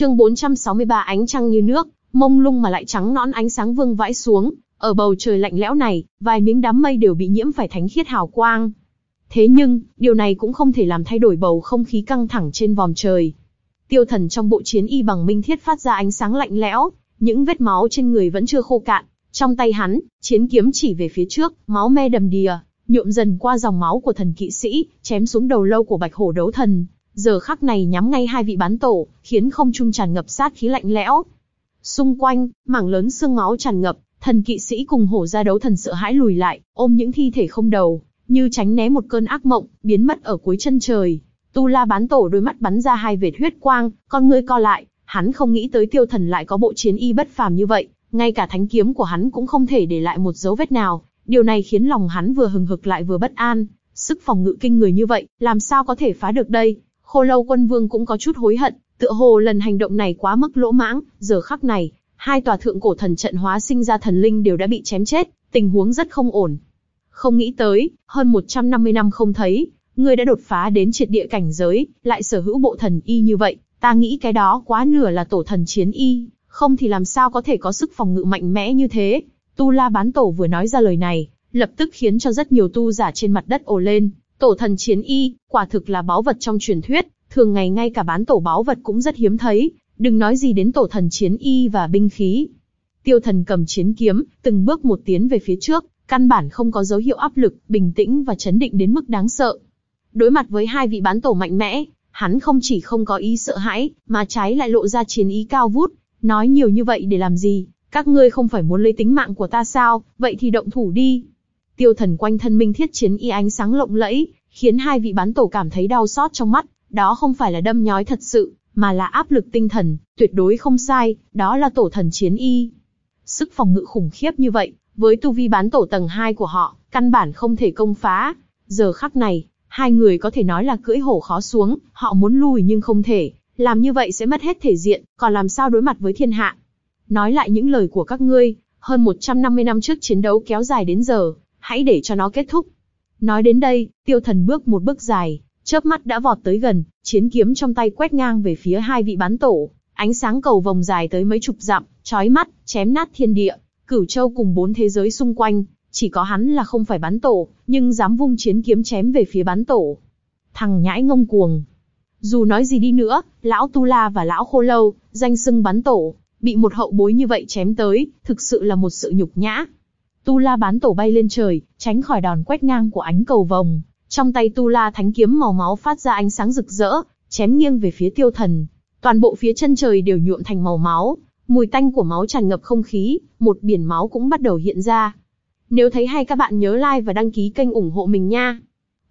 Chương 463 ánh trăng như nước, mông lung mà lại trắng nõn ánh sáng vương vãi xuống, ở bầu trời lạnh lẽo này, vài miếng đám mây đều bị nhiễm phải thánh khiết hào quang. Thế nhưng, điều này cũng không thể làm thay đổi bầu không khí căng thẳng trên vòm trời. Tiêu thần trong bộ chiến y bằng minh thiết phát ra ánh sáng lạnh lẽo, những vết máu trên người vẫn chưa khô cạn. Trong tay hắn, chiến kiếm chỉ về phía trước, máu me đầm đìa, nhuộm dần qua dòng máu của thần kỵ sĩ, chém xuống đầu lâu của bạch hổ đấu thần. Giờ khắc này nhắm ngay hai vị bán tổ, khiến không trung tràn ngập sát khí lạnh lẽo. Xung quanh, mảng lớn xương máu tràn ngập, thần kỵ sĩ cùng hổ ra đấu thần sợ hãi lùi lại, ôm những thi thể không đầu, như tránh né một cơn ác mộng, biến mất ở cuối chân trời. Tu La bán tổ đôi mắt bắn ra hai vệt huyết quang, con ngươi co lại, hắn không nghĩ tới tiêu thần lại có bộ chiến y bất phàm như vậy, ngay cả thánh kiếm của hắn cũng không thể để lại một dấu vết nào. Điều này khiến lòng hắn vừa hừng hực lại vừa bất an, sức phòng ngự kinh người như vậy, làm sao có thể phá được đây? Khô lâu quân vương cũng có chút hối hận, tựa hồ lần hành động này quá mức lỗ mãng, giờ khắc này, hai tòa thượng cổ thần trận hóa sinh ra thần linh đều đã bị chém chết, tình huống rất không ổn. Không nghĩ tới, hơn 150 năm không thấy, ngươi đã đột phá đến triệt địa cảnh giới, lại sở hữu bộ thần y như vậy, ta nghĩ cái đó quá nửa là tổ thần chiến y, không thì làm sao có thể có sức phòng ngự mạnh mẽ như thế. Tu La bán tổ vừa nói ra lời này, lập tức khiến cho rất nhiều tu giả trên mặt đất ồ lên. Tổ thần chiến y, quả thực là báu vật trong truyền thuyết, thường ngày ngay cả bán tổ báu vật cũng rất hiếm thấy, đừng nói gì đến tổ thần chiến y và binh khí. Tiêu thần cầm chiến kiếm, từng bước một tiến về phía trước, căn bản không có dấu hiệu áp lực, bình tĩnh và chấn định đến mức đáng sợ. Đối mặt với hai vị bán tổ mạnh mẽ, hắn không chỉ không có ý sợ hãi, mà trái lại lộ ra chiến ý cao vút, nói nhiều như vậy để làm gì, các ngươi không phải muốn lấy tính mạng của ta sao, vậy thì động thủ đi. Tiêu thần quanh thân minh thiết chiến y ánh sáng lộng lẫy, khiến hai vị bán tổ cảm thấy đau xót trong mắt, đó không phải là đâm nhói thật sự, mà là áp lực tinh thần, tuyệt đối không sai, đó là tổ thần chiến y. Sức phòng ngự khủng khiếp như vậy, với tu vi bán tổ tầng 2 của họ, căn bản không thể công phá. Giờ khắc này, hai người có thể nói là cưỡi hổ khó xuống, họ muốn lùi nhưng không thể, làm như vậy sẽ mất hết thể diện, còn làm sao đối mặt với thiên hạ. Nói lại những lời của các ngươi, hơn 150 năm trước chiến đấu kéo dài đến giờ, hãy để cho nó kết thúc. Nói đến đây, tiêu thần bước một bước dài, chớp mắt đã vọt tới gần, chiến kiếm trong tay quét ngang về phía hai vị bán tổ, ánh sáng cầu vòng dài tới mấy chục dặm, chói mắt, chém nát thiên địa, cửu châu cùng bốn thế giới xung quanh, chỉ có hắn là không phải bán tổ, nhưng dám vung chiến kiếm chém về phía bán tổ. Thằng nhãi ngông cuồng. Dù nói gì đi nữa, lão Tu La và lão Khô Lâu, danh xưng bán tổ, bị một hậu bối như vậy chém tới, thực sự là một sự nhục nhã. Tu La bán tổ bay lên trời, tránh khỏi đòn quét ngang của ánh cầu vồng. Trong tay Tu La thánh kiếm màu máu phát ra ánh sáng rực rỡ, chém nghiêng về phía tiêu thần. Toàn bộ phía chân trời đều nhuộm thành màu máu, mùi tanh của máu tràn ngập không khí, một biển máu cũng bắt đầu hiện ra. Nếu thấy hay các bạn nhớ like và đăng ký kênh ủng hộ mình nha.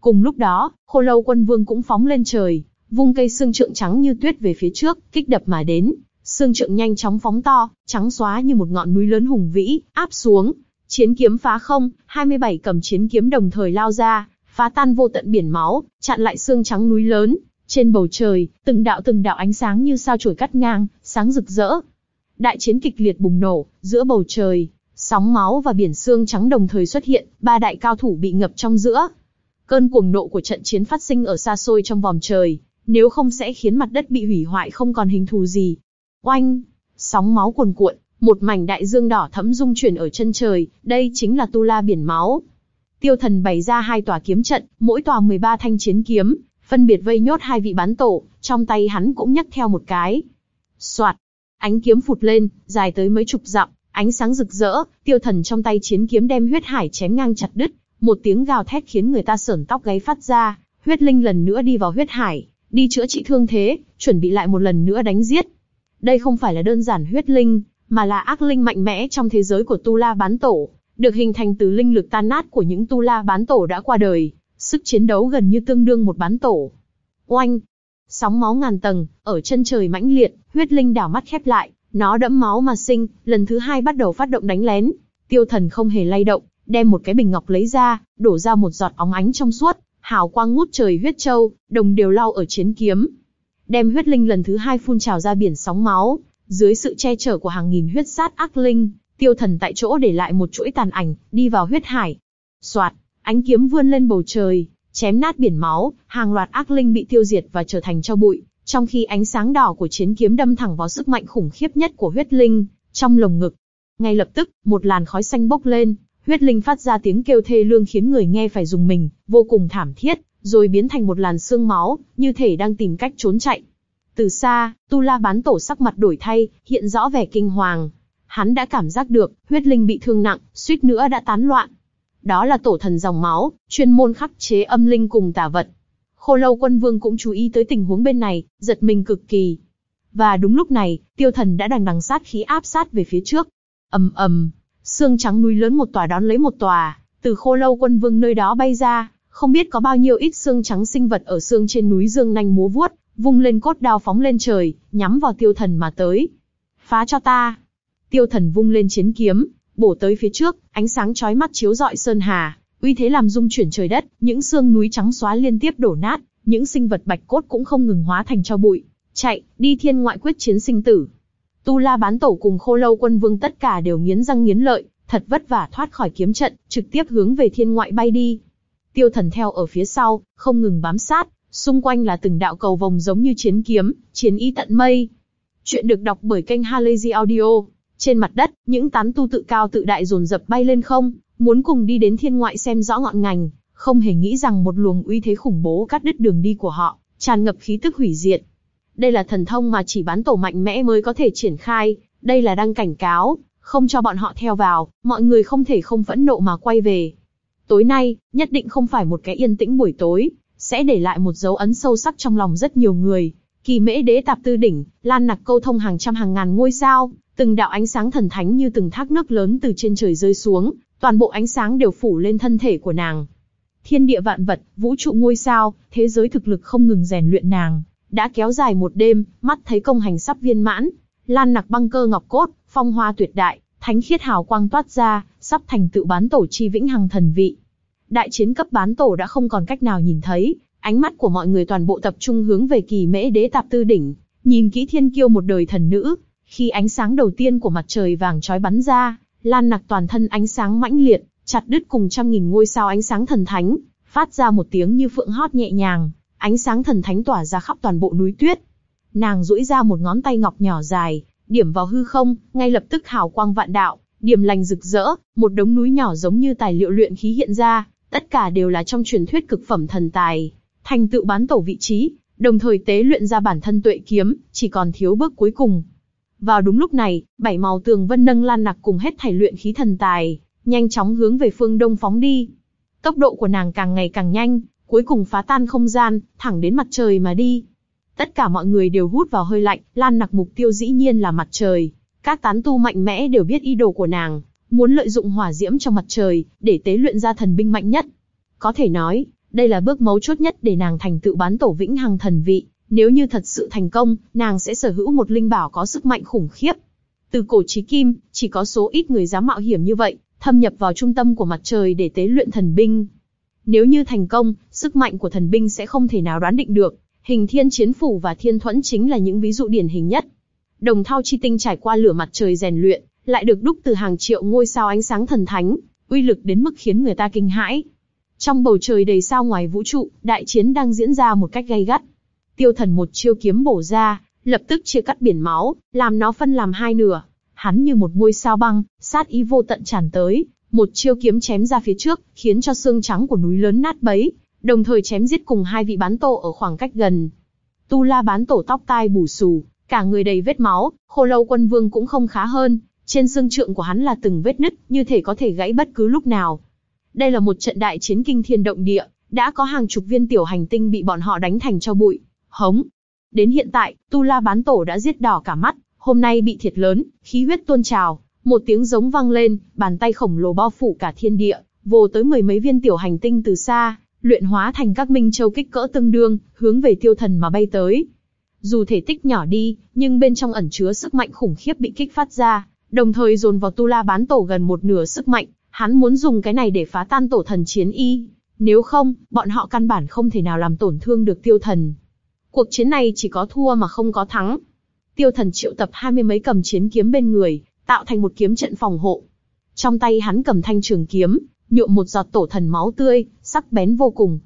Cùng lúc đó, khô lâu quân vương cũng phóng lên trời, vung cây xương trượng trắng như tuyết về phía trước, kích đập mà đến. Xương trượng nhanh chóng phóng to, trắng xóa như một ngọn núi lớn hùng vĩ, áp xuống. Chiến kiếm phá không, 27 cầm chiến kiếm đồng thời lao ra, phá tan vô tận biển máu, chặn lại xương trắng núi lớn. Trên bầu trời, từng đạo từng đạo ánh sáng như sao chổi cắt ngang, sáng rực rỡ. Đại chiến kịch liệt bùng nổ, giữa bầu trời, sóng máu và biển xương trắng đồng thời xuất hiện, ba đại cao thủ bị ngập trong giữa. Cơn cuồng nộ của trận chiến phát sinh ở xa xôi trong vòng trời, nếu không sẽ khiến mặt đất bị hủy hoại không còn hình thù gì. Oanh! Sóng máu cuồn cuộn, một mảnh đại dương đỏ thẫm dung chuyển ở chân trời, đây chính là tu la biển máu. Tiêu thần bày ra hai tòa kiếm trận, mỗi tòa 13 thanh chiến kiếm, phân biệt vây nhốt hai vị bán tổ, trong tay hắn cũng nhắc theo một cái. Soạt, ánh kiếm phụt lên, dài tới mấy chục dặm, ánh sáng rực rỡ, tiêu thần trong tay chiến kiếm đem huyết hải chém ngang chặt đứt, một tiếng gào thét khiến người ta sởn tóc gáy phát ra, huyết linh lần nữa đi vào huyết hải, đi chữa trị thương thế, chuẩn bị lại một lần nữa đánh giết. Đây không phải là đơn giản huyết linh, mà là ác linh mạnh mẽ trong thế giới của Tu La bán tổ, được hình thành từ linh lực tan nát của những Tu La bán tổ đã qua đời, sức chiến đấu gần như tương đương một bán tổ. Oanh! Sóng máu ngàn tầng, ở chân trời mãnh liệt, huyết linh đảo mắt khép lại, nó đẫm máu mà sinh, lần thứ hai bắt đầu phát động đánh lén. Tiêu thần không hề lay động, đem một cái bình ngọc lấy ra, đổ ra một giọt óng ánh trong suốt, hào quang ngút trời huyết châu, đồng đều lau ở chiến kiếm. Đem huyết linh lần thứ hai phun trào ra biển sóng máu, dưới sự che chở của hàng nghìn huyết sát ác linh, tiêu thần tại chỗ để lại một chuỗi tàn ảnh, đi vào huyết hải. Soạt, ánh kiếm vươn lên bầu trời, chém nát biển máu, hàng loạt ác linh bị tiêu diệt và trở thành cho bụi, trong khi ánh sáng đỏ của chiến kiếm đâm thẳng vào sức mạnh khủng khiếp nhất của huyết linh, trong lồng ngực. Ngay lập tức, một làn khói xanh bốc lên, huyết linh phát ra tiếng kêu thê lương khiến người nghe phải dùng mình, vô cùng thảm thiết, rồi biến thành một làn xương máu, như thể đang tìm cách trốn chạy. Từ xa, Tu La bán tổ sắc mặt đổi thay, hiện rõ vẻ kinh hoàng. Hắn đã cảm giác được, huyết linh bị thương nặng, suýt nữa đã tán loạn. Đó là tổ thần dòng máu, chuyên môn khắc chế âm linh cùng tà vật. Khô lâu quân vương cũng chú ý tới tình huống bên này, giật mình cực kỳ. Và đúng lúc này, tiêu thần đã đằng đằng sát khí áp sát về phía trước. ầm ầm, xương trắng núi lớn một tòa đón lấy một tòa, từ khô lâu quân vương nơi đó bay ra, không biết có bao nhiêu ít xương trắng sinh vật ở xương trên núi dương nanh múa vuốt, vung lên cốt đao phóng lên trời, nhắm vào tiêu thần mà tới. Phá cho ta! Tiêu thần vung lên chiến kiếm, bổ tới phía trước, ánh sáng chói mắt chiếu rọi sơn hà, uy thế làm rung chuyển trời đất, những xương núi trắng xóa liên tiếp đổ nát, những sinh vật bạch cốt cũng không ngừng hóa thành cho bụi. Chạy, đi thiên ngoại quyết chiến sinh tử. Tu La bán tổ cùng khô lâu quân vương tất cả đều nghiến răng nghiến lợi, thật vất vả thoát khỏi kiếm trận, trực tiếp hướng về thiên ngoại bay đi. Tiêu thần theo ở phía sau, không ngừng bám sát, xung quanh là từng đạo cầu vòng giống như chiến kiếm, chiến y tận mây. Chuyện được đọc bởi kênh Halazy Audio. Trên mặt đất, những tán tu tự cao tự đại dồn dập bay lên không, muốn cùng đi đến thiên ngoại xem rõ ngọn ngành, không hề nghĩ rằng một luồng uy thế khủng bố cắt đứt đường đi của họ, tràn ngập khí tức hủy diệt. Đây là thần thông mà chỉ bán tổ mạnh mẽ mới có thể triển khai, đây là đang cảnh cáo, không cho bọn họ theo vào, mọi người không thể không phẫn nộ mà quay về. Tối nay, nhất định không phải một cái yên tĩnh buổi tối, sẽ để lại một dấu ấn sâu sắc trong lòng rất nhiều người. Kỳ mễ đế tạp tư đỉnh, lan nặc câu thông hàng trăm hàng ngàn ngôi sao, từng đạo ánh sáng thần thánh như từng thác nước lớn từ trên trời rơi xuống, toàn bộ ánh sáng đều phủ lên thân thể của nàng. Thiên địa vạn vật, vũ trụ ngôi sao, thế giới thực lực không ngừng rèn luyện nàng, đã kéo dài một đêm, mắt thấy công hành sắp viên mãn, lan nặc băng cơ ngọc cốt, phong hoa tuyệt đại, thánh khiết hào quang toát ra, sắp thành tựu bán tổ chi vĩnh hằng thần vị. Đại chiến cấp bán tổ đã không còn cách nào nhìn thấy, ánh mắt của mọi người toàn bộ tập trung hướng về kỳ mễ đế tạp tư đỉnh, nhìn kỹ thiên kiêu một đời thần nữ. Khi ánh sáng đầu tiên của mặt trời vàng trói bắn ra, lan nặc toàn thân ánh sáng mãnh liệt, chặt đứt cùng trăm nghìn ngôi sao ánh sáng thần thánh, phát ra một tiếng như phượng hót nhẹ nhàng, ánh sáng thần thánh tỏa ra khắp toàn bộ núi tuyết. Nàng duỗi ra một ngón tay ngọc nhỏ dài, điểm vào hư không, ngay lập tức hào quang vạn đạo, điểm lành rực rỡ, một đống núi nhỏ giống như tài liệu luyện khí hiện ra, tất cả đều là trong truyền thuyết cực phẩm thần tài, thành tựu bán tổ vị trí, đồng thời tế luyện ra bản thân tuệ kiếm, chỉ còn thiếu bước cuối cùng. Vào đúng lúc này, bảy màu tường vân nâng lan nặc cùng hết thảy luyện khí thần tài, nhanh chóng hướng về phương đông phóng đi. Tốc độ của nàng càng ngày càng nhanh, cuối cùng phá tan không gian, thẳng đến mặt trời mà đi. Tất cả mọi người đều hút vào hơi lạnh, lan nặc mục tiêu dĩ nhiên là mặt trời. Các tán tu mạnh mẽ đều biết ý đồ của nàng, muốn lợi dụng hỏa diễm trong mặt trời, để tế luyện ra thần binh mạnh nhất. Có thể nói, đây là bước mấu chốt nhất để nàng thành tựu bán tổ vĩnh hằng thần vị. Nếu như thật sự thành công, nàng sẽ sở hữu một linh bảo có sức mạnh khủng khiếp. Từ cổ chí kim, chỉ có số ít người dám mạo hiểm như vậy, thâm nhập vào trung tâm của mặt trời để tế luyện thần binh. Nếu như thành công, sức mạnh của thần binh sẽ không thể nào đoán định được. Hình thiên chiến phủ và thiên thuẫn chính là những ví dụ điển hình nhất. Đồng thao chi tinh trải qua lửa mặt trời rèn luyện, lại được đúc từ hàng triệu ngôi sao ánh sáng thần thánh, uy lực đến mức khiến người ta kinh hãi. Trong bầu trời đầy sao ngoài vũ trụ, đại chiến đang diễn ra một cách gay gắt. Tiêu thần một chiêu kiếm bổ ra, lập tức chia cắt biển máu, làm nó phân làm hai nửa. Hắn như một ngôi sao băng, sát ý vô tận tràn tới, một chiêu kiếm chém ra phía trước, khiến cho xương trắng của núi lớn nát bấy, đồng thời chém giết cùng hai vị bán tổ ở khoảng cách gần. Tu La bán tổ tóc tai bù xù, cả người đầy vết máu, khô lâu quân vương cũng không khá hơn, trên xương trượng của hắn là từng vết nứt, như thể có thể gãy bất cứ lúc nào. Đây là một trận đại chiến kinh thiên động địa, đã có hàng chục viên tiểu hành tinh bị bọn họ đánh thành cho bụi. Hống. Đến hiện tại, Tu La bán tổ đã giết đỏ cả mắt, hôm nay bị thiệt lớn, khí huyết tuôn trào, một tiếng giống vang lên, bàn tay khổng lồ bao phủ cả thiên địa, vồ tới mười mấy viên tiểu hành tinh từ xa, luyện hóa thành các minh châu kích cỡ tương đương, hướng về tiêu thần mà bay tới. Dù thể tích nhỏ đi, nhưng bên trong ẩn chứa sức mạnh khủng khiếp bị kích phát ra, đồng thời dồn vào tu la bán tổ gần một nửa sức mạnh, hắn muốn dùng cái này để phá tan tổ thần chiến y. Nếu không, bọn họ căn bản không thể nào làm tổn thương được tiêu thần. Cuộc chiến này chỉ có thua mà không có thắng. Tiêu thần triệu tập hai mươi mấy cầm chiến kiếm bên người, tạo thành một kiếm trận phòng hộ. Trong tay hắn cầm thanh trường kiếm, nhuộm một giọt tổ thần máu tươi, sắc bén vô cùng.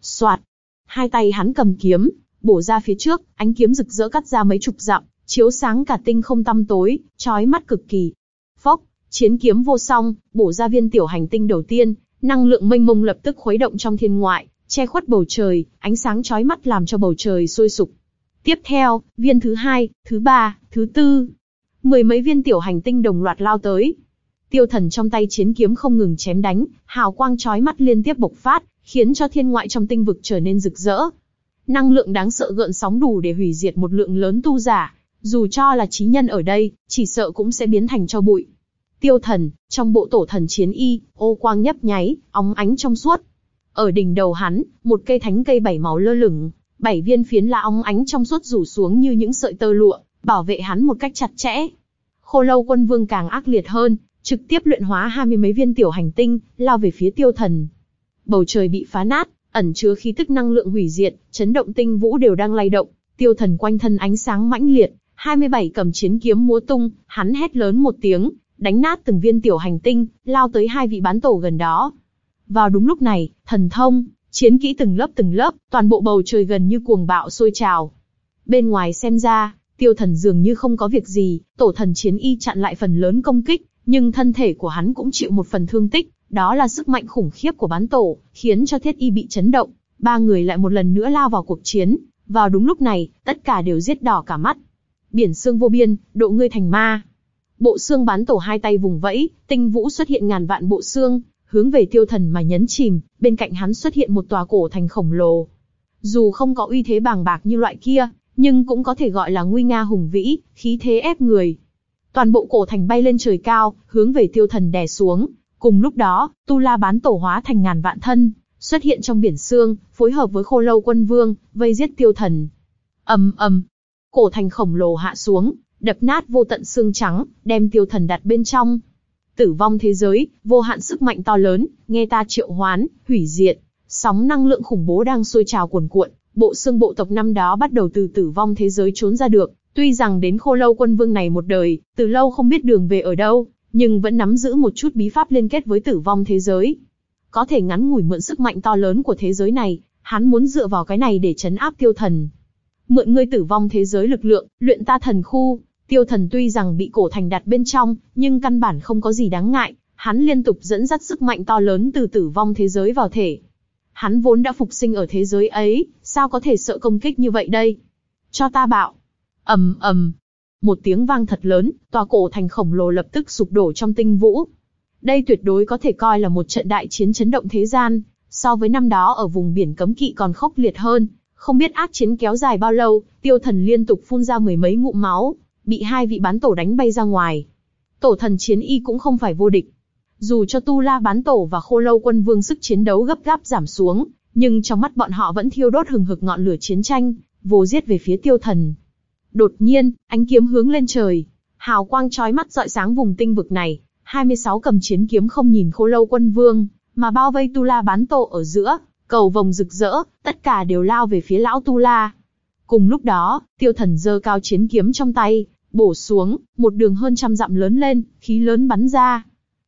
Soạt, hai tay hắn cầm kiếm, bổ ra phía trước, ánh kiếm rực rỡ cắt ra mấy chục dặm, chiếu sáng cả tinh không tăm tối, chói mắt cực kỳ. Phốc, chiến kiếm vô song, bổ ra viên tiểu hành tinh đầu tiên, năng lượng mênh mông lập tức khuấy động trong thiên ngoại, che khuất bầu trời, ánh sáng chói mắt làm cho bầu trời sôi sục. Tiếp theo, viên thứ hai, thứ ba, thứ tư, mười mấy viên tiểu hành tinh đồng loạt lao tới. Tiêu thần trong tay chiến kiếm không ngừng chém đánh, hào quang chói mắt liên tiếp bộc phát, khiến cho thiên ngoại trong tinh vực trở nên rực rỡ. Năng lượng đáng sợ gợn sóng đủ để hủy diệt một lượng lớn tu giả, dù cho là trí nhân ở đây, chỉ sợ cũng sẽ biến thành cho bụi. Tiêu thần, trong bộ tổ thần chiến y, ô quang nhấp nháy, óng ánh trong suốt. Ở đỉnh đầu hắn, một cây thánh cây bảy màu lơ lửng, bảy viên phiến lá óng ánh trong suốt rủ xuống như những sợi tơ lụa, bảo vệ hắn một cách chặt chẽ. Khô lâu quân vương càng ác liệt hơn, trực tiếp luyện hóa hai mươi mấy viên tiểu hành tinh, lao về phía tiêu thần. Bầu trời bị phá nát, ẩn chứa khí tức năng lượng hủy diệt, chấn động tinh vũ đều đang lay động, tiêu thần quanh thân ánh sáng mãnh liệt, 27 cầm chiến kiếm múa tung, hắn hét lớn một tiếng, đánh nát từng viên tiểu hành tinh, lao tới hai vị bán tổ gần đó. Vào đúng lúc này, thần thông, chiến kỹ từng lớp từng lớp, toàn bộ bầu trời gần như cuồng bạo sôi trào. Bên ngoài xem ra, tiêu thần dường như không có việc gì, tổ thần chiến y chặn lại phần lớn công kích, nhưng thân thể của hắn cũng chịu một phần thương tích, đó là sức mạnh khủng khiếp của bán tổ, khiến cho thiết y bị chấn động. Ba người lại một lần nữa lao vào cuộc chiến, vào đúng lúc này, tất cả đều giết đỏ cả mắt. Biển xương vô biên, độ ngươi thành ma. Bộ xương bán tổ hai tay vùng vẫy, tinh vũ xuất hiện ngàn vạn bộ xương, hướng về tiêu thần mà nhấn chìm, bên cạnh hắn xuất hiện một tòa cổ thành khổng lồ. Dù không có uy thế bàng bạc như loại kia, nhưng cũng có thể gọi là nguy nga hùng vĩ, khí thế ép người. Toàn bộ cổ thành bay lên trời cao, hướng về tiêu thần đè xuống. Cùng lúc đó, tu la bán tổ hóa thành ngàn vạn thân, xuất hiện trong biển xương, phối hợp với khô lâu quân vương, vây giết tiêu thần. ầm ầm, cổ thành khổng lồ hạ xuống, đập nát vô tận xương trắng, đem tiêu thần đặt bên trong. Tử vong thế giới, vô hạn sức mạnh to lớn, nghe ta triệu hoán, hủy diệt, sóng năng lượng khủng bố đang sôi trào cuồn cuộn, bộ xương bộ tộc năm đó bắt đầu từ tử vong thế giới trốn ra được, tuy rằng đến khô lâu quân vương này một đời, từ lâu không biết đường về ở đâu, nhưng vẫn nắm giữ một chút bí pháp liên kết với tử vong thế giới. Có thể ngắn ngủi mượn sức mạnh to lớn của thế giới này, hắn muốn dựa vào cái này để chấn áp tiêu thần. Mượn ngươi tử vong thế giới lực lượng, luyện ta thần khu, tiêu thần tuy rằng bị cổ thành đặt bên trong, nhưng căn bản không có gì đáng ngại, hắn liên tục dẫn dắt sức mạnh to lớn từ tử vong thế giới vào thể. Hắn vốn đã phục sinh ở thế giới ấy, sao có thể sợ công kích như vậy đây? Cho ta bạo. ầm ầm, một tiếng vang thật lớn, tòa cổ thành khổng lồ lập tức sụp đổ trong tinh vũ. Đây tuyệt đối có thể coi là một trận đại chiến chấn động thế gian, so với năm đó ở vùng biển cấm kỵ còn khốc liệt hơn. Không biết ác chiến kéo dài bao lâu, tiêu thần liên tục phun ra mười mấy ngụm máu, bị hai vị bán tổ đánh bay ra ngoài. Tổ thần chiến y cũng không phải vô địch. Dù cho Tu La bán tổ và Khô Lâu quân vương sức chiến đấu gấp gáp giảm xuống, nhưng trong mắt bọn họ vẫn thiêu đốt hừng hực ngọn lửa chiến tranh, vô giết về phía tiêu thần. Đột nhiên, ánh kiếm hướng lên trời, hào quang chói mắt dọi sáng vùng tinh vực này, 26 cầm chiến kiếm không nhìn khô lâu quân vương, mà bao vây Tu La bán tổ ở giữa, cầu vòng rực rỡ, tất cả đều lao về phía lão Tu La. Cùng lúc đó, tiêu thần giơ cao chiến kiếm trong tay, bổ xuống, một đường hơn trăm dặm lớn lên, khí lớn bắn ra.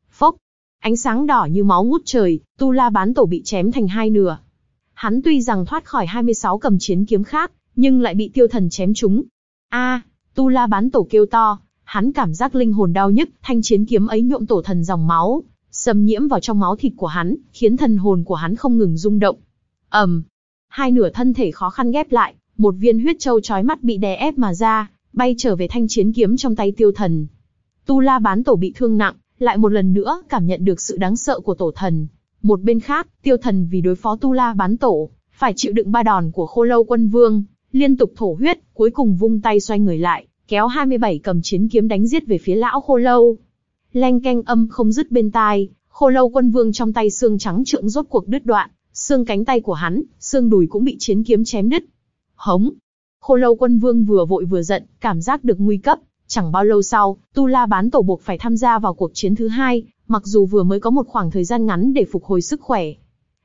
Phốc, ánh sáng đỏ như máu ngút trời, Tu La bán tổ bị chém thành hai nửa. Hắn tuy rằng thoát khỏi 26 cầm chiến kiếm khác, nhưng lại bị tiêu thần chém trúng, A, Tu La bán tổ kêu to, hắn cảm giác linh hồn đau nhức, thanh chiến kiếm ấy nhuộm tổ thần dòng máu, xâm nhiễm vào trong máu thịt của hắn, khiến thần hồn của hắn không ngừng rung động. ầm, um, hai nửa thân thể khó khăn ghép lại, một viên huyết châu chói mắt bị đè ép mà ra, bay trở về thanh chiến kiếm trong tay tiêu thần. Tu La bán tổ bị thương nặng, lại một lần nữa cảm nhận được sự đáng sợ của tổ thần. Một bên khác, tiêu thần vì đối phó Tu La bán tổ, phải chịu đựng ba đòn của khô lâu quân vương, liên tục thổ huyết, cuối cùng vung tay xoay người lại, kéo 27 cầm chiến kiếm đánh giết về phía lão khô lâu. Leng keng âm không dứt bên tai, khô lâu quân vương trong tay xương trắng trượng rốt cuộc đứt đoạn, xương cánh tay của hắn, xương đùi cũng bị chiến kiếm chém đứt. Hống! Khô lâu quân vương vừa vội vừa giận, cảm giác được nguy cấp, chẳng bao lâu sau, Tu La bán tổ buộc phải tham gia vào cuộc chiến thứ hai, mặc dù vừa mới có một khoảng thời gian ngắn để phục hồi sức khỏe.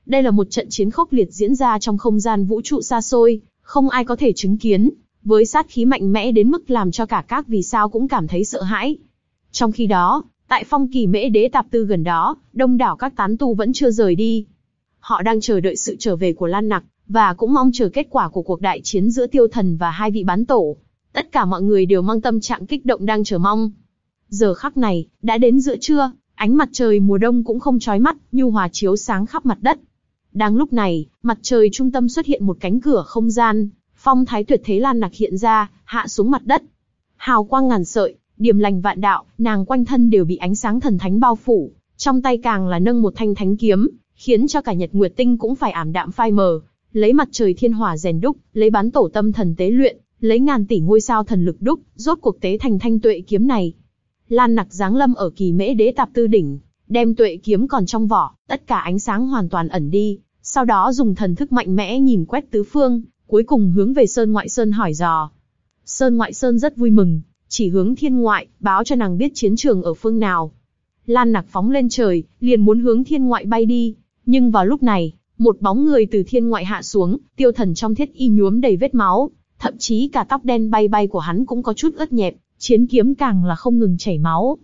Đây là một trận chiến khốc liệt diễn ra trong không gian vũ trụ xa xôi, không ai có thể chứng kiến, với sát khí mạnh mẽ đến mức làm cho cả các vì sao cũng cảm thấy sợ hãi. Trong khi đó, tại phong kỳ mễ đế tạp tư gần đó, đông đảo các tán tu vẫn chưa rời đi. Họ đang chờ đợi sự trở về của Lan Nặc, và cũng mong chờ kết quả của cuộc đại chiến giữa tiêu thần và hai vị bán tổ. Tất cả mọi người đều mang tâm trạng kích động đang chờ mong. Giờ khắc này, đã đến giữa trưa, ánh mặt trời mùa đông cũng không chói mắt, nhu hòa chiếu sáng khắp mặt đất. Đang lúc này, mặt trời trung tâm xuất hiện một cánh cửa không gian, phong thái tuyệt thế lan nặc hiện ra, hạ xuống mặt đất. Hào quang ngàn sợi, điềm lành vạn đạo, nàng quanh thân đều bị ánh sáng thần thánh bao phủ, trong tay càng là nâng một thanh thánh kiếm, khiến cho cả nhật nguyệt tinh cũng phải ảm đạm phai mờ. Lấy mặt trời thiên hỏa rèn đúc, lấy bán tổ tâm thần tế luyện, lấy ngàn tỷ ngôi sao thần lực đúc, rốt cuộc tế thành thanh tuệ kiếm này. Lan nặc giáng lâm ở kỳ mễ đế tạp tư đỉnh, đem tuệ kiếm còn trong vỏ, tất cả ánh sáng hoàn toàn ẩn đi, sau đó dùng thần thức mạnh mẽ nhìn quét tứ phương, cuối cùng hướng về Sơn Ngoại Sơn hỏi dò. Sơn Ngoại Sơn rất vui mừng, chỉ hướng thiên ngoại, báo cho nàng biết chiến trường ở phương nào. Lan nặc phóng lên trời, liền muốn hướng thiên ngoại bay đi, nhưng vào lúc này, một bóng người từ thiên ngoại hạ xuống, tiêu thần trong thiết y nhuốm đầy vết máu, thậm chí cả tóc đen bay bay của hắn cũng có chút ướt nhẹp, chiến kiếm càng là không ngừng chảy máu.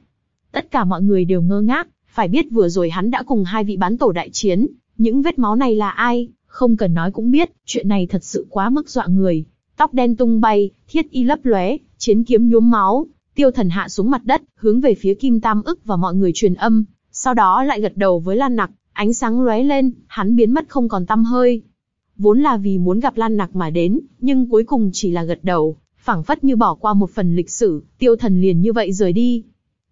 Tất cả mọi người đều ngơ ngác, phải biết vừa rồi hắn đã cùng hai vị bán tổ đại chiến, những vết máu này là ai, không cần nói cũng biết, chuyện này thật sự quá mức dọa người. Tóc đen tung bay, thiết y lấp lóe, chiến kiếm nhuốm máu, tiêu thần hạ xuống mặt đất, hướng về phía Kim Tam ức và mọi người truyền âm, sau đó lại gật đầu với Lan Nặc, ánh sáng lóe lên, hắn biến mất không còn tăm hơi. Vốn là vì muốn gặp Lan Nặc mà đến, nhưng cuối cùng chỉ là gật đầu, phảng phất như bỏ qua một phần lịch sử, tiêu thần liền như vậy rời đi.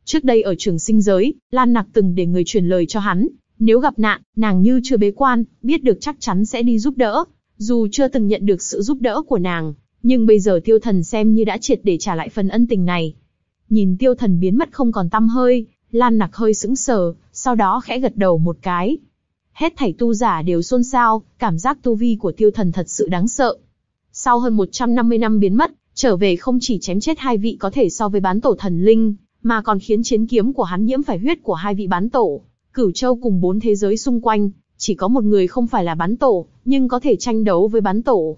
Trước đây ở trường sinh giới, Lan Nặc từng để người truyền lời cho hắn, nếu gặp nạn, nàng như chưa bế quan, biết được chắc chắn sẽ đi giúp đỡ. Dù chưa từng nhận được sự giúp đỡ của nàng, nhưng bây giờ tiêu thần xem như đã triệt để trả lại phần ân tình này. Nhìn tiêu thần biến mất không còn tăm hơi, Lan nặc hơi sững sờ, sau đó khẽ gật đầu một cái. Hết thảy tu giả đều xôn xao, cảm giác tu vi của tiêu thần thật sự đáng sợ. Sau hơn 150 năm biến mất, trở về không chỉ chém chết hai vị có thể so với bán tổ thần linh, mà còn khiến chiến kiếm của hắn nhiễm phải huyết của hai vị bán tổ. Cửu Châu cùng bốn thế giới xung quanh, chỉ có một người không phải là bán tổ, nhưng có thể tranh đấu với bán tổ.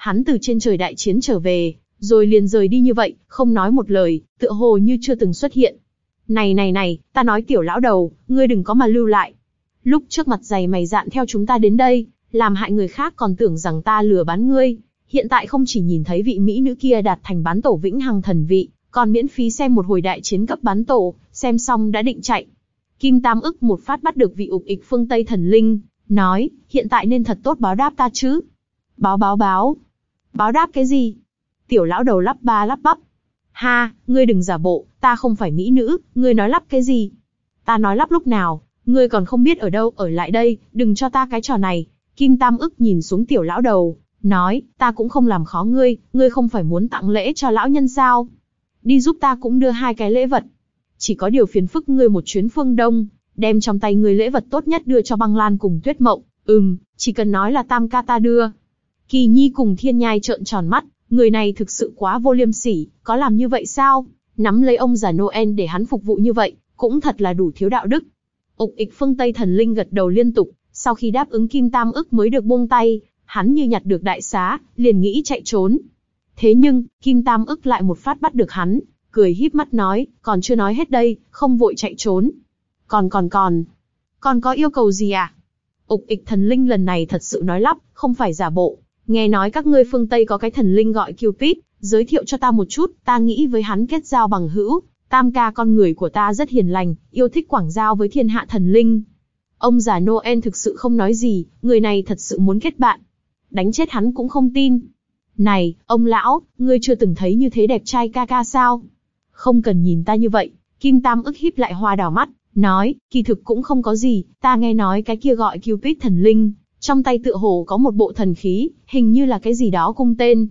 Hắn từ trên trời đại chiến trở về, rồi liền rời đi như vậy, không nói một lời, tựa hồ như chưa từng xuất hiện. Này này này, ta nói tiểu lão đầu, ngươi đừng có mà lưu lại. Lúc trước mặt dày mày dạn theo chúng ta đến đây, làm hại người khác còn tưởng rằng ta lừa bán ngươi. Hiện tại không chỉ nhìn thấy vị mỹ nữ kia đạt thành bán tổ vĩnh hằng thần vị, còn miễn phí xem một hồi đại chiến cấp bán tổ, xem xong đã định chạy. Kim Tam ức một phát bắt được vị ục ịch phương Tây thần linh, nói, hiện tại nên thật tốt báo đáp ta chứ. Báo báo báo. Báo đáp cái gì? Tiểu lão đầu lắp ba lắp bắp. Ha, ngươi đừng giả bộ, ta không phải mỹ nữ, ngươi nói lắp cái gì? Ta nói lắp lúc nào, ngươi còn không biết ở đâu, ở lại đây, đừng cho ta cái trò này. Kim Tam ức nhìn xuống tiểu lão đầu, nói, ta cũng không làm khó ngươi, ngươi không phải muốn tặng lễ cho lão nhân sao? Đi giúp ta cũng đưa hai cái lễ vật, chỉ có điều phiền phức ngươi một chuyến phương Đông, đem trong tay ngươi lễ vật tốt nhất đưa cho băng lan cùng tuyết mộng. Ừm, chỉ cần nói là tam ca ta đưa. Kỳ nhi cùng thiên nhai trợn tròn mắt, người này thực sự quá vô liêm sỉ, có làm như vậy sao? Nắm lấy ông già Noel để hắn phục vụ như vậy, cũng thật là đủ thiếu đạo đức. Ục ịch phương Tây thần linh gật đầu liên tục, sau khi đáp ứng kim tam ức mới được buông tay, hắn như nhặt được đại xá, liền nghĩ chạy trốn. Thế nhưng, kim tam ức lại một phát bắt được hắn, cười híp mắt nói, còn chưa nói hết đây, không vội chạy trốn. Còn còn còn, còn có yêu cầu gì à? Ục ịch thần linh lần này thật sự nói lắp, không phải giả bộ. Nghe nói các ngươi phương Tây có cái thần linh gọi Cupid, giới thiệu cho ta một chút, ta nghĩ với hắn kết giao bằng hữu. Tam ca con người của ta rất hiền lành, yêu thích quảng giao với thiên hạ thần linh. Ông già Noel thực sự không nói gì, người này thật sự muốn kết bạn. Đánh chết hắn cũng không tin. Này, ông lão, ngươi chưa từng thấy như thế đẹp trai ca ca sao? không cần nhìn ta như vậy. Kim Tam ức híp lại hoa đỏ mắt, nói, kỳ thực cũng không có gì, ta nghe nói cái kia gọi Cupid thần linh, trong tay tựa hồ có một bộ thần khí, hình như là cái gì đó cung tên.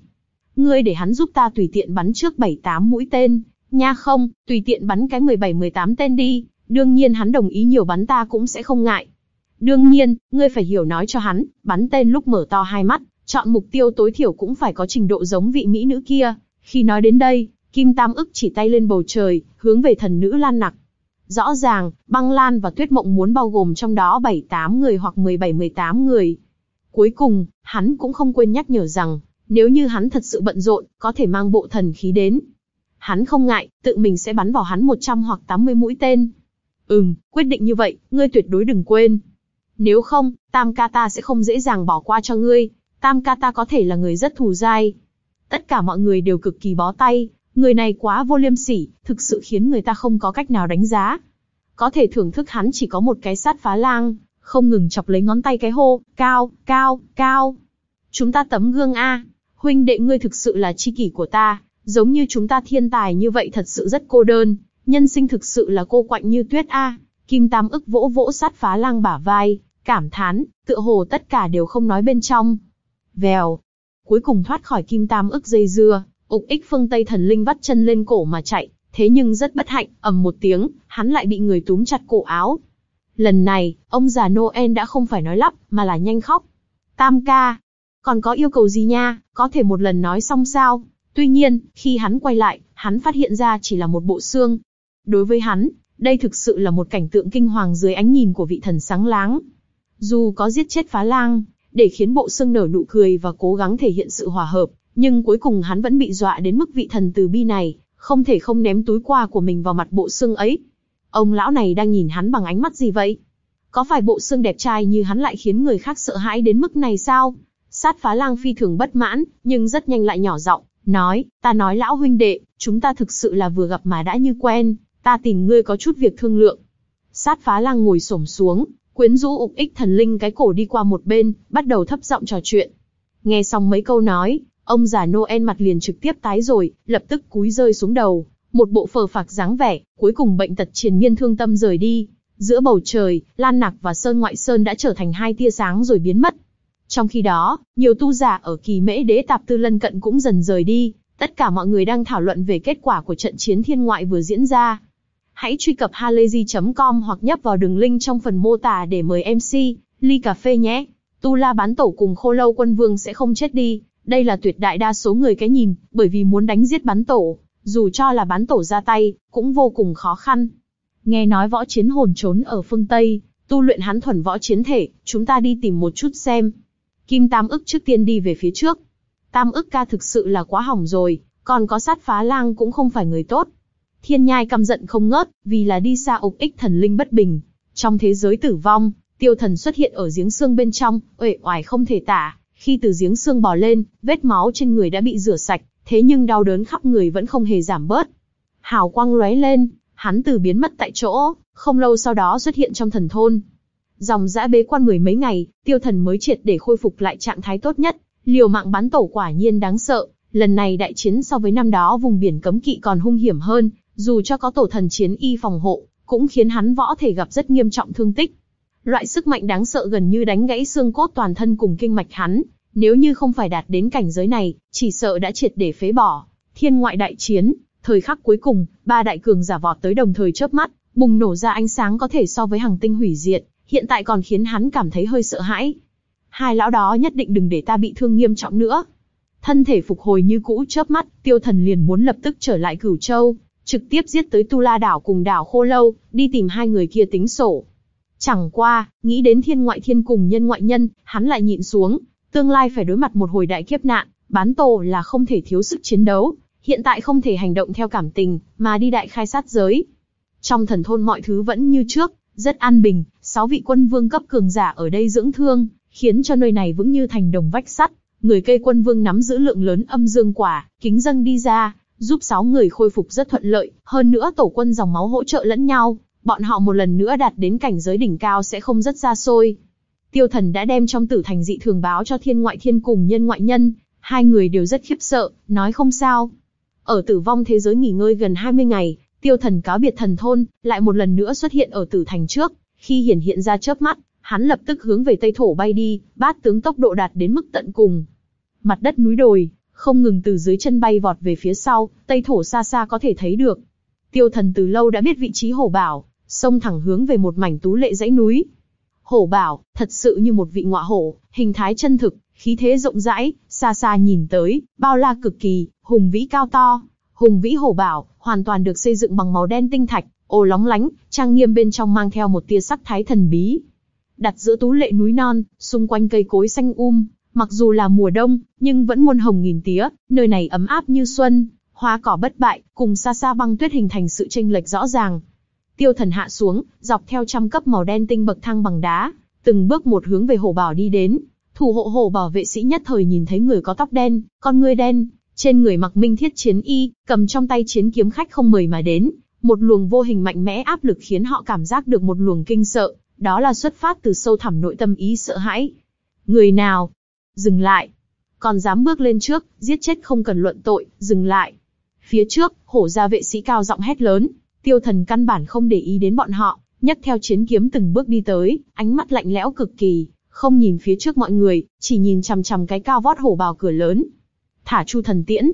Ngươi để hắn giúp ta tùy tiện bắn trước 7-8 mũi tên, nha không, tùy tiện bắn cái 17-18 tên đi, đương nhiên hắn đồng ý nhiều bắn ta cũng sẽ không ngại. Đương nhiên, ngươi phải hiểu nói cho hắn, bắn tên lúc mở to hai mắt, chọn mục tiêu tối thiểu cũng phải có trình độ giống vị mỹ nữ kia. Khi nói đến đây, Kim Tam ức chỉ tay lên bầu trời, hướng về thần nữ Lan Nặc. Rõ ràng, băng Lan và Tuyết Mộng muốn bao gồm trong đó 7-8 người hoặc 17-18 người. Cuối cùng, hắn cũng không quên nhắc nhở rằng, nếu như hắn thật sự bận rộn, có thể mang bộ thần khí đến. Hắn không ngại, tự mình sẽ bắn vào hắn 100 hoặc 80 mũi tên. Ừm, quyết định như vậy, ngươi tuyệt đối đừng quên. Nếu không, Tam ca ta sẽ không dễ dàng bỏ qua cho ngươi. Tam ca ta có thể là người rất thù dai. Tất cả mọi người đều cực kỳ bó tay, người này quá vô liêm sỉ, thực sự khiến người ta không có cách nào đánh giá. Có thể thưởng thức hắn chỉ có một cái sát phá lang, không ngừng chọc lấy ngón tay cái hô, cao, cao, cao. Chúng ta tấm gương A, huynh đệ ngươi thực sự là chi kỷ của ta, giống như chúng ta thiên tài như vậy thật sự rất cô đơn, nhân sinh thực sự là cô quạnh như tuyết A. Kim Tam ức vỗ vỗ sát phá lang bả vai, cảm thán, tựa hồ tất cả đều không nói bên trong. Vèo, cuối cùng thoát khỏi Kim Tam ức dây dưa, ục ích phương Tây thần linh vắt chân lên cổ mà chạy, thế nhưng rất bất hạnh, ầm một tiếng, hắn lại bị người túm chặt cổ áo. Lần này, ông già Noel đã không phải nói lắp, mà là nhanh khóc. Tam ca, còn có yêu cầu gì nha, có thể một lần nói xong sao? Tuy nhiên, khi hắn quay lại, hắn phát hiện ra chỉ là một bộ xương. Đối với hắn, đây thực sự là một cảnh tượng kinh hoàng dưới ánh nhìn của vị thần sáng láng. Dù có giết chết phá lang, để khiến bộ xương nở nụ cười và cố gắng thể hiện sự hòa hợp, nhưng cuối cùng hắn vẫn bị dọa đến mức vị thần từ bi này, không thể không ném túi qua của mình vào mặt bộ xương ấy. Ông lão này đang nhìn hắn bằng ánh mắt gì vậy? Có phải bộ xương đẹp trai như hắn lại khiến người khác sợ hãi đến mức này sao? Sát phá lang phi thường bất mãn, nhưng rất nhanh lại nhỏ giọng, nói, ta nói lão huynh đệ, chúng ta thực sự là vừa gặp mà đã như quen, ta tìm ngươi có chút việc thương lượng. Sát phá lang ngồi xổm xuống, quyến rũ ục ích thần linh cái cổ đi qua một bên, bắt đầu thấp giọng trò chuyện. Nghe xong mấy câu nói, ông già Noel mặt liền trực tiếp tái rồi, lập tức cúi rơi xuống đầu, một bộ phờ phạc dáng vẻ, cuối cùng bệnh tật triền miên thương tâm rời đi. Giữa bầu trời, Lan Nặc và Sơn Ngoại Sơn đã trở thành hai tia sáng rồi biến mất. Trong khi đó, nhiều tu giả ở kỳ mễ đế tạp tư lân cận cũng dần rời đi, tất cả mọi người đang thảo luận về kết quả của trận chiến thiên ngoại vừa diễn ra. Hãy truy cập halayzi.com hoặc nhấp vào đường link trong phần mô tả để mời MC, ly cà phê nhé. Tu La bán tổ cùng khô lâu quân vương sẽ không chết đi, đây là tuyệt đại đa số người cái nhìn, bởi vì muốn đánh giết bán tổ, dù cho là bán tổ ra tay, cũng vô cùng khó khăn. Nghe nói võ chiến hồn trốn ở phương Tây, tu luyện hắn thuần võ chiến thể, chúng ta đi tìm một chút xem. Kim Tam ức trước tiên đi về phía trước. Tam ức ca thực sự là quá hỏng rồi, còn có sát phá lang cũng không phải người tốt. Thiên nhai căm giận không ngớt, vì là đi xa ục ích thần linh bất bình. Trong thế giới tử vong, tiêu thần xuất hiện ở giếng xương bên trong, uể oải không thể tả. Khi từ giếng xương bò lên, vết máu trên người đã bị rửa sạch, thế nhưng đau đớn khắp người vẫn không hề giảm bớt. Hào quang lóe lên, hắn từ biến mất tại chỗ, không lâu sau đó xuất hiện trong thần thôn. Dòng dã bế quan mười mấy ngày, tiêu thần mới triệt để khôi phục lại trạng thái tốt nhất, liều mạng bắn tổ quả nhiên đáng sợ. Lần này đại chiến so với năm đó vùng biển cấm kỵ còn hung hiểm hơn, dù cho có tổ thần chiến y phòng hộ, cũng khiến hắn võ thể gặp rất nghiêm trọng thương tích. Loại sức mạnh đáng sợ gần như đánh gãy xương cốt toàn thân cùng kinh mạch hắn, nếu như không phải đạt đến cảnh giới này, chỉ sợ đã triệt để phế bỏ. Thiên ngoại đại chiến, thời khắc cuối cùng, ba đại cường giả vọt tới đồng thời chớp mắt, bùng nổ ra ánh sáng có thể so với hàng tinh hủy diệt, hiện tại còn khiến hắn cảm thấy hơi sợ hãi. Hai lão đó nhất định đừng để ta bị thương nghiêm trọng nữa. Thân thể phục hồi như cũ chớp mắt, tiêu thần liền muốn lập tức trở lại cửu châu, trực tiếp giết tới Tu La đảo cùng đảo Khô Lâu, đi tìm hai người kia tính sổ. Chẳng qua, nghĩ đến thiên ngoại thiên cùng nhân ngoại nhân, hắn lại nhịn xuống, tương lai phải đối mặt một hồi đại kiếp nạn, bán tổ là không thể thiếu sức chiến đấu, hiện tại không thể hành động theo cảm tình, mà đi đại khai sát giới. Trong thần thôn mọi thứ vẫn như trước, rất an bình, sáu vị quân vương cấp cường giả ở đây dưỡng thương, khiến cho nơi này vững như thành đồng vách sắt. Người cây quân vương nắm giữ lượng lớn âm dương quả, kính dâng đi ra, giúp sáu người khôi phục rất thuận lợi, hơn nữa tổ quân dòng máu hỗ trợ lẫn nhau, bọn họ một lần nữa đạt đến cảnh giới đỉnh cao sẽ không rất xa xôi. Tiêu thần đã đem trong tử thành dị thường báo cho thiên ngoại thiên cùng nhân ngoại nhân, hai người đều rất khiếp sợ, nói không sao. Ở tử vong thế giới nghỉ ngơi gần 20 ngày, tiêu thần cáo biệt thần thôn, lại một lần nữa xuất hiện ở tử thành trước, khi hiển hiện ra chớp mắt, hắn lập tức hướng về Tây Thổ bay đi, bát tướng tốc độ đạt đến mức tận cùng. Mặt đất núi đồi, không ngừng từ dưới chân bay vọt về phía sau, Tây Thổ xa xa có thể thấy được. Tiêu thần từ lâu đã biết vị trí hổ bảo, xông thẳng hướng về một mảnh tú lệ dãy núi. Hổ bảo, thật sự như một vị ngọa hổ, hình thái chân thực, khí thế rộng rãi, xa xa nhìn tới, bao la cực kỳ, hùng vĩ cao to. Hùng vĩ hổ bảo, hoàn toàn được xây dựng bằng màu đen tinh thạch, ô lóng lánh, trang nghiêm bên trong mang theo một tia sắc thái thần bí. Đặt giữa tú lệ núi non, xung quanh cây cối xanh um, mặc dù là mùa đông, nhưng vẫn muôn hồng nghìn tía, nơi này ấm áp như xuân, hoa cỏ bất bại, cùng xa xa băng tuyết hình thành sự chênh lệch rõ ràng. Tiêu thần hạ xuống, dọc theo trăm cấp màu đen tinh bậc thang bằng đá, từng bước một hướng về hồ bảo đi đến. Thủ hộ Hồ bảo vệ sĩ nhất thời nhìn thấy người có tóc đen, con ngươi đen, trên người mặc minh thiết chiến y, cầm trong tay chiến kiếm khách không mời mà đến, một luồng vô hình mạnh mẽ áp lực khiến họ cảm giác được một luồng kinh sợ, đó là xuất phát từ sâu thẳm nội tâm ý sợ hãi. Người nào? Dừng lại. Còn dám bước lên trước, giết chết không cần luận tội, dừng lại. Phía trước, hổ gia vệ sĩ cao giọng hét lớn, tiêu thần căn bản không để ý đến bọn họ, nhấc theo chiến kiếm từng bước đi tới, ánh mắt lạnh lẽo cực kỳ, không nhìn phía trước mọi người, chỉ nhìn chằm chằm cái cao vót hổ bào cửa lớn. Thả chu thần tiễn.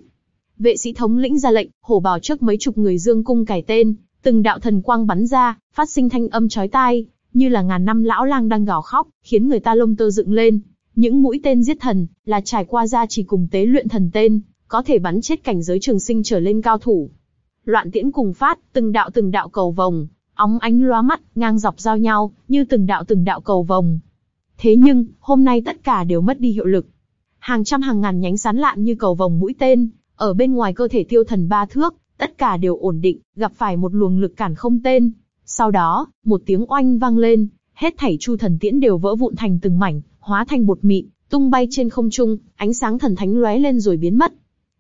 Vệ sĩ thống lĩnh ra lệnh, hổ bào trước mấy chục người dương cung cải tên, từng đạo thần quang bắn ra, phát sinh thanh âm chói tai, như là ngàn năm lão lang đang gào khóc, khiến người ta lông tơ dựng lên. Những mũi tên giết thần, là trải qua ra chỉ cùng tế luyện thần tên, có thể bắn chết cảnh giới trường sinh trở lên cao thủ. Loạn tiễn cùng phát, từng đạo từng đạo cầu vồng, óng ánh lóa mắt, ngang dọc giao nhau, như từng đạo từng đạo cầu vồng. Thế nhưng, hôm nay tất cả đều mất đi hiệu lực. Hàng trăm hàng ngàn nhánh sán lạn như cầu vồng mũi tên, ở bên ngoài cơ thể tiêu thần ba thước, tất cả đều ổn định, gặp phải một luồng lực cản không tên. Sau đó, một tiếng oanh vang lên, hết thảy chu thần tiễn đều vỡ vụn thành từng mảnh, hóa thành bột mịn, tung bay trên không trung, ánh sáng thần thánh lóe lên rồi biến mất.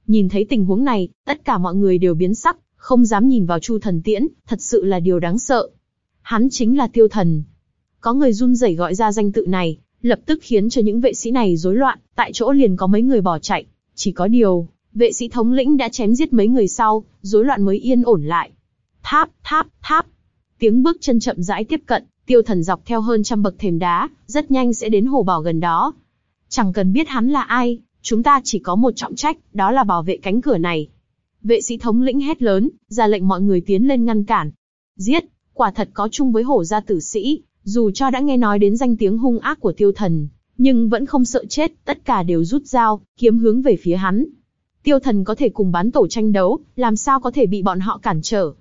Nhìn thấy tình huống này, tất cả mọi người đều biến sắc, không dám nhìn vào Chu Thần Tiễn, thật sự là điều đáng sợ. Hắn chính là Tiêu Thần. Có người run rẩy gọi ra danh tự này, lập tức khiến cho những vệ sĩ này rối loạn, tại chỗ liền có mấy người bỏ chạy. Chỉ có điều, vệ sĩ thống lĩnh đã chém giết mấy người sau, rối loạn mới yên ổn lại. Tháp, tháp, tháp. Tiếng bước chân chậm rãi tiếp cận, tiêu thần dọc theo hơn trăm bậc thềm đá, rất nhanh sẽ đến hồ bảo gần đó. Chẳng cần biết hắn là ai, chúng ta chỉ có một trọng trách, đó là bảo vệ cánh cửa này. Vệ sĩ thống lĩnh hét lớn, ra lệnh mọi người tiến lên ngăn cản. Giết, quả thật có chung với hổ gia tử sĩ, dù cho đã nghe nói đến danh tiếng hung ác của tiêu thần, nhưng vẫn không sợ chết, tất cả đều rút dao, kiếm hướng về phía hắn. Tiêu thần có thể cùng bán tổ tranh đấu, làm sao có thể bị bọn họ cản trở.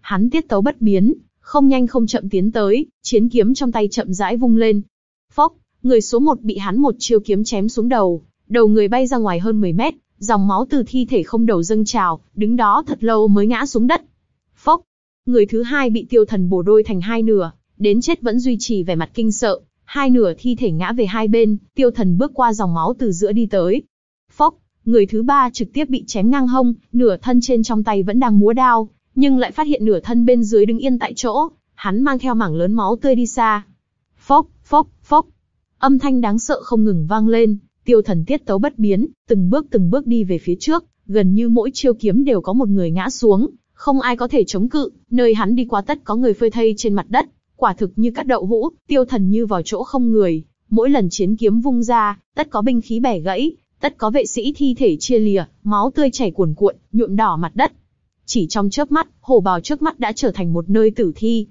Hắn tiết tấu bất biến, không nhanh không chậm tiến tới, chiến kiếm trong tay chậm rãi vung lên. Phốc, người số một bị hắn một chiêu kiếm chém xuống đầu, đầu người bay ra ngoài hơn 10 mét, dòng máu từ thi thể không đầu dâng trào, đứng đó thật lâu mới ngã xuống đất. Phốc, người thứ hai bị tiêu thần bổ đôi thành hai nửa, đến chết vẫn duy trì vẻ mặt kinh sợ, hai nửa thi thể ngã về hai bên, tiêu thần bước qua dòng máu từ giữa đi tới. Phốc, người thứ ba trực tiếp bị chém ngang hông, nửa thân trên trong tay vẫn đang múa đao, nhưng lại phát hiện nửa thân bên dưới đứng yên tại chỗ, hắn mang theo mảng lớn máu tươi đi xa. Phốc, phốc, phốc. Âm thanh đáng sợ không ngừng vang lên, tiêu thần tiết tấu bất biến, từng bước từng bước đi về phía trước, gần như mỗi chiêu kiếm đều có một người ngã xuống, không ai có thể chống cự, nơi hắn đi qua tất có người phơi thây trên mặt đất, quả thực như cắt đậu hũ, tiêu thần như vào chỗ không người, mỗi lần chiến kiếm vung ra, tất có binh khí bẻ gãy, tất có vệ sĩ thi thể chia lìa, máu tươi chảy cuồn cuộn, nhuộm đỏ mặt đất. Chỉ trong chớp mắt, hồ bào trước mắt đã trở thành một nơi tử thi.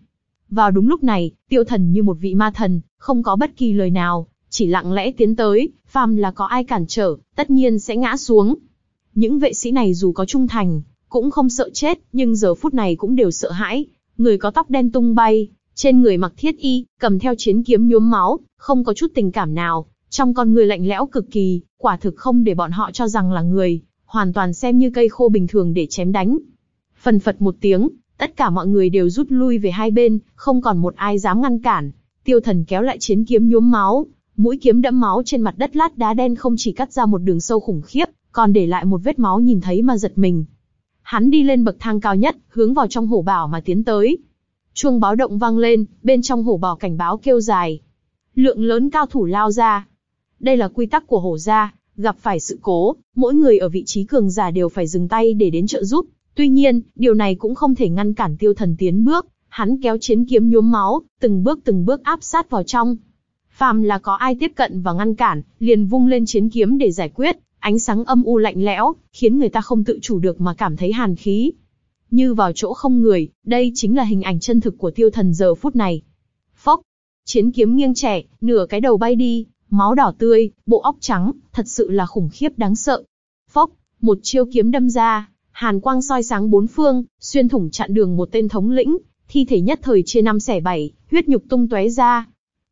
Vào đúng lúc này, tiêu thần như một vị ma thần, không có bất kỳ lời nào, chỉ lặng lẽ tiến tới, phàm là có ai cản trở, tất nhiên sẽ ngã xuống. Những vệ sĩ này dù có trung thành, cũng không sợ chết, nhưng giờ phút này cũng đều sợ hãi. Người có tóc đen tung bay, trên người mặc thiết y, cầm theo chiến kiếm nhuốm máu, không có chút tình cảm nào, trong con người lạnh lẽo cực kỳ, quả thực không để bọn họ cho rằng là người, hoàn toàn xem như cây khô bình thường để chém đánh. Phần phật một tiếng, tất cả mọi người đều rút lui về hai bên, không còn một ai dám ngăn cản. Tiêu thần kéo lại chiến kiếm nhuốm máu, mũi kiếm đẫm máu trên mặt đất lát đá đen không chỉ cắt ra một đường sâu khủng khiếp, còn để lại một vết máu nhìn thấy mà giật mình. Hắn đi lên bậc thang cao nhất, hướng vào trong hổ bảo mà tiến tới. Chuông báo động vang lên, bên trong hổ bảo cảnh báo kêu dài. Lượng lớn cao thủ lao ra. Đây là quy tắc của hổ gia, gặp phải sự cố, mỗi người ở vị trí cường giả đều phải dừng tay để đến trợ giúp. Tuy nhiên, điều này cũng không thể ngăn cản tiêu thần tiến bước, hắn kéo chiến kiếm nhuốm máu, từng bước từng bước áp sát vào trong. Phàm là có ai tiếp cận và ngăn cản, liền vung lên chiến kiếm để giải quyết, ánh sáng âm u lạnh lẽo, khiến người ta không tự chủ được mà cảm thấy hàn khí. Như vào chỗ không người, đây chính là hình ảnh chân thực của tiêu thần giờ phút này. Phốc, chiến kiếm nghiêng trẻ, nửa cái đầu bay đi, máu đỏ tươi, bộ óc trắng, thật sự là khủng khiếp đáng sợ. Phốc, một chiêu kiếm đâm ra, hàn quang soi sáng bốn phương, xuyên thủng chặn đường một tên thống lĩnh, thi thể nhất thời chia năm xẻ bảy, huyết nhục tung tóe ra.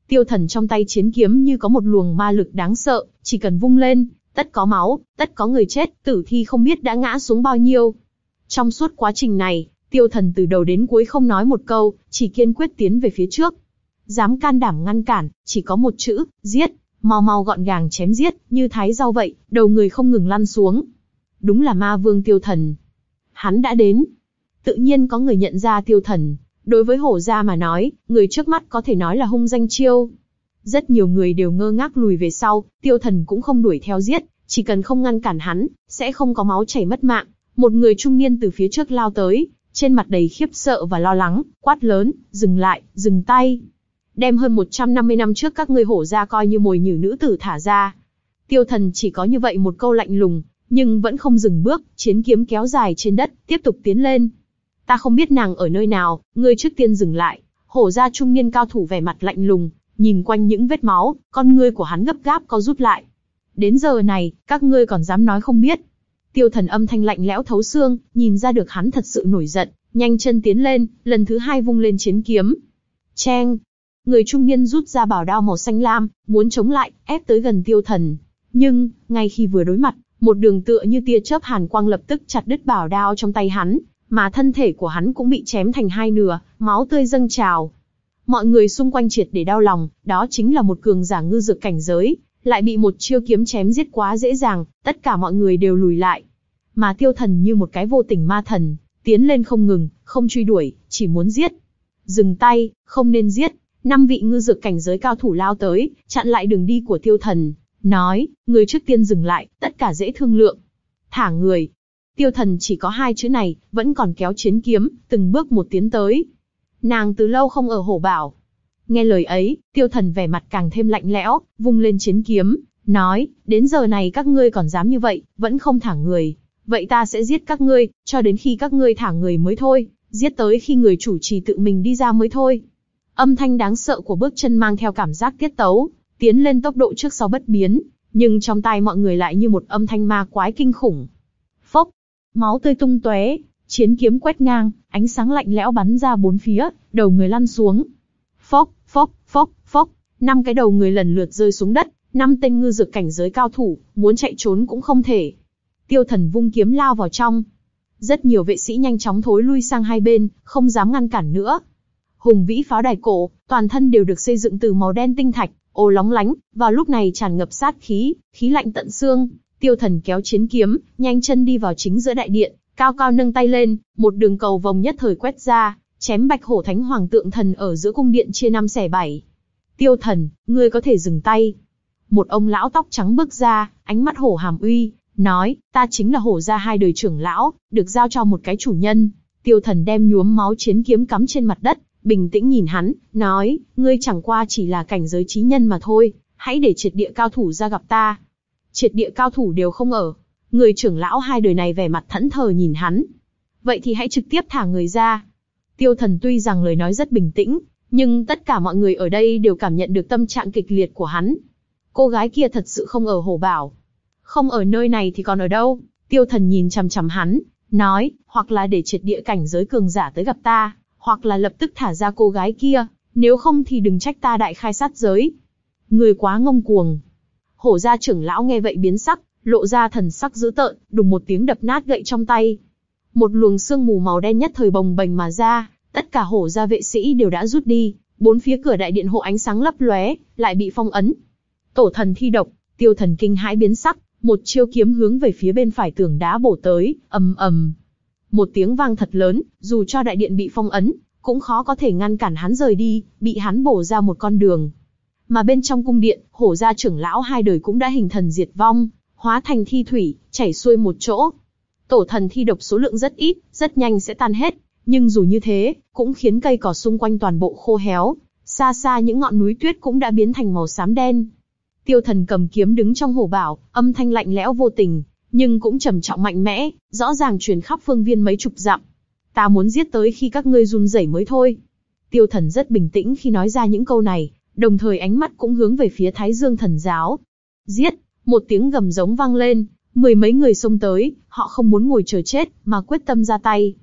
Tiêu thần trong tay chiến kiếm như có một luồng ma lực đáng sợ, chỉ cần vung lên, tất có máu, tất có người chết, tử thi không biết đã ngã xuống bao nhiêu. Trong suốt quá trình này, tiêu thần từ đầu đến cuối không nói một câu, chỉ kiên quyết tiến về phía trước. Dám can đảm ngăn cản, chỉ có một chữ, giết. mau mau gọn gàng chém giết, như thái rau vậy, đầu người không ngừng lăn xuống. Đúng là ma vương tiêu thần. Hắn đã đến. Tự nhiên có người nhận ra tiêu thần. Đối với hổ gia mà nói, người trước mắt có thể nói là hung danh chiêu. Rất nhiều người đều ngơ ngác lùi về sau, tiêu thần cũng không đuổi theo giết, chỉ cần không ngăn cản hắn, sẽ không có máu chảy mất mạng. Một người trung niên từ phía trước lao tới, trên mặt đầy khiếp sợ và lo lắng, quát lớn, dừng lại, dừng tay. Đem hơn 150 năm trước các ngươi hổ ra coi như mồi nhử nữ tử thả ra. Tiêu thần chỉ có như vậy một câu lạnh lùng, nhưng vẫn không dừng bước, chiến kiếm kéo dài trên đất, tiếp tục tiến lên. Ta không biết nàng ở nơi nào, ngươi trước tiên dừng lại. Hổ gia trung niên cao thủ vẻ mặt lạnh lùng, nhìn quanh những vết máu, con ngươi của hắn gấp gáp co rút lại. Đến giờ này, các ngươi còn dám nói không biết. Tiêu thần âm thanh lạnh lẽo thấu xương, nhìn ra được hắn thật sự nổi giận, nhanh chân tiến lên, lần thứ hai vung lên chiến kiếm. Cheng! Người trung niên rút ra bảo đao màu xanh lam, muốn chống lại, ép tới gần tiêu thần. Nhưng, ngay khi vừa đối mặt, một đường tựa như tia chớp hàn quang lập tức chặt đứt bảo đao trong tay hắn, mà thân thể của hắn cũng bị chém thành hai nửa, máu tươi dâng trào. Mọi người xung quanh triệt để đau lòng, đó chính là một cường giả ngư dược cảnh giới, lại bị một chiêu kiếm chém giết quá dễ dàng, tất cả mọi người đều lùi lại. Mà tiêu thần như một cái vô tình ma thần, tiến lên không ngừng, không truy đuổi, chỉ muốn giết. Dừng tay, không nên giết. Năm vị ngư dược cảnh giới cao thủ lao tới, chặn lại đường đi của tiêu thần, nói, người trước tiên dừng lại, tất cả dễ thương lượng. Thả người. Tiêu thần chỉ có hai chữ này, vẫn còn kéo chiến kiếm, từng bước một tiến tới. Nàng từ lâu không ở hổ bảo, Nghe lời ấy, tiêu thần vẻ mặt càng thêm lạnh lẽo, vung lên chiến kiếm, nói, đến giờ này các ngươi còn dám như vậy, vẫn không thả người. Vậy ta sẽ giết các ngươi, cho đến khi các ngươi thả người mới thôi, giết tới khi người chủ trì tự mình đi ra mới thôi. Âm thanh đáng sợ của bước chân mang theo cảm giác tiết tấu, tiến lên tốc độ trước sau bất biến, nhưng trong tai mọi người lại như một âm thanh ma quái kinh khủng. Máu tươi tung tóe, chiến kiếm quét ngang, ánh sáng lạnh lẽo bắn ra bốn phía, đầu người lăn xuống. Phốc, Phốc, phốc, phốc, năm cái đầu người lần lượt rơi xuống đất, năm tên ngư dược cảnh giới cao thủ, muốn chạy trốn cũng không thể. Tiêu thần vung kiếm lao vào trong. Rất nhiều vệ sĩ nhanh chóng thối lui sang hai bên, không dám ngăn cản nữa. Hùng vĩ pháo đài cổ, toàn thân đều được xây dựng từ màu đen tinh thạch, ô lóng lánh, vào lúc này tràn ngập sát khí, khí lạnh tận xương. Tiêu thần kéo chiến kiếm, nhanh chân đi vào chính giữa đại điện, cao cao nâng tay lên, một đường cầu vòng nhất thời quét ra, chém bạch hổ thánh hoàng tượng thần ở giữa cung điện chia năm xẻ bảy. Tiêu thần, ngươi có thể dừng tay. Một ông lão tóc trắng bước ra, ánh mắt hổ hàm uy, nói, ta chính là hổ gia hai đời trưởng lão, được giao cho một cái chủ nhân. Tiêu thần đem nhuốm máu chiến kiếm cắm trên mặt đất, bình tĩnh nhìn hắn, nói, ngươi chẳng qua chỉ là cảnh giới trí nhân mà thôi, hãy để triệt địa cao thủ ra gặp ta. Triệt địa cao thủ đều không ở. Người trưởng lão hai đời này vẻ mặt thẫn thờ nhìn hắn. Vậy thì hãy trực tiếp thả người ra. Tiêu thần tuy rằng lời nói rất bình tĩnh, nhưng tất cả mọi người ở đây đều cảm nhận được tâm trạng kịch liệt của hắn. Cô gái kia thật sự không ở hồ bảo. Không ở nơi này thì còn ở đâu? Tiêu thần nhìn chằm chằm hắn, nói, hoặc là để triệt địa cảnh giới cường giả tới gặp ta, hoặc là lập tức thả ra cô gái kia, nếu không thì đừng trách ta đại khai sát giới. Người quá ngông cuồng. Hổ gia trưởng lão nghe vậy biến sắc, lộ ra thần sắc dữ tợn, đùng một tiếng đập nát gậy trong tay, một luồng sương mù màu đen nhất thời bồng bềnh mà ra, tất cả hổ gia vệ sĩ đều đã rút đi, bốn phía cửa đại điện hộ ánh sáng lấp lóe, lại bị phong ấn. Tổ thần thi độc, tiêu thần kinh hãi biến sắc, một chiêu kiếm hướng về phía bên phải tường đá bổ tới, ầm ầm. Một tiếng vang thật lớn, dù cho đại điện bị phong ấn, cũng khó có thể ngăn cản hắn rời đi, bị hắn bổ ra một con đường. Mà bên trong cung điện, hổ gia trưởng lão hai đời cũng đã hình thần diệt vong, hóa thành thi thủy, chảy xuôi một chỗ, Tổ thần thi độc số lượng rất ít, rất nhanh sẽ tan hết, nhưng dù như thế, cũng khiến cây cỏ xung quanh toàn bộ khô héo, xa xa những ngọn núi tuyết cũng đã biến thành màu xám đen. Tiêu thần cầm kiếm đứng trong hồ bảo, âm thanh lạnh lẽo vô tình, nhưng cũng trầm trọng mạnh mẽ, rõ ràng truyền khắp phương viên mấy chục dặm. Ta muốn giết tới khi các ngươi run rẩy mới thôi. Tiêu thần rất bình tĩnh khi nói ra những câu này, đồng thời ánh mắt cũng hướng về phía Thái Dương thần giáo. Giết! Một tiếng gầm giống vang lên, Mười mấy người xông tới, họ không muốn ngồi chờ chết, mà quyết tâm ra tay.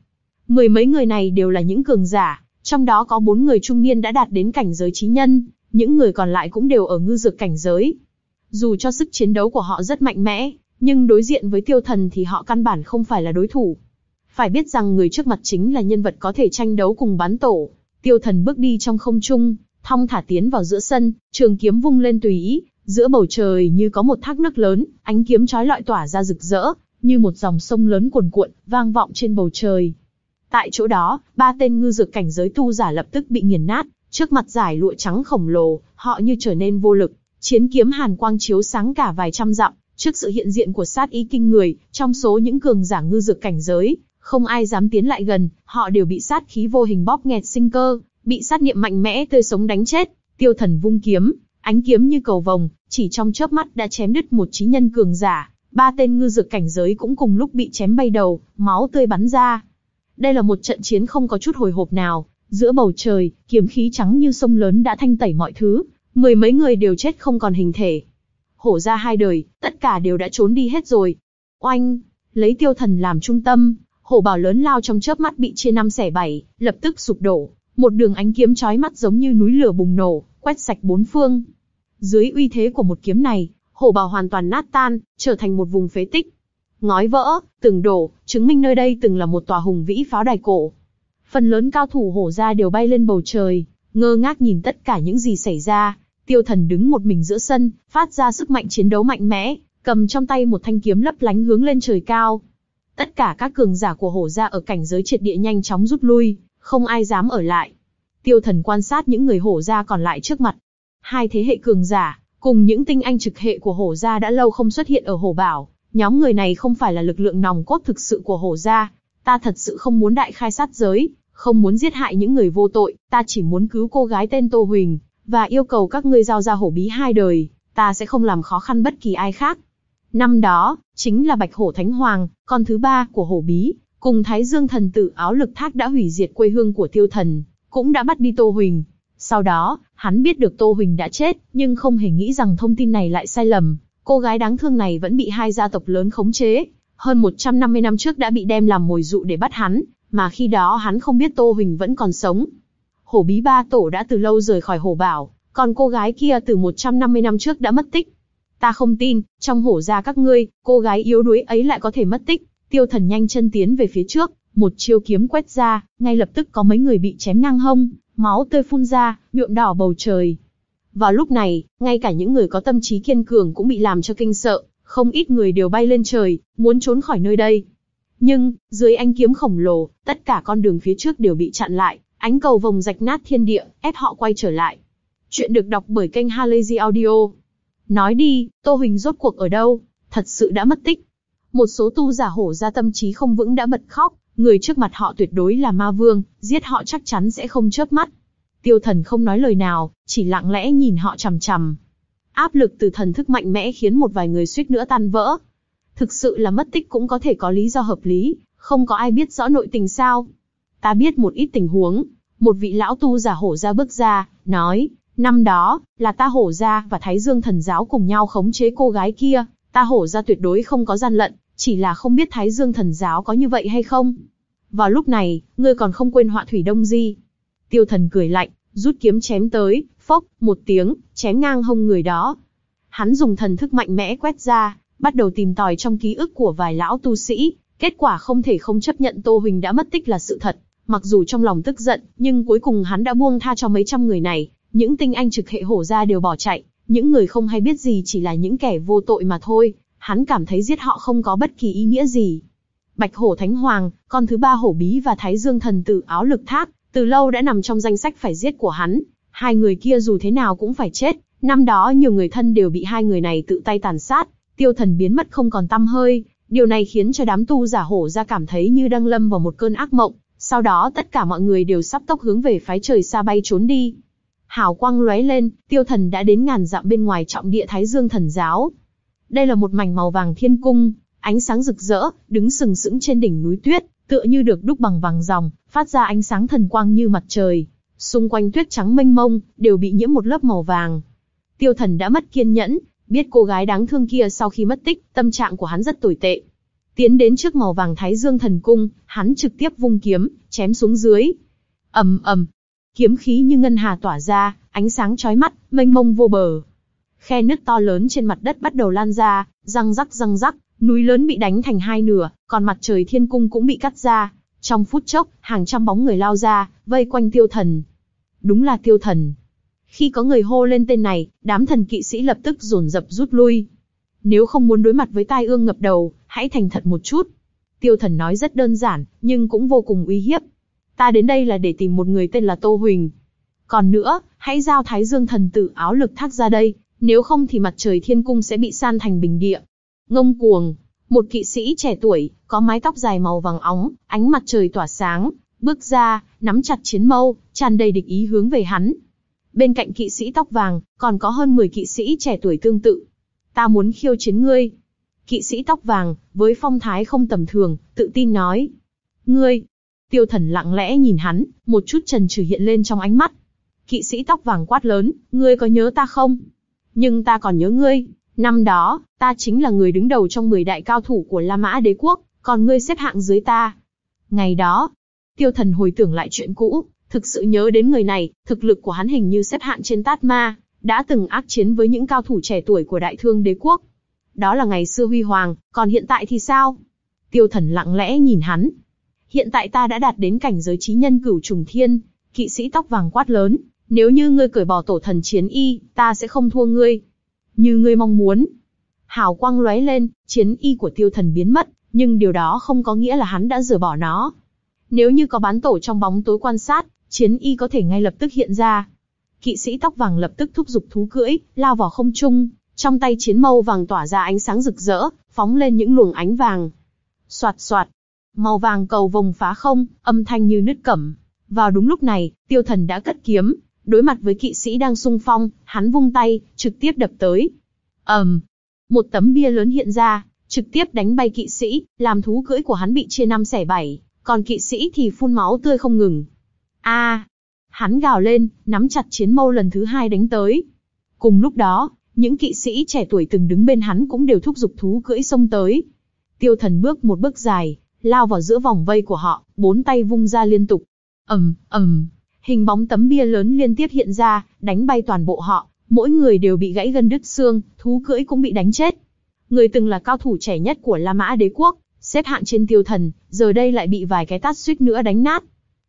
Mười mấy người này đều là những cường giả, trong đó có bốn người trung niên đã đạt đến cảnh giới trí nhân, những người còn lại cũng đều ở ngư dược cảnh giới. Dù cho sức chiến đấu của họ rất mạnh mẽ, nhưng đối diện với tiêu thần thì họ căn bản không phải là đối thủ. Phải biết rằng người trước mặt chính là nhân vật có thể tranh đấu cùng bán tổ. Tiêu thần bước đi trong không trung, thong thả tiến vào giữa sân, trường kiếm vung lên tùy ý, Giữa bầu trời như có một thác nước lớn, ánh kiếm chói lọi tỏa ra rực rỡ, như một dòng sông lớn cuồn cuộn, vang vọng trên bầu trời. Tại chỗ đó, ba tên ngư dược cảnh giới tu giả lập tức bị nghiền nát, trước mặt giải lụa trắng khổng lồ, họ như trở nên vô lực, chiến kiếm hàn quang chiếu sáng cả vài trăm dặm, trước sự hiện diện của sát ý kinh người, trong số những cường giả ngư dược cảnh giới, không ai dám tiến lại gần, họ đều bị sát khí vô hình bóp nghẹt sinh cơ, bị sát niệm mạnh mẽ tươi sống đánh chết. Tiêu Thần vung kiếm, ánh kiếm như cầu vồng, chỉ trong chớp mắt đã chém đứt một chí nhân cường giả, ba tên ngư dược cảnh giới cũng cùng lúc bị chém bay đầu, máu tươi bắn ra. Đây là một trận chiến không có chút hồi hộp nào, giữa bầu trời, kiếm khí trắng như sông lớn đã thanh tẩy mọi thứ, mười mấy người đều chết không còn hình thể. Hổ ra hai đời, tất cả đều đã trốn đi hết rồi. Oanh, lấy tiêu thần làm trung tâm, hổ bảo lớn lao trong chớp mắt bị chia năm xẻ bảy, lập tức sụp đổ, một đường ánh kiếm chói mắt giống như núi lửa bùng nổ, quét sạch bốn phương. Dưới uy thế của một kiếm này, hổ bào hoàn toàn nát tan, trở thành một vùng phế tích. Ngói vỡ, tường đổ, chứng minh nơi đây từng là một tòa hùng vĩ pháo đài cổ. Phần lớn cao thủ hổ ra đều bay lên bầu trời, ngơ ngác nhìn tất cả những gì xảy ra. Tiêu thần đứng một mình giữa sân, phát ra sức mạnh chiến đấu mạnh mẽ, cầm trong tay một thanh kiếm lấp lánh hướng lên trời cao. Tất cả các cường giả của hổ ra ở cảnh giới triệt địa nhanh chóng rút lui, không ai dám ở lại. Tiêu thần quan sát những người hổ Gia còn lại trước mặt. Hai thế hệ cường giả, cùng những tinh anh trực hệ của hổ gia đã lâu không xuất hiện ở hổ bảo. Nhóm người này không phải là lực lượng nòng cốt thực sự của hổ gia. Ta thật sự không muốn đại khai sát giới, không muốn giết hại những người vô tội, ta chỉ muốn cứu cô gái tên Tô Huỳnh, và yêu cầu các ngươi giao ra hổ bí hai đời, ta sẽ không làm khó khăn bất kỳ ai khác. Năm đó, chính là Bạch Hổ Thánh Hoàng, con thứ ba của hổ bí, cùng Thái Dương thần tử áo lực thác đã hủy diệt quê hương của tiêu thần, cũng đã bắt đi Tô Huỳnh. Sau đó, hắn biết được Tô Huỳnh đã chết, nhưng không hề nghĩ rằng thông tin này lại sai lầm. Cô gái đáng thương này vẫn bị hai gia tộc lớn khống chế. Hơn 150 năm trước đã bị đem làm mồi dụ để bắt hắn, mà khi đó hắn không biết Tô Huỳnh vẫn còn sống. Hổ bí ba tổ đã từ lâu rời khỏi hổ bảo, còn cô gái kia từ 150 năm trước đã mất tích. Ta không tin, trong hổ gia các ngươi, cô gái yếu đuối ấy lại có thể mất tích. Tiêu thần nhanh chân tiến về phía trước, một chiêu kiếm quét ra, ngay lập tức có mấy người bị chém ngang hông, máu tươi phun ra, nhuộm đỏ bầu trời. Vào lúc này, ngay cả những người có tâm trí kiên cường cũng bị làm cho kinh sợ, không ít người đều bay lên trời, muốn trốn khỏi nơi đây. Nhưng, dưới ánh kiếm khổng lồ, tất cả con đường phía trước đều bị chặn lại, ánh cầu vòng rạch nát thiên địa, ép họ quay trở lại. Chuyện được đọc bởi kênh Halazy Audio. Nói đi, Tô Huỳnh rốt cuộc ở đâu? Thật sự đã mất tích. Một số tu giả hổ ra tâm trí không vững đã bật khóc, người trước mặt họ tuyệt đối là ma vương, giết họ chắc chắn sẽ không chớp mắt. Tiêu thần không nói lời nào, chỉ lặng lẽ nhìn họ chằm chằm. Áp lực từ thần thức mạnh mẽ khiến một vài người suýt nữa tan vỡ. Thực sự là mất tích cũng có thể có lý do hợp lý, không có ai biết rõ nội tình sao. Ta biết một ít tình huống. Một vị lão tu giả hổ ra bước ra, nói, năm đó, là ta hổ ra và Thái Dương thần giáo cùng nhau khống chế cô gái kia, ta hổ ra tuyệt đối không có gian lận, chỉ là không biết Thái Dương thần giáo có như vậy hay không. Vào lúc này, ngươi còn không quên họa thủy đông di. Tiêu thần cười lạnh, rút kiếm chém tới, phốc, một tiếng, chém ngang hông người đó. Hắn dùng thần thức mạnh mẽ quét ra, bắt đầu tìm tòi trong ký ức của vài lão tu sĩ, kết quả không thể không chấp nhận Tô Huỳnh đã mất tích là sự thật. Mặc dù trong lòng tức giận, nhưng cuối cùng hắn đã buông tha cho mấy trăm người này, những tinh anh trực hệ hổ ra đều bỏ chạy, những người không hay biết gì chỉ là những kẻ vô tội mà thôi, hắn cảm thấy giết họ không có bất kỳ ý nghĩa gì. Bạch Hổ Thánh Hoàng, con thứ ba hổ bí và Thái Dương thần tử áo lực thác, từ lâu đã nằm trong danh sách phải giết của hắn. Hai người kia dù thế nào cũng phải chết, năm đó nhiều người thân đều bị hai người này tự tay tàn sát, tiêu thần biến mất không còn tăm hơi. Điều này khiến cho đám tu giả hổ ra cảm thấy như đang lâm vào một cơn ác mộng, sau đó tất cả mọi người đều sắp tốc hướng về phái trời xa bay trốn đi. Hào quang lóe lên, tiêu thần đã đến ngàn dặm bên ngoài trọng địa Thái Dương thần giáo. Đây là một mảnh màu vàng thiên cung, ánh sáng rực rỡ, đứng sừng sững trên đỉnh núi tuyết, tựa như được đúc bằng vàng ròng, phát ra ánh sáng thần quang như mặt trời. Xung quanh tuyết trắng mênh mông, đều bị nhiễm một lớp màu vàng. Tiêu thần đã mất kiên nhẫn, biết cô gái đáng thương kia sau khi mất tích, tâm trạng của hắn rất tồi tệ. Tiến đến trước màu vàng thái dương thần cung, hắn trực tiếp vung kiếm, chém xuống dưới. ầm ầm, kiếm khí như ngân hà tỏa ra, ánh sáng chói mắt, mênh mông vô bờ. Khe nứt to lớn trên mặt đất bắt đầu lan ra, răng rắc răng rắc, núi lớn bị đánh thành hai nửa, còn mặt trời thiên cung cũng bị cắt ra. Trong phút chốc, hàng trăm bóng người lao ra, vây quanh tiêu thần. Đúng là tiêu thần. Khi có người hô lên tên này, đám thần kỵ sĩ lập tức dồn dập rút lui. Nếu không muốn đối mặt với tai ương ngập đầu, hãy thành thật một chút. Tiêu thần nói rất đơn giản, nhưng cũng vô cùng uy hiếp. Ta đến đây là để tìm một người tên là Tô Huỳnh. Còn nữa, hãy giao Thái Dương thần tử áo lực thác ra đây, nếu không thì mặt trời thiên cung sẽ bị san thành bình địa. Ngông cuồng, một kỵ sĩ trẻ tuổi, có mái tóc dài màu vàng óng, ánh mặt trời tỏa sáng, bước ra, nắm chặt chiến mâu, tràn đầy địch ý hướng về hắn. Bên cạnh kỵ sĩ tóc vàng, còn có hơn 10 kỵ sĩ trẻ tuổi tương tự. Ta muốn khiêu chiến ngươi. Kỵ sĩ tóc vàng, với phong thái không tầm thường, tự tin nói. Ngươi. Tiêu thần lặng lẽ nhìn hắn, một chút trần trừ hiện lên trong ánh mắt. Kỵ sĩ tóc vàng quát lớn, ngươi có nhớ ta không? Nhưng ta còn nhớ ngươi. Năm đó, ta chính là người đứng đầu trong 10 đại cao thủ của La Mã đế quốc, còn ngươi xếp hạng dưới ta. Ngày đó, tiêu thần hồi tưởng lại chuyện cũ, thực sự nhớ đến người này, thực lực của hắn hình như xếp hạng trên Tát Ma, đã từng ác chiến với những cao thủ trẻ tuổi của đại thương đế quốc. Đó là ngày xưa huy hoàng, còn hiện tại thì sao? Tiêu thần lặng lẽ nhìn hắn. Hiện tại ta đã đạt đến cảnh giới trí nhân cửu trùng thiên, kỵ sĩ tóc vàng quát lớn, nếu như ngươi cởi bỏ tổ thần chiến y, ta sẽ không thua ngươi. Như ngươi mong muốn. Hào quang lóe lên, chiến y của tiêu thần biến mất, nhưng điều đó không có nghĩa là hắn đã rửa bỏ nó. Nếu như có bán tổ trong bóng tối quan sát, chiến y có thể ngay lập tức hiện ra. Kỵ sĩ tóc vàng lập tức thúc giục thú cưỡi, lao vào không trung, trong tay chiến mâu vàng tỏa ra ánh sáng rực rỡ, phóng lên những luồng ánh vàng. Soạt soạt, màu vàng cầu vồng phá không, âm thanh như nứt cẩm. Vào đúng lúc này, tiêu thần đã cất kiếm, đối mặt với kỵ sĩ đang sung phong, hắn vung tay, trực tiếp đập tới. ầm, um, một tấm bia lớn hiện ra, trực tiếp đánh bay kỵ sĩ, làm thú cưỡi của hắn bị chia năm xẻ bảy, còn kỵ sĩ thì phun máu tươi không ngừng. A! hắn gào lên, nắm chặt chiến mâu lần thứ hai đánh tới. Cùng lúc đó, những kỵ sĩ trẻ tuổi từng đứng bên hắn cũng đều thúc giục thú cưỡi xông tới. Tiêu thần bước một bước dài, lao vào giữa vòng vây của họ, bốn tay vung ra liên tục. ầm ầm, hình bóng tấm bia lớn liên tiếp hiện ra, đánh bay toàn bộ họ, mỗi người đều bị gãy gân đứt xương, thú cưỡi cũng bị đánh chết. Người từng là cao thủ trẻ nhất của La Mã đế quốc, xếp hạng trên tiêu thần, giờ đây lại bị vài cái tát suýt nữa đánh nát.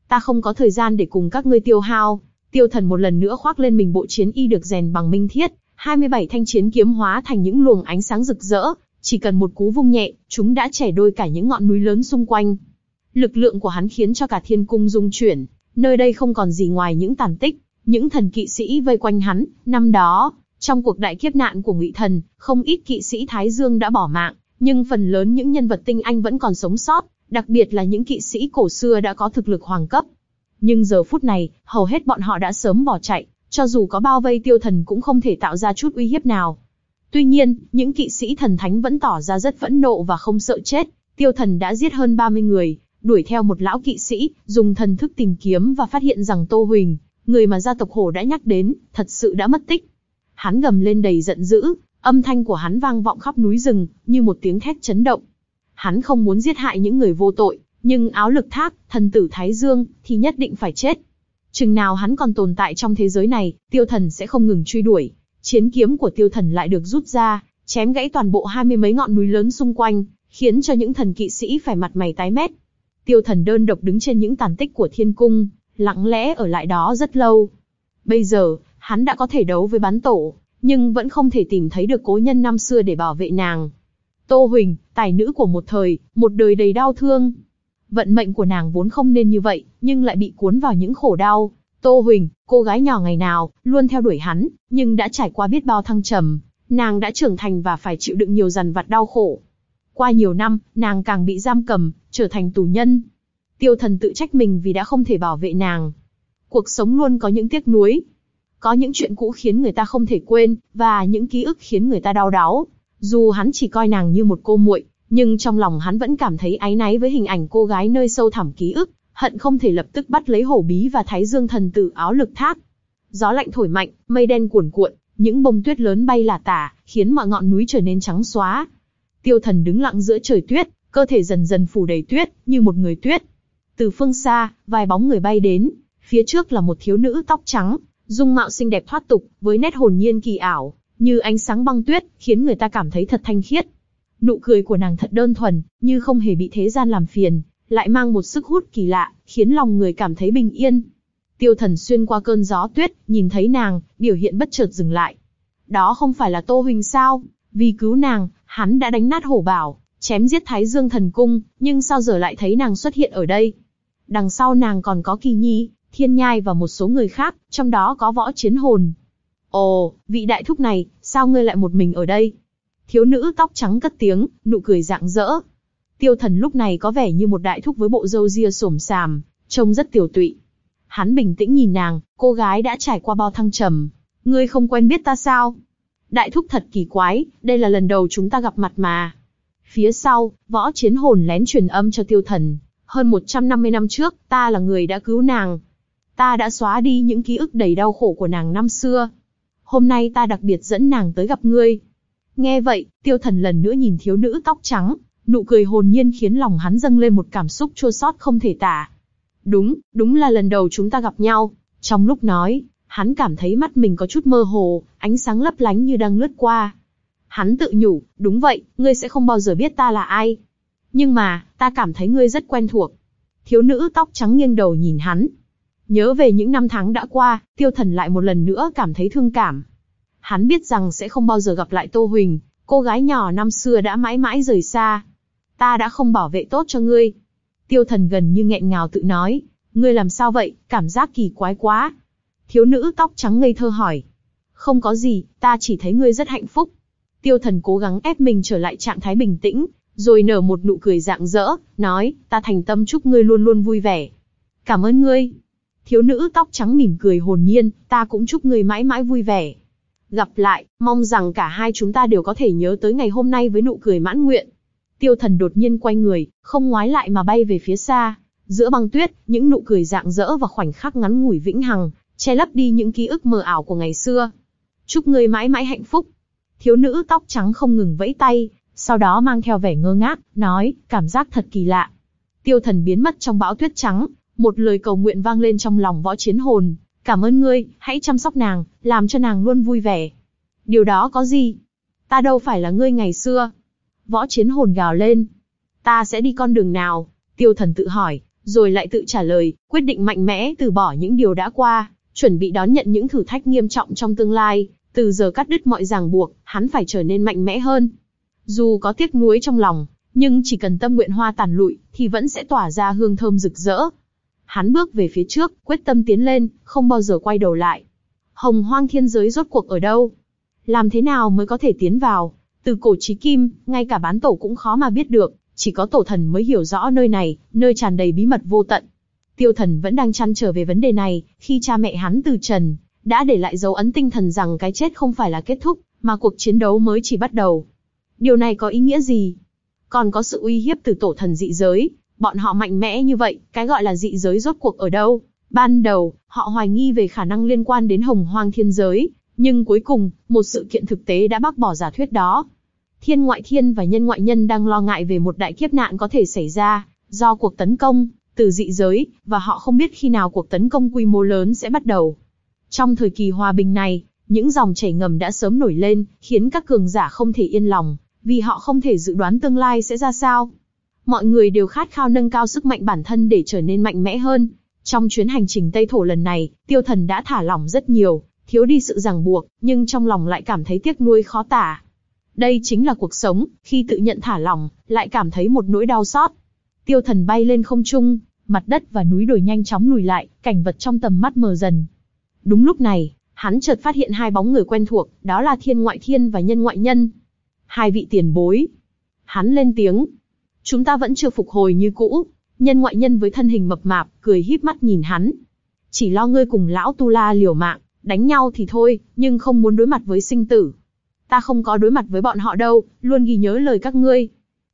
Ta không có thời gian để cùng các ngươi tiêu hao. Tiêu thần một lần nữa khoác lên mình bộ chiến y được rèn bằng minh thiết, 27 thanh chiến kiếm hóa thành những luồng ánh sáng rực rỡ, chỉ cần một cú vung nhẹ, chúng đã chẻ đôi cả những ngọn núi lớn xung quanh. Lực lượng của hắn khiến cho cả thiên cung rung chuyển, nơi đây không còn gì ngoài những tàn tích, những thần kỵ sĩ vây quanh hắn, năm đó, trong cuộc đại kiếp nạn của Ngụy Thần, không ít kỵ sĩ Thái Dương đã bỏ mạng, nhưng phần lớn những nhân vật tinh anh vẫn còn sống sót, đặc biệt là những kỵ sĩ cổ xưa đã có thực lực hoàng cấp. Nhưng giờ phút này, hầu hết bọn họ đã sớm bỏ chạy, cho dù có bao vây tiêu thần cũng không thể tạo ra chút uy hiếp nào. Tuy nhiên, những kỵ sĩ thần thánh vẫn tỏ ra rất phẫn nộ và không sợ chết, tiêu thần đã giết hơn 30 người, đuổi theo một lão kỵ sĩ, dùng thần thức tìm kiếm và phát hiện rằng Tô Huỳnh, người mà gia tộc Hồ đã nhắc đến, thật sự đã mất tích. Hắn gầm lên đầy giận dữ, âm thanh của hắn vang vọng khắp núi rừng, như một tiếng thét chấn động. Hắn không muốn giết hại những người vô tội, nhưng áo lực thác, thần tử Thái Dương, thì nhất định phải chết. Chừng nào hắn còn tồn tại trong thế giới này, tiêu thần sẽ không ngừng truy đuổi. Chiến kiếm của tiêu thần lại được rút ra, chém gãy toàn bộ hai mươi mấy ngọn núi lớn xung quanh, khiến cho những thần kỵ sĩ phải mặt mày tái mét. Tiêu thần đơn độc đứng trên những tàn tích của thiên cung, lặng lẽ ở lại đó rất lâu. Bây giờ, hắn đã có thể đấu với bán tổ, nhưng vẫn không thể tìm thấy được cố nhân năm xưa để bảo vệ nàng. Tô Huỳnh, tài nữ của một thời, một đời đầy đau thương. Vận mệnh của nàng vốn không nên như vậy, nhưng lại bị cuốn vào những khổ đau. Tô Huỳnh, cô gái nhỏ ngày nào, luôn theo đuổi hắn, nhưng đã trải qua biết bao thăng trầm. Nàng đã trưởng thành và phải chịu đựng nhiều dằn vặt đau khổ. Qua nhiều năm, nàng càng bị giam cầm, trở thành tù nhân. Tiêu thần tự trách mình vì đã không thể bảo vệ nàng. Cuộc sống luôn có những tiếc nuối. Có những chuyện cũ khiến người ta không thể quên, và những ký ức khiến người ta đau đáu. Dù hắn chỉ coi nàng như một cô muội, nhưng trong lòng hắn vẫn cảm thấy áy náy với hình ảnh cô gái nơi sâu thẳm ký ức, hận không thể lập tức bắt lấy hổ bí và thái dương thần tử áo lực thác. Gió lạnh thổi mạnh, mây đen cuồn cuộn, những bông tuyết lớn bay lả tả, khiến mọi ngọn núi trở nên trắng xóa. Tiêu thần đứng lặng giữa trời tuyết, cơ thể dần dần phủ đầy tuyết, như một người tuyết. Từ phương xa, vài bóng người bay đến, phía trước là một thiếu nữ tóc trắng, dung mạo xinh đẹp thoát tục, với nét hồn nhiên kỳ ảo, như ánh sáng băng tuyết, khiến người ta cảm thấy thật thanh khiết. Nụ cười của nàng thật đơn thuần, như không hề bị thế gian làm phiền, lại mang một sức hút kỳ lạ, khiến lòng người cảm thấy bình yên. Tiêu thần xuyên qua cơn gió tuyết, nhìn thấy nàng, biểu hiện bất chợt dừng lại. Đó không phải là Tô Huỳnh sao? Vì cứu nàng, hắn đã đánh nát hổ bảo, chém giết Thái Dương thần cung, nhưng sao giờ lại thấy nàng xuất hiện ở đây? Đằng sau nàng còn có Kỳ Nhi, Thiên Nhai và một số người khác, trong đó có võ chiến hồn. Ồ, vị đại thúc này, sao ngươi lại một mình ở đây? Thiếu nữ tóc trắng cất tiếng, nụ cười rạng rỡ. Tiêu thần lúc này có vẻ như một đại thúc với bộ râu ria xổm xàm, trông rất tiểu tụy. Hắn bình tĩnh nhìn nàng, cô gái đã trải qua bao thăng trầm. Ngươi không quen biết ta sao? Đại thúc thật kỳ quái, đây là lần đầu chúng ta gặp mặt mà. Phía sau, võ chiến hồn lén truyền âm cho tiêu thần. Hơn 150 năm trước, ta là người đã cứu nàng. Ta đã xóa đi những ký ức đầy đau khổ của nàng năm xưa. Hôm nay ta đặc biệt dẫn nàng tới gặp ngươi. Nghe vậy, tiêu thần lần nữa nhìn thiếu nữ tóc trắng, nụ cười hồn nhiên khiến lòng hắn dâng lên một cảm xúc chua xót không thể tả. Đúng, đúng là lần đầu chúng ta gặp nhau. Trong lúc nói, hắn cảm thấy mắt mình có chút mơ hồ, ánh sáng lấp lánh như đang lướt qua. Hắn tự nhủ, đúng vậy, ngươi sẽ không bao giờ biết ta là ai. Nhưng mà, ta cảm thấy ngươi rất quen thuộc. Thiếu nữ tóc trắng nghiêng đầu nhìn hắn. Nhớ về những năm tháng đã qua, tiêu thần lại một lần nữa cảm thấy thương cảm. Hắn biết rằng sẽ không bao giờ gặp lại Tô Huỳnh, cô gái nhỏ năm xưa đã mãi mãi rời xa. Ta đã không bảo vệ tốt cho ngươi. Tiêu thần gần như nghẹn ngào tự nói, ngươi làm sao vậy, cảm giác kỳ quái quá. Thiếu nữ tóc trắng ngây thơ hỏi. Không có gì, ta chỉ thấy ngươi rất hạnh phúc. Tiêu thần cố gắng ép mình trở lại trạng thái bình tĩnh, rồi nở một nụ cười rạng rỡ, nói, ta thành tâm chúc ngươi luôn luôn vui vẻ. Cảm ơn ngươi. Thiếu nữ tóc trắng mỉm cười hồn nhiên, ta cũng chúc ngươi mãi mãi vui vẻ. Gặp lại, mong rằng cả hai chúng ta đều có thể nhớ tới ngày hôm nay với nụ cười mãn nguyện. Tiêu thần đột nhiên quay người, không ngoái lại mà bay về phía xa. Giữa băng tuyết, những nụ cười rạng rỡ và khoảnh khắc ngắn ngủi vĩnh hằng, che lấp đi những ký ức mờ ảo của ngày xưa. Chúc ngươi mãi mãi hạnh phúc. Thiếu nữ tóc trắng không ngừng vẫy tay, sau đó mang theo vẻ ngơ ngác, nói, cảm giác thật kỳ lạ. Tiêu thần biến mất trong bão tuyết trắng, một lời cầu nguyện vang lên trong lòng võ chiến hồn. Cảm ơn ngươi, hãy chăm sóc nàng, làm cho nàng luôn vui vẻ. Điều đó có gì? Ta đâu phải là ngươi ngày xưa. Võ chiến hồn gào lên. Ta sẽ đi con đường nào? Tiêu thần tự hỏi, rồi lại tự trả lời, quyết định mạnh mẽ từ bỏ những điều đã qua, chuẩn bị đón nhận những thử thách nghiêm trọng trong tương lai. Từ giờ cắt đứt mọi ràng buộc, hắn phải trở nên mạnh mẽ hơn. Dù có tiếc nuối trong lòng, nhưng chỉ cần tâm nguyện hoa tàn lụi, thì vẫn sẽ tỏa ra hương thơm rực rỡ. Hắn bước về phía trước, quyết tâm tiến lên, không bao giờ quay đầu lại. Hồng hoang thiên giới rốt cuộc ở đâu? Làm thế nào mới có thể tiến vào? Từ cổ chí kim, ngay cả bán tổ cũng khó mà biết được, chỉ có tổ thần mới hiểu rõ nơi này, nơi tràn đầy bí mật vô tận. Tiêu thần vẫn đang chăn trở về vấn đề này, khi cha mẹ hắn từ trần, đã để lại dấu ấn tinh thần rằng cái chết không phải là kết thúc, mà cuộc chiến đấu mới chỉ bắt đầu. Điều này có ý nghĩa gì? Còn có sự uy hiếp từ tổ thần dị giới, bọn họ mạnh mẽ như vậy, cái gọi là dị giới rốt cuộc ở đâu? Ban đầu, họ hoài nghi về khả năng liên quan đến hồng hoang thiên giới, nhưng cuối cùng, một sự kiện thực tế đã bác bỏ giả thuyết đó. Thiên ngoại thiên và nhân ngoại nhân đang lo ngại về một đại kiếp nạn có thể xảy ra, do cuộc tấn công, từ dị giới, và họ không biết khi nào cuộc tấn công quy mô lớn sẽ bắt đầu. Trong thời kỳ hòa bình này, những dòng chảy ngầm đã sớm nổi lên, khiến các cường giả không thể yên lòng, vì họ không thể dự đoán tương lai sẽ ra sao. Mọi người đều khát khao nâng cao sức mạnh bản thân để trở nên mạnh mẽ hơn. Trong chuyến hành trình Tây Thổ lần này, tiêu thần đã thả lỏng rất nhiều, thiếu đi sự ràng buộc, nhưng trong lòng lại cảm thấy tiếc nuối khó tả. Đây chính là cuộc sống, khi tự nhận thả lỏng, lại cảm thấy một nỗi đau xót. Tiêu thần bay lên không trung, mặt đất và núi đồi nhanh chóng lùi lại, cảnh vật trong tầm mắt mờ dần. Đúng lúc này, hắn chợt phát hiện hai bóng người quen thuộc, đó là thiên ngoại thiên và nhân ngoại nhân. Hai vị tiền bối. Hắn lên tiếng. Chúng ta vẫn chưa phục hồi như cũ. Nhân ngoại nhân với thân hình mập mạp, cười híp mắt nhìn hắn. Chỉ lo ngươi cùng lão Tu La liều mạng, đánh nhau thì thôi, nhưng không muốn đối mặt với sinh tử. Ta không có đối mặt với bọn họ đâu, luôn ghi nhớ lời các ngươi.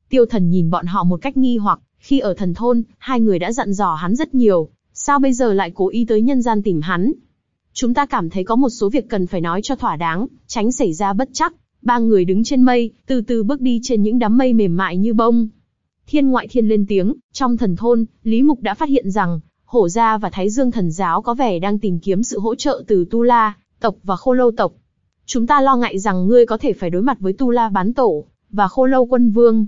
Tiêu thần nhìn bọn họ một cách nghi hoặc, khi ở thần thôn, hai người đã dặn dò hắn rất nhiều, sao bây giờ lại cố ý tới nhân gian tìm hắn? Chúng ta cảm thấy có một số việc cần phải nói cho thỏa đáng, tránh xảy ra bất chắc. Ba người đứng trên mây, từ từ bước đi trên những đám mây mềm mại như bông. Thiên ngoại thiên lên tiếng, trong thần thôn, Lý Mục đã phát hiện rằng, Hổ Gia và Thái Dương thần giáo có vẻ đang tìm kiếm sự hỗ trợ từ Tu La, tộc và Khô Lâu tộc. Chúng ta lo ngại rằng ngươi có thể phải đối mặt với Tu La bán tổ, và Khô Lâu quân vương.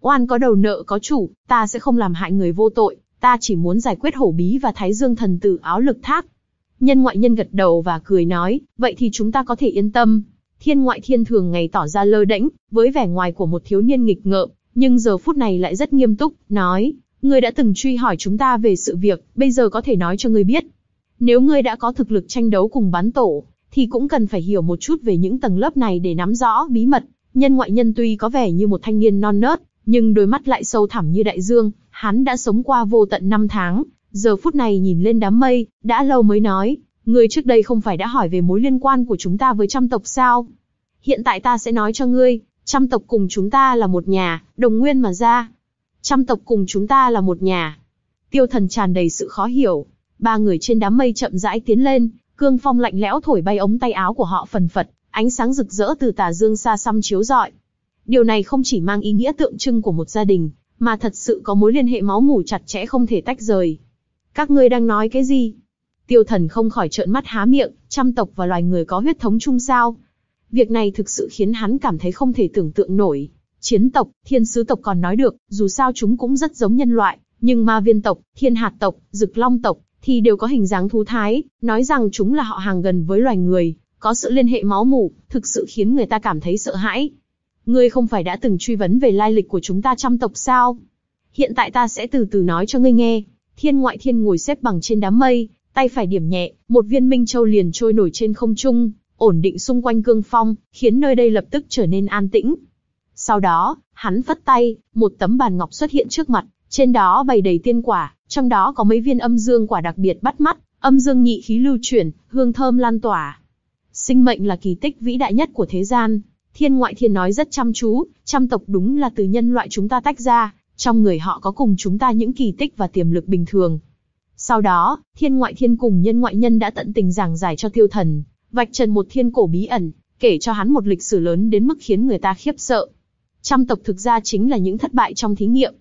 Oan có đầu nợ có chủ, ta sẽ không làm hại người vô tội, Ta chỉ muốn giải quyết hổ bí và thái dương thần tử áo lực thác. Nhân ngoại nhân gật đầu và cười nói, vậy thì chúng ta có thể yên tâm. Thiên ngoại thiên thường ngày tỏ ra lơ đễnh, với vẻ ngoài của một thiếu niên nghịch ngợm, nhưng giờ phút này lại rất nghiêm túc, nói, ngươi đã từng truy hỏi chúng ta về sự việc, bây giờ có thể nói cho ngươi biết. Nếu ngươi đã có thực lực tranh đấu cùng bán tổ, thì cũng cần phải hiểu một chút về những tầng lớp này để nắm rõ bí mật. Nhân ngoại nhân tuy có vẻ như một thanh niên non nớt, nhưng đôi mắt lại sâu thẳm như đại dương, hắn đã sống qua vô tận năm tháng, giờ phút này nhìn lên đám mây, đã lâu mới nói, ngươi trước đây không phải đã hỏi về mối liên quan của chúng ta với trăm tộc sao? Hiện tại ta sẽ nói cho ngươi, trăm tộc cùng chúng ta là một nhà, đồng nguyên mà ra. Trăm tộc cùng chúng ta là một nhà. Tiêu thần tràn đầy sự khó hiểu. Ba người trên đám mây chậm rãi tiến lên, cương phong lạnh lẽo thổi bay ống tay áo của họ phần phật, ánh sáng rực rỡ từ tà dương xa xăm chiếu rọi. Điều này không chỉ mang ý nghĩa tượng trưng của một gia đình, mà thật sự có mối liên hệ máu mủ chặt chẽ không thể tách rời. Các ngươi đang nói cái gì? Tiêu thần không khỏi trợn mắt há miệng, trăm tộc và loài người có huyết thống chung sao? Việc này thực sự khiến hắn cảm thấy không thể tưởng tượng nổi. Chiến tộc, thiên sứ tộc còn nói được, dù sao chúng cũng rất giống nhân loại, nhưng ma viên tộc, thiên hạt tộc, rực long tộc, thì đều có hình dáng thú thái, nói rằng chúng là họ hàng gần với loài người, có sự liên hệ máu mủ, thực sự khiến người ta cảm thấy sợ hãi. Ngươi không phải đã từng truy vấn về lai lịch của chúng ta trăm tộc sao? Hiện tại ta sẽ từ từ nói cho ngươi nghe. Thiên ngoại thiên ngồi xếp bằng trên đám mây, tay phải điểm nhẹ, một viên minh châu liền trôi nổi trên không trung, ổn định xung quanh cương phong, khiến nơi đây lập tức trở nên an tĩnh. Sau đó, hắn phất tay, một tấm bàn ngọc xuất hiện trước mặt, trên đó bày đầy tiên quả, trong đó có mấy viên âm dương quả đặc biệt bắt mắt, âm dương nhị khí lưu chuyển, hương thơm lan tỏa. Sinh mệnh là kỳ tích vĩ đại nhất của thế gian. Thiên ngoại thiên nói rất chăm chú, trăm tộc đúng là từ nhân loại chúng ta tách ra, trong người họ có cùng chúng ta những kỳ tích và tiềm lực bình thường. Sau đó, thiên ngoại thiên cùng nhân ngoại nhân đã tận tình giảng giải cho tiêu thần, vạch trần một thiên cổ bí ẩn, kể cho hắn một lịch sử lớn đến mức khiến người ta khiếp sợ. Trăm tộc thực ra chính là những thất bại trong thí nghiệm.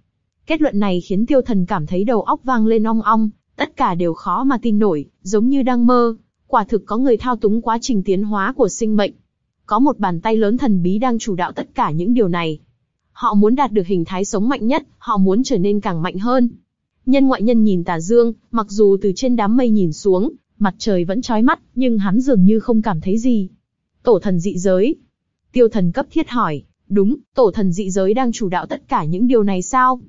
Kết luận này khiến tiêu thần cảm thấy đầu óc vang lên ong ong, tất cả đều khó mà tin nổi, giống như đang mơ. Quả thực có người thao túng quá trình tiến hóa của sinh mệnh. Có một bàn tay lớn thần bí đang chủ đạo tất cả những điều này. Họ muốn đạt được hình thái sống mạnh nhất, họ muốn trở nên càng mạnh hơn. Nhân ngoại nhân nhìn tà dương, mặc dù từ trên đám mây nhìn xuống, mặt trời vẫn chói mắt, nhưng hắn dường như không cảm thấy gì. Tổ thần dị giới. Tiêu thần cấp thiết hỏi, đúng, tổ thần dị giới đang chủ đạo tất cả những điều này sao?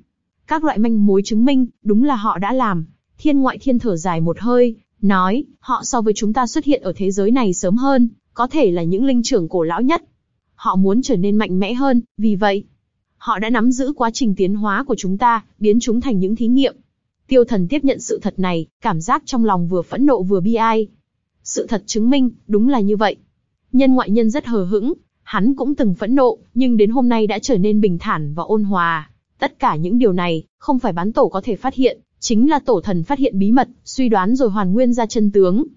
Các loại manh mối chứng minh, đúng là họ đã làm. Thiên ngoại thiên thở dài một hơi, nói, họ so với chúng ta xuất hiện ở thế giới này sớm hơn, có thể là những linh trưởng cổ lão nhất. Họ muốn trở nên mạnh mẽ hơn, vì vậy, họ đã nắm giữ quá trình tiến hóa của chúng ta, biến chúng thành những thí nghiệm. Tiêu thần tiếp nhận sự thật này, cảm giác trong lòng vừa phẫn nộ vừa bi ai. Sự thật chứng minh, đúng là như vậy. Nhân ngoại nhân rất hờ hững, hắn cũng từng phẫn nộ, nhưng đến hôm nay đã trở nên bình thản và ôn hòa. Tất cả những điều này, không phải bán tổ có thể phát hiện, chính là tổ thần phát hiện bí mật, suy đoán rồi hoàn nguyên ra chân tướng.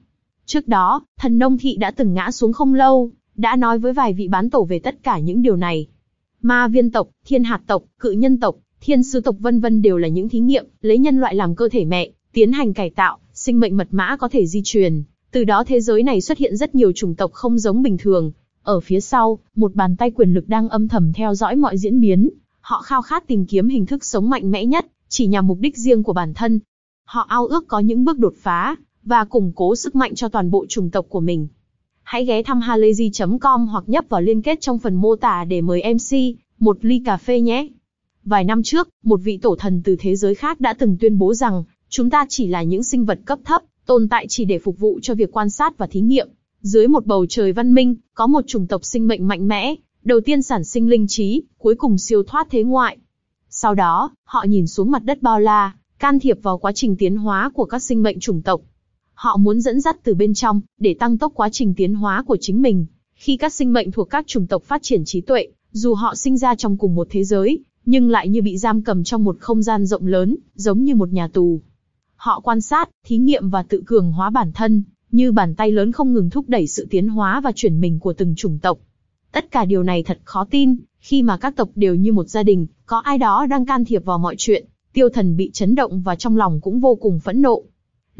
Trước đó, thần nông thị đã từng ngã xuống không lâu, đã nói với vài vị bán tổ về tất cả những điều này. Ma viên tộc, thiên hạt tộc, cự nhân tộc, thiên sư tộc vân vân đều là những thí nghiệm, lấy nhân loại làm cơ thể mẹ, tiến hành cải tạo, sinh mệnh mật mã có thể di truyền. Từ đó thế giới này xuất hiện rất nhiều chủng tộc không giống bình thường. Ở phía sau, một bàn tay quyền lực đang âm thầm theo dõi mọi diễn biến, Họ khao khát tìm kiếm hình thức sống mạnh mẽ nhất, chỉ nhằm mục đích riêng của bản thân. Họ ao ước có những bước đột phá, và củng cố sức mạnh cho toàn bộ chủng tộc của mình. Hãy ghé thăm halayzi.com hoặc nhấp vào liên kết trong phần mô tả để mời MC một ly cà phê nhé. Vài năm trước, một vị tổ thần từ thế giới khác đã từng tuyên bố rằng, chúng ta chỉ là những sinh vật cấp thấp, tồn tại chỉ để phục vụ cho việc quan sát và thí nghiệm. Dưới một bầu trời văn minh, có một chủng tộc sinh mệnh mạnh mẽ, Đầu tiên sản sinh linh trí, cuối cùng siêu thoát thế ngoại. Sau đó, họ nhìn xuống mặt đất bao la, can thiệp vào quá trình tiến hóa của các sinh mệnh chủng tộc. Họ muốn dẫn dắt từ bên trong, để tăng tốc quá trình tiến hóa của chính mình. Khi các sinh mệnh thuộc các chủng tộc phát triển trí tuệ, dù họ sinh ra trong cùng một thế giới, nhưng lại như bị giam cầm trong một không gian rộng lớn, giống như một nhà tù. Họ quan sát, thí nghiệm và tự cường hóa bản thân, như bàn tay lớn không ngừng thúc đẩy sự tiến hóa và chuyển mình của từng chủng tộc. Tất cả điều này thật khó tin, khi mà các tộc đều như một gia đình, có ai đó đang can thiệp vào mọi chuyện, tiêu thần bị chấn động và trong lòng cũng vô cùng phẫn nộ.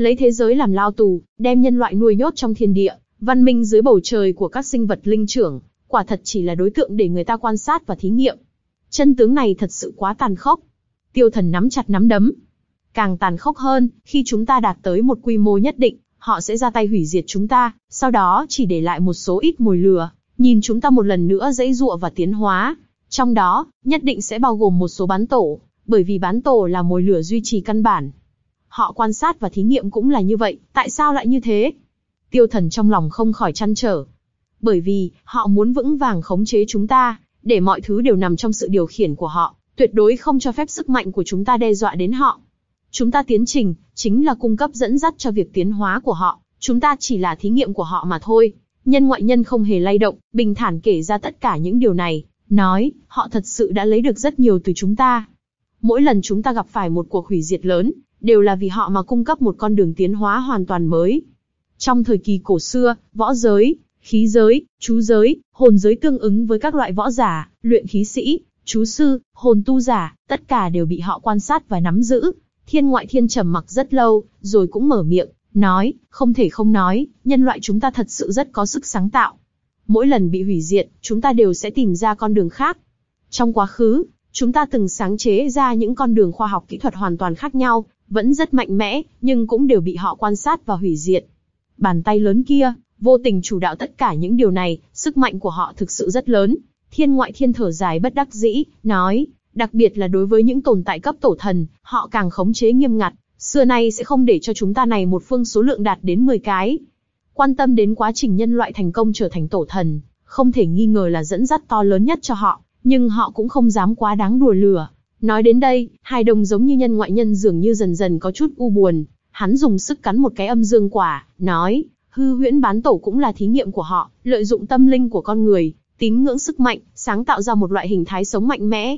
Lấy thế giới làm lao tù, đem nhân loại nuôi nhốt trong thiên địa, văn minh dưới bầu trời của các sinh vật linh trưởng, quả thật chỉ là đối tượng để người ta quan sát và thí nghiệm. Chân tướng này thật sự quá tàn khốc. Tiêu thần nắm chặt nắm đấm. Càng tàn khốc hơn, khi chúng ta đạt tới một quy mô nhất định, họ sẽ ra tay hủy diệt chúng ta, sau đó chỉ để lại một số ít mồi lửa, nhìn chúng ta một lần nữa dãy dụa và tiến hóa. Trong đó, nhất định sẽ bao gồm một số bán tổ, bởi vì bán tổ là mồi lửa duy trì căn bản. Họ quan sát và thí nghiệm cũng là như vậy, tại sao lại như thế? Tiêu thần trong lòng không khỏi chăn trở. Bởi vì, họ muốn vững vàng khống chế chúng ta, để mọi thứ đều nằm trong sự điều khiển của họ, tuyệt đối không cho phép sức mạnh của chúng ta đe dọa đến họ. Chúng ta tiến trình, chính là cung cấp dẫn dắt cho việc tiến hóa của họ, chúng ta chỉ là thí nghiệm của họ mà thôi. Nhân ngoại nhân không hề lay động, bình thản kể ra tất cả những điều này, nói, họ thật sự đã lấy được rất nhiều từ chúng ta. Mỗi lần chúng ta gặp phải một cuộc hủy diệt lớn, đều là vì họ mà cung cấp một con đường tiến hóa hoàn toàn mới. Trong thời kỳ cổ xưa, võ giới, khí giới, chú giới, hồn giới tương ứng với các loại võ giả, luyện khí sĩ, chú sư, hồn tu giả, tất cả đều bị họ quan sát và nắm giữ. Thiên ngoại thiên trầm mặc rất lâu, rồi cũng mở miệng, nói, không thể không nói, nhân loại chúng ta thật sự rất có sức sáng tạo. Mỗi lần bị hủy diệt, chúng ta đều sẽ tìm ra con đường khác. Trong quá khứ, chúng ta từng sáng chế ra những con đường khoa học kỹ thuật hoàn toàn khác nhau, vẫn rất mạnh mẽ, nhưng cũng đều bị họ quan sát và hủy diệt. Bàn tay lớn kia, vô tình chủ đạo tất cả những điều này, sức mạnh của họ thực sự rất lớn. Thiên ngoại thiên thở dài bất đắc dĩ, nói, đặc biệt là đối với những tồn tại cấp tổ thần, họ càng khống chế nghiêm ngặt, xưa nay sẽ không để cho chúng ta này một phương số lượng đạt đến 10 cái. Quan tâm đến quá trình nhân loại thành công trở thành tổ thần, không thể nghi ngờ là dẫn dắt to lớn nhất cho họ, nhưng họ cũng không dám quá đáng đùa lửa. Nói đến đây, hai đồng giống như nhân ngoại nhân dường như dần dần có chút u buồn, hắn dùng sức cắn một cái âm dương quả, nói, hư huyễn bán tổ cũng là thí nghiệm của họ, lợi dụng tâm linh của con người, tín ngưỡng sức mạnh, sáng tạo ra một loại hình thái sống mạnh mẽ.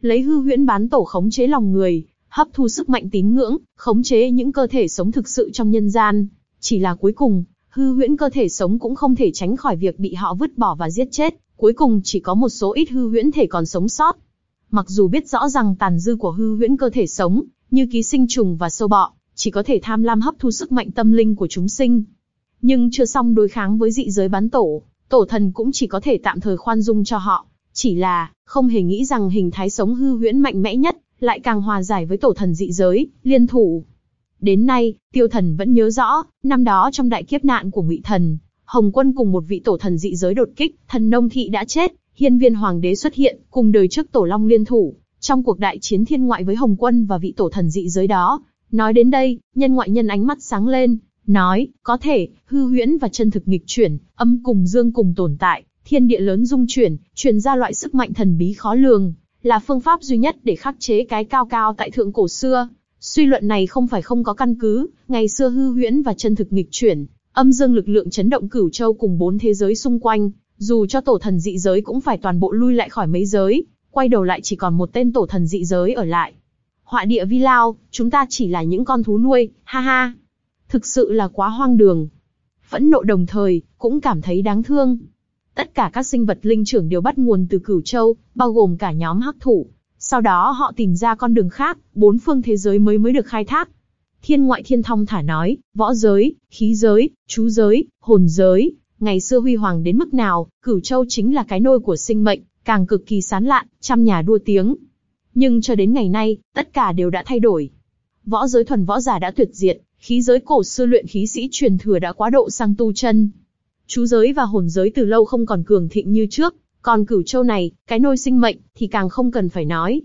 Lấy hư huyễn bán tổ khống chế lòng người, hấp thu sức mạnh tín ngưỡng, khống chế những cơ thể sống thực sự trong nhân gian. Chỉ là cuối cùng, hư huyễn cơ thể sống cũng không thể tránh khỏi việc bị họ vứt bỏ và giết chết, cuối cùng chỉ có một số ít hư huyễn thể còn sống sót. Mặc dù biết rõ rằng tàn dư của hư huyễn cơ thể sống, như ký sinh trùng và sâu bọ, chỉ có thể tham lam hấp thu sức mạnh tâm linh của chúng sinh. Nhưng chưa xong đối kháng với dị giới bán tổ, tổ thần cũng chỉ có thể tạm thời khoan dung cho họ, chỉ là, không hề nghĩ rằng hình thái sống hư huyễn mạnh mẽ nhất, lại càng hòa giải với tổ thần dị giới, liên thủ. Đến nay, tiêu thần vẫn nhớ rõ, năm đó trong đại kiếp nạn của ngụy thần, Hồng quân cùng một vị tổ thần dị giới đột kích, thần nông thị đã chết, hiên viên hoàng đế xuất hiện, cùng đời trước tổ long liên thủ, trong cuộc đại chiến thiên ngoại với Hồng quân và vị tổ thần dị giới đó. Nói đến đây, nhân ngoại nhân ánh mắt sáng lên, nói, có thể, hư huyễn và chân thực nghịch chuyển, âm cùng dương cùng tồn tại, thiên địa lớn dung chuyển, truyền ra loại sức mạnh thần bí khó lường, là phương pháp duy nhất để khắc chế cái cao cao tại thượng cổ xưa. Suy luận này không phải không có căn cứ, ngày xưa hư huyễn và chân thực nghịch chuyển, âm dương lực lượng chấn động cửu châu cùng bốn thế giới xung quanh, dù cho tổ thần dị giới cũng phải toàn bộ lui lại khỏi mấy giới, quay đầu lại chỉ còn một tên tổ thần dị giới ở lại. Họa địa vi lao, chúng ta chỉ là những con thú nuôi, ha ha. Thực sự là quá hoang đường. Phẫn nộ đồng thời, cũng cảm thấy đáng thương. Tất cả các sinh vật linh trưởng đều bắt nguồn từ cửu châu, bao gồm cả nhóm hắc thủ. Sau đó họ tìm ra con đường khác, bốn phương thế giới mới mới được khai thác. Thiên ngoại thiên thông thả nói, võ giới, khí giới, chú giới, hồn giới, ngày xưa huy hoàng đến mức nào, cửu châu chính là cái nôi của sinh mệnh, càng cực kỳ sán lạn, trăm nhà đua tiếng. Nhưng cho đến ngày nay, tất cả đều đã thay đổi. Võ giới thuần võ giả đã tuyệt diệt, khí giới cổ xưa luyện khí sĩ truyền thừa đã quá độ sang tu chân. Chú giới và hồn giới từ lâu không còn cường thịnh như trước, còn cửu châu này, cái nôi sinh mệnh, thì càng không cần phải nói.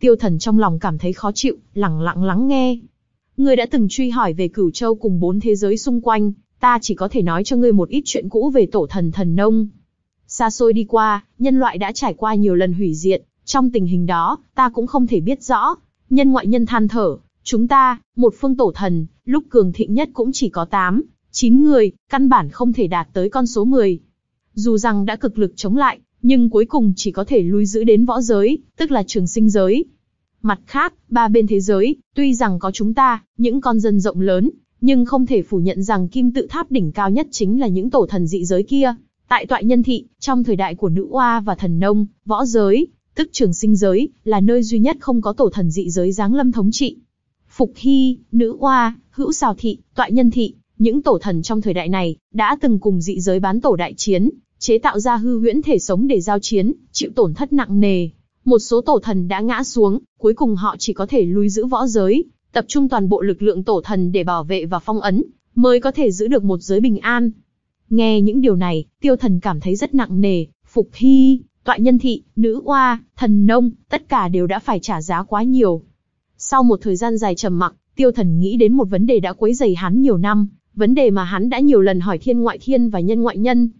Tiêu thần trong lòng cảm thấy khó chịu, lặng lặng lắng nghe. Người đã từng truy hỏi về cửu châu cùng bốn thế giới xung quanh, ta chỉ có thể nói cho ngươi một ít chuyện cũ về tổ thần thần nông. Xa xôi đi qua, nhân loại đã trải qua nhiều lần hủy diệt, trong tình hình đó, ta cũng không thể biết rõ. Nhân ngoại nhân than thở, chúng ta, một phương tổ thần, lúc cường thịnh nhất cũng chỉ có 8, 9 người, căn bản không thể đạt tới con số 10. Dù rằng đã cực lực chống lại, nhưng cuối cùng chỉ có thể lui giữ đến võ giới, tức là trường sinh giới. Mặt khác, ba bên thế giới, tuy rằng có chúng ta, những con dân rộng lớn, nhưng không thể phủ nhận rằng kim tự tháp đỉnh cao nhất chính là những tổ thần dị giới kia. Tại tọa nhân thị, trong thời đại của nữ oa và thần nông, võ giới, tức trường sinh giới, là nơi duy nhất không có tổ thần dị giới giáng lâm thống trị. Phục Hy, nữ oa, hữu xào thị, tọa nhân thị, những tổ thần trong thời đại này, đã từng cùng dị giới bán tổ đại chiến, chế tạo ra hư huyễn thể sống để giao chiến, chịu tổn thất nặng nề. Một số tổ thần đã ngã xuống, cuối cùng họ chỉ có thể lui giữ võ giới, tập trung toàn bộ lực lượng tổ thần để bảo vệ và phong ấn, mới có thể giữ được một giới bình an. Nghe những điều này, tiêu thần cảm thấy rất nặng nề, phục hy, tọa nhân thị, nữ oa, thần nông, tất cả đều đã phải trả giá quá nhiều. Sau một thời gian dài trầm mặc, tiêu thần nghĩ đến một vấn đề đã quấy dày hắn nhiều năm, vấn đề mà hắn đã nhiều lần hỏi thiên ngoại thiên và nhân ngoại nhân.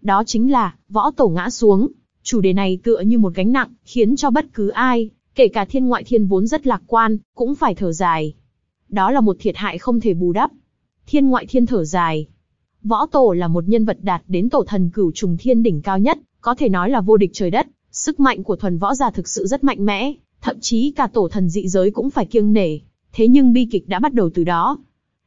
Đó chính là, võ tổ ngã xuống. Chủ đề này tựa như một gánh nặng, khiến cho bất cứ ai, kể cả thiên ngoại thiên vốn rất lạc quan, cũng phải thở dài. Đó là một thiệt hại không thể bù đắp. Thiên ngoại thiên thở dài. Võ tổ là một nhân vật đạt đến tổ thần cửu trùng thiên đỉnh cao nhất, có thể nói là vô địch trời đất. Sức mạnh của thuần võ gia thực sự rất mạnh mẽ, thậm chí cả tổ thần dị giới cũng phải kiêng nể. Thế nhưng bi kịch đã bắt đầu từ đó.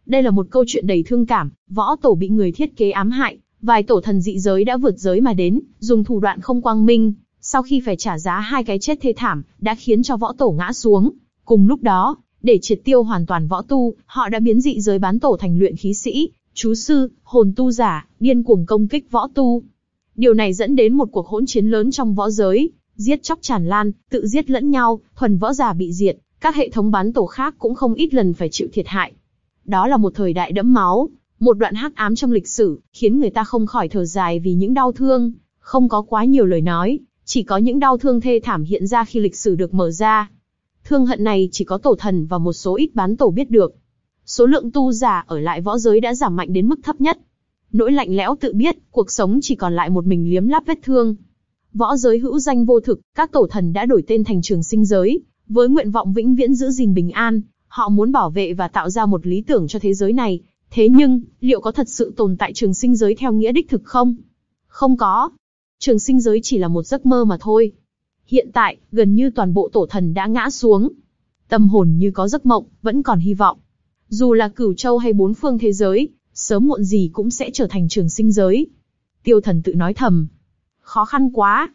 Đây là một câu chuyện đầy thương cảm, võ tổ bị người thiết kế ám hại, vài tổ thần dị giới đã vượt giới mà đến, dùng thủ đoạn không quang minh, sau khi phải trả giá hai cái chết thê thảm, đã khiến cho võ tổ ngã xuống. Cùng lúc đó, để triệt tiêu hoàn toàn võ tu, họ đã biến dị giới bán tổ thành luyện khí sĩ, chú sư, hồn tu giả, điên cuồng công kích võ tu. Điều này dẫn đến một cuộc hỗn chiến lớn trong võ giới, giết chóc tràn lan, tự giết lẫn nhau, thuần võ giả bị diệt, các hệ thống bán tổ khác cũng không ít lần phải chịu thiệt hại. Đó là một thời đại đẫm máu, một đoạn hắc ám trong lịch sử, khiến người ta không khỏi thở dài vì những đau thương, không có quá nhiều lời nói, chỉ có những đau thương thê thảm hiện ra khi lịch sử được mở ra. Thương hận này chỉ có tổ thần và một số ít bán tổ biết được. Số lượng tu giả ở lại võ giới đã giảm mạnh đến mức thấp nhất. Nỗi lạnh lẽo tự biết, cuộc sống chỉ còn lại một mình liếm láp vết thương. Võ giới hữu danh vô thực, các tổ thần đã đổi tên thành trường sinh giới, với nguyện vọng vĩnh viễn giữ gìn bình an, họ muốn bảo vệ và tạo ra một lý tưởng cho thế giới này. Thế nhưng, liệu có thật sự tồn tại trường sinh giới theo nghĩa đích thực không? Không có. Trường sinh giới chỉ là một giấc mơ mà thôi. Hiện tại, gần như toàn bộ tổ thần đã ngã xuống. Tâm hồn như có giấc mộng, vẫn còn hy vọng. Dù là cửu châu hay bốn phương thế giới, sớm muộn gì cũng sẽ trở thành trường sinh giới. Tiêu thần tự nói thầm. Khó khăn quá.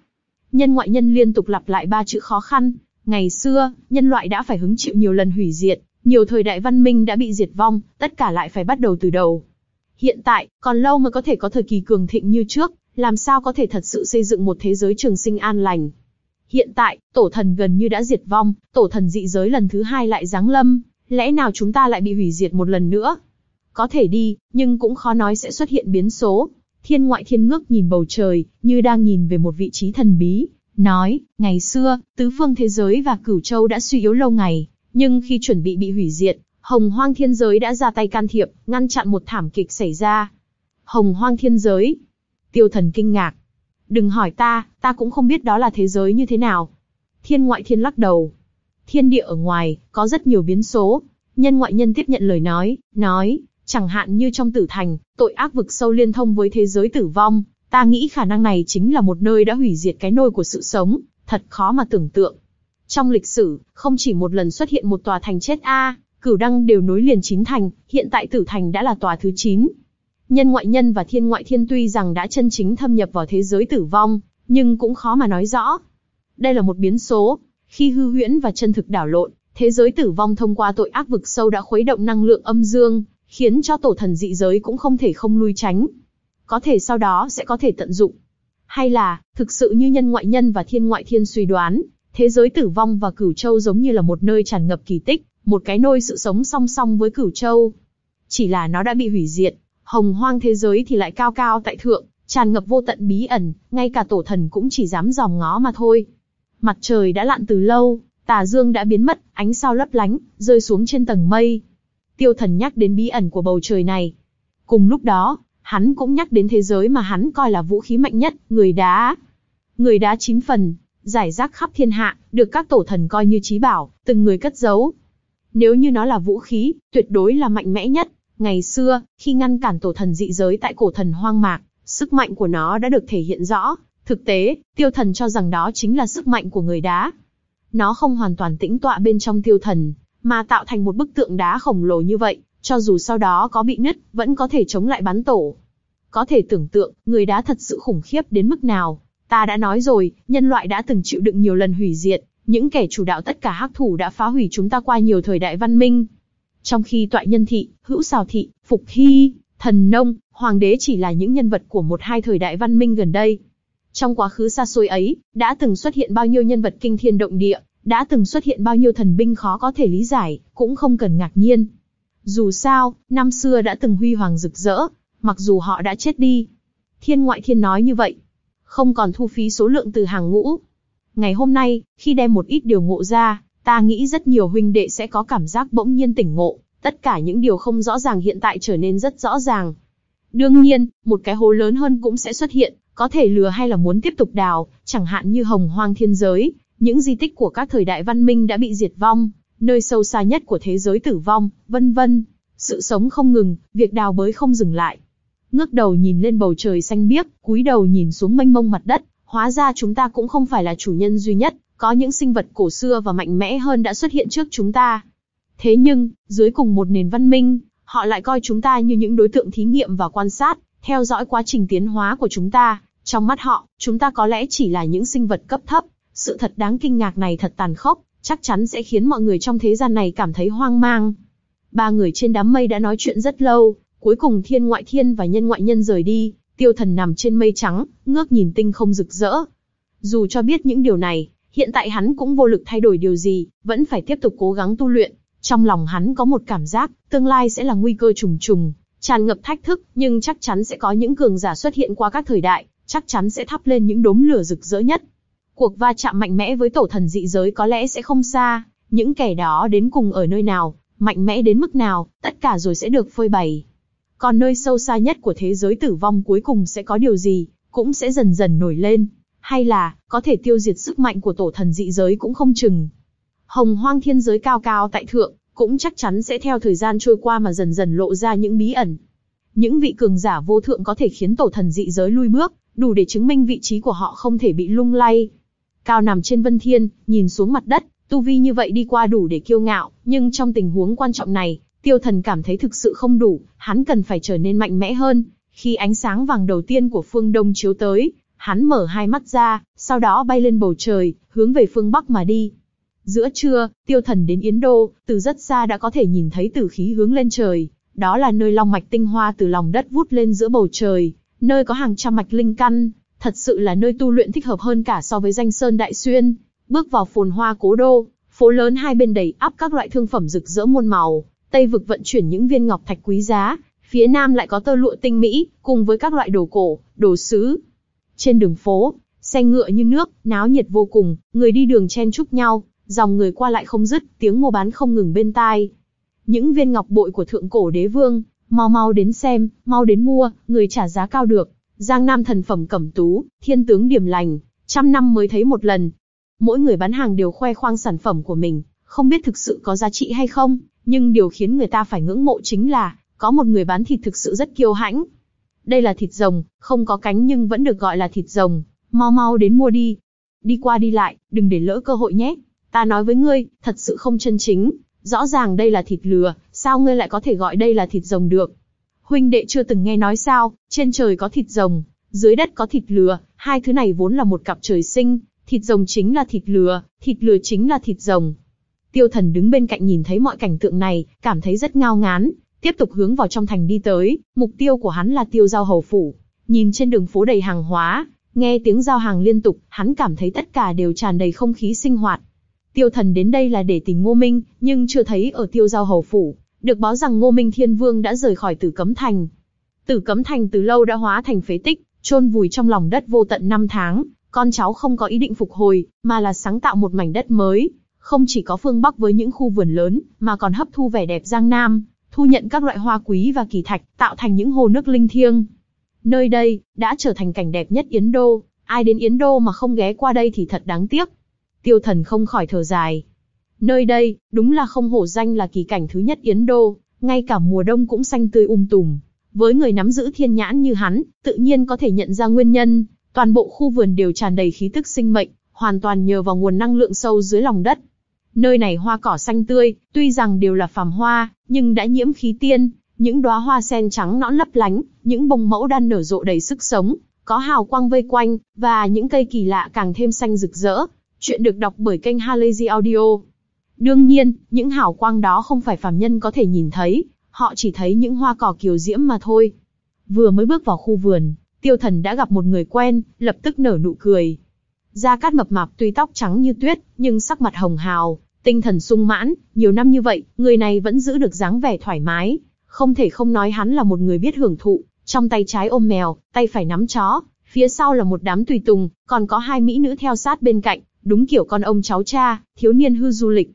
Nhân ngoại nhân liên tục lặp lại ba chữ khó khăn. Ngày xưa, nhân loại đã phải hứng chịu nhiều lần hủy diệt, nhiều thời đại văn minh đã bị diệt vong, tất cả lại phải bắt đầu từ đầu. Hiện tại, còn lâu mới có thể có thời kỳ cường thịnh như trước, làm sao có thể thật sự xây dựng một thế giới trường sinh an lành. Hiện tại, tổ thần gần như đã diệt vong, tổ thần dị giới lần thứ hai lại giáng lâm, lẽ nào chúng ta lại bị hủy diệt một lần nữa? Có thể đi, nhưng cũng khó nói sẽ xuất hiện biến số. Thiên ngoại thiên ngước nhìn bầu trời, như đang nhìn về một vị trí thần bí, nói, ngày xưa, tứ phương thế giới và cửu châu đã suy yếu lâu ngày, nhưng khi chuẩn bị bị hủy diệt, hồng hoang thiên giới đã ra tay can thiệp, ngăn chặn một thảm kịch xảy ra. Hồng hoang thiên giới. Tiêu thần kinh ngạc. Đừng hỏi ta, ta cũng không biết đó là thế giới như thế nào. Thiên ngoại thiên lắc đầu. Thiên địa ở ngoài, có rất nhiều biến số. Nhân ngoại nhân tiếp nhận lời nói, nói, chẳng hạn như trong tử thành, tội ác vực sâu liên thông với thế giới tử vong, ta nghĩ khả năng này chính là một nơi đã hủy diệt cái nôi của sự sống, thật khó mà tưởng tượng. Trong lịch sử, không chỉ một lần xuất hiện một tòa thành chết A, cửu đăng đều nối liền chín thành, hiện tại tử thành đã là tòa thứ 9. Nhân ngoại nhân và thiên ngoại thiên tuy rằng đã chân chính thâm nhập vào thế giới tử vong, nhưng cũng khó mà nói rõ. Đây là một biến số, khi hư huyễn và chân thực đảo lộn, thế giới tử vong thông qua tội ác vực sâu đã khuấy động năng lượng âm dương, khiến cho tổ thần dị giới cũng không thể không lui tránh. Có thể sau đó sẽ có thể tận dụng. Hay là, thực sự như nhân ngoại nhân và thiên ngoại thiên suy đoán, thế giới tử vong và cửu châu giống như là một nơi tràn ngập kỳ tích, một cái nôi sự sống song song với cửu châu. Chỉ là nó đã bị hủy diệt, hồng hoang thế giới thì lại cao cao tại thượng, tràn ngập vô tận bí ẩn, ngay cả tổ thần cũng chỉ dám dòm ngó mà thôi. Mặt trời đã lặn từ lâu, tà dương đã biến mất, ánh sao lấp lánh, rơi xuống trên tầng mây. Tiêu thần nhắc đến bí ẩn của bầu trời này. Cùng lúc đó, hắn cũng nhắc đến thế giới mà hắn coi là vũ khí mạnh nhất, người đá. Người đá chín phần, giải rác khắp thiên hạ, được các tổ thần coi như trí bảo, từng người cất giấu. Nếu như nó là vũ khí, tuyệt đối là mạnh mẽ nhất. Ngày xưa, khi ngăn cản tổ thần dị giới tại cổ thần hoang mạc, sức mạnh của nó đã được thể hiện rõ. Thực tế, tiêu thần cho rằng đó chính là sức mạnh của người đá. Nó không hoàn toàn tĩnh tọa bên trong tiêu thần, mà tạo thành một bức tượng đá khổng lồ như vậy, cho dù sau đó có bị nứt, vẫn có thể chống lại bắn tổ. Có thể tưởng tượng, người đá thật sự khủng khiếp đến mức nào. Ta đã nói rồi, nhân loại đã từng chịu đựng nhiều lần hủy diệt, những kẻ chủ đạo tất cả hắc thủ đã phá hủy chúng ta qua nhiều thời đại văn minh. Trong khi toại nhân thị, hữu xào thị, phục hy, thần nông, hoàng đế chỉ là những nhân vật của một hai thời đại văn minh gần đây. Trong quá khứ xa xôi ấy, đã từng xuất hiện bao nhiêu nhân vật kinh thiên động địa, đã từng xuất hiện bao nhiêu thần binh khó có thể lý giải, cũng không cần ngạc nhiên. Dù sao, năm xưa đã từng huy hoàng rực rỡ, mặc dù họ đã chết đi. Thiên ngoại thiên nói như vậy, không còn thu phí số lượng từ hàng ngũ. Ngày hôm nay, khi đem một ít điều ngộ ra, ta nghĩ rất nhiều huynh đệ sẽ có cảm giác bỗng nhiên tỉnh ngộ, tất cả những điều không rõ ràng hiện tại trở nên rất rõ ràng. Đương nhiên, một cái hố lớn hơn cũng sẽ xuất hiện, có thể lừa hay là muốn tiếp tục đào, chẳng hạn như hồng hoang thiên giới, những di tích của các thời đại văn minh đã bị diệt vong, nơi sâu xa nhất của thế giới tử vong, vân vân. Sự sống không ngừng, việc đào bới không dừng lại. Ngước đầu nhìn lên bầu trời xanh biếc, cúi đầu nhìn xuống mênh mông mặt đất, hóa ra chúng ta cũng không phải là chủ nhân duy nhất, có những sinh vật cổ xưa và mạnh mẽ hơn đã xuất hiện trước chúng ta. Thế nhưng, dưới cùng một nền văn minh, họ lại coi chúng ta như những đối tượng thí nghiệm và quan sát, theo dõi quá trình tiến hóa của chúng ta. Trong mắt họ, chúng ta có lẽ chỉ là những sinh vật cấp thấp. Sự thật đáng kinh ngạc này thật tàn khốc, chắc chắn sẽ khiến mọi người trong thế gian này cảm thấy hoang mang. Ba người trên đám mây đã nói chuyện rất lâu, cuối cùng thiên ngoại thiên và nhân ngoại nhân rời đi, tiêu thần nằm trên mây trắng, ngước nhìn tinh không rực rỡ. Dù cho biết những điều này, hiện tại hắn cũng vô lực thay đổi điều gì, vẫn phải tiếp tục cố gắng tu luyện. Trong lòng hắn có một cảm giác, tương lai sẽ là nguy cơ trùng trùng, tràn ngập thách thức, nhưng chắc chắn sẽ có những cường giả xuất hiện qua các thời đại, chắc chắn sẽ thắp lên những đốm lửa rực rỡ nhất. Cuộc va chạm mạnh mẽ với tổ thần dị giới có lẽ sẽ không xa, những kẻ đó đến cùng ở nơi nào, mạnh mẽ đến mức nào, tất cả rồi sẽ được phơi bày. Còn nơi sâu xa nhất của thế giới tử vong cuối cùng sẽ có điều gì, cũng sẽ dần dần nổi lên. Hay là, có thể tiêu diệt sức mạnh của tổ thần dị giới cũng không chừng. Hồng hoang thiên giới cao cao tại thượng, cũng chắc chắn sẽ theo thời gian trôi qua mà dần dần lộ ra những bí ẩn. Những vị cường giả vô thượng có thể khiến tổ thần dị giới lui bước, đủ để chứng minh vị trí của họ không thể bị lung lay. Cao nằm trên vân thiên, nhìn xuống mặt đất, tu vi như vậy đi qua đủ để kiêu ngạo, nhưng trong tình huống quan trọng này, tiêu thần cảm thấy thực sự không đủ, hắn cần phải trở nên mạnh mẽ hơn. Khi ánh sáng vàng đầu tiên của phương đông chiếu tới, hắn mở hai mắt ra, sau đó bay lên bầu trời, hướng về phương bắc mà đi. Giữa trưa, tiêu thần đến Yến Đô, từ rất xa đã có thể nhìn thấy tử khí hướng lên trời. Đó là nơi long mạch tinh hoa từ lòng đất vút lên giữa bầu trời, nơi có hàng trăm mạch linh căn, thật sự là nơi tu luyện thích hợp hơn cả so với danh sơn đại xuyên. Bước vào phồn hoa cố đô, phố lớn hai bên đầy ắp các loại thương phẩm rực rỡ muôn màu, tây vực vận chuyển những viên ngọc thạch quý giá, phía nam lại có tơ lụa tinh mỹ, cùng với các loại đồ cổ, đồ sứ. Trên đường phố, xe ngựa như nước, náo nhiệt vô cùng, người đi đường chen chúc nhau, dòng người qua lại không dứt, tiếng mua bán không ngừng bên tai. Những viên ngọc bội của thượng cổ đế vương, mau mau đến xem, mau đến mua, người trả giá cao được. Giang Nam thần phẩm cẩm tú, thiên tướng điểm lành, trăm năm mới thấy một lần. Mỗi người bán hàng đều khoe khoang sản phẩm của mình, không biết thực sự có giá trị hay không, nhưng điều khiến người ta phải ngưỡng mộ chính là, có một người bán thịt thực sự rất kiêu hãnh. Đây là thịt rồng, không có cánh nhưng vẫn được gọi là thịt rồng, mau mau đến mua đi. Đi qua đi lại, đừng để lỡ cơ hội nhé. Ta nói với ngươi, thật sự không chân chính, rõ ràng đây là thịt lừa, sao ngươi lại có thể gọi đây là thịt rồng được? Huynh đệ chưa từng nghe nói sao, trên trời có thịt rồng, dưới đất có thịt lừa, hai thứ này vốn là một cặp trời sinh, thịt rồng chính là thịt lừa, thịt lừa chính là thịt rồng. Tiêu thần đứng bên cạnh nhìn thấy mọi cảnh tượng này, cảm thấy rất ngao ngán, tiếp tục hướng vào trong thành đi tới, mục tiêu của hắn là tiêu giao hầu phủ. Nhìn trên đường phố đầy hàng hóa, nghe tiếng giao hàng liên tục, hắn cảm thấy tất cả đều tràn đầy không khí sinh hoạt. Tiêu thần đến đây là để tìm Ngô Minh, nhưng chưa thấy ở tiêu giao hầu phủ, được báo rằng Ngô Minh Thiên Vương đã rời khỏi Tử Cấm Thành. Tử Cấm Thành từ lâu đã hóa thành phế tích, chôn vùi trong lòng đất vô tận năm tháng, con cháu không có ý định phục hồi, mà là sáng tạo một mảnh đất mới. Không chỉ có phương Bắc với những khu vườn lớn, mà còn hấp thu vẻ đẹp Giang Nam, thu nhận các loại hoa quý và kỳ thạch, tạo thành những hồ nước linh thiêng. Nơi đây, đã trở thành cảnh đẹp nhất Yến Đô, ai đến Yến Đô mà không ghé qua đây thì thật đáng tiếc. Tiêu thần không khỏi thở dài. Nơi đây, đúng là không hổ danh là kỳ cảnh thứ nhất Yến Đô, ngay cả mùa đông cũng xanh tươi um tùm. Với người nắm giữ thiên nhãn như hắn, tự nhiên có thể nhận ra nguyên nhân, toàn bộ khu vườn đều tràn đầy khí tức sinh mệnh, hoàn toàn nhờ vào nguồn năng lượng sâu dưới lòng đất. Nơi này hoa cỏ xanh tươi, tuy rằng đều là phàm hoa, nhưng đã nhiễm khí tiên, những đóa hoa sen trắng nõn lấp lánh, những bông mẫu đan nở rộ đầy sức sống, có hào quang vây quanh, và những cây kỳ lạ càng thêm xanh rực rỡ. Chuyện được đọc bởi kênh Halazy Audio. Đương nhiên, những hào quang đó không phải phàm nhân có thể nhìn thấy, họ chỉ thấy những hoa cỏ kiều diễm mà thôi. Vừa mới bước vào khu vườn, tiêu thần đã gặp một người quen, lập tức nở nụ cười. Gia Cát mập mạp tuy tóc trắng như tuyết, nhưng sắc mặt hồng hào, tinh thần sung mãn, nhiều năm như vậy, người này vẫn giữ được dáng vẻ thoải mái, không thể không nói hắn là một người biết hưởng thụ, trong tay trái ôm mèo, tay phải nắm chó, phía sau là một đám tùy tùng, còn có hai mỹ nữ theo sát bên cạnh, đúng kiểu con ông cháu cha, thiếu niên hư du lịch.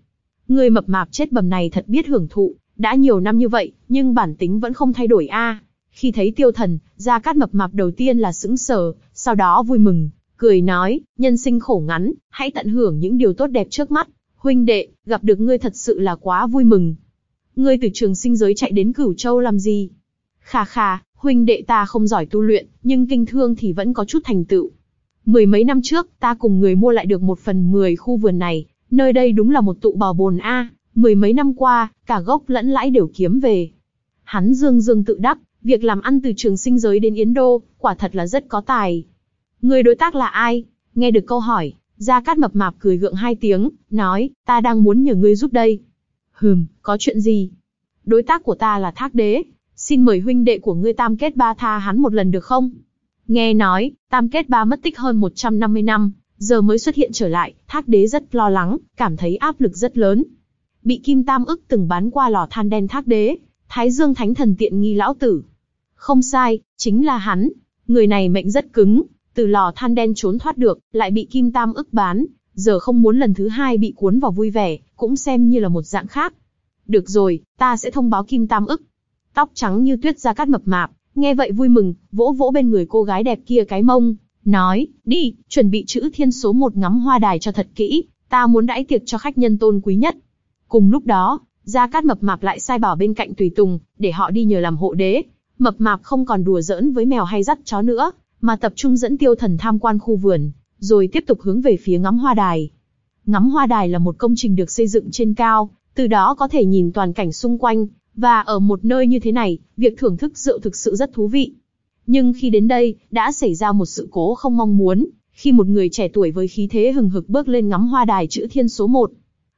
Người mập mạp chết bầm này thật biết hưởng thụ, đã nhiều năm như vậy, nhưng bản tính vẫn không thay đổi a. Khi thấy tiêu thần, Gia Cát mập mạp đầu tiên là sững sờ, sau đó vui mừng, cười nói, nhân sinh khổ ngắn, hãy tận hưởng những điều tốt đẹp trước mắt. Huynh đệ, gặp được ngươi thật sự là quá vui mừng. Ngươi từ trường sinh giới chạy đến Cửu Châu làm gì? Khà khà, huynh đệ ta không giỏi tu luyện, nhưng kinh thương thì vẫn có chút thành tựu. Mười mấy năm trước, ta cùng người mua lại được một phần mười khu vườn này, nơi đây đúng là một tụ bò bồn a. Mười mấy năm qua, cả gốc lẫn lãi đều kiếm về. Hắn dương dương tự đắc, việc làm ăn từ trường sinh giới đến Yến Đô, quả thật là rất có tài. Người đối tác là ai? Nghe được câu hỏi, Gia Cát mập mạp cười gượng hai tiếng, nói, ta đang muốn nhờ ngươi giúp đây. Hừm, có chuyện gì? Đối tác của ta là Thác Đế, xin mời huynh đệ của ngươi Tam Kết Ba tha hắn một lần được không? Nghe nói, Tam Kết Ba mất tích hơn 150 năm, giờ mới xuất hiện trở lại, Thác Đế rất lo lắng, cảm thấy áp lực rất lớn. Bị Kim Tam ức từng bán qua lò than đen Thác Đế, Thái Dương Thánh Thần tiện nghi lão tử. Không sai, chính là hắn. Người này mệnh rất cứng, từ lò than đen trốn thoát được, lại bị Kim Tam ức bán, giờ không muốn lần thứ hai bị cuốn vào vui vẻ, cũng xem như là một dạng khác. Được rồi, ta sẽ thông báo Kim Tam ức. Tóc trắng như tuyết ra cát mập mạp, nghe vậy vui mừng, vỗ vỗ bên người cô gái đẹp kia cái mông, nói, đi, chuẩn bị chữ thiên số một ngắm hoa đài cho thật kỹ, ta muốn đãi tiệc cho khách nhân tôn quý nhất. Cùng lúc đó, Gia Cát mập mạp lại sai bảo bên cạnh tùy tùng, để họ đi nhờ làm hộ đế. Mập mạp không còn đùa giỡn với mèo hay dắt chó nữa, mà tập trung dẫn tiêu thần tham quan khu vườn, rồi tiếp tục hướng về phía ngắm hoa đài. Ngắm hoa đài là một công trình được xây dựng trên cao, từ đó có thể nhìn toàn cảnh xung quanh, và ở một nơi như thế này, việc thưởng thức rượu thực sự rất thú vị. Nhưng khi đến đây, đã xảy ra một sự cố không mong muốn, khi một người trẻ tuổi với khí thế hừng hực bước lên ngắm hoa đài chữ thiên số 1.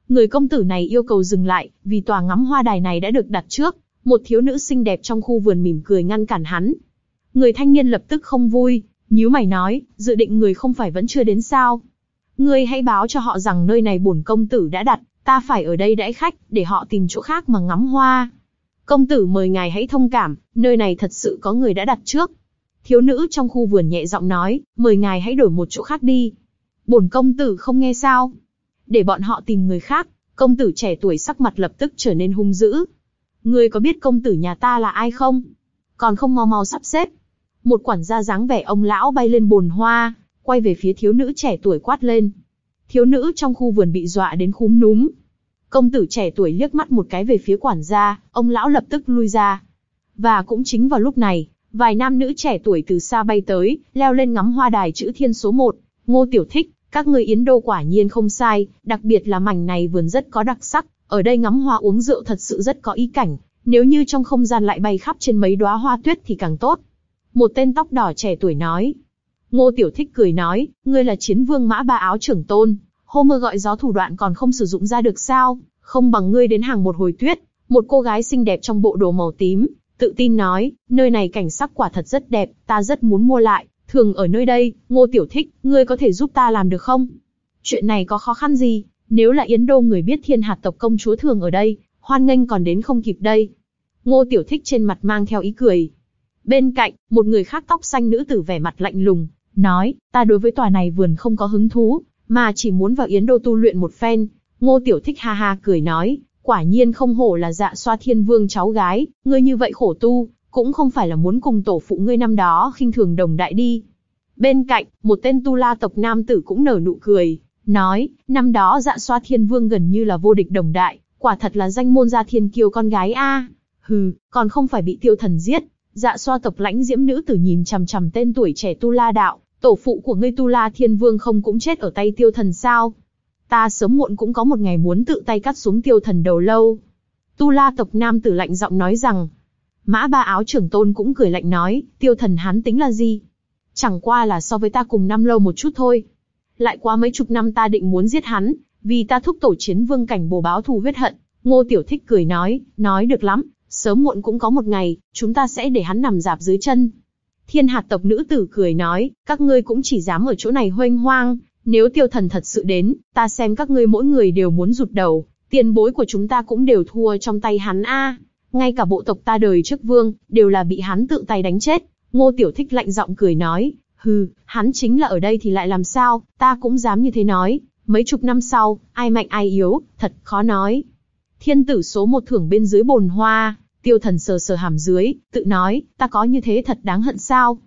Người công tử này yêu cầu dừng lại, vì tòa ngắm hoa đài này đã được đặt trước, một thiếu nữ xinh đẹp trong khu vườn mỉm cười ngăn cản hắn. Người thanh niên lập tức không vui, nhíu mày nói, dự định người không phải vẫn chưa đến sao? Ngươi hãy báo cho họ rằng nơi này bổn công tử đã đặt, ta phải ở đây đãi khách, để họ tìm chỗ khác mà ngắm hoa. Công tử mời ngài hãy thông cảm, nơi này thật sự có người đã đặt trước. Thiếu nữ trong khu vườn nhẹ giọng nói, mời ngài hãy đổi một chỗ khác đi. Bổn công tử không nghe sao? Để bọn họ tìm người khác, công tử trẻ tuổi sắc mặt lập tức trở nên hung dữ. Ngươi có biết công tử nhà ta là ai không? Còn không mau mau sắp xếp. Một quản gia dáng vẻ ông lão bay lên bồn hoa, quay về phía thiếu nữ trẻ tuổi quát lên. Thiếu nữ trong khu vườn bị dọa đến khúm núm, Công tử trẻ tuổi liếc mắt một cái về phía quản gia, ông lão lập tức lui ra. Và cũng chính vào lúc này, vài nam nữ trẻ tuổi từ xa bay tới, leo lên ngắm hoa đài chữ thiên số 1. Ngô Tiểu Thích, các người Yến Đô quả nhiên không sai, đặc biệt là mảnh này vườn rất có đặc sắc, ở đây ngắm hoa uống rượu thật sự rất có ý cảnh, nếu như trong không gian lại bay khắp trên mấy đóa hoa tuyết thì càng tốt. Một tên tóc đỏ trẻ tuổi nói. Ngô Tiểu Thích cười nói, ngươi là chiến vương mã ba áo trưởng tôn, Homer gọi gió thủ đoạn còn không sử dụng ra được sao, không bằng ngươi đến hàng một hồi tuyết, một cô gái xinh đẹp trong bộ đồ màu tím, tự tin nói, nơi này cảnh sắc quả thật rất đẹp, ta rất muốn mua lại, thường ở nơi đây, ngô tiểu thích, ngươi có thể giúp ta làm được không? Chuyện này có khó khăn gì, nếu là Yến Đô người biết thiên hạt tộc công chúa thường ở đây, hoan nghênh còn đến không kịp đây. Ngô tiểu thích trên mặt mang theo ý cười. Bên cạnh, một người khác tóc xanh nữ tử vẻ mặt lạnh lùng, nói, ta đối với tòa này vườn không có hứng thú, mà chỉ muốn vào Yến Đô tu luyện một phen. Ngô Tiểu Thích ha ha cười nói, quả nhiên không hổ là dạ xoa thiên vương cháu gái, ngươi như vậy khổ tu, cũng không phải là muốn cùng tổ phụ ngươi năm đó khinh thường đồng đại đi. Bên cạnh, một tên tu la tộc nam tử cũng nở nụ cười, nói, năm đó dạ xoa thiên vương gần như là vô địch đồng đại, quả thật là danh môn gia thiên kiêu con gái a. Hừ, còn không phải bị tiêu thần giết. Dạ xoa tộc lãnh diễm nữ tử nhìn chằm chằm tên tuổi trẻ tu la đạo, Tổ phụ của ngươi Tu La Thiên Vương không cũng chết ở tay tiêu thần sao? Ta sớm muộn cũng có một ngày muốn tự tay cắt xuống tiêu thần đầu lâu. Tu La tộc nam tử lạnh giọng nói rằng. Mã ba áo trưởng tôn cũng cười lạnh nói, tiêu thần hắn tính là gì? Chẳng qua là so với ta cùng năm lâu một chút thôi. Lại qua mấy chục năm ta định muốn giết hắn, vì ta thúc tổ chiến vương cảnh bồ báo thù huyết hận. Ngô Tiểu Thích cười nói, nói được lắm, sớm muộn cũng có một ngày, chúng ta sẽ để hắn nằm dạp dưới chân. Thiên hạt tộc nữ tử cười nói, các ngươi cũng chỉ dám ở chỗ này hoanh hoang, Nếu tiêu thần thật sự đến, ta xem các ngươi mỗi người đều muốn rụt đầu, tiền bối của chúng ta cũng đều thua trong tay hắn a. Ngay cả bộ tộc ta đời trước vương, đều là bị hắn tự tay đánh chết. Ngô Tiểu Thích lạnh giọng cười nói, hừ, hắn chính là ở đây thì lại làm sao, ta cũng dám như thế nói. Mấy chục năm sau, ai mạnh ai yếu, thật khó nói. Thiên tử số một thưởng bên dưới bồn hoa, tiêu thần sờ sờ hàm dưới, tự nói, ta có như thế thật đáng hận sao?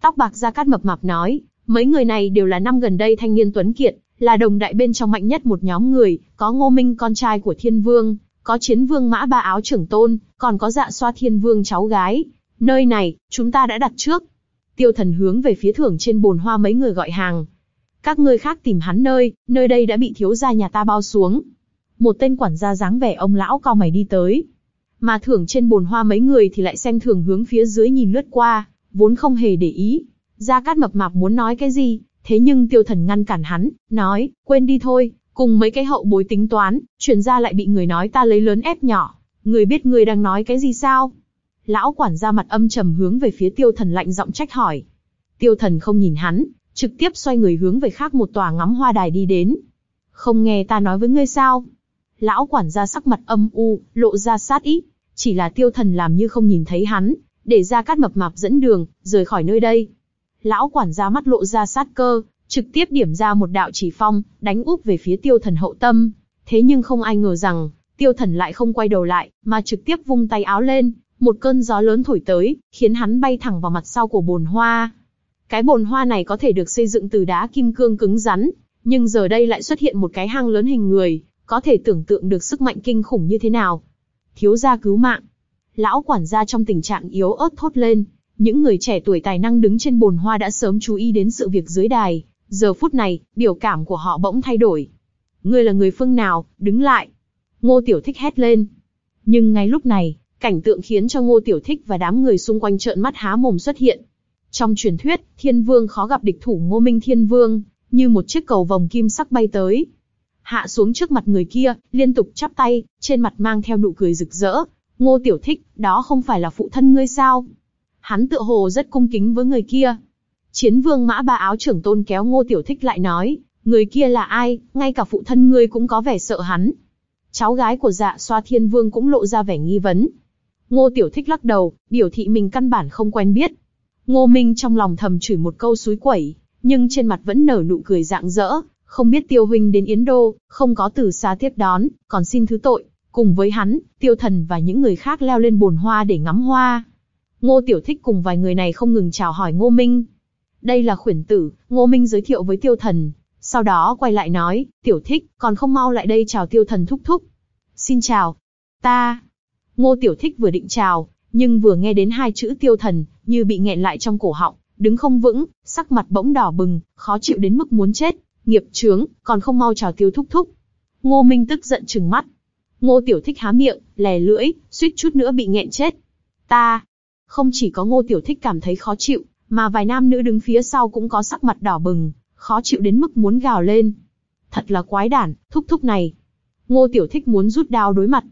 Tóc bạc ra cát mập mạp nói, mấy người này đều là năm gần đây thanh niên tuấn kiệt, là đồng đại bên trong mạnh nhất một nhóm người, có ngô minh con trai của thiên vương, có chiến vương mã ba áo trưởng tôn, còn có dạ xoa thiên vương cháu gái. Nơi này, chúng ta đã đặt trước. Tiêu thần hướng về phía thưởng trên bồn hoa mấy người gọi hàng. Các ngươi khác tìm hắn nơi, nơi đây đã bị thiếu gia nhà ta bao xuống. Một tên quản gia dáng vẻ ông lão cao mày đi tới. Mà thưởng trên bồn hoa mấy người thì lại xem thường hướng phía dưới nhìn lướt qua, vốn không hề để ý. Gia Cát mập mạp muốn nói cái gì, thế nhưng tiêu thần ngăn cản hắn, nói, quên đi thôi, cùng mấy cái hậu bối tính toán, chuyển ra lại bị người nói ta lấy lớn ép nhỏ. Người biết người đang nói cái gì sao? Lão quản gia mặt âm trầm hướng về phía tiêu thần lạnh giọng trách hỏi. Tiêu thần không nhìn hắn, trực tiếp xoay người hướng về khác một tòa ngắm hoa đài đi đến. Không nghe ta nói với ngươi sao? Lão quản gia sắc mặt âm u, lộ ra sát ý, chỉ là tiêu thần làm như không nhìn thấy hắn, để ra cát mập mạp dẫn đường, rời khỏi nơi đây. Lão quản gia mắt lộ ra sát cơ, trực tiếp điểm ra một đạo chỉ phong, đánh úp về phía tiêu thần hậu tâm. Thế nhưng không ai ngờ rằng, tiêu thần lại không quay đầu lại, mà trực tiếp vung tay áo lên, một cơn gió lớn thổi tới, khiến hắn bay thẳng vào mặt sau của bồn hoa. Cái bồn hoa này có thể được xây dựng từ đá kim cương cứng rắn, nhưng giờ đây lại xuất hiện một cái hang lớn hình người, có thể tưởng tượng được sức mạnh kinh khủng như thế nào. Thiếu gia cứu mạng. Lão quản gia trong tình trạng yếu ớt thốt lên, những người trẻ tuổi tài năng đứng trên bồn hoa đã sớm chú ý đến sự việc dưới đài, giờ phút này, biểu cảm của họ bỗng thay đổi. Ngươi là người phương nào, đứng lại. Ngô Tiểu Thích hét lên. Nhưng ngay lúc này, cảnh tượng khiến cho Ngô Tiểu Thích và đám người xung quanh trợn mắt há mồm xuất hiện. Trong truyền thuyết, Thiên Vương khó gặp địch thủ Ngô Minh Thiên Vương, như một chiếc cầu vòng kim sắc bay tới. Hạ xuống trước mặt người kia, liên tục chắp tay, trên mặt mang theo nụ cười rực rỡ. Ngô Tiểu Thích, đó không phải là phụ thân ngươi sao? Hắn tựa hồ rất cung kính với người kia. Chiến vương mã ba áo trưởng tôn kéo Ngô Tiểu Thích lại nói, người kia là ai, ngay cả phụ thân ngươi cũng có vẻ sợ hắn. Cháu gái của dạ xoa thiên vương cũng lộ ra vẻ nghi vấn. Ngô Tiểu Thích lắc đầu, biểu thị mình căn bản không quen biết. Ngô Minh trong lòng thầm chửi một câu suối quẩy, nhưng trên mặt vẫn nở nụ cười rạng rỡ, không biết tiêu huynh đến Yến Đô, không có từ xa tiếp đón, còn xin thứ tội. Cùng với hắn, tiêu thần và những người khác leo lên bồn hoa để ngắm hoa. Ngô Tiểu Thích cùng vài người này không ngừng chào hỏi Ngô Minh. Đây là khuyển tử, Ngô Minh giới thiệu với tiêu thần. Sau đó quay lại nói, Tiểu Thích, còn không mau lại đây chào tiêu thần thúc thúc. Xin chào. Ta. Ngô Tiểu Thích vừa định chào, nhưng vừa nghe đến hai chữ tiêu thần, như bị nghẹn lại trong cổ họng, đứng không vững, sắc mặt bỗng đỏ bừng, khó chịu đến mức muốn chết. Nghiệp chướng, còn không mau chào tiêu thúc thúc. Ngô Minh tức giận trừng mắt. Ngô Tiểu Thích há miệng, lè lưỡi, suýt chút nữa bị nghẹn chết. Ta, không chỉ có Ngô Tiểu Thích cảm thấy khó chịu, mà vài nam nữ đứng phía sau cũng có sắc mặt đỏ bừng, khó chịu đến mức muốn gào lên. Thật là quái đản, thúc thúc này. Ngô Tiểu Thích muốn rút đao đối mặt.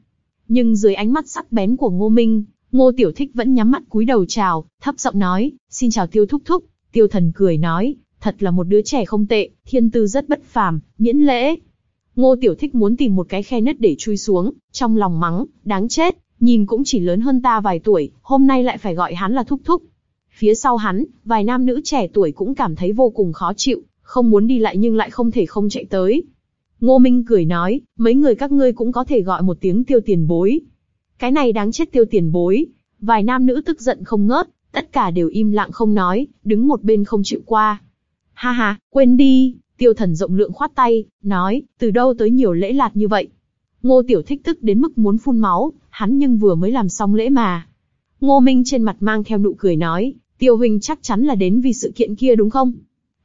Nhưng dưới ánh mắt sắc bén của Ngô Minh, Ngô Tiểu Thích vẫn nhắm mắt cúi đầu chào, thấp giọng nói, xin chào tiêu thúc thúc. Tiêu thần cười nói, thật là một đứa trẻ không tệ, thiên tư rất bất phàm, miễn lễ. Ngô Tiểu Thích muốn tìm một cái khe nứt để chui xuống, trong lòng mắng, đáng chết, nhìn cũng chỉ lớn hơn ta vài tuổi, hôm nay lại phải gọi hắn là thúc thúc. Phía sau hắn, vài nam nữ trẻ tuổi cũng cảm thấy vô cùng khó chịu, không muốn đi lại nhưng lại không thể không chạy tới. Ngô Minh cười nói, mấy người các ngươi cũng có thể gọi một tiếng tiêu tiền bối. Cái này đáng chết tiêu tiền bối. Vài nam nữ tức giận không ngớt, tất cả đều im lặng không nói, đứng một bên không chịu qua. Ha ha, quên đi, tiêu thần rộng lượng khoát tay, nói, từ đâu tới nhiều lễ lạt như vậy. Ngô Tiểu Thích tức đến mức muốn phun máu, hắn nhưng vừa mới làm xong lễ mà. Ngô Minh trên mặt mang theo nụ cười nói, Tiêu huynh chắc chắn là đến vì sự kiện kia đúng không?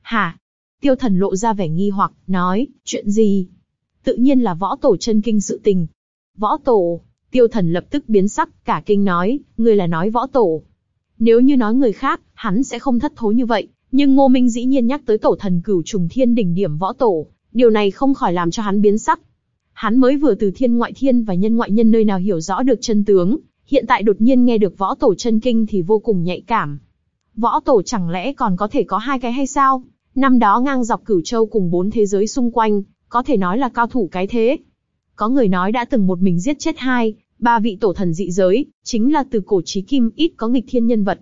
Hả? Tiêu thần lộ ra vẻ nghi hoặc, nói, chuyện gì? Tự nhiên là võ tổ chân kinh sự tình. Võ tổ, tiêu thần lập tức biến sắc, cả kinh nói, người là nói võ tổ. Nếu như nói người khác, hắn sẽ không thất thố như vậy, nhưng ngô minh dĩ nhiên nhắc tới tổ thần cửu trùng thiên đỉnh điểm võ tổ, điều này không khỏi làm cho hắn biến sắc. Hắn mới vừa từ thiên ngoại thiên và nhân ngoại nhân nơi nào hiểu rõ được chân tướng, hiện tại đột nhiên nghe được võ tổ chân kinh thì vô cùng nhạy cảm. Võ tổ chẳng lẽ còn có thể có hai cái hay sao? Năm đó ngang dọc cửu châu cùng bốn thế giới xung quanh, có thể nói là cao thủ cái thế. Có người nói đã từng một mình giết chết hai, ba vị tổ thần dị giới, chính là từ cổ chí kim ít có nghịch thiên nhân vật.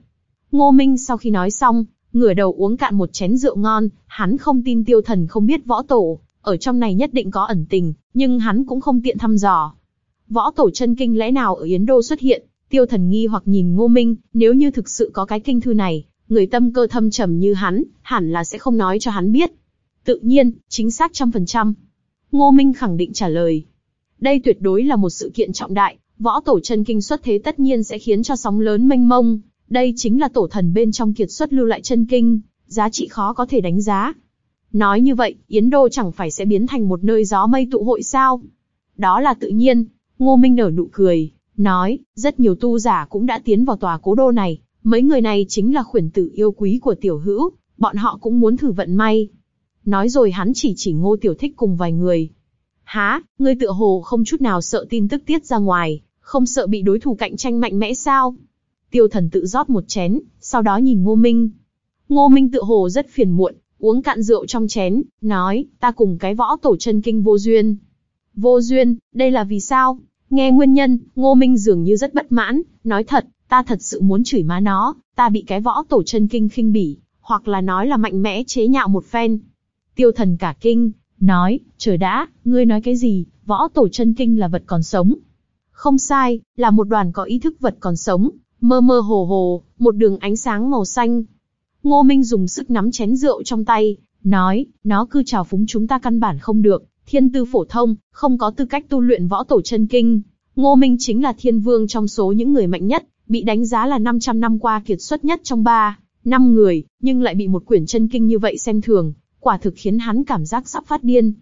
Ngô Minh sau khi nói xong, ngửa đầu uống cạn một chén rượu ngon, hắn không tin tiêu thần không biết võ tổ, ở trong này nhất định có ẩn tình, nhưng hắn cũng không tiện thăm dò. Võ tổ chân kinh lẽ nào ở Yến Đô xuất hiện, tiêu thần nghi hoặc nhìn Ngô Minh, nếu như thực sự có cái kinh thư này, người tâm cơ thâm trầm như hắn, hẳn là sẽ không nói cho hắn biết. Tự nhiên, chính xác trăm phần trăm. Ngô Minh khẳng định trả lời. Đây tuyệt đối là một sự kiện trọng đại, võ tổ chân kinh xuất thế tất nhiên sẽ khiến cho sóng lớn mênh mông. Đây chính là tổ thần bên trong kiệt xuất lưu lại chân kinh, giá trị khó có thể đánh giá. Nói như vậy, Yến Đô chẳng phải sẽ biến thành một nơi gió mây tụ hội sao? Đó là tự nhiên, Ngô Minh nở nụ cười, nói, rất nhiều tu giả cũng đã tiến vào tòa cố đô này, mấy người này chính là khuyển tử yêu quý của tiểu hữu, bọn họ cũng muốn thử vận may. Nói rồi hắn chỉ chỉ ngô tiểu thích cùng vài người. Há, ngươi tựa hồ không chút nào sợ tin tức tiết ra ngoài, không sợ bị đối thủ cạnh tranh mạnh mẽ sao? Tiêu thần tự rót một chén, sau đó nhìn ngô minh. Ngô minh tự hồ rất phiền muộn, uống cạn rượu trong chén, nói, ta cùng cái võ tổ chân kinh vô duyên. Vô duyên, đây là vì sao? Nghe nguyên nhân, Ngô Minh dường như rất bất mãn, nói thật, ta thật sự muốn chửi má nó, ta bị cái võ tổ chân kinh khinh bỉ, hoặc là nói là mạnh mẽ chế nhạo một phen. Tiêu thần cả kinh, nói, trời đã, ngươi nói cái gì, võ tổ chân kinh là vật còn sống. Không sai, là một đoàn có ý thức vật còn sống, mơ mơ hồ hồ, một đường ánh sáng màu xanh. Ngô Minh dùng sức nắm chén rượu trong tay, nói, nó cứ trào phúng chúng ta căn bản không được, thiên tư phổ thông, không có tư cách tu luyện võ tổ chân kinh. Ngô Minh chính là thiên vương trong số những người mạnh nhất, bị đánh giá là 500 năm qua kiệt xuất nhất trong ba, năm người, nhưng lại bị một quyển chân kinh như vậy xem thường, quả thực khiến hắn cảm giác sắp phát điên.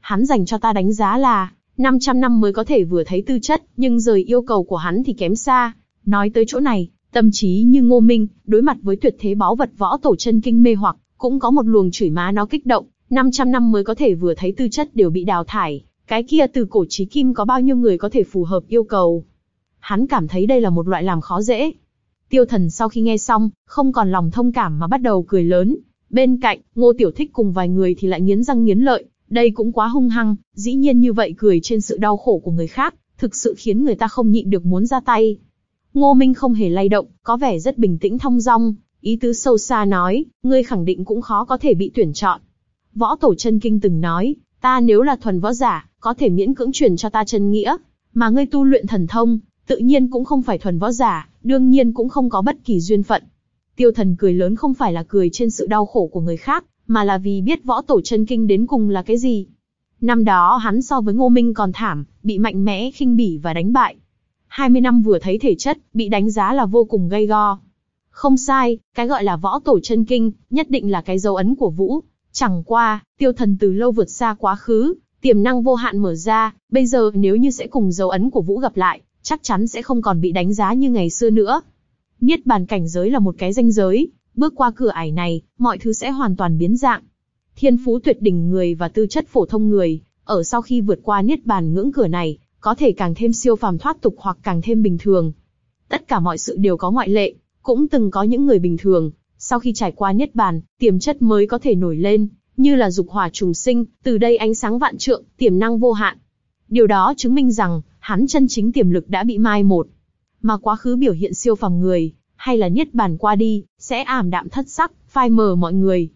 Hắn dành cho ta đánh giá là, 500 năm mới có thể vừa thấy tư chất, nhưng rời yêu cầu của hắn thì kém xa. Nói tới chỗ này, tâm trí như ngô minh, đối mặt với tuyệt thế báu vật võ tổ chân kinh mê hoặc, cũng có một luồng chửi má nó kích động, 500 năm mới có thể vừa thấy tư chất đều bị đào thải, cái kia từ cổ chí kim có bao nhiêu người có thể phù hợp yêu cầu. Hắn cảm thấy đây là một loại làm khó dễ. Tiêu thần sau khi nghe xong, không còn lòng thông cảm mà bắt đầu cười lớn. Bên cạnh, ngô tiểu thích cùng vài người thì lại nghiến răng nghiến lợi, đây cũng quá hung hăng, dĩ nhiên như vậy cười trên sự đau khổ của người khác, thực sự khiến người ta không nhịn được muốn ra tay. Ngô Minh không hề lay động, có vẻ rất bình tĩnh thong dong, ý tứ sâu xa nói, ngươi khẳng định cũng khó có thể bị tuyển chọn. Võ tổ chân kinh từng nói, ta nếu là thuần võ giả, có thể miễn cưỡng truyền cho ta chân nghĩa, mà ngươi tu luyện thần thông, tự nhiên cũng không phải thuần võ giả, đương nhiên cũng không có bất kỳ duyên phận. Tiêu thần cười lớn không phải là cười trên sự đau khổ của người khác, mà là vì biết võ tổ chân kinh đến cùng là cái gì. Năm đó hắn so với Ngô Minh còn thảm, bị mạnh mẽ khinh bỉ và đánh bại. 20 năm vừa thấy thể chất, bị đánh giá là vô cùng gây go. Không sai, cái gọi là võ tổ chân kinh, nhất định là cái dấu ấn của Vũ. Chẳng qua, tiêu thần từ lâu vượt xa quá khứ, tiềm năng vô hạn mở ra, bây giờ nếu như sẽ cùng dấu ấn của Vũ gặp lại, chắc chắn sẽ không còn bị đánh giá như ngày xưa nữa. Niết bàn cảnh giới là một cái danh giới, bước qua cửa ải này, mọi thứ sẽ hoàn toàn biến dạng. Thiên phú tuyệt đỉnh người và tư chất phổ thông người, ở sau khi vượt qua niết bàn ngưỡng cửa này, có thể càng thêm siêu phàm thoát tục hoặc càng thêm bình thường. Tất cả mọi sự đều có ngoại lệ, cũng từng có những người bình thường, sau khi trải qua niết bàn, tiềm chất mới có thể nổi lên, như là dục hỏa trùng sinh, từ đây ánh sáng vạn trượng, tiềm năng vô hạn. Điều đó chứng minh rằng, hắn chân chính tiềm lực đã bị mai một. Mà quá khứ biểu hiện siêu phàm người, hay là niết bàn qua đi, sẽ ảm đạm thất sắc, phai mờ mọi người.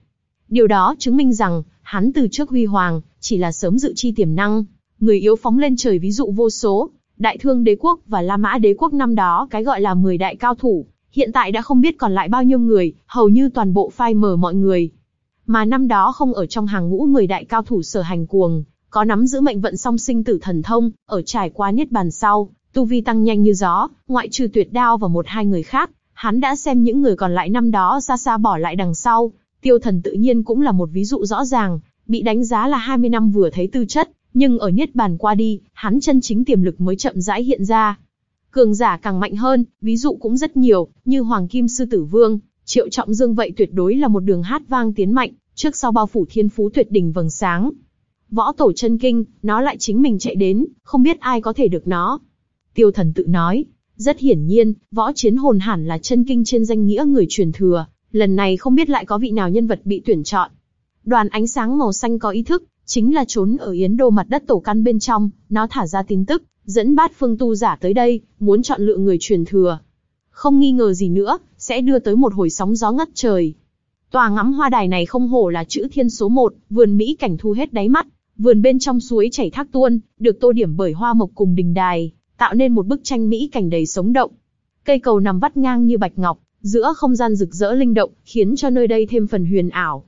Điều đó chứng minh rằng, hắn từ trước huy hoàng, chỉ là sớm dự chi tiềm năng, người yếu phóng lên trời ví dụ vô số, đại thương đế quốc và La Mã đế quốc năm đó cái gọi là 10 đại cao thủ, hiện tại đã không biết còn lại bao nhiêu người, hầu như toàn bộ phai mờ mọi người. Mà năm đó không ở trong hàng ngũ 10 đại cao thủ sở hành cuồng, có nắm giữ mệnh vận song sinh tử thần thông, ở trải qua niết bàn sau, tu vi tăng nhanh như gió, ngoại trừ tuyệt đao và một hai người khác, hắn đã xem những người còn lại năm đó xa xa bỏ lại đằng sau. Tiêu thần tự nhiên cũng là một ví dụ rõ ràng, bị đánh giá là 20 năm vừa thấy tư chất, nhưng ở niết bàn qua đi, hắn chân chính tiềm lực mới chậm rãi hiện ra. Cường giả càng mạnh hơn, ví dụ cũng rất nhiều, như Hoàng Kim Sư Tử Vương, Triệu Trọng Dương vậy tuyệt đối là một đường hát vang tiến mạnh, trước sau bao phủ thiên phú tuyệt đỉnh vầng sáng. Võ tổ chân kinh, nó lại chính mình chạy đến, không biết ai có thể được nó. Tiêu thần tự nói, rất hiển nhiên, võ chiến hồn hẳn là chân kinh trên danh nghĩa người truyền thừa, lần này không biết lại có vị nào nhân vật bị tuyển chọn. Đoàn ánh sáng màu xanh có ý thức, chính là trốn ở yến đô mặt đất tổ căn bên trong, nó thả ra tin tức, dẫn bát phương tu giả tới đây, muốn chọn lựa người truyền thừa. Không nghi ngờ gì nữa, sẽ đưa tới một hồi sóng gió ngất trời. Tòa ngắm hoa đài này không hổ là chữ thiên số một, vườn mỹ cảnh thu hết đáy mắt, vườn bên trong suối chảy thác tuôn, được tô điểm bởi hoa mộc cùng đình đài, tạo nên một bức tranh mỹ cảnh đầy sống động. Cây cầu nằm vắt ngang như bạch ngọc, giữa không gian rực rỡ linh động, khiến cho nơi đây thêm phần huyền ảo.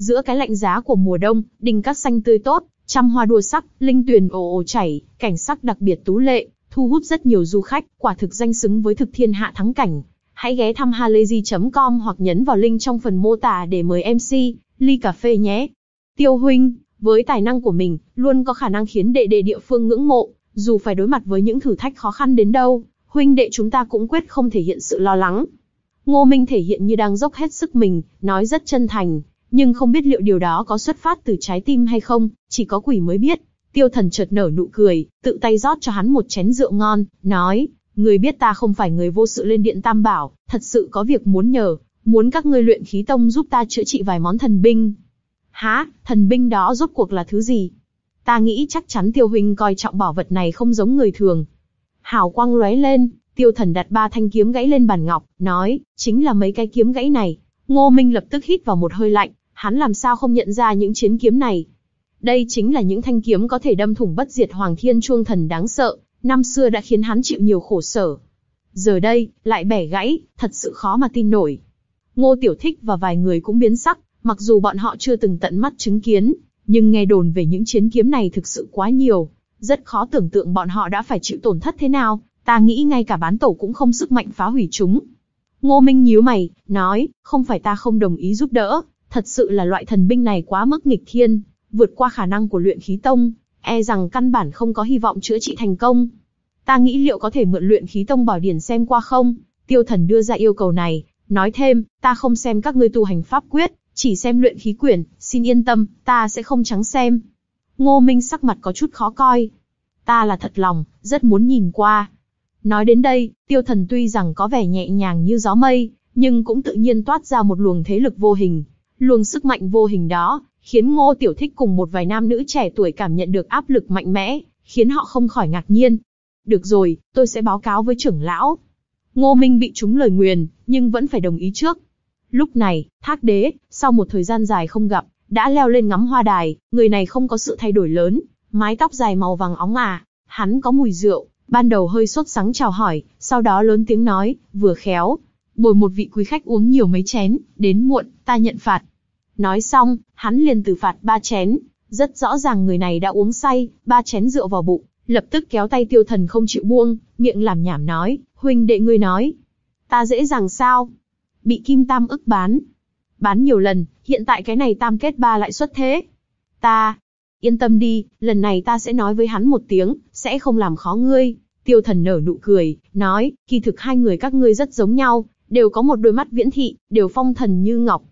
Giữa cái lạnh giá của mùa đông, đình cát xanh tươi tốt, trăm hoa đua sắc, linh tuyền ồ ồ chảy, cảnh sắc đặc biệt tú lệ, thu hút rất nhiều du khách, quả thực danh xứng với thực thiên hạ thắng cảnh. Hãy ghé thăm halayzi.com hoặc nhấn vào link trong phần mô tả để mời MC, ly cà phê nhé. Tiêu huynh, với tài năng của mình, luôn có khả năng khiến đệ đệ địa phương ngưỡng mộ, dù phải đối mặt với những thử thách khó khăn đến đâu, huynh đệ chúng ta cũng quyết không thể hiện sự lo lắng. Ngô Minh thể hiện như đang dốc hết sức mình, nói rất chân thành, nhưng không biết liệu điều đó có xuất phát từ trái tim hay không, chỉ có quỷ mới biết. Tiêu thần chợt nở nụ cười, tự tay rót cho hắn một chén rượu ngon, nói, người biết ta không phải người vô sự lên điện tam bảo, thật sự có việc muốn nhờ, muốn các ngươi luyện khí tông giúp ta chữa trị vài món thần binh. Hả, thần binh đó rốt cuộc là thứ gì? Ta nghĩ chắc chắn tiêu huynh coi trọng bảo vật này không giống người thường. Hào quang lóe lên, tiêu thần đặt ba thanh kiếm gãy lên bàn ngọc, nói, chính là mấy cái kiếm gãy này. Ngô Minh lập tức hít vào một hơi lạnh, hắn làm sao không nhận ra những chiến kiếm này. Đây chính là những thanh kiếm có thể đâm thủng bất diệt hoàng thiên chuông thần đáng sợ, năm xưa đã khiến hắn chịu nhiều khổ sở. Giờ đây, lại bẻ gãy, thật sự khó mà tin nổi. Ngô Tiểu Thích và vài người cũng biến sắc, mặc dù bọn họ chưa từng tận mắt chứng kiến, nhưng nghe đồn về những chiến kiếm này thực sự quá nhiều, rất khó tưởng tượng bọn họ đã phải chịu tổn thất thế nào, ta nghĩ ngay cả bán tổ cũng không sức mạnh phá hủy chúng. Ngô Minh nhíu mày, nói, không phải ta không đồng ý giúp đỡ, thật sự là loại thần binh này quá mức nghịch thiên, vượt qua khả năng của luyện khí tông, e rằng căn bản không có hy vọng chữa trị thành công. Ta nghĩ liệu có thể mượn luyện khí tông bảo điển xem qua không? Tiêu thần đưa ra yêu cầu này, nói thêm, ta không xem các ngươi tu hành pháp quyết, chỉ xem luyện khí quyển, xin yên tâm, ta sẽ không trắng xem. Ngô Minh sắc mặt có chút khó coi. Ta là thật lòng, rất muốn nhìn qua. Nói đến đây, tiêu thần tuy rằng có vẻ nhẹ nhàng như gió mây, nhưng cũng tự nhiên toát ra một luồng thế lực vô hình. Luồng sức mạnh vô hình đó, khiến Ngô Tiểu Thích cùng một vài nam nữ trẻ tuổi cảm nhận được áp lực mạnh mẽ, khiến họ không khỏi ngạc nhiên. Được rồi, tôi sẽ báo cáo với trưởng lão. Ngô Minh bị trúng lời nguyền, nhưng vẫn phải đồng ý trước. Lúc này, Thác Đế, sau một thời gian dài không gặp, đã leo lên ngắm hoa đài, người này không có sự thay đổi lớn, mái tóc dài màu vàng óng à, hắn có mùi rượu, ban đầu hơi sốt sắng chào hỏi, sau đó lớn tiếng nói, vừa khéo, bồi một vị quý khách uống nhiều mấy chén, đến muộn, ta nhận phạt. Nói xong, hắn liền từ phạt ba chén, rất rõ ràng người này đã uống say, ba chén rượu vào bụng, lập tức kéo tay tiêu thần không chịu buông, miệng làm nhảm nói, huynh đệ ngươi nói. Ta dễ dàng sao? Bị kim tam ức bán. Bán nhiều lần, hiện tại cái này tam kết ba lại xuất thế. Ta, yên tâm đi, lần này ta sẽ nói với hắn một tiếng, sẽ không làm khó ngươi. Tiêu thần nở nụ cười, nói, kỳ thực hai người các ngươi rất giống nhau, đều có một đôi mắt viễn thị, đều phong thần như ngọc.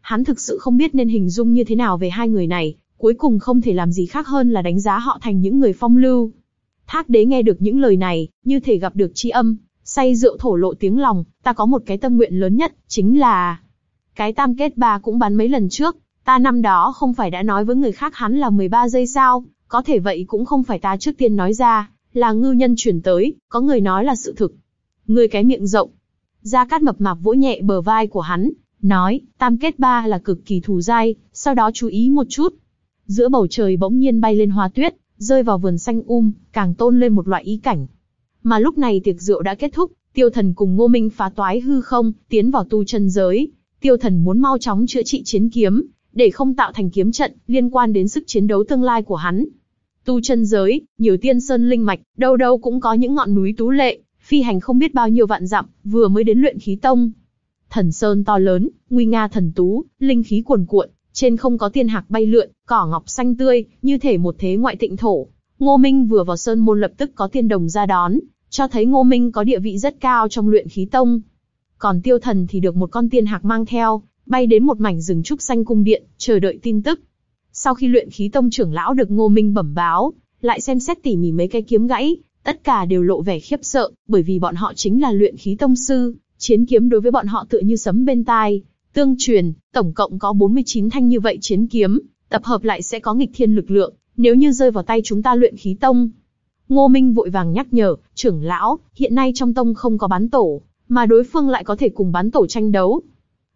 Hắn thực sự không biết nên hình dung như thế nào về hai người này, cuối cùng không thể làm gì khác hơn là đánh giá họ thành những người phong lưu. Thác đế nghe được những lời này, như thể gặp được tri âm, say rượu thổ lộ tiếng lòng, ta có một cái tâm nguyện lớn nhất, chính là... Cái tam kết ba cũng bắn mấy lần trước, ta năm đó không phải đã nói với người khác hắn là 13 giây sao, có thể vậy cũng không phải ta trước tiên nói ra, là ngư nhân chuyển tới, có người nói là sự thực. Người cái miệng rộng. Gia Cát mập mạp vỗ nhẹ bờ vai của hắn, nói, tam kết ba là cực kỳ thù dai, sau đó chú ý một chút. Giữa bầu trời bỗng nhiên bay lên hoa tuyết, rơi vào vườn xanh um, càng tôn lên một loại ý cảnh. Mà lúc này tiệc rượu đã kết thúc, tiêu thần cùng ngô minh phá toái hư không, tiến vào tu chân giới. Tiêu thần muốn mau chóng chữa trị chiến kiếm, để không tạo thành kiếm trận, liên quan đến sức chiến đấu tương lai của hắn. Tu chân giới, nhiều tiên sơn linh mạch, đâu đâu cũng có những ngọn núi tú lệ, phi hành không biết bao nhiêu vạn dặm, vừa mới đến luyện khí tông. Thần sơn to lớn, nguy nga thần tú, linh khí cuồn cuộn, trên không có tiên hạc bay lượn, cỏ ngọc xanh tươi, như thể một thế ngoại tịnh thổ. Ngô Minh vừa vào sơn môn lập tức có tiên đồng ra đón, cho thấy Ngô Minh có địa vị rất cao trong luyện khí tông. Còn tiêu thần thì được một con tiên hạc mang theo, bay đến một mảnh rừng trúc xanh cung điện, chờ đợi tin tức. Sau khi luyện khí tông trưởng lão được Ngô Minh bẩm báo, lại xem xét tỉ mỉ mấy cái kiếm gãy, tất cả đều lộ vẻ khiếp sợ, bởi vì bọn họ chính là luyện khí tông sư, chiến kiếm đối với bọn họ tựa như sấm bên tai, Tương truyền, tổng cộng có 49 thanh như vậy chiến kiếm, tập hợp lại sẽ có nghịch thiên lực lượng, nếu như rơi vào tay chúng ta luyện khí tông. Ngô Minh vội vàng nhắc nhở, trưởng lão, hiện nay trong tông không có bán tổ, mà đối phương lại có thể cùng bán tổ tranh đấu.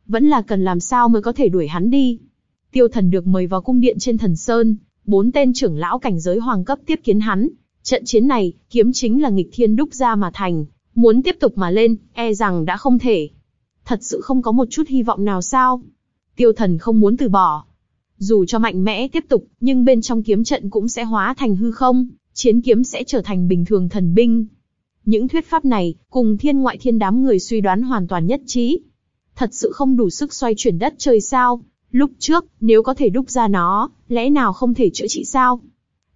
Vẫn là cần làm sao mới có thể đuổi hắn đi. Tiêu thần được mời vào cung điện trên thần Sơn, bốn tên trưởng lão cảnh giới hoàng cấp tiếp kiến hắn. Trận chiến này, kiếm chính là nghịch thiên đúc ra mà thành, muốn tiếp tục mà lên, e rằng đã không thể. Thật sự không có một chút hy vọng nào sao? Tiêu thần không muốn từ bỏ. Dù cho mạnh mẽ tiếp tục, nhưng bên trong kiếm trận cũng sẽ hóa thành hư không, chiến kiếm sẽ trở thành bình thường thần binh. Những thuyết pháp này, cùng thiên ngoại thiên đám người suy đoán hoàn toàn nhất trí. Thật sự không đủ sức xoay chuyển đất trời sao? Lúc trước, nếu có thể đúc ra nó, lẽ nào không thể chữa trị sao?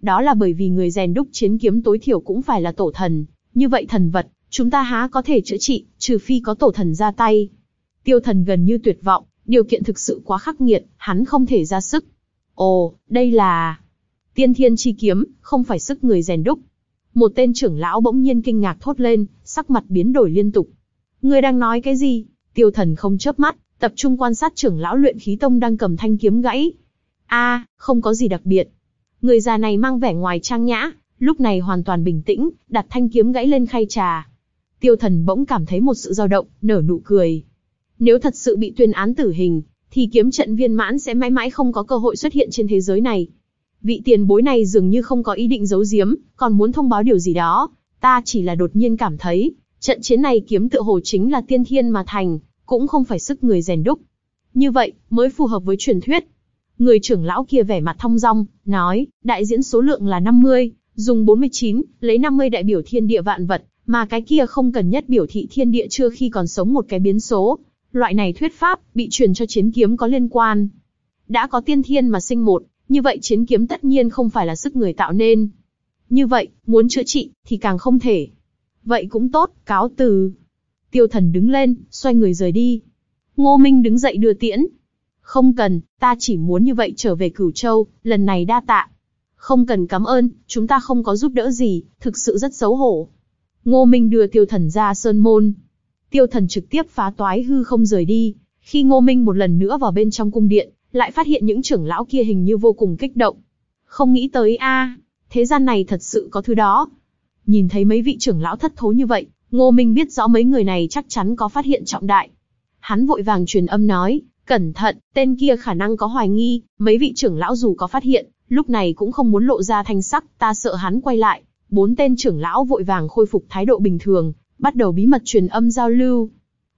Đó là bởi vì người rèn đúc chiến kiếm tối thiểu cũng phải là tổ thần. Như vậy thần vật, chúng ta há có thể chữa trị, trừ phi có tổ thần ra tay. Tiêu thần gần như tuyệt vọng, điều kiện thực sự quá khắc nghiệt, hắn không thể ra sức. Ồ, đây là... Tiên thiên chi kiếm, không phải sức người rèn đúc. Một tên trưởng lão bỗng nhiên kinh ngạc thốt lên, sắc mặt biến đổi liên tục. Người đang nói cái gì? Tiêu thần không chớp mắt, tập trung quan sát trưởng lão luyện khí tông đang cầm thanh kiếm gãy. A, không có gì đặc biệt. Người già này mang vẻ ngoài trang nhã, lúc này hoàn toàn bình tĩnh, đặt thanh kiếm gãy lên khay trà. Tiêu thần bỗng cảm thấy một sự dao động, nở nụ cười. Nếu thật sự bị tuyên án tử hình, thì kiếm trận viên mãn sẽ mãi mãi không có cơ hội xuất hiện trên thế giới này. Vị tiền bối này dường như không có ý định giấu giếm, còn muốn thông báo điều gì đó. Ta chỉ là đột nhiên cảm thấy, trận chiến này kiếm tựa hồ chính là tiên thiên mà thành, cũng không phải sức người rèn đúc. Như vậy, mới phù hợp với truyền thuyết. Người trưởng lão kia vẻ mặt thong dong, nói, đại diễn số lượng là 50, dùng 49, lấy 50 đại biểu thiên địa vạn vật, mà cái kia không cần nhất biểu thị thiên địa chưa khi còn sống một cái biến số. Loại này thuyết pháp, bị truyền cho chiến kiếm có liên quan. Đã có tiên thiên mà sinh một, như vậy chiến kiếm tất nhiên không phải là sức người tạo nên. Như vậy, muốn chữa trị, thì càng không thể. Vậy cũng tốt, cáo từ. Tiêu thần đứng lên, xoay người rời đi. Ngô Minh đứng dậy đưa tiễn. Không cần, ta chỉ muốn như vậy trở về Cửu Châu, lần này đa tạ. Không cần cảm ơn, chúng ta không có giúp đỡ gì, thực sự rất xấu hổ. Ngô Minh đưa tiêu thần ra sơn môn. Tiêu thần trực tiếp phá toái hư không rời đi. Khi Ngô Minh một lần nữa vào bên trong cung điện, lại phát hiện những trưởng lão kia hình như vô cùng kích động. Không nghĩ tới a, thế gian này thật sự có thứ đó. Nhìn thấy mấy vị trưởng lão thất thố như vậy, Ngô Minh biết rõ mấy người này chắc chắn có phát hiện trọng đại. Hắn vội vàng truyền âm nói, cẩn thận, tên kia khả năng có hoài nghi, mấy vị trưởng lão dù có phát hiện, lúc này cũng không muốn lộ ra thanh sắc, ta sợ hắn quay lại. Bốn tên trưởng lão vội vàng khôi phục thái độ bình thường, bắt đầu bí mật truyền âm giao lưu.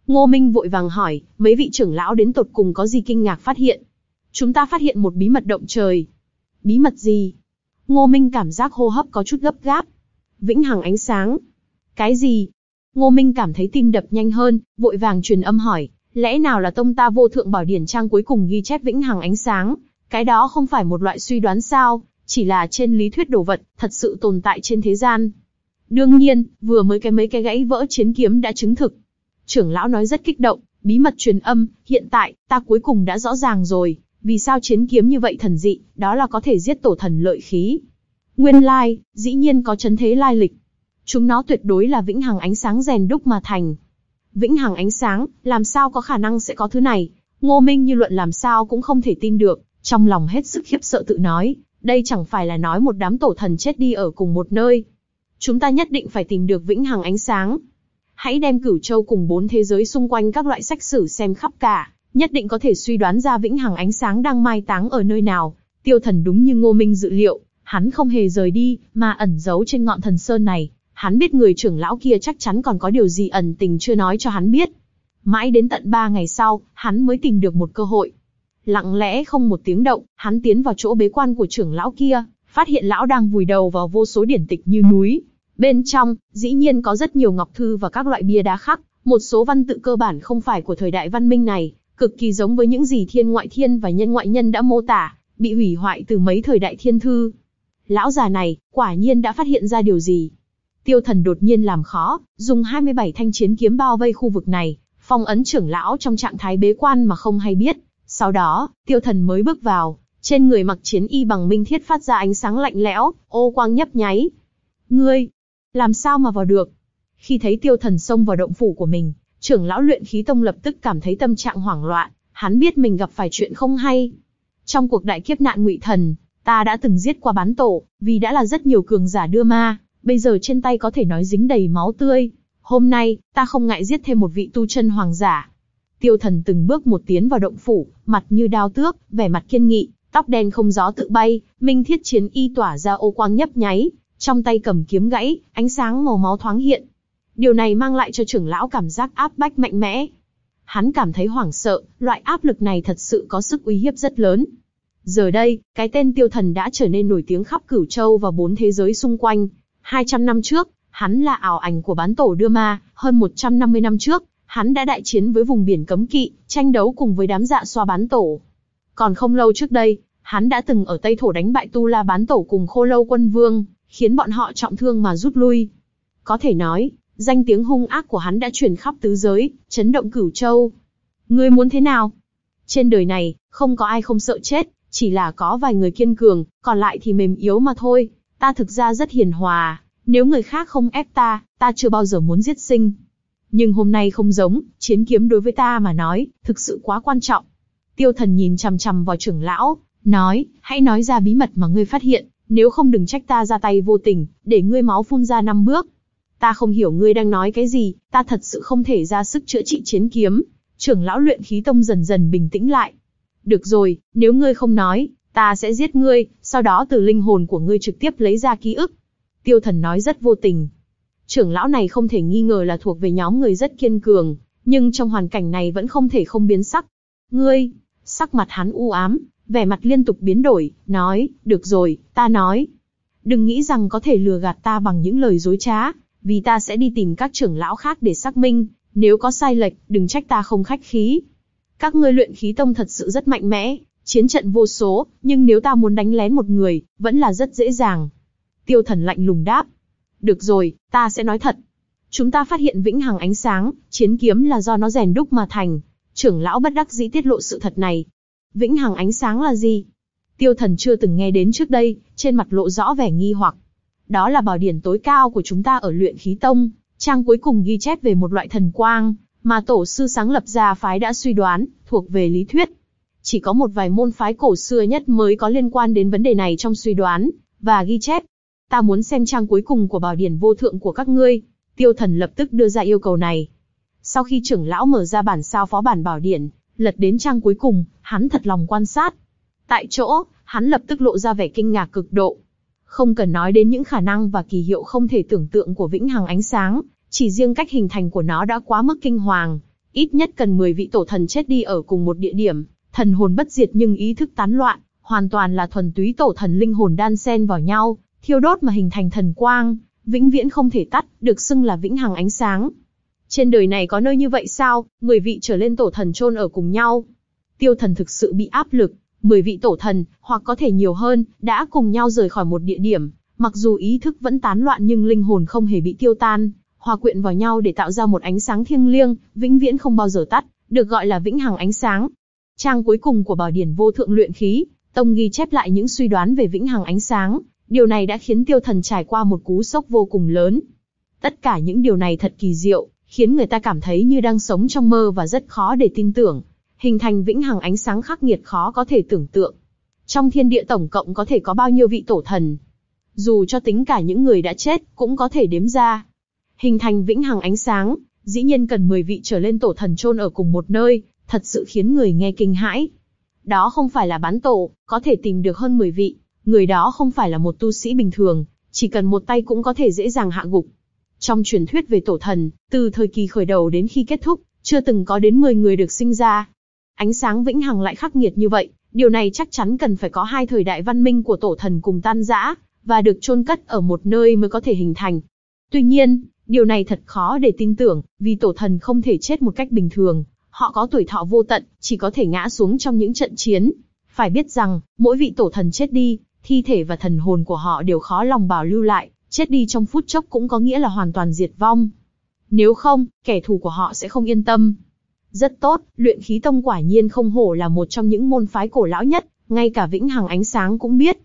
Ngô Minh vội vàng hỏi, mấy vị trưởng lão đến tột cùng có gì kinh ngạc phát hiện? Chúng ta phát hiện một bí mật động trời. Bí mật gì? Ngô Minh cảm giác hô hấp có chút gấp gáp. Vĩnh hằng ánh sáng. Cái gì? Ngô Minh cảm thấy tim đập nhanh hơn, vội vàng truyền âm hỏi, lẽ nào là tông ta vô thượng bảo điển trang cuối cùng ghi chép vĩnh hằng ánh sáng? Cái đó không phải một loại suy đoán sao, chỉ là trên lý thuyết đồ vật, thật sự tồn tại trên thế gian. Đương nhiên, vừa mới cái mấy cái gãy vỡ chiến kiếm đã chứng thực. Trưởng lão nói rất kích động, bí mật truyền âm, hiện tại, ta cuối cùng đã rõ ràng rồi, vì sao chiến kiếm như vậy thần dị, đó là có thể giết tổ thần lợi khí. Nguyên lai, dĩ nhiên có chấn thế lai lịch. Chúng nó tuyệt đối là vĩnh hằng ánh sáng rèn đúc mà thành. Vĩnh hằng ánh sáng, làm sao có khả năng sẽ có thứ này? Ngô Minh như luận làm sao cũng không thể tin được, trong lòng hết sức khiếp sợ tự nói, đây chẳng phải là nói một đám tổ thần chết đi ở cùng một nơi. Chúng ta nhất định phải tìm được vĩnh hằng ánh sáng. Hãy đem cửu châu cùng bốn thế giới xung quanh các loại sách sử xem khắp cả, nhất định có thể suy đoán ra vĩnh hằng ánh sáng đang mai táng ở nơi nào. Tiêu thần đúng như Ngô Minh dự liệu, hắn không hề rời đi, mà ẩn giấu trên ngọn thần sơn này. Hắn biết người trưởng lão kia chắc chắn còn có điều gì ẩn tình chưa nói cho hắn biết. Mãi đến tận ba ngày sau, hắn mới tìm được một cơ hội. Lặng lẽ không một tiếng động, hắn tiến vào chỗ bế quan của trưởng lão kia, phát hiện lão đang vùi đầu vào vô số điển tịch như núi. Bên trong, dĩ nhiên có rất nhiều ngọc thư và các loại bia đá khắc, một số văn tự cơ bản không phải của thời đại văn minh này, cực kỳ giống với những gì thiên ngoại thiên và nhân ngoại nhân đã mô tả, bị hủy hoại từ mấy thời đại thiên thư. Lão già này, quả nhiên đã phát hiện ra điều gì. Tiêu thần đột nhiên làm khó, dùng 27 thanh chiến kiếm bao vây khu vực này, phong ấn trưởng lão trong trạng thái bế quan mà không hay biết. Sau đó, tiêu thần mới bước vào, trên người mặc chiến y bằng minh thiết phát ra ánh sáng lạnh lẽo, ô quang nhấp nháy. Ngươi, làm sao mà vào được? Khi thấy tiêu thần xông vào động phủ của mình, trưởng lão luyện khí tông lập tức cảm thấy tâm trạng hoảng loạn, hắn biết mình gặp phải chuyện không hay. Trong cuộc đại kiếp nạn ngụy thần, ta đã từng giết qua bán tổ, vì đã là rất nhiều cường giả đưa ma, bây giờ trên tay có thể nói dính đầy máu tươi. Hôm nay, ta không ngại giết thêm một vị tu chân hoàng giả. Tiêu thần từng bước một tiến vào động phủ, mặt như đao tước, vẻ mặt kiên nghị, tóc đen không gió tự bay, minh thiết chiến y tỏa ra ô quang nhấp nháy, trong tay cầm kiếm gãy, ánh sáng màu máu thoáng hiện. Điều này mang lại cho trưởng lão cảm giác áp bách mạnh mẽ. Hắn cảm thấy hoảng sợ, loại áp lực này thật sự có sức uy hiếp rất lớn. Giờ đây, cái tên tiêu thần đã trở nên nổi tiếng khắp cửu châu và bốn thế giới xung quanh. 200 năm trước, hắn là ảo ảnh của bán tổ đưa ma, hơn 150 năm trước, hắn đã đại chiến với vùng biển cấm kỵ, tranh đấu cùng với đám dạ xoa bán tổ. Còn không lâu trước đây, hắn đã từng ở Tây Thổ đánh bại Tu La bán tổ cùng Khô Lâu quân vương, khiến bọn họ trọng thương mà rút lui. Có thể nói, danh tiếng hung ác của hắn đã truyền khắp tứ giới, chấn động cửu châu. Ngươi muốn thế nào? Trên đời này, không có ai không sợ chết, chỉ là có vài người kiên cường, còn lại thì mềm yếu mà thôi. Ta thực ra rất hiền hòa, nếu người khác không ép ta, ta chưa bao giờ muốn giết sinh. Nhưng hôm nay không giống, chiến kiếm đối với ta mà nói, thực sự quá quan trọng. Tiêu thần nhìn chằm chằm vào trưởng lão, nói, hãy nói ra bí mật mà ngươi phát hiện, nếu không đừng trách ta ra tay vô tình, để ngươi máu phun ra năm bước. Ta không hiểu ngươi đang nói cái gì, ta thật sự không thể ra sức chữa trị chiến kiếm. Trưởng lão luyện khí tông dần dần bình tĩnh lại. Được rồi, nếu ngươi không nói, ta sẽ giết ngươi, sau đó từ linh hồn của ngươi trực tiếp lấy ra ký ức. Tiêu thần nói rất vô tình. Trưởng lão này không thể nghi ngờ là thuộc về nhóm người rất kiên cường, nhưng trong hoàn cảnh này vẫn không thể không biến sắc. Ngươi, sắc mặt hắn u ám, vẻ mặt liên tục biến đổi, nói, được rồi, ta nói. Đừng nghĩ rằng có thể lừa gạt ta bằng những lời dối trá, vì ta sẽ đi tìm các trưởng lão khác để xác minh, nếu có sai lệch, đừng trách ta không khách khí. Các ngươi luyện khí tông thật sự rất mạnh mẽ, chiến trận vô số, nhưng nếu ta muốn đánh lén một người, vẫn là rất dễ dàng. Tiêu thần lạnh lùng đáp. Được rồi, ta sẽ nói thật. Chúng ta phát hiện vĩnh hằng ánh sáng, chiến kiếm là do nó rèn đúc mà thành. Trưởng lão bất đắc dĩ tiết lộ sự thật này, Vĩnh hằng ánh sáng là gì? Tiêu thần chưa từng nghe đến trước đây, trên mặt lộ rõ vẻ nghi hoặc. Đó là bảo điển tối cao của chúng ta ở luyện khí tông, trang cuối cùng ghi chép về một loại thần quang, mà tổ sư sáng lập ra phái đã suy đoán, thuộc về lý thuyết. Chỉ có một vài môn phái cổ xưa nhất mới có liên quan đến vấn đề này trong suy đoán, và ghi chép. Ta muốn xem trang cuối cùng của bảo điển vô thượng của các ngươi. Tiêu thần lập tức đưa ra yêu cầu này. Sau khi trưởng lão mở ra bản sao phó bản bảo điển, Lật đến trang cuối cùng, hắn thật lòng quan sát. Tại chỗ, hắn lập tức lộ ra vẻ kinh ngạc cực độ. Không cần nói đến những khả năng và kỳ hiệu không thể tưởng tượng của vĩnh hằng ánh sáng, chỉ riêng cách hình thành của nó đã quá mức kinh hoàng. Ít nhất cần 10 vị tổ thần chết đi ở cùng một địa điểm, thần hồn bất diệt nhưng ý thức tán loạn, hoàn toàn là thuần túy tổ thần linh hồn đan xen vào nhau, thiêu đốt mà hình thành thần quang, vĩnh viễn không thể tắt, được xưng là vĩnh hằng ánh sáng. Trên đời này có nơi như vậy sao, mười vị trở lên tổ thần chôn ở cùng nhau. Tiêu thần thực sự bị áp lực, mười vị tổ thần, hoặc có thể nhiều hơn, đã cùng nhau rời khỏi một địa điểm, mặc dù ý thức vẫn tán loạn nhưng linh hồn không hề bị tiêu tan, hòa quyện vào nhau để tạo ra một ánh sáng thiêng liêng, vĩnh viễn không bao giờ tắt, được gọi là vĩnh hằng ánh sáng. Trang cuối cùng của bảo điển vô thượng luyện khí, tông ghi chép lại những suy đoán về vĩnh hằng ánh sáng, điều này đã khiến tiêu thần trải qua một cú sốc vô cùng lớn. Tất cả những điều này thật kỳ diệu, khiến người ta cảm thấy như đang sống trong mơ và rất khó để tin tưởng, hình thành vĩnh hằng ánh sáng khắc nghiệt khó có thể tưởng tượng. Trong thiên địa tổng cộng có thể có bao nhiêu vị tổ thần? Dù cho tính cả những người đã chết, cũng có thể đếm ra. Hình thành vĩnh hằng ánh sáng, dĩ nhiên cần 10 vị trở lên tổ thần chôn ở cùng một nơi, thật sự khiến người nghe kinh hãi. Đó không phải là bán tổ, có thể tìm được hơn 10 vị, người đó không phải là một tu sĩ bình thường, chỉ cần một tay cũng có thể dễ dàng hạ gục. Trong truyền thuyết về tổ thần, từ thời kỳ khởi đầu đến khi kết thúc, chưa từng có đến 10 người được sinh ra. Ánh sáng vĩnh hằng lại khắc nghiệt như vậy, điều này chắc chắn cần phải có hai thời đại văn minh của tổ thần cùng tan rã, và được chôn cất ở một nơi mới có thể hình thành. Tuy nhiên, điều này thật khó để tin tưởng, vì tổ thần không thể chết một cách bình thường, họ có tuổi thọ vô tận, chỉ có thể ngã xuống trong những trận chiến. Phải biết rằng, mỗi vị tổ thần chết đi, thi thể và thần hồn của họ đều khó lòng bảo lưu lại, chết đi trong phút chốc cũng có nghĩa là hoàn toàn diệt vong. Nếu không, kẻ thù của họ sẽ không yên tâm. Rất tốt, luyện khí tông quả nhiên không hổ là một trong những môn phái cổ lão nhất, ngay cả vĩnh hằng ánh sáng cũng biết.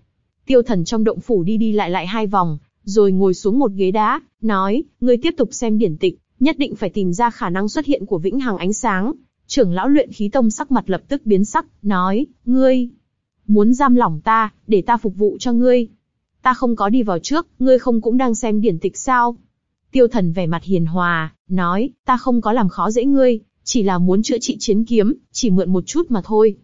Tiêu thần trong động phủ đi đi lại lại hai vòng, rồi ngồi xuống một ghế đá, nói, ngươi tiếp tục xem điển tịch, nhất định phải tìm ra khả năng xuất hiện của vĩnh hằng ánh sáng. Trưởng lão luyện khí tông sắc mặt lập tức biến sắc, nói, ngươi, muốn giam lỏng ta, để ta phục vụ cho ngươi. Ta không có đi vào trước, ngươi không cũng đang xem điển tịch sao? Tiêu thần vẻ mặt hiền hòa, nói, ta không có làm khó dễ ngươi, chỉ là muốn chữa trị chiến kiếm, chỉ mượn một chút mà thôi.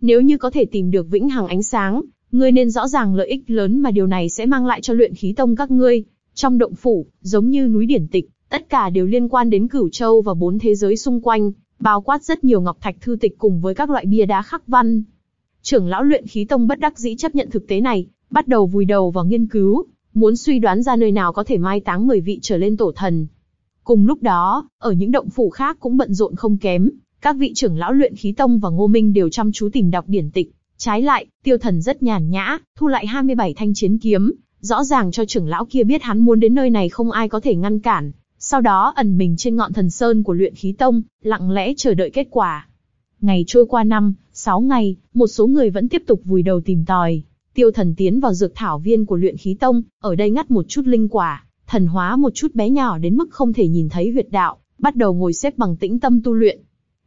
Nếu như có thể tìm được vĩnh hằng ánh sáng, ngươi nên rõ ràng lợi ích lớn mà điều này sẽ mang lại cho luyện khí tông các ngươi. Trong động phủ, giống như núi điển tịch, tất cả đều liên quan đến cửu châu và bốn thế giới xung quanh, bao quát rất nhiều ngọc thạch thư tịch cùng với các loại bia đá khắc văn. Trưởng lão luyện khí tông bất đắc dĩ chấp nhận thực tế này, bắt đầu vùi đầu vào nghiên cứu, muốn suy đoán ra nơi nào có thể mai táng 10 vị trở lên tổ thần. Cùng lúc đó, ở những động phủ khác cũng bận rộn không kém, các vị trưởng lão luyện khí tông và Ngô Minh đều chăm chú tìm đọc điển tịch. Trái lại, tiêu thần rất nhàn nhã, thu lại 27 thanh chiến kiếm, rõ ràng cho trưởng lão kia biết hắn muốn đến nơi này không ai có thể ngăn cản. Sau đó ẩn mình trên ngọn thần sơn của luyện khí tông, lặng lẽ chờ đợi kết quả. Ngày trôi qua năm, sáu ngày, một số người vẫn tiếp tục vùi đầu tìm tòi. Tiêu thần tiến vào dược thảo viên của luyện khí tông, ở đây ngắt một chút linh quả, thần hóa một chút bé nhỏ đến mức không thể nhìn thấy huyệt đạo, bắt đầu ngồi xếp bằng tĩnh tâm tu luyện.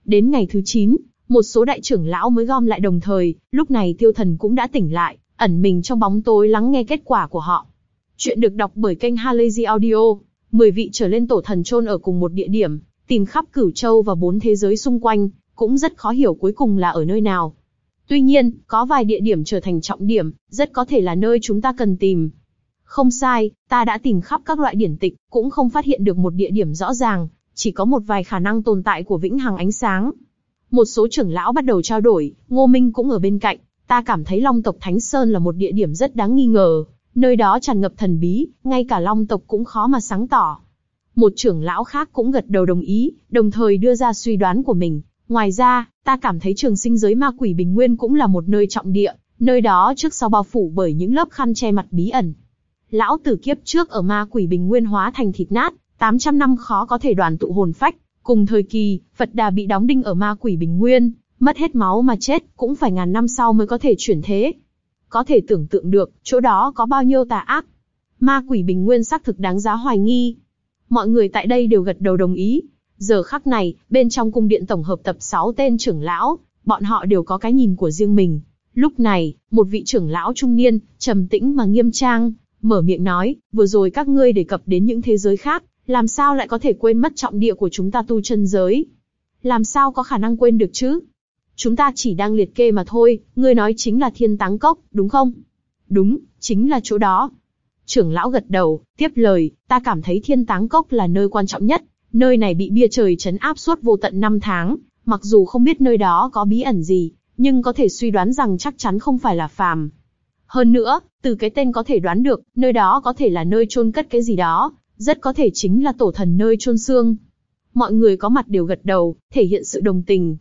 Đến ngày thứ 9, một số đại trưởng lão mới gom lại đồng thời, lúc này tiêu thần cũng đã tỉnh lại, ẩn mình trong bóng tối lắng nghe kết quả của họ. Chuyện được đọc bởi kênh Halazy Audio, 10 vị trở lên tổ thần chôn ở cùng một địa điểm, tìm khắp cửu châu và bốn thế giới xung quanh, cũng rất khó hiểu cuối cùng là ở nơi nào. Tuy nhiên, có vài địa điểm trở thành trọng điểm, rất có thể là nơi chúng ta cần tìm. Không sai, ta đã tìm khắp các loại điển tịch, cũng không phát hiện được một địa điểm rõ ràng, chỉ có một vài khả năng tồn tại của vĩnh hằng ánh sáng. Một số trưởng lão bắt đầu trao đổi, Ngô Minh cũng ở bên cạnh, ta cảm thấy Long tộc Thánh Sơn là một địa điểm rất đáng nghi ngờ, nơi đó tràn ngập thần bí, ngay cả Long tộc cũng khó mà sáng tỏ. Một trưởng lão khác cũng gật đầu đồng ý, đồng thời đưa ra suy đoán của mình. Ngoài ra, ta cảm thấy trường sinh giới ma quỷ bình nguyên cũng là một nơi trọng địa, nơi đó trước sau bao phủ bởi những lớp khăn che mặt bí ẩn. Lão tử kiếp trước ở ma quỷ bình nguyên hóa thành thịt nát, 800 năm khó có thể đoàn tụ hồn phách. Cùng thời kỳ, Phật Đà bị đóng đinh ở ma quỷ bình nguyên, mất hết máu mà chết, cũng phải ngàn năm sau mới có thể chuyển thế. Có thể tưởng tượng được, chỗ đó có bao nhiêu tà ác. Ma quỷ bình nguyên xác thực đáng giá hoài nghi. Mọi người tại đây đều gật đầu đồng ý. Giờ khắc này, bên trong cung điện tổng hợp tập 6 tên trưởng lão, bọn họ đều có cái nhìn của riêng mình. Lúc này, một vị trưởng lão trung niên, trầm tĩnh mà nghiêm trang, mở miệng nói, vừa rồi các ngươi đề cập đến những thế giới khác, làm sao lại có thể quên mất trọng địa của chúng ta tu chân giới? Làm sao có khả năng quên được chứ? Chúng ta chỉ đang liệt kê mà thôi, ngươi nói chính là thiên táng cốc, đúng không? Đúng, chính là chỗ đó. Trưởng lão gật đầu, tiếp lời, ta cảm thấy thiên táng cốc là nơi quan trọng nhất, nơi này bị bia trời chấn áp suốt vô tận năm tháng, mặc dù không biết nơi đó có bí ẩn gì, nhưng có thể suy đoán rằng chắc chắn không phải là phàm. Hơn nữa, từ cái tên có thể đoán được, nơi đó có thể là nơi chôn cất cái gì đó, rất có thể chính là tổ thần nơi chôn xương. Mọi người có mặt đều gật đầu, thể hiện sự đồng tình.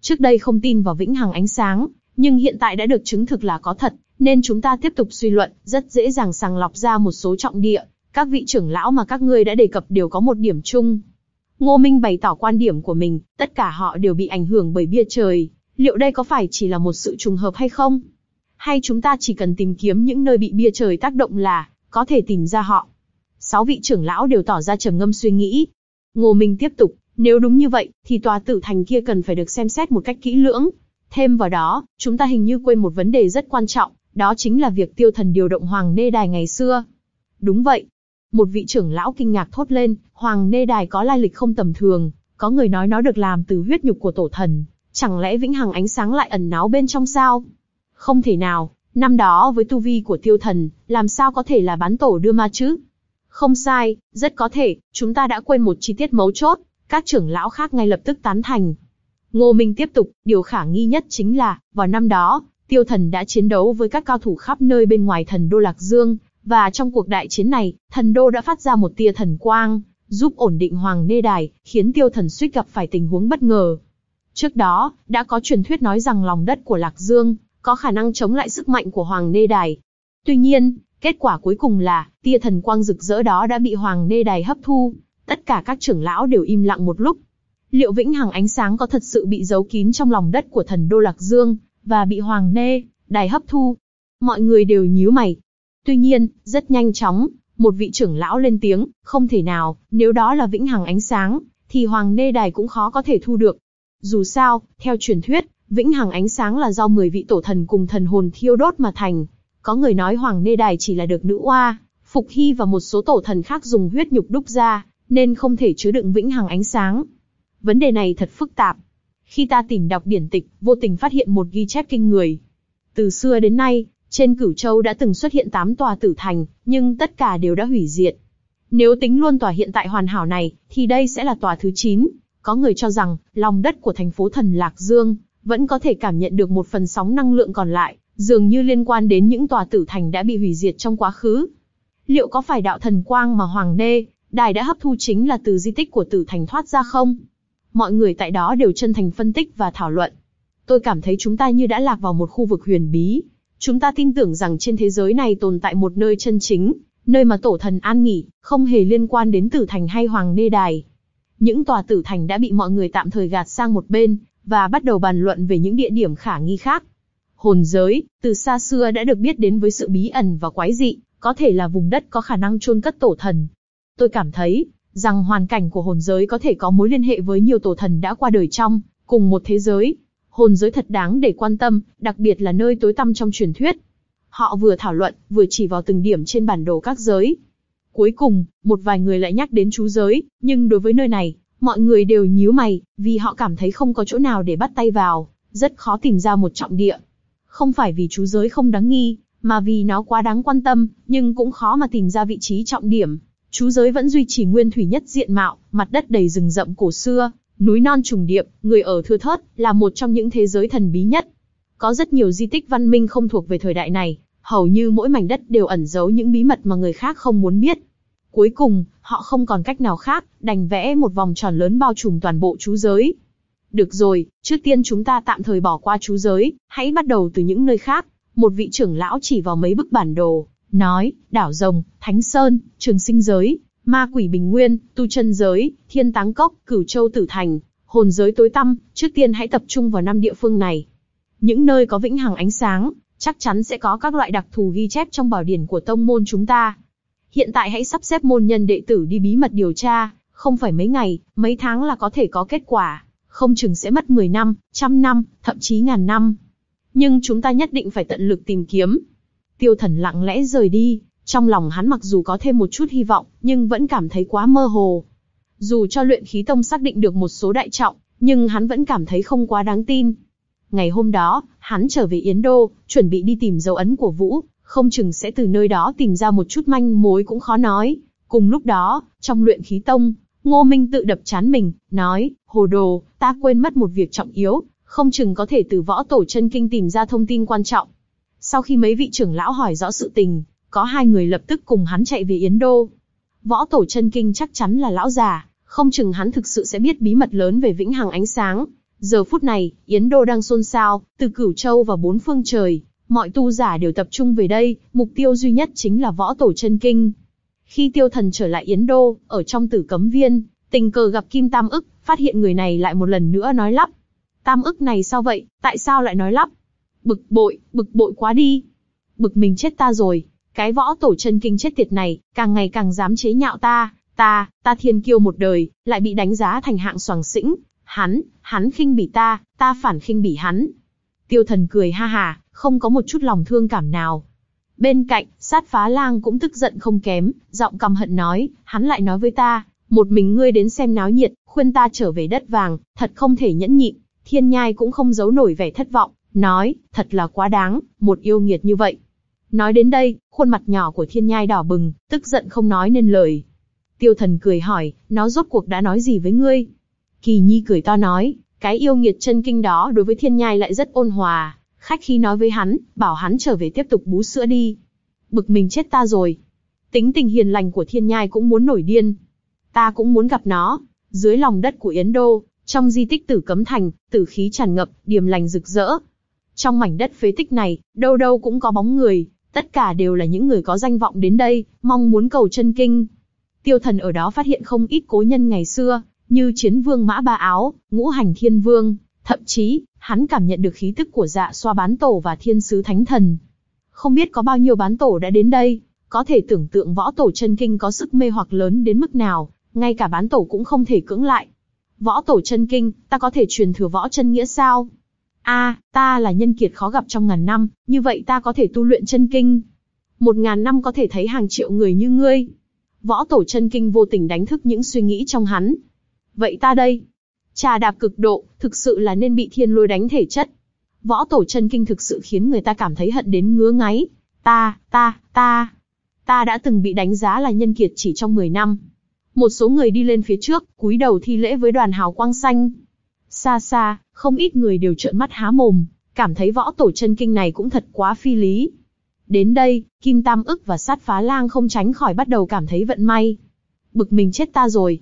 Trước đây không tin vào vĩnh hằng ánh sáng, nhưng hiện tại đã được chứng thực là có thật, nên chúng ta tiếp tục suy luận, rất dễ dàng sàng lọc ra một số trọng địa. Các vị trưởng lão mà các ngươi đã đề cập đều có một điểm chung. Ngô Minh bày tỏ quan điểm của mình, tất cả họ đều bị ảnh hưởng bởi bia trời. Liệu đây có phải chỉ là một sự trùng hợp hay không? Hay chúng ta chỉ cần tìm kiếm những nơi bị bia trời tác động là, có thể tìm ra họ? Sáu vị trưởng lão đều tỏ ra trầm ngâm suy nghĩ. Ngô Minh tiếp tục, nếu đúng như vậy, thì tòa tử thành kia cần phải được xem xét một cách kỹ lưỡng. Thêm vào đó, chúng ta hình như quên một vấn đề rất quan trọng, đó chính là việc tiêu thần điều động Hoàng Nê Đài ngày xưa. Đúng vậy. Một vị trưởng lão kinh ngạc thốt lên, Hoàng Nê Đài có lai lịch không tầm thường, có người nói nó được làm từ huyết nhục của tổ thần, chẳng lẽ vĩnh hằng ánh sáng lại ẩn náu bên trong sao? Không thể nào, năm đó với tu vi của tiêu thần, làm sao có thể là bán tổ đưa ma chứ? Không sai, rất có thể, chúng ta đã quên một chi tiết mấu chốt, các trưởng lão khác ngay lập tức tán thành. Ngô Minh tiếp tục, điều khả nghi nhất chính là, vào năm đó, tiêu thần đã chiến đấu với các cao thủ khắp nơi bên ngoài thần đô Lạc Dương, và trong cuộc đại chiến này, thần đô đã phát ra một tia thần quang, giúp ổn định Hoàng Nê Đài, khiến tiêu thần suýt gặp phải tình huống bất ngờ. Trước đó, đã có truyền thuyết nói rằng lòng đất của Lạc Dương, có khả năng chống lại sức mạnh của Hoàng Nê Đài. Tuy nhiên, kết quả cuối cùng là, tia thần quang rực rỡ đó đã bị Hoàng Nê Đài hấp thu. Tất cả các trưởng lão đều im lặng một lúc. Liệu vĩnh hằng ánh sáng có thật sự bị giấu kín trong lòng đất của thần đô Lạc Dương, và bị Hoàng Nê, Đài hấp thu? Mọi người đều nhíu mày. Tuy nhiên, rất nhanh chóng, một vị trưởng lão lên tiếng, không thể nào, nếu đó là vĩnh hằng ánh sáng, thì Hoàng Nê Đài cũng khó có thể thu được. Dù sao, theo truyền thuyết, vĩnh hằng ánh sáng là do 10 vị tổ thần cùng thần hồn thiêu đốt mà thành. Có người nói Hoàng Nê Đài chỉ là được nữ oa, Phục Hy và một số tổ thần khác dùng huyết nhục đúc ra, nên không thể chứa đựng vĩnh hằng ánh sáng. Vấn đề này thật phức tạp. Khi ta tìm đọc điển tịch, vô tình phát hiện một ghi chép kinh người. Từ xưa đến nay, trên Cửu Châu đã từng xuất hiện 8 tòa tử thành, nhưng tất cả đều đã hủy diệt. Nếu tính luôn tòa hiện tại hoàn hảo này, thì đây sẽ là tòa thứ 9. Có người cho rằng, lòng đất của thành phố thần Lạc Dương, vẫn có thể cảm nhận được một phần sóng năng lượng còn lại, dường như liên quan đến những tòa tử thành đã bị hủy diệt trong quá khứ. Liệu có phải đạo thần quang mà Hoàng Nê, đài đã hấp thu chính là từ di tích của tử thành thoát ra không? Mọi người tại đó đều chân thành phân tích và thảo luận. Tôi cảm thấy chúng ta như đã lạc vào một khu vực huyền bí. Chúng ta tin tưởng rằng trên thế giới này tồn tại một nơi chân chính, nơi mà tổ thần an nghỉ, không hề liên quan đến tử thành hay hoàng nê đài. Những tòa tử thành đã bị mọi người tạm thời gạt sang một bên, và bắt đầu bàn luận về những địa điểm khả nghi khác. Hồn giới, từ xa xưa đã được biết đến với sự bí ẩn và quái dị, có thể là vùng đất có khả năng chôn cất tổ thần. Tôi cảm thấy, rằng hoàn cảnh của hồn giới có thể có mối liên hệ với nhiều tổ thần đã qua đời trong, cùng một thế giới. Hồn giới thật đáng để quan tâm, đặc biệt là nơi tối tăm trong truyền thuyết. Họ vừa thảo luận, vừa chỉ vào từng điểm trên bản đồ các giới. Cuối cùng, một vài người lại nhắc đến chú giới, nhưng đối với nơi này, mọi người đều nhíu mày, vì họ cảm thấy không có chỗ nào để bắt tay vào, rất khó tìm ra một trọng địa. Không phải vì chú giới không đáng nghi, mà vì nó quá đáng quan tâm, nhưng cũng khó mà tìm ra vị trí trọng điểm. Chú giới vẫn duy trì nguyên thủy nhất diện mạo, mặt đất đầy rừng rậm cổ xưa, núi non trùng điệp, người ở thưa thớt, là một trong những thế giới thần bí nhất. Có rất nhiều di tích văn minh không thuộc về thời đại này, hầu như mỗi mảnh đất đều ẩn giấu những bí mật mà người khác không muốn biết. Cuối cùng, họ không còn cách nào khác, đành vẽ một vòng tròn lớn bao trùm toàn bộ chú giới. Được rồi, trước tiên chúng ta tạm thời bỏ qua chú giới, hãy bắt đầu từ những nơi khác. Một vị trưởng lão chỉ vào mấy bức bản đồ, nói, đảo rồng, thánh sơn, trường sinh giới, ma quỷ bình nguyên, tu chân giới, thiên táng cốc, cửu châu tử thành, hồn giới tối tăm, trước tiên hãy tập trung vào năm địa phương này. Những nơi có vĩnh hằng ánh sáng, chắc chắn sẽ có các loại đặc thù ghi chép trong bảo điển của tông môn chúng ta. Hiện tại hãy sắp xếp môn nhân đệ tử đi bí mật điều tra, không phải mấy ngày, mấy tháng là có thể có kết quả, không chừng sẽ mất 10 năm, trăm năm, thậm chí ngàn năm. Nhưng chúng ta nhất định phải tận lực tìm kiếm. Tiêu thần lặng lẽ rời đi, trong lòng hắn mặc dù có thêm một chút hy vọng, nhưng vẫn cảm thấy quá mơ hồ. Dù cho luyện khí tông xác định được một số đại trọng, nhưng hắn vẫn cảm thấy không quá đáng tin. Ngày hôm đó, hắn trở về Yến Đô, chuẩn bị đi tìm dấu ấn của Vũ, không chừng sẽ từ nơi đó tìm ra một chút manh mối cũng khó nói. Cùng lúc đó, trong luyện khí tông, Ngô Minh tự đập chán mình, nói, hồ đồ, ta quên mất một việc trọng yếu, không chừng có thể từ võ tổ chân kinh tìm ra thông tin quan trọng. Sau khi mấy vị trưởng lão hỏi rõ sự tình, có hai người lập tức cùng hắn chạy về Yến Đô. Võ tổ chân kinh chắc chắn là lão già, không chừng hắn thực sự sẽ biết bí mật lớn về vĩnh hằng ánh sáng. Giờ phút này, Yến Đô đang xôn xao, từ cửu châu và bốn phương trời, mọi tu giả đều tập trung về đây, mục tiêu duy nhất chính là võ tổ chân kinh. Khi tiêu thần trở lại Yến Đô, ở trong tử cấm viên, tình cờ gặp Kim Tam ức, phát hiện người này lại một lần nữa nói lắp. Tam ức này sao vậy, tại sao lại nói lắp? Bực bội, bực bội quá đi. Bực mình chết ta rồi, cái võ tổ chân kinh chết tiệt này, càng ngày càng dám chế nhạo ta, ta, ta thiên kiêu một đời, lại bị đánh giá thành hạng soàng xĩnh. Hắn, hắn khinh bỉ ta, ta phản khinh bỉ hắn. Tiêu thần cười ha hà, không có một chút lòng thương cảm nào. Bên cạnh, sát phá lang cũng tức giận không kém, giọng căm hận nói, hắn lại nói với ta, một mình ngươi đến xem náo nhiệt, khuyên ta trở về đất vàng, thật không thể nhẫn nhịn. Thiên nhai cũng không giấu nổi vẻ thất vọng, nói, thật là quá đáng, một yêu nghiệt như vậy. Nói đến đây, khuôn mặt nhỏ của thiên nhai đỏ bừng, tức giận không nói nên lời. Tiêu thần cười hỏi, nó rốt cuộc đã nói gì với ngươi? Kỳ nhi cười to nói, cái yêu nghiệt chân kinh đó đối với thiên nhai lại rất ôn hòa, khách khi nói với hắn, bảo hắn trở về tiếp tục bú sữa đi. Bực mình chết ta rồi. Tính tình hiền lành của thiên nhai cũng muốn nổi điên. Ta cũng muốn gặp nó. Dưới lòng đất của Yến Đô, trong di tích tử cấm thành, tử khí tràn ngập, điềm lành rực rỡ. Trong mảnh đất phế tích này, đâu đâu cũng có bóng người, tất cả đều là những người có danh vọng đến đây, mong muốn cầu chân kinh. Tiêu thần ở đó phát hiện không ít cố nhân ngày xưa, như chiến vương mã ba áo, ngũ hành thiên vương, thậm chí, hắn cảm nhận được khí tức của dạ xoa bán tổ và thiên sứ thánh thần. Không biết có bao nhiêu bán tổ đã đến đây, có thể tưởng tượng võ tổ chân kinh có sức mê hoặc lớn đến mức nào, ngay cả bán tổ cũng không thể cưỡng lại. Võ tổ chân kinh, ta có thể truyền thừa võ chân nghĩa sao? A, ta là nhân kiệt khó gặp trong ngàn năm, như vậy ta có thể tu luyện chân kinh. Một ngàn năm có thể thấy hàng triệu người như ngươi. Võ tổ chân kinh vô tình đánh thức những suy nghĩ trong hắn. Vậy ta đây? Trà đạp cực độ, thực sự là nên bị thiên lôi đánh thể chất. Võ tổ chân kinh thực sự khiến người ta cảm thấy hận đến ngứa ngáy. Ta, ta, ta. Ta đã từng bị đánh giá là nhân kiệt chỉ trong 10 năm. Một số người đi lên phía trước, cúi đầu thi lễ với đoàn hào quang xanh. Xa xa, không ít người đều trợn mắt há mồm, cảm thấy võ tổ chân kinh này cũng thật quá phi lý. Đến đây, Kim Tam ức và sát phá lang không tránh khỏi bắt đầu cảm thấy vận may. Bực mình chết ta rồi.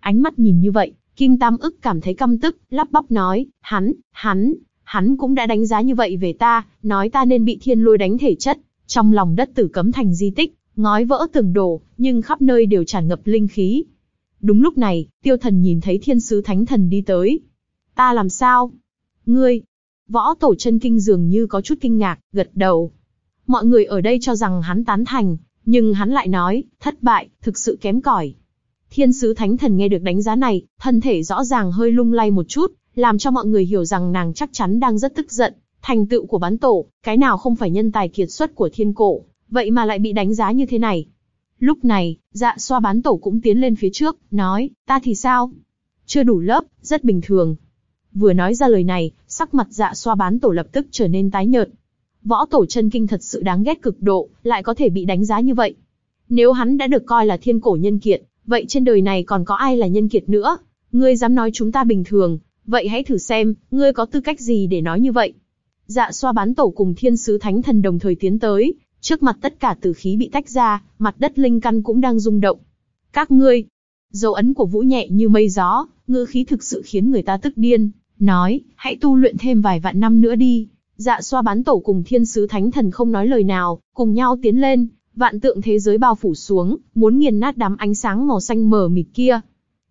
Ánh mắt nhìn như vậy, Kim Tam ức cảm thấy căm tức, lắp bắp nói, hắn, hắn, hắn cũng đã đánh giá như vậy về ta, nói ta nên bị thiên lôi đánh thể chất, trong lòng đất tử cấm thành di tích, ngói vỡ tường đổ, nhưng khắp nơi đều tràn ngập linh khí. Đúng lúc này, tiêu thần nhìn thấy thiên sứ thánh thần đi tới. Ta làm sao? Ngươi! Võ tổ chân kinh dường như có chút kinh ngạc, gật đầu. Mọi người ở đây cho rằng hắn tán thành, nhưng hắn lại nói, thất bại, thực sự kém cỏi. Thiên sứ thánh thần nghe được đánh giá này, thân thể rõ ràng hơi lung lay một chút, làm cho mọi người hiểu rằng nàng chắc chắn đang rất tức giận. Thành tựu của bán tổ, cái nào không phải nhân tài kiệt xuất của thiên cổ, vậy mà lại bị đánh giá như thế này. Lúc này, dạ xoa bán tổ cũng tiến lên phía trước, nói, ta thì sao? Chưa đủ lớp, rất bình thường. Vừa nói ra lời này, sắc mặt dạ xoa bán tổ lập tức trở nên tái nhợt. Võ tổ chân kinh thật sự đáng ghét cực độ, lại có thể bị đánh giá như vậy. Nếu hắn đã được coi là thiên cổ nhân kiệt, vậy trên đời này còn có ai là nhân kiệt nữa? Ngươi dám nói chúng ta bình thường, vậy hãy thử xem, ngươi có tư cách gì để nói như vậy? Dạ xoa bán tổ cùng thiên sứ thánh thần đồng thời tiến tới, trước mặt tất cả tử khí bị tách ra, mặt đất linh căn cũng đang rung động. Các ngươi, dấu ấn của vũ nhẹ như mây gió, ngữ khí thực sự khiến người ta tức điên, nói, hãy tu luyện thêm vài vạn năm nữa đi. Dạ xoa bán tổ cùng thiên sứ thánh thần không nói lời nào, cùng nhau tiến lên, vạn tượng thế giới bao phủ xuống, muốn nghiền nát đám ánh sáng màu xanh mờ mịt kia.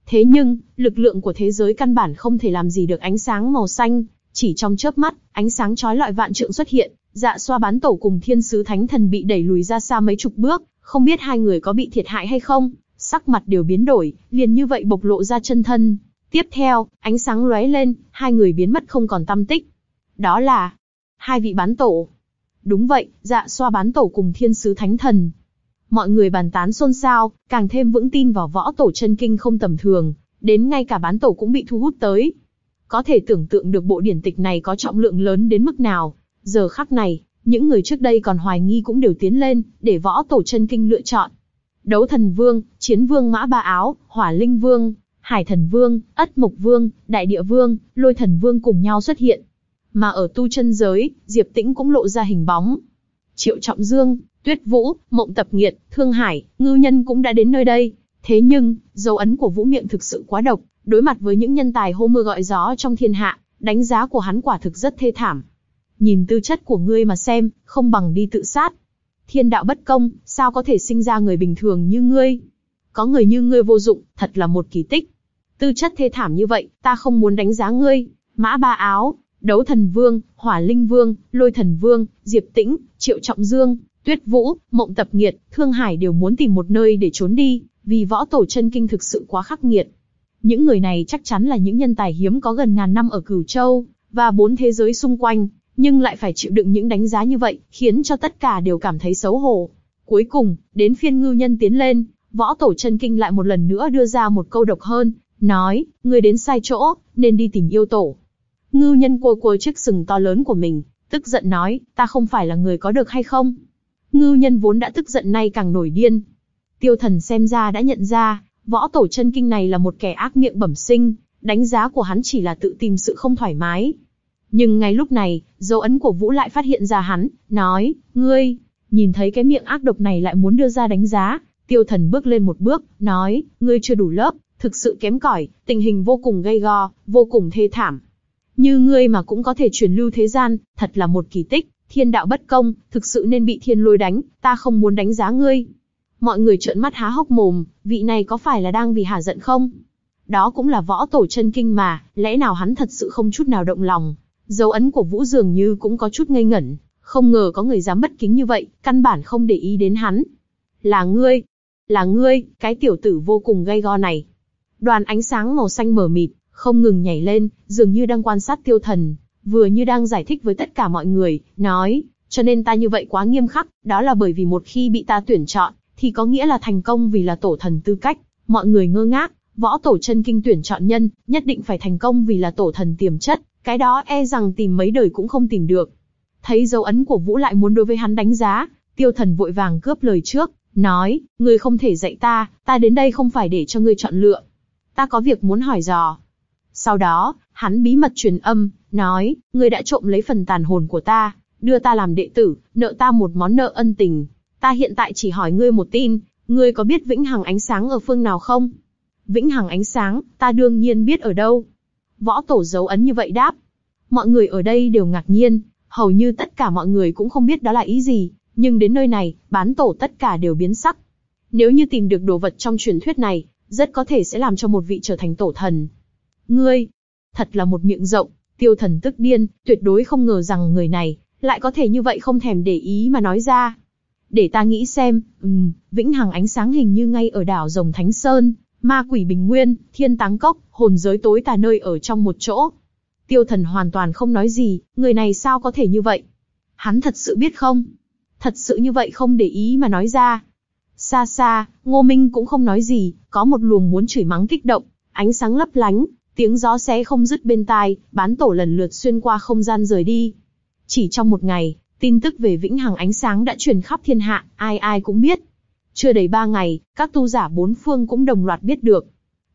Thế nhưng, lực lượng của thế giới căn bản không thể làm gì được ánh sáng màu xanh, chỉ trong chớp mắt, ánh sáng chói lọi vạn trượng xuất hiện, dạ xoa bán tổ cùng thiên sứ thánh thần bị đẩy lùi ra xa mấy chục bước, không biết hai người có bị thiệt hại hay không, sắc mặt đều biến đổi, liền như vậy bộc lộ ra chân thân. Tiếp theo, ánh sáng lóe lên, hai người biến mất không còn tâm tích. Đó là hai vị bán tổ. Đúng vậy, dạ xoa bán tổ cùng thiên sứ thánh thần. Mọi người bàn tán xôn xao, càng thêm vững tin vào võ tổ chân kinh không tầm thường, đến ngay cả bán tổ cũng bị thu hút tới. Có thể tưởng tượng được bộ điển tịch này có trọng lượng lớn đến mức nào. Giờ khắc này, những người trước đây còn hoài nghi cũng đều tiến lên, để võ tổ chân kinh lựa chọn. Đấu thần vương, chiến vương mã ba áo, hỏa linh vương, hải thần vương, ất mộc vương, đại địa vương, lôi thần vương cùng nhau xuất hiện. Mà ở tu chân giới, Diệp Tĩnh cũng lộ ra hình bóng. Triệu Trọng Dương, Tuyết Vũ, Mộng Tập Nghiệt, Thương Hải, Ngư Nhân cũng đã đến nơi đây. Thế nhưng, dấu ấn của Vũ Miệng thực sự quá độc, đối mặt với những nhân tài hô mưa gọi gió trong thiên hạ, đánh giá của hắn quả thực rất thê thảm. Nhìn tư chất của ngươi mà xem, không bằng đi tự sát. Thiên đạo bất công, sao có thể sinh ra người bình thường như ngươi? Có người như ngươi vô dụng, thật là một kỳ tích. Tư chất thê thảm như vậy, ta không muốn đánh giá ngươi. Mã ba áo, đấu thần vương, hỏa linh vương, lôi thần vương, diệp tĩnh, triệu trọng dương, tuyết vũ, mộng tập nghiệt, thương hải đều muốn tìm một nơi để trốn đi, vì võ tổ chân kinh thực sự quá khắc nghiệt. Những người này chắc chắn là những nhân tài hiếm có gần ngàn năm ở Cửu Châu, và bốn thế giới xung quanh, nhưng lại phải chịu đựng những đánh giá như vậy, khiến cho tất cả đều cảm thấy xấu hổ. Cuối cùng, đến phiên ngư nhân tiến lên, võ tổ chân kinh lại một lần nữa đưa ra một câu độc hơn, nói, người đến sai chỗ, nên đi tìm yêu tổ. Ngư nhân cua cua chiếc sừng to lớn của mình, tức giận nói, ta không phải là người có được hay không? Ngư nhân vốn đã tức giận nay càng nổi điên. Tiêu thần xem ra đã nhận ra, võ tổ chân kinh này là một kẻ ác miệng bẩm sinh, đánh giá của hắn chỉ là tự tìm sự không thoải mái. Nhưng ngay lúc này, dấu ấn của Vũ lại phát hiện ra hắn, nói, ngươi, nhìn thấy cái miệng ác độc này lại muốn đưa ra đánh giá, tiêu thần bước lên một bước, nói, ngươi chưa đủ lớp, thực sự kém cỏi, tình hình vô cùng gây go, vô cùng thê thảm. Như ngươi mà cũng có thể truyền lưu thế gian, thật là một kỳ tích, thiên đạo bất công, thực sự nên bị thiên lôi đánh, ta không muốn đánh giá ngươi. Mọi người trợn mắt há hốc mồm, vị này có phải là đang vì hả giận không? Đó cũng là võ tổ chân kinh mà, lẽ nào hắn thật sự không chút nào động lòng. Dấu ấn của Vũ dường như cũng có chút ngây ngẩn, không ngờ có người dám bất kính như vậy, căn bản không để ý đến hắn. Là ngươi, là ngươi, cái tiểu tử vô cùng gây go này. Đoàn ánh sáng màu xanh mờ mịt, không ngừng nhảy lên, dường như đang quan sát tiêu thần, vừa như đang giải thích với tất cả mọi người, nói, cho nên ta như vậy quá nghiêm khắc, đó là bởi vì một khi bị ta tuyển chọn, thì có nghĩa là thành công vì là tổ thần tư cách. Mọi người ngơ ngác, võ tổ chân kinh tuyển chọn nhân, nhất định phải thành công vì là tổ thần tiềm chất, cái đó e rằng tìm mấy đời cũng không tìm được. Thấy dấu ấn của Vũ lại muốn đối với hắn đánh giá, tiêu thần vội vàng cướp lời trước, nói, ngươi không thể dạy ta, ta đến đây không phải để cho ngươi chọn lựa. Ta có việc muốn hỏi dò. Sau đó, hắn bí mật truyền âm, nói, ngươi đã trộm lấy phần tàn hồn của ta, đưa ta làm đệ tử, nợ ta một món nợ ân tình. Ta hiện tại chỉ hỏi ngươi một tin, ngươi có biết vĩnh hằng ánh sáng ở phương nào không? Vĩnh hằng ánh sáng, ta đương nhiên biết ở đâu. Võ tổ dấu ấn như vậy đáp. Mọi người ở đây đều ngạc nhiên, hầu như tất cả mọi người cũng không biết đó là ý gì, nhưng đến nơi này, bán tổ tất cả đều biến sắc. Nếu như tìm được đồ vật trong truyền thuyết này, rất có thể sẽ làm cho một vị trở thành tổ thần. Ngươi, thật là một miệng rộng, tiêu thần tức điên, tuyệt đối không ngờ rằng người này, lại có thể như vậy không thèm để ý mà nói ra. Để ta nghĩ xem, ừm, vĩnh hằng ánh sáng hình như ngay ở đảo Rồng Thánh Sơn, ma quỷ bình nguyên, thiên táng cốc, hồn giới tối tà nơi ở trong một chỗ. Tiêu thần hoàn toàn không nói gì, người này sao có thể như vậy? Hắn thật sự biết không? Thật sự như vậy không để ý mà nói ra. Xa xa, Ngô Minh cũng không nói gì, có một luồng muốn chửi mắng kích động, ánh sáng lấp lánh, tiếng gió xé không dứt bên tai, bán tổ lần lượt xuyên qua không gian rời đi. Chỉ trong một ngày, tin tức về vĩnh hằng ánh sáng đã truyền khắp thiên hạ, ai ai cũng biết. Chưa đầy ba ngày, các tu giả bốn phương cũng đồng loạt biết được.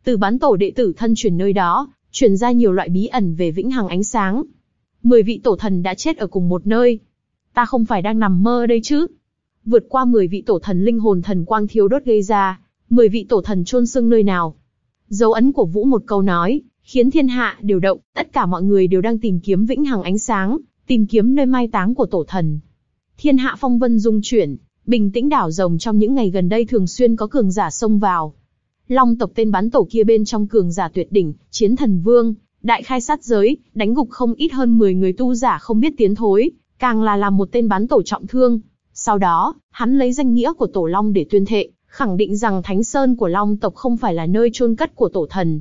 Từ bán tổ đệ tử thân truyền nơi đó, truyền ra nhiều loại bí ẩn về vĩnh hằng ánh sáng. Mười vị tổ thần đã chết ở cùng một nơi. Ta không phải đang nằm mơ đây chứ? Vượt qua mười vị tổ thần linh hồn thần quang thiêu đốt gây ra, mười vị tổ thần chôn xương nơi nào? Dấu ấn của Vũ một câu nói, khiến thiên hạ đều động, tất cả mọi người đều đang tìm kiếm vĩnh hằng ánh sáng, tìm kiếm nơi mai táng của tổ thần. Thiên hạ phong vân dung chuyển, bình tĩnh đảo rồng trong những ngày gần đây thường xuyên có cường giả xông vào. Long tộc tên bán tổ kia bên trong cường giả tuyệt đỉnh, chiến thần vương, đại khai sát giới, đánh gục không ít hơn 10 người tu giả không biết tiến thối, càng là làm một tên bán tổ trọng thương. Sau đó, hắn lấy danh nghĩa của tổ Long để tuyên thệ, khẳng định rằng Thánh Sơn của Long tộc không phải là nơi chôn cất của tổ thần.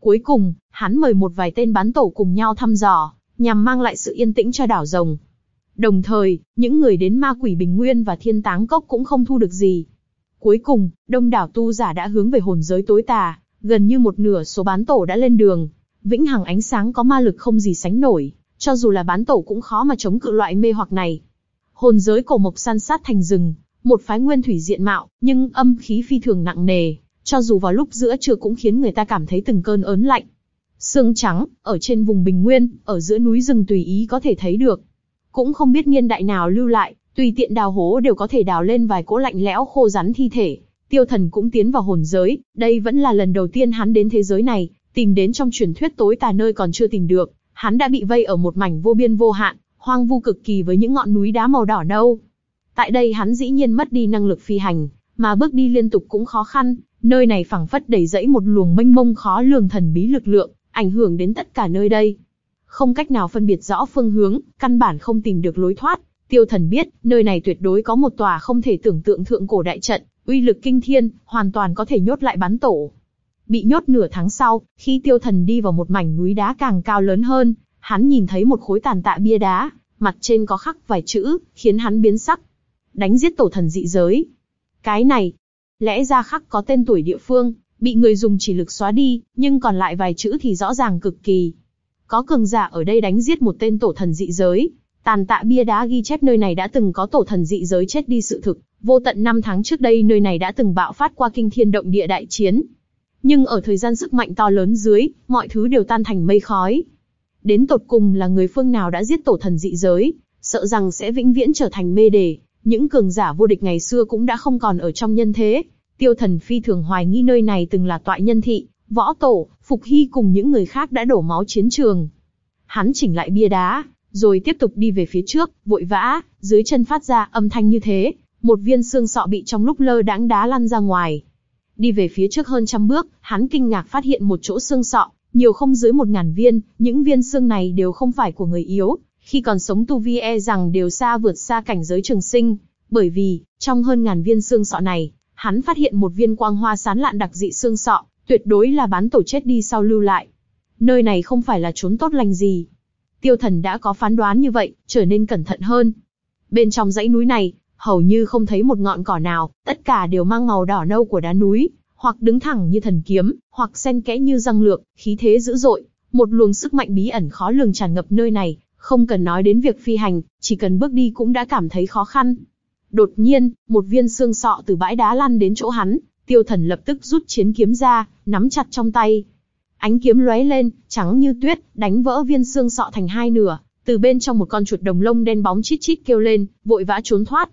Cuối cùng, hắn mời một vài tên bán tổ cùng nhau thăm dò, nhằm mang lại sự yên tĩnh cho đảo rồng. Đồng thời, những người đến ma quỷ bình nguyên và thiên táng cốc cũng không thu được gì. Cuối cùng, đông đảo tu giả đã hướng về hồn giới tối tà, gần như một nửa số bán tổ đã lên đường. Vĩnh hằng ánh sáng có ma lực không gì sánh nổi, cho dù là bán tổ cũng khó mà chống cự loại mê hoặc này. Hồn giới cổ mộc san sát thành rừng, một phái nguyên thủy diện mạo, nhưng âm khí phi thường nặng nề, cho dù vào lúc giữa trưa cũng khiến người ta cảm thấy từng cơn ớn lạnh. Sương trắng, ở trên vùng bình nguyên, ở giữa núi rừng tùy ý có thể thấy được. Cũng không biết niên đại nào lưu lại, tùy tiện đào hố đều có thể đào lên vài cỗ lạnh lẽo khô rắn thi thể. Tiêu thần cũng tiến vào hồn giới, đây vẫn là lần đầu tiên hắn đến thế giới này, tìm đến trong truyền thuyết tối tà nơi còn chưa tìm được, hắn đã bị vây ở một mảnh vô biên vô hạn, hoang vu cực kỳ với những ngọn núi đá màu đỏ nâu. Tại đây hắn dĩ nhiên mất đi năng lực phi hành, mà bước đi liên tục cũng khó khăn, nơi này phẳng phất đầy dẫy một luồng mênh mông khó lường thần bí lực lượng, ảnh hưởng đến tất cả nơi đây. Không cách nào phân biệt rõ phương hướng, căn bản không tìm được lối thoát. Tiêu thần biết, nơi này tuyệt đối có một tòa không thể tưởng tượng thượng cổ đại trận, uy lực kinh thiên, hoàn toàn có thể nhốt lại bán tổ. Bị nhốt nửa tháng sau, khi tiêu thần đi vào một mảnh núi đá càng cao lớn hơn, hắn nhìn thấy một khối tàn tạ bia đá, mặt trên có khắc vài chữ, khiến hắn biến sắc. Đánh giết tổ thần dị giới. Cái này, lẽ ra khắc có tên tuổi địa phương, bị người dùng chỉ lực xóa đi, nhưng còn lại vài chữ thì rõ ràng cực kỳ. Có cường giả ở đây đánh giết một tên tổ thần dị giới. Tàn tạ bia đá ghi chép nơi này đã từng có tổ thần dị giới chết đi sự thực, vô tận năm tháng trước đây nơi này đã từng bạo phát qua kinh thiên động địa đại chiến. Nhưng ở thời gian sức mạnh to lớn dưới, mọi thứ đều tan thành mây khói. Đến tột cùng là người phương nào đã giết tổ thần dị giới, sợ rằng sẽ vĩnh viễn trở thành mê đề, những cường giả vô địch ngày xưa cũng đã không còn ở trong nhân thế. Tiêu thần phi thường hoài nghi nơi này từng là tọa nhân thị, võ tổ, Phục Hy cùng những người khác đã đổ máu chiến trường. Hắn chỉnh lại bia đá, rồi tiếp tục đi về phía trước, vội vã, dưới chân phát ra âm thanh như thế, một viên xương sọ bị trong lúc lơ đãng đá lăn ra ngoài. Đi về phía trước hơn trăm bước, hắn kinh ngạc phát hiện một chỗ xương sọ, nhiều không dưới một ngàn viên, những viên xương này đều không phải của người yếu, khi còn sống tu vi e rằng đều xa vượt xa cảnh giới trường sinh, bởi vì, trong hơn ngàn viên xương sọ này, hắn phát hiện một viên quang hoa sán lạn đặc dị xương sọ, tuyệt đối là bán tổ chết đi sau lưu lại. nơi này không phải là trốn tốt lành gì. Tiêu thần đã có phán đoán như vậy, trở nên cẩn thận hơn. Bên trong dãy núi này, hầu như không thấy một ngọn cỏ nào, tất cả đều mang màu đỏ nâu của đá núi, hoặc đứng thẳng như thần kiếm, hoặc xen kẽ như răng lược, khí thế dữ dội, một luồng sức mạnh bí ẩn khó lường tràn ngập nơi này, không cần nói đến việc phi hành, chỉ cần bước đi cũng đã cảm thấy khó khăn. Đột nhiên, một viên xương sọ từ bãi đá lăn đến chỗ hắn, tiêu thần lập tức rút chiến kiếm ra, nắm chặt trong tay. Ánh kiếm lóe lên, trắng như tuyết, đánh vỡ viên xương sọ thành hai nửa, từ bên trong một con chuột đồng lông đen bóng chít chít kêu lên, vội vã trốn thoát.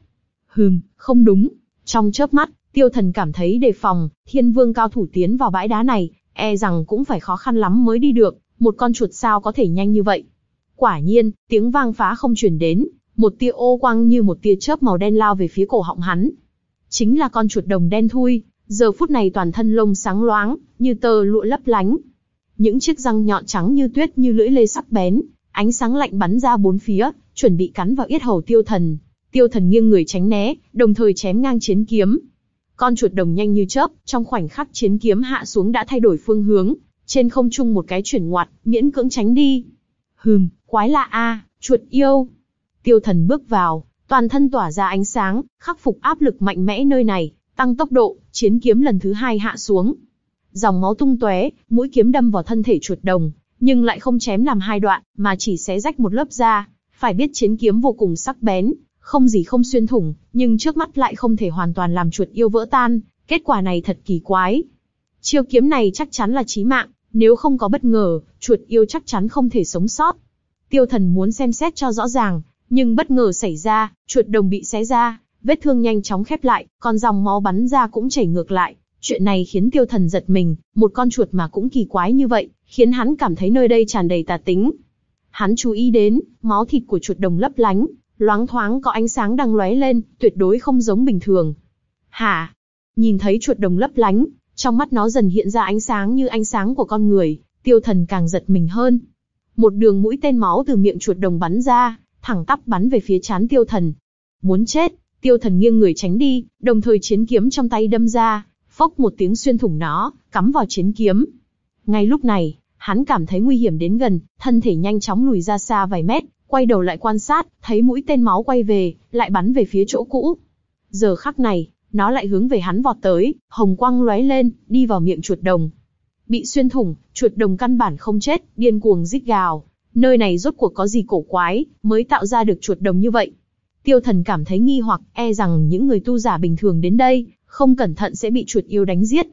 Hừm, không đúng. Trong chớp mắt, tiêu thần cảm thấy đề phòng, thiên vương cao thủ tiến vào bãi đá này, e rằng cũng phải khó khăn lắm mới đi được, một con chuột sao có thể nhanh như vậy. Quả nhiên, tiếng vang phá không truyền đến, một tia ô quang như một tia chớp màu đen lao về phía cổ họng hắn. Chính là con chuột đồng đen thui, giờ phút này toàn thân lông sáng loáng, như tơ lụa lấp lánh. Những chiếc răng nhọn trắng như tuyết như lưỡi lê sắc bén, ánh sáng lạnh bắn ra bốn phía, chuẩn bị cắn vào yết hầu tiêu thần. Tiêu thần nghiêng người tránh né, đồng thời chém ngang chiến kiếm. Con chuột đồng nhanh như chớp, trong khoảnh khắc chiến kiếm hạ xuống đã thay đổi phương hướng, trên không trung một cái chuyển ngoặt, miễn cưỡng tránh đi. Hừm, quái lạ a, chuột yêu. Tiêu thần bước vào, toàn thân tỏa ra ánh sáng, khắc phục áp lực mạnh mẽ nơi này, tăng tốc độ, chiến kiếm lần thứ hai hạ xuống. Dòng máu tung tóe, mũi kiếm đâm vào thân thể chuột đồng, nhưng lại không chém làm hai đoạn, mà chỉ xé rách một lớp da. Phải biết chiến kiếm vô cùng sắc bén, không gì không xuyên thủng, nhưng trước mắt lại không thể hoàn toàn làm chuột yêu vỡ tan, kết quả này thật kỳ quái. Chiêu kiếm này chắc chắn là chí mạng, nếu không có bất ngờ, chuột yêu chắc chắn không thể sống sót. Tiêu thần muốn xem xét cho rõ ràng, nhưng bất ngờ xảy ra, chuột đồng bị xé ra, vết thương nhanh chóng khép lại, còn dòng máu bắn ra cũng chảy ngược lại. Chuyện này khiến tiêu thần giật mình, một con chuột mà cũng kỳ quái như vậy, khiến hắn cảm thấy nơi đây tràn đầy tà tính. Hắn chú ý đến, máu thịt của chuột đồng lấp lánh, loáng thoáng có ánh sáng đang lóe lên, tuyệt đối không giống bình thường. Hả? Nhìn thấy chuột đồng lấp lánh, trong mắt nó dần hiện ra ánh sáng như ánh sáng của con người, tiêu thần càng giật mình hơn. Một đường mũi tên máu từ miệng chuột đồng bắn ra, thẳng tắp bắn về phía chán tiêu thần. Muốn chết, tiêu thần nghiêng người tránh đi, đồng thời chiến kiếm trong tay đâm ra, phốc một tiếng xuyên thủng nó, cắm vào chiến kiếm. Ngay lúc này, hắn cảm thấy nguy hiểm đến gần, thân thể nhanh chóng lùi ra xa vài mét, quay đầu lại quan sát, thấy mũi tên máu quay về, lại bắn về phía chỗ cũ. Giờ khắc này, nó lại hướng về hắn vọt tới, hồng quang lóe lên, đi vào miệng chuột đồng. Bị xuyên thủng, chuột đồng căn bản không chết, điên cuồng rít gào. Nơi này rốt cuộc có gì cổ quái, mới tạo ra được chuột đồng như vậy. Tiêu thần cảm thấy nghi hoặc, e rằng những người tu giả bình thường đến đây, không cẩn thận sẽ bị chuột yêu đánh giết.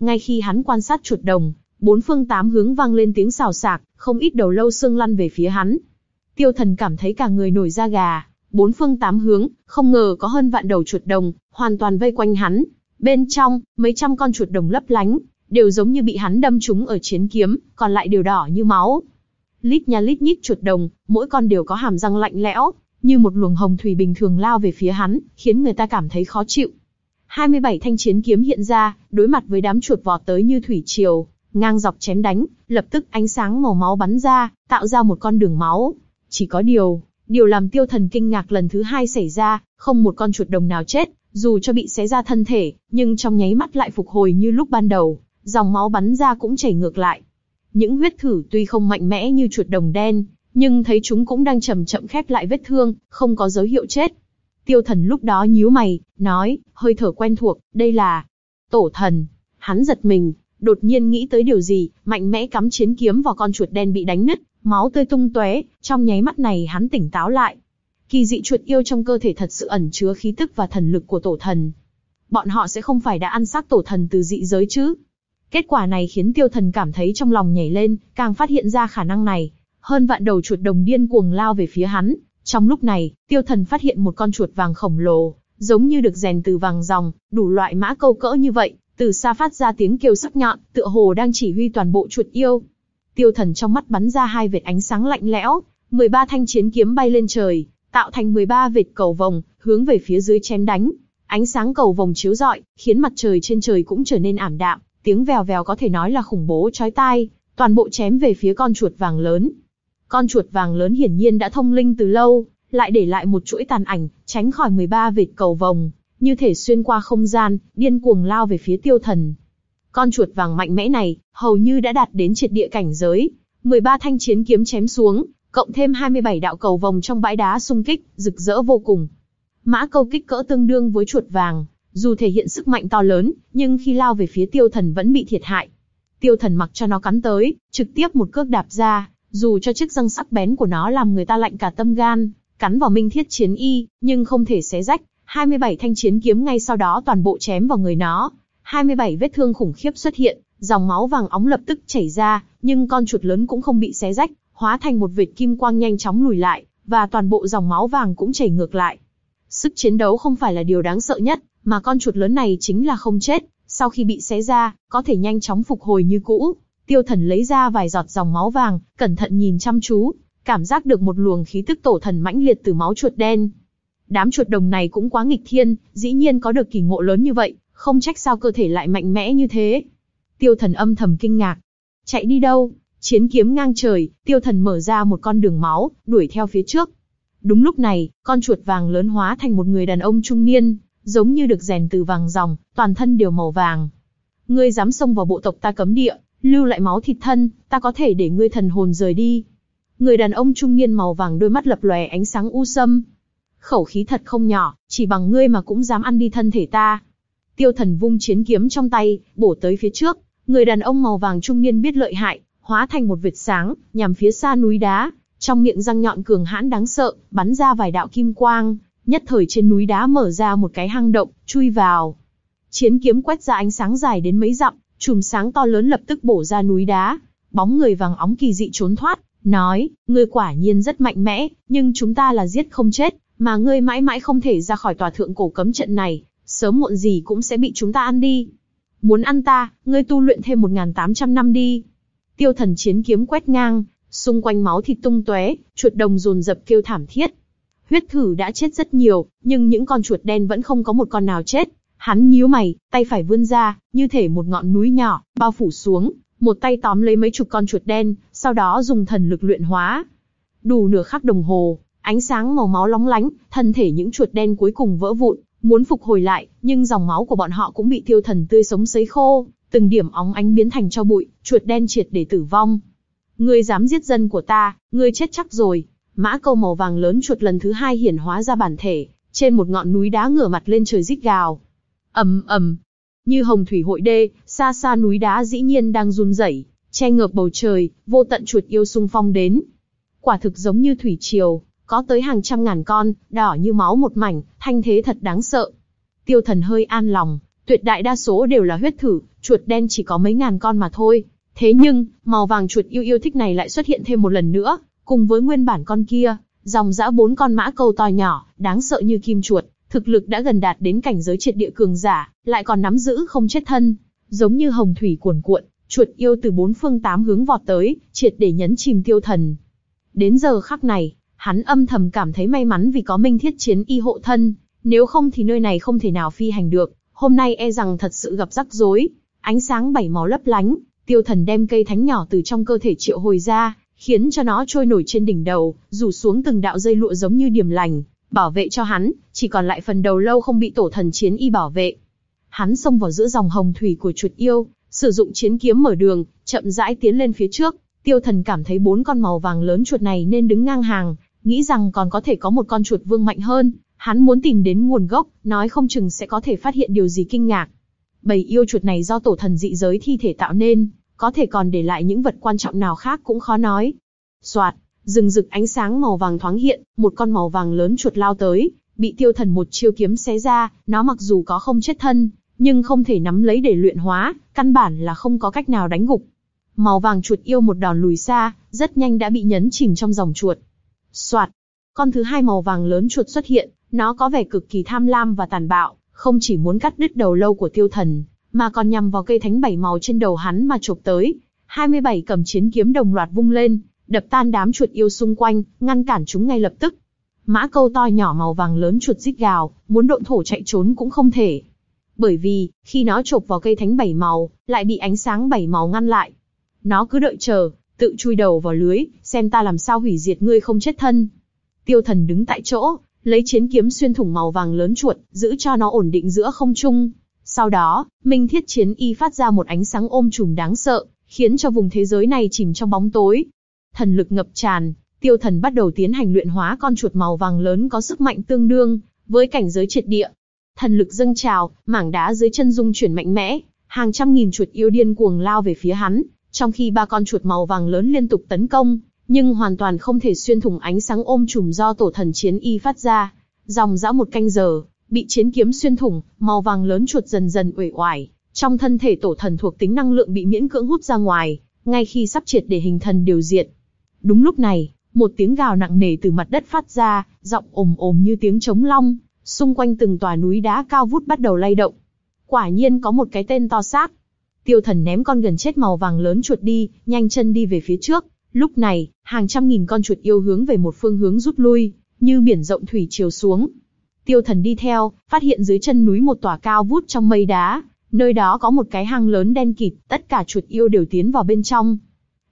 Ngay khi hắn quan sát chuột đồng, bốn phương tám hướng vang lên tiếng xào xạc, không ít đầu lâu xương lăn về phía hắn. Tiêu thần cảm thấy cả người nổi da gà, bốn phương tám hướng, không ngờ có hơn vạn đầu chuột đồng, hoàn toàn vây quanh hắn. Bên trong, mấy trăm con chuột đồng lấp lánh, đều giống như bị hắn đâm trúng ở chiến kiếm, còn lại đều đỏ như máu. Lít nha lít nhít chuột đồng, mỗi con đều có hàm răng lạnh lẽo, như một luồng hồng thủy bình thường lao về phía hắn, khiến người ta cảm thấy khó chịu. 27 thanh chiến kiếm hiện ra, đối mặt với đám chuột vọt tới như thủy triều, ngang dọc chém đánh, lập tức ánh sáng màu máu bắn ra, tạo ra một con đường máu. Chỉ có điều, điều làm tiêu thần kinh ngạc lần thứ hai xảy ra, không một con chuột đồng nào chết, dù cho bị xé ra thân thể, nhưng trong nháy mắt lại phục hồi như lúc ban đầu, dòng máu bắn ra cũng chảy ngược lại. Những huyết thử tuy không mạnh mẽ như chuột đồng đen, nhưng thấy chúng cũng đang chậm chậm khép lại vết thương, không có dấu hiệu chết. Tiêu thần lúc đó nhíu mày, nói, hơi thở quen thuộc, đây là tổ thần. Hắn giật mình, đột nhiên nghĩ tới điều gì, mạnh mẽ cắm chiến kiếm vào con chuột đen bị đánh nứt, máu tươi tung tóe. Trong nháy mắt này hắn tỉnh táo lại. Kỳ dị chuột yêu trong cơ thể thật sự ẩn chứa khí tức và thần lực của tổ thần. Bọn họ sẽ không phải đã ăn xác tổ thần từ dị giới chứ? Kết quả này khiến tiêu thần cảm thấy trong lòng nhảy lên, càng phát hiện ra khả năng này. Hơn vạn đầu chuột đồng điên cuồng lao về phía hắn. Trong lúc này, tiêu thần phát hiện một con chuột vàng khổng lồ, giống như được rèn từ vàng ròng, đủ loại mã câu cỡ như vậy, từ xa phát ra tiếng kêu sắc nhọn, tựa hồ đang chỉ huy toàn bộ chuột yêu. Tiêu thần trong mắt bắn ra hai vệt ánh sáng lạnh lẽo, 13 thanh chiến kiếm bay lên trời, tạo thành 13 vệt cầu vòng, hướng về phía dưới chém đánh. Ánh sáng cầu vòng chiếu rọi, khiến mặt trời trên trời cũng trở nên ảm đạm, tiếng vèo vèo có thể nói là khủng bố chói tai, toàn bộ chém về phía con chuột vàng lớn. Con chuột vàng lớn hiển nhiên đã thông linh từ lâu, lại để lại một chuỗi tàn ảnh, tránh khỏi 13 vệt cầu vòng, như thể xuyên qua không gian, điên cuồng lao về phía tiêu thần. Con chuột vàng mạnh mẽ này, hầu như đã đạt đến triệt địa cảnh giới. 13 thanh chiến kiếm chém xuống, cộng thêm 27 đạo cầu vòng trong bãi đá xung kích, rực rỡ vô cùng. Mã câu kích cỡ tương đương với chuột vàng, dù thể hiện sức mạnh to lớn, nhưng khi lao về phía tiêu thần vẫn bị thiệt hại. Tiêu thần mặc cho nó cắn tới, trực tiếp một cước đạp ra, dù cho chiếc răng sắc bén của nó làm người ta lạnh cả tâm gan, cắn vào minh thiết chiến y, nhưng không thể xé rách, 27 thanh chiến kiếm ngay sau đó toàn bộ chém vào người nó. 27 vết thương khủng khiếp xuất hiện, dòng máu vàng óng lập tức chảy ra, nhưng con chuột lớn cũng không bị xé rách, hóa thành một vệt kim quang nhanh chóng lùi lại, và toàn bộ dòng máu vàng cũng chảy ngược lại. Sức chiến đấu không phải là điều đáng sợ nhất, mà con chuột lớn này chính là không chết, sau khi bị xé ra, có thể nhanh chóng phục hồi như cũ. Tiêu thần lấy ra vài giọt dòng máu vàng, cẩn thận nhìn chăm chú, cảm giác được một luồng khí tức tổ thần mãnh liệt từ máu chuột đen. Đám chuột đồng này cũng quá nghịch thiên, dĩ nhiên có được kỳ ngộ lớn như vậy, không trách sao cơ thể lại mạnh mẽ như thế. Tiêu thần âm thầm kinh ngạc. Chạy đi đâu? Chiến kiếm ngang trời, tiêu thần mở ra một con đường máu, đuổi theo phía trước. Đúng lúc này, con chuột vàng lớn hóa thành một người đàn ông trung niên, giống như được rèn từ vàng ròng, toàn thân đều màu vàng. Ngươi dám xông vào bộ tộc ta cấm địa, lưu lại máu thịt thân, ta có thể để ngươi thần hồn rời đi. Người đàn ông trung niên màu vàng đôi mắt lập lòe ánh sáng u sâm. Khẩu khí thật không nhỏ, chỉ bằng ngươi mà cũng dám ăn đi thân thể ta. Tiêu thần vung chiến kiếm trong tay, bổ tới phía trước. Người đàn ông màu vàng trung niên biết lợi hại, hóa thành một vệt sáng, nhằm phía xa núi đá. Trong miệng răng nhọn cường hãn đáng sợ, bắn ra vài đạo kim quang, nhất thời trên núi đá mở ra một cái hang động, chui vào. Chiến kiếm quét ra ánh sáng dài đến mấy dặm, chùm sáng to lớn lập tức bổ ra núi đá. Bóng người vàng óng kỳ dị trốn thoát, nói, ngươi quả nhiên rất mạnh mẽ, nhưng chúng ta là giết không chết, mà ngươi mãi mãi không thể ra khỏi tòa thượng cổ cấm trận này, sớm muộn gì cũng sẽ bị chúng ta ăn đi. Muốn ăn ta, ngươi tu luyện thêm 1.800 năm đi. Tiêu thần chiến kiếm quét ngang, xung quanh máu thịt tung tóe, chuột đồng rồn rập kêu thảm thiết. Huyết thử đã chết rất nhiều, nhưng những con chuột đen vẫn không có một con nào chết. Hắn nhíu mày, tay phải vươn ra, như thể một ngọn núi nhỏ, bao phủ xuống, một tay tóm lấy mấy chục con chuột đen, sau đó dùng thần lực luyện hóa. Đủ nửa khắc đồng hồ, ánh sáng màu máu lóng lánh, thân thể những chuột đen cuối cùng vỡ vụn, muốn phục hồi lại, nhưng dòng máu của bọn họ cũng bị tiêu thần tươi sống sấy khô, từng điểm óng ánh biến thành cho bụi, chuột đen triệt để tử vong. Ngươi dám giết dân của ta, ngươi chết chắc rồi. Mã câu màu vàng lớn chuột lần thứ hai hiển hóa ra bản thể, trên một ngọn núi đá ngửa mặt lên trời rít gào. ầm ầm, như hồng thủy hội đê, xa xa núi đá dĩ nhiên đang run rẩy, che ngược bầu trời, vô tận chuột yêu sung phong đến. Quả thực giống như thủy triều, có tới hàng trăm ngàn con, đỏ như máu một mảnh, thanh thế thật đáng sợ. Tiêu thần hơi an lòng, tuyệt đại đa số đều là huyết thử, chuột đen chỉ có mấy ngàn con mà thôi. Thế nhưng, màu vàng chuột yêu yêu thích này lại xuất hiện thêm một lần nữa, cùng với nguyên bản con kia, dòng dã bốn con mã câu to nhỏ, đáng sợ như kim chuột, thực lực đã gần đạt đến cảnh giới triệt địa cường giả, lại còn nắm giữ không chết thân, giống như hồng thủy cuồn cuộn, chuột yêu từ bốn phương tám hướng vọt tới, triệt để nhấn chìm tiêu thần. Đến giờ khắc này, hắn âm thầm cảm thấy may mắn vì có minh thiết chiến y hộ thân, nếu không thì nơi này không thể nào phi hành được, hôm nay e rằng thật sự gặp rắc rối. Ánh sáng bảy màu lấp lánh, tiêu thần đem cây thánh nhỏ từ trong cơ thể triệu hồi ra, khiến cho nó trôi nổi trên đỉnh đầu, rủ xuống từng đạo dây lụa giống như điểm lành, bảo vệ cho hắn, chỉ còn lại phần đầu lâu không bị tổ thần chiến y bảo vệ. Hắn xông vào giữa dòng hồng thủy của chuột yêu, sử dụng chiến kiếm mở đường, chậm rãi tiến lên phía trước. Tiêu thần cảm thấy bốn con màu vàng lớn chuột này nên đứng ngang hàng, nghĩ rằng còn có thể có một con chuột vương mạnh hơn. Hắn muốn tìm đến nguồn gốc, nói không chừng sẽ có thể phát hiện điều gì kinh ngạc. Bầy yêu chuột này do tổ thần dị giới thi thể tạo nên, có thể còn để lại những vật quan trọng nào khác cũng khó nói. Soạt, rừng rực ánh sáng màu vàng thoáng hiện, một con màu vàng lớn chuột lao tới, bị tiêu thần một chiêu kiếm xé ra, nó mặc dù có không chết thân, nhưng không thể nắm lấy để luyện hóa, căn bản là không có cách nào đánh gục. Màu vàng chuột yêu một đòn lùi xa, rất nhanh đã bị nhấn chìm trong dòng chuột. Soạt, con thứ hai màu vàng lớn chuột xuất hiện, nó có vẻ cực kỳ tham lam và tàn bạo, không chỉ muốn cắt đứt đầu lâu của tiêu thần, mà còn nhằm vào cây thánh bảy màu trên đầu hắn mà chộp tới. 27 cầm chiến kiếm đồng loạt vung lên, đập tan đám chuột yêu xung quanh, ngăn cản chúng ngay lập tức. Mã câu to nhỏ màu vàng lớn chuột rít gào, muốn độn thổ chạy trốn cũng không thể. Bởi vì, khi nó chộp vào cây thánh bảy màu, lại bị ánh sáng bảy màu ngăn lại. Nó cứ đợi chờ, tự chui đầu vào lưới, xem ta làm sao hủy diệt ngươi không chết thân. Tiêu thần đứng tại chỗ, lấy chiến kiếm xuyên thủng màu vàng lớn chuột, giữ cho nó ổn định giữa không trung. Sau đó, Minh Thiết Chiến Y phát ra một ánh sáng ôm trùm đáng sợ, khiến cho vùng thế giới này chìm trong bóng tối. Thần lực ngập tràn, tiêu thần bắt đầu tiến hành luyện hóa con chuột màu vàng lớn có sức mạnh tương đương với cảnh giới triệt địa. Thần lực dâng trào, mảng đá dưới chân dung chuyển mạnh mẽ, hàng trăm nghìn chuột yêu điên cuồng lao về phía hắn, trong khi ba con chuột màu vàng lớn liên tục tấn công, nhưng hoàn toàn không thể xuyên thủng ánh sáng ôm trùm do tổ thần chiến y phát ra. Dòng dã một canh giờ, bị chiến kiếm xuyên thủng, màu vàng lớn chuột dần dần uể oải, trong thân thể tổ thần thuộc tính năng lượng bị miễn cưỡng hút ra ngoài, ngay khi sắp triệt để hình thần điều diệt. Đúng lúc này, một tiếng gào nặng nề từ mặt đất phát ra, giọng ồm ồm như tiếng trống long, xung quanh từng tòa núi đá cao vút bắt đầu lay động. Quả nhiên có một cái tên to xác. Tiêu thần ném con gần chết màu vàng lớn chuột đi, nhanh chân đi về phía trước. Lúc này, hàng trăm nghìn con chuột yêu hướng về một phương hướng rút lui, như biển rộng thủy chiều xuống. Tiêu thần đi theo, phát hiện dưới chân núi một tòa cao vút trong mây đá, nơi đó có một cái hang lớn đen kịt, tất cả chuột yêu đều tiến vào bên trong.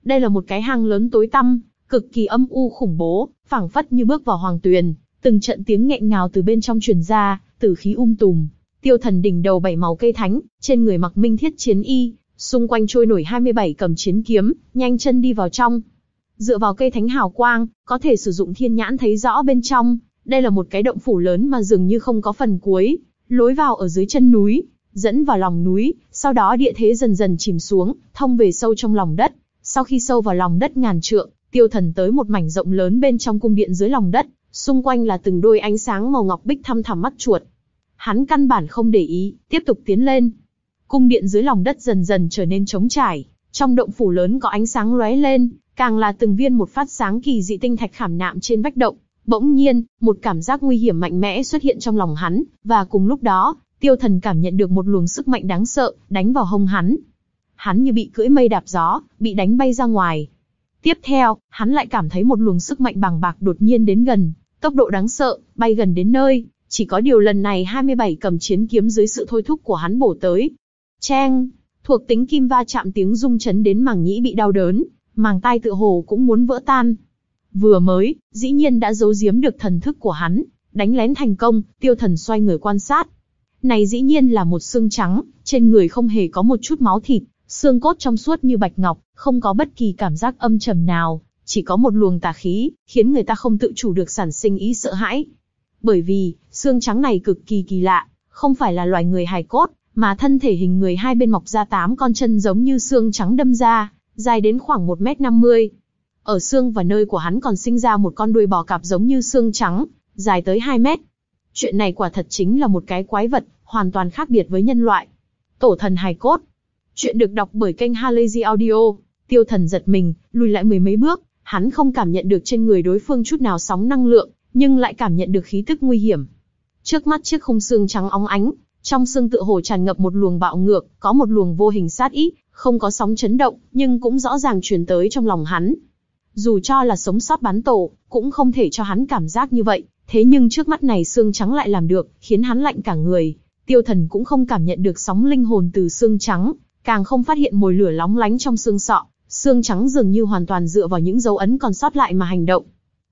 Đây là một cái hang lớn tối tăm, cực kỳ âm u khủng bố, phảng phất như bước vào hoàng tuyền, từng trận tiếng nghẹn ngào từ bên trong truyền ra, tử khí um tùm. Tiêu thần đỉnh đầu bảy màu cây thánh, trên người mặc minh thiết chiến y, xung quanh trôi nổi 27 cầm chiến kiếm, nhanh chân đi vào trong. Dựa vào cây thánh hào quang, có thể sử dụng thiên nhãn thấy rõ bên trong. Đây là một cái động phủ lớn mà dường như không có phần cuối, lối vào ở dưới chân núi, dẫn vào lòng núi, sau đó địa thế dần dần chìm xuống, thông về sâu trong lòng đất. Sau khi sâu vào lòng đất ngàn trượng, tiêu thần tới một mảnh rộng lớn bên trong cung điện dưới lòng đất, xung quanh là từng đôi ánh sáng màu ngọc bích thăm thẳm mắt chuột. Hắn căn bản không để ý, tiếp tục tiến lên. Cung điện dưới lòng đất dần dần trở nên trống trải, trong động phủ lớn có ánh sáng lóe lên, càng là từng viên một phát sáng kỳ dị tinh thạch khảm nạm trên vách động. Bỗng nhiên, một cảm giác nguy hiểm mạnh mẽ xuất hiện trong lòng hắn, và cùng lúc đó, tiêu thần cảm nhận được một luồng sức mạnh đáng sợ, đánh vào hông hắn. Hắn như bị cưỡi mây đạp gió, bị đánh bay ra ngoài. Tiếp theo, hắn lại cảm thấy một luồng sức mạnh bằng bạc đột nhiên đến gần, tốc độ đáng sợ, bay gần đến nơi, chỉ có điều lần này 27 cầm chiến kiếm dưới sự thôi thúc của hắn bổ tới. Cheng, thuộc tính kim va chạm tiếng rung chấn đến màng nhĩ bị đau đớn, màng tai tựa hồ cũng muốn vỡ tan. Vừa mới, dĩ nhiên đã giấu giếm được thần thức của hắn, đánh lén thành công, tiêu thần xoay người quan sát. Này dĩ nhiên là một xương trắng, trên người không hề có một chút máu thịt, xương cốt trong suốt như bạch ngọc, không có bất kỳ cảm giác âm trầm nào, chỉ có một luồng tà khí, khiến người ta không tự chủ được sản sinh ý sợ hãi. Bởi vì, xương trắng này cực kỳ kỳ lạ, không phải là loài người hài cốt, mà thân thể hình người hai bên mọc ra tám con chân giống như xương trắng đâm ra, dài đến khoảng 1m50. Ở xương và nơi của hắn còn sinh ra một con đuôi bò cạp giống như xương trắng, dài tới 2 mét. Chuyện này quả thật chính là một cái quái vật, hoàn toàn khác biệt với nhân loại. Tổ thần hài cốt. Chuyện được đọc bởi kênh Halazy Audio. Tiêu thần giật mình, lùi lại mười mấy bước, hắn không cảm nhận được trên người đối phương chút nào sóng năng lượng, nhưng lại cảm nhận được khí tức nguy hiểm. Trước mắt chiếc khung xương trắng óng ánh, trong xương tựa hồ tràn ngập một luồng bạo ngược, có một luồng vô hình sát ý, không có sóng chấn động, nhưng cũng rõ ràng truyền tới trong lòng hắn. Dù cho là sống sót bán tổ, cũng không thể cho hắn cảm giác như vậy, thế nhưng trước mắt này xương trắng lại làm được, khiến hắn lạnh cả người. Tiêu thần cũng không cảm nhận được sóng linh hồn từ xương trắng, càng không phát hiện mồi lửa lóng lánh trong xương sọ, xương trắng dường như hoàn toàn dựa vào những dấu ấn còn sót lại mà hành động.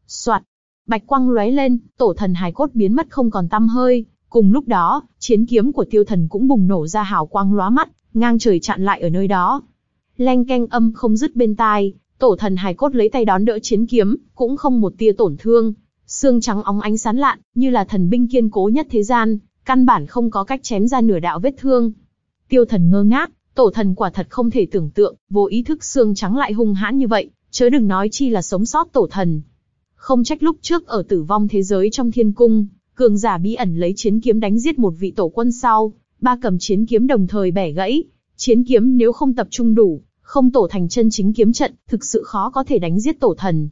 Soạt, bạch quang lóe lên, tổ thần hài cốt biến mất không còn tăm hơi. Cùng lúc đó, chiến kiếm của tiêu thần cũng bùng nổ ra hào quang lóa mắt, ngang trời chặn lại ở nơi đó. Leng keng âm không dứt bên tai, tổ thần hài cốt lấy tay đón đỡ chiến kiếm, cũng không một tia tổn thương. Xương trắng óng ánh sán lạn, như là thần binh kiên cố nhất thế gian, căn bản không có cách chém ra nửa đạo vết thương. Tiêu thần ngơ ngác, tổ thần quả thật không thể tưởng tượng, vô ý thức xương trắng lại hung hãn như vậy, chớ đừng nói chi là sống sót tổ thần. Không trách lúc trước ở tử vong thế giới trong thiên cung, cường giả bí ẩn lấy chiến kiếm đánh giết một vị tổ quân sau, ba cầm chiến kiếm đồng thời bẻ gãy. Chiến kiếm nếu không tập trung đủ, không tổ thành chân chính kiếm trận, thực sự khó có thể đánh giết tổ thần.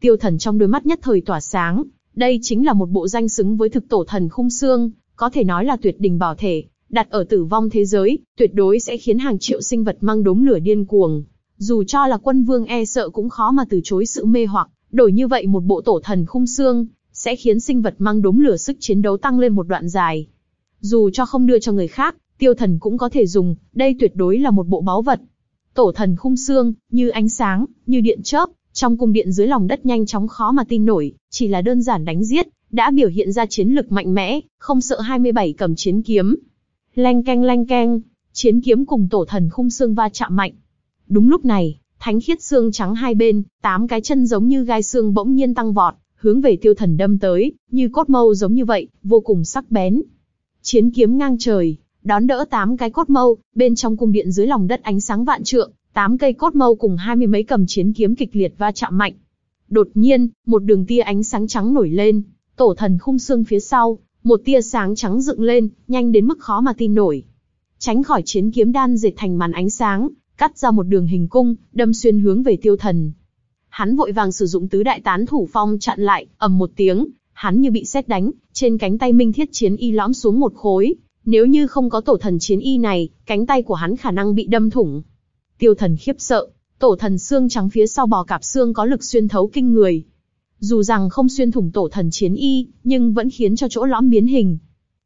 Tiêu thần trong đôi mắt nhất thời tỏa sáng, đây chính là một bộ danh xứng với thực tổ thần khung xương, có thể nói là tuyệt đình bảo thể, đặt ở tử vong thế giới, tuyệt đối sẽ khiến hàng triệu sinh vật mang đốm lửa điên cuồng. Dù cho là quân vương e sợ cũng khó mà từ chối sự mê hoặc, đổi như vậy một bộ tổ thần khung xương, sẽ khiến sinh vật mang đốm lửa sức chiến đấu tăng lên một đoạn dài. Dù cho không đưa cho người khác, tiêu thần cũng có thể dùng, đây tuyệt đối là một bộ báu vật. Tổ thần khung xương, như ánh sáng, như điện chớp, trong cung điện dưới lòng đất nhanh chóng khó mà tin nổi, chỉ là đơn giản đánh giết, đã biểu hiện ra chiến lực mạnh mẽ, không sợ 27 cầm chiến kiếm. Leng keng leng keng, chiến kiếm cùng tổ thần khung xương va chạm mạnh. Đúng lúc này, thánh khiết xương trắng hai bên, tám cái chân giống như gai xương bỗng nhiên tăng vọt, hướng về tiêu thần đâm tới, như cốt mâu giống như vậy, vô cùng sắc bén. Chiến kiếm ngang trời, đón đỡ tám cái cốt mâu, bên trong cung điện dưới lòng đất ánh sáng vạn trượng, tám cây cốt mâu cùng hai mươi mấy cầm chiến kiếm kịch liệt va chạm mạnh. Đột nhiên, một đường tia ánh sáng trắng nổi lên, tổ thần khung xương phía sau, một tia sáng trắng dựng lên, nhanh đến mức khó mà tin nổi. Tránh khỏi chiến kiếm đan dệt thành màn ánh sáng, cắt ra một đường hình cung, đâm xuyên hướng về tiêu thần. Hắn vội vàng sử dụng tứ đại tán thủ phong chặn lại, ầm một tiếng, hắn như bị sét đánh, trên cánh tay minh thiết chiến y lõm xuống một khối. Nếu như không có tổ thần chiến y này, cánh tay của hắn khả năng bị đâm thủng. Tiêu thần khiếp sợ, tổ thần xương trắng phía sau bò cạp xương có lực xuyên thấu kinh người. Dù rằng không xuyên thủng tổ thần chiến y, nhưng vẫn khiến cho chỗ lõm biến hình.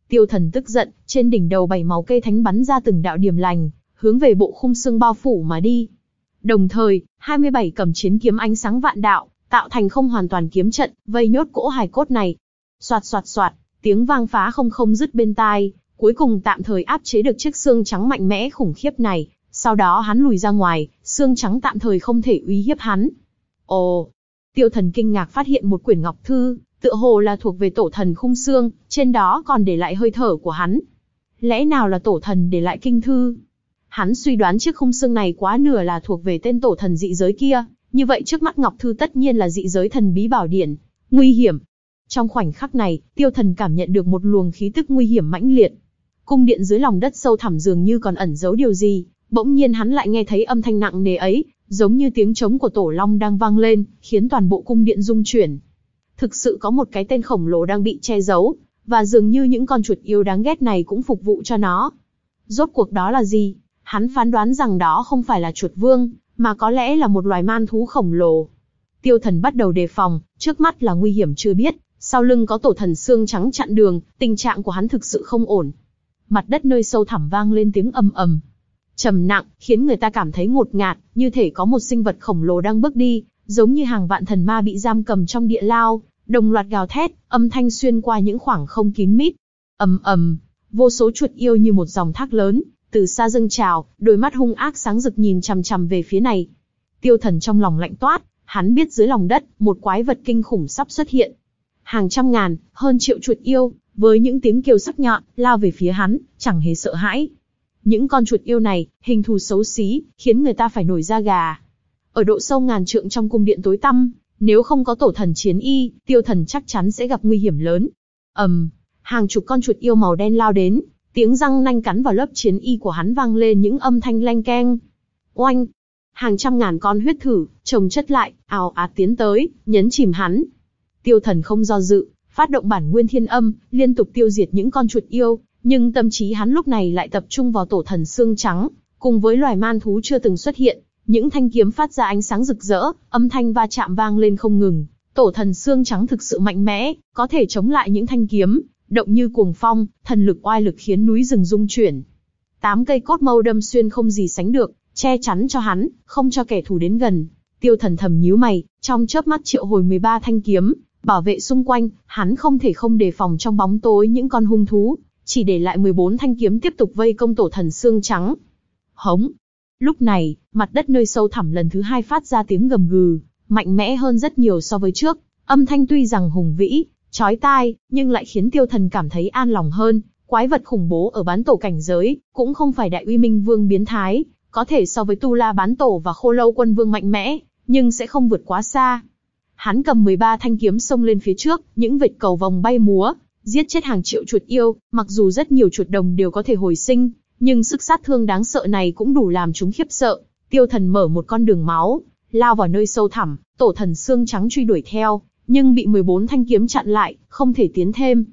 Tiêu thần tức giận, trên đỉnh đầu bảy máu cây thánh bắn ra từng đạo điểm lành, hướng về bộ khung xương bao phủ mà đi. Đồng thời, 27 cầm chiến kiếm ánh sáng vạn đạo, tạo thành không hoàn toàn kiếm trận, vây nhốt cỗ hài cốt này. Soạt soạt soạt, tiếng vang phá không không dứt bên tai, cuối cùng tạm thời áp chế được chiếc xương trắng mạnh mẽ khủng khiếp này, sau đó hắn lùi ra ngoài, xương trắng tạm thời không thể uy hiếp hắn. Ồ, tiêu thần kinh ngạc phát hiện một quyển ngọc thư, tựa hồ là thuộc về tổ thần khung xương, trên đó còn để lại hơi thở của hắn. Lẽ nào là tổ thần để lại kinh thư? Hắn suy đoán chiếc khung xương này quá nửa là thuộc về tên tổ thần dị giới kia, như vậy trước mắt Ngọc Thư tất nhiên là dị giới thần bí bảo điển. Nguy hiểm. Trong khoảnh khắc này, tiêu thần cảm nhận được một luồng khí tức nguy hiểm mãnh liệt. Cung điện dưới lòng đất sâu thẳm dường như còn ẩn giấu điều gì, bỗng nhiên hắn lại nghe thấy âm thanh nặng nề ấy, giống như tiếng trống của tổ long đang vang lên, khiến toàn bộ cung điện rung chuyển. Thực sự có một cái tên khổng lồ đang bị che giấu, và dường như những con chuột yêu đáng ghét này cũng phục vụ cho nó. Rốt cuộc đó là gì? Hắn phán đoán rằng đó không phải là chuột vương, mà có lẽ là một loài man thú khổng lồ. Tiêu thần bắt đầu đề phòng, trước mắt là nguy hiểm chưa biết, sau lưng có tổ thần xương trắng chặn đường, tình trạng của hắn thực sự không ổn. Mặt đất nơi sâu thẳm vang lên tiếng ầm ầm, trầm nặng, khiến người ta cảm thấy ngột ngạt, như thể có một sinh vật khổng lồ đang bước đi, giống như hàng vạn thần ma bị giam cầm trong địa lao, đồng loạt gào thét, âm thanh xuyên qua những khoảng không kín mít. ầm ầm, vô số chuột yêu như một dòng thác lớn, từ xa dâng trào, đôi mắt hung ác sáng rực nhìn chằm chằm về phía này. Tiêu thần trong lòng lạnh toát, hắn biết dưới lòng đất, một quái vật kinh khủng sắp xuất hiện. Hàng trăm ngàn, hơn triệu chuột yêu, với những tiếng kêu sắc nhọn, lao về phía hắn, chẳng hề sợ hãi. Những con chuột yêu này, hình thù xấu xí, khiến người ta phải nổi da gà. Ở độ sâu ngàn trượng trong cung điện tối tăm, nếu không có tổ thần chiến y, tiêu thần chắc chắn sẽ gặp nguy hiểm lớn. ầm, um, hàng chục con chuột yêu màu đen lao đến, Tiếng răng nanh cắn vào lớp chiến y của hắn vang lên những âm thanh leng keng. Oanh! Hàng trăm ngàn con huyết thử, chồng chất lại, ào ạt tiến tới, nhấn chìm hắn. Tiêu thần không do dự, phát động bản nguyên thiên âm, liên tục tiêu diệt những con chuột yêu, nhưng tâm trí hắn lúc này lại tập trung vào tổ thần xương trắng, cùng với loài man thú chưa từng xuất hiện, những thanh kiếm phát ra ánh sáng rực rỡ, âm thanh va chạm vang lên không ngừng. Tổ thần xương trắng thực sự mạnh mẽ, có thể chống lại những thanh kiếm, động như cuồng phong, thần lực oai lực khiến núi rừng rung chuyển. Tám cây cốt mâu đâm xuyên không gì sánh được, che chắn cho hắn, không cho kẻ thù đến gần. Tiêu thần thầm nhíu mày, trong chớp mắt triệu hồi 13 thanh kiếm, bảo vệ xung quanh, hắn không thể không đề phòng trong bóng tối những con hung thú, chỉ để lại 14 thanh kiếm tiếp tục vây công tổ thần xương trắng. Hống! Lúc này, mặt đất nơi sâu thẳm lần thứ hai phát ra tiếng gầm gừ, mạnh mẽ hơn rất nhiều so với trước. Âm thanh tuy rằng hùng vĩ, chói tai, nhưng lại khiến tiêu thần cảm thấy an lòng hơn. Quái vật khủng bố ở bán tổ cảnh giới, cũng không phải đại uy minh vương biến thái, có thể so với tu la bán tổ và khô lâu quân vương mạnh mẽ, nhưng sẽ không vượt quá xa. Hắn cầm 13 thanh kiếm xông lên phía trước, những vệt cầu vòng bay múa, giết chết hàng triệu chuột yêu, mặc dù rất nhiều chuột đồng đều có thể hồi sinh, nhưng sức sát thương đáng sợ này cũng đủ làm chúng khiếp sợ. Tiêu thần mở một con đường máu, lao vào nơi sâu thẳm, tổ thần xương trắng truy đuổi theo, nhưng bị 14 thanh kiếm chặn lại, không thể tiến thêm.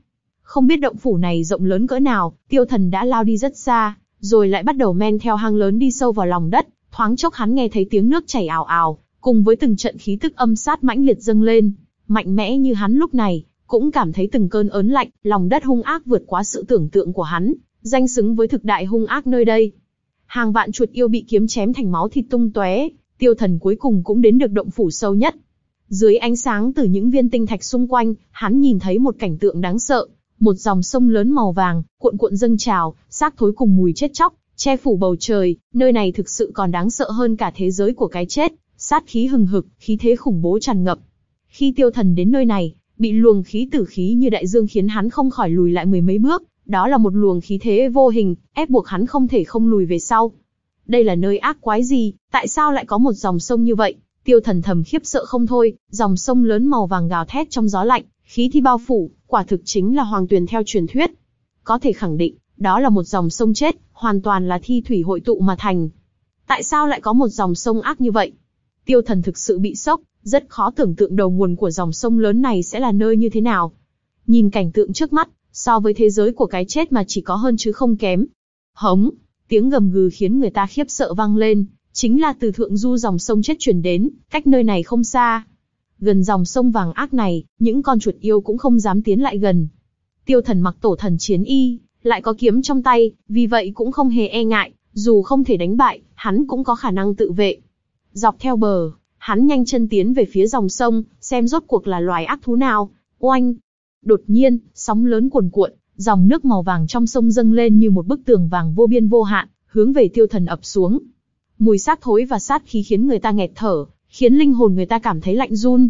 Không biết động phủ này rộng lớn cỡ nào, tiêu thần đã lao đi rất xa, rồi lại bắt đầu men theo hang lớn đi sâu vào lòng đất, thoáng chốc hắn nghe thấy tiếng nước chảy ào ào, cùng với từng trận khí tức âm sát mãnh liệt dâng lên, mạnh mẽ như hắn lúc này, cũng cảm thấy từng cơn ớn lạnh, lòng đất hung ác vượt quá sự tưởng tượng của hắn, danh xứng với thực đại hung ác nơi đây. Hàng vạn chuột yêu bị kiếm chém thành máu thịt tung tóe, tiêu thần cuối cùng cũng đến được động phủ sâu nhất, dưới ánh sáng từ những viên tinh thạch xung quanh, hắn nhìn thấy một cảnh tượng đáng sợ. một dòng sông lớn màu vàng, cuộn cuộn dâng trào, xác thối cùng mùi chết chóc, che phủ bầu trời, nơi này thực sự còn đáng sợ hơn cả thế giới của cái chết, sát khí hừng hực, khí thế khủng bố tràn ngập. Khi tiêu thần đến nơi này, bị luồng khí tử khí như đại dương khiến hắn không khỏi lùi lại mười mấy bước, đó là một luồng khí thế vô hình, ép buộc hắn không thể không lùi về sau. Đây là nơi ác quái gì, tại sao lại có một dòng sông như vậy? Tiêu thần thầm khiếp sợ không thôi, dòng sông lớn màu vàng gào thét trong gió lạnh, khí thi bao phủ, quả thực chính là hoàng tuyền theo truyền thuyết. Có thể khẳng định, đó là một dòng sông chết, hoàn toàn là thi thủy hội tụ mà thành. Tại sao lại có một dòng sông ác như vậy? Tiêu thần thực sự bị sốc, rất khó tưởng tượng đầu nguồn của dòng sông lớn này sẽ là nơi như thế nào. Nhìn cảnh tượng trước mắt, so với thế giới của cái chết mà chỉ có hơn chứ không kém. Hống, tiếng gầm gừ khiến người ta khiếp sợ vang lên, chính là từ thượng du dòng sông chết chuyển đến, cách nơi này không xa. Gần dòng sông vàng ác này, những con chuột yêu cũng không dám tiến lại gần. Tiêu thần mặc tổ thần chiến y, lại có kiếm trong tay, vì vậy cũng không hề e ngại, dù không thể đánh bại, hắn cũng có khả năng tự vệ. Dọc theo bờ, hắn nhanh chân tiến về phía dòng sông, xem rốt cuộc là loài ác thú nào. Oanh! Đột nhiên, sóng lớn cuồn cuộn, dòng nước màu vàng trong sông dâng lên như một bức tường vàng vô biên vô hạn, hướng về tiêu thần ập xuống. Mùi sát thối và sát khí khiến người ta nghẹt thở, khiến linh hồn người ta cảm thấy lạnh run.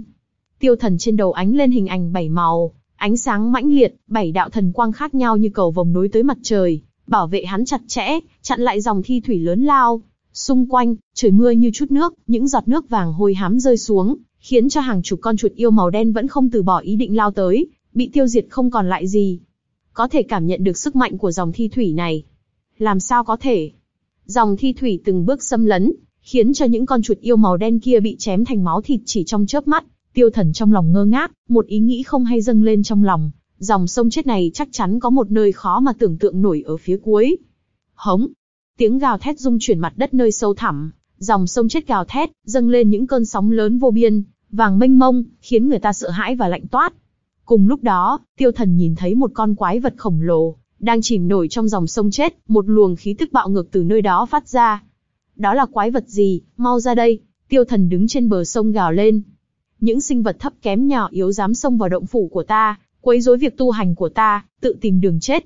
Tiêu thần trên đầu ánh lên hình ảnh bảy màu, ánh sáng mãnh liệt, bảy đạo thần quang khác nhau như cầu vồng nối tới mặt trời, bảo vệ hắn chặt chẽ, chặn lại dòng thi thủy lớn lao. Xung quanh, trời mưa như chút nước, những giọt nước vàng hôi hám rơi xuống, khiến cho hàng chục con chuột yêu màu đen vẫn không từ bỏ ý định lao tới, bị tiêu diệt không còn lại gì. Có thể cảm nhận được sức mạnh của dòng thi thủy này. Làm sao có thể? Dòng thi thủy từng bước xâm lấn, khiến cho những con chuột yêu màu đen kia bị chém thành máu thịt chỉ trong chớp mắt. Tiêu thần trong lòng ngơ ngác, một ý nghĩ không hay dâng lên trong lòng. Dòng sông chết này chắc chắn có một nơi khó mà tưởng tượng nổi ở phía cuối. Hống! Tiếng gào thét rung chuyển mặt đất nơi sâu thẳm, dòng sông chết gào thét, dâng lên những cơn sóng lớn vô biên, vàng mênh mông, khiến người ta sợ hãi và lạnh toát. Cùng lúc đó, tiêu thần nhìn thấy một con quái vật khổng lồ, đang chìm nổi trong dòng sông chết, một luồng khí tức bạo ngược từ nơi đó phát ra. Đó là quái vật gì, mau ra đây, tiêu thần đứng trên bờ sông gào lên. Những sinh vật thấp kém nhỏ yếu dám xông vào động phủ của ta, quấy rối việc tu hành của ta, tự tìm đường chết.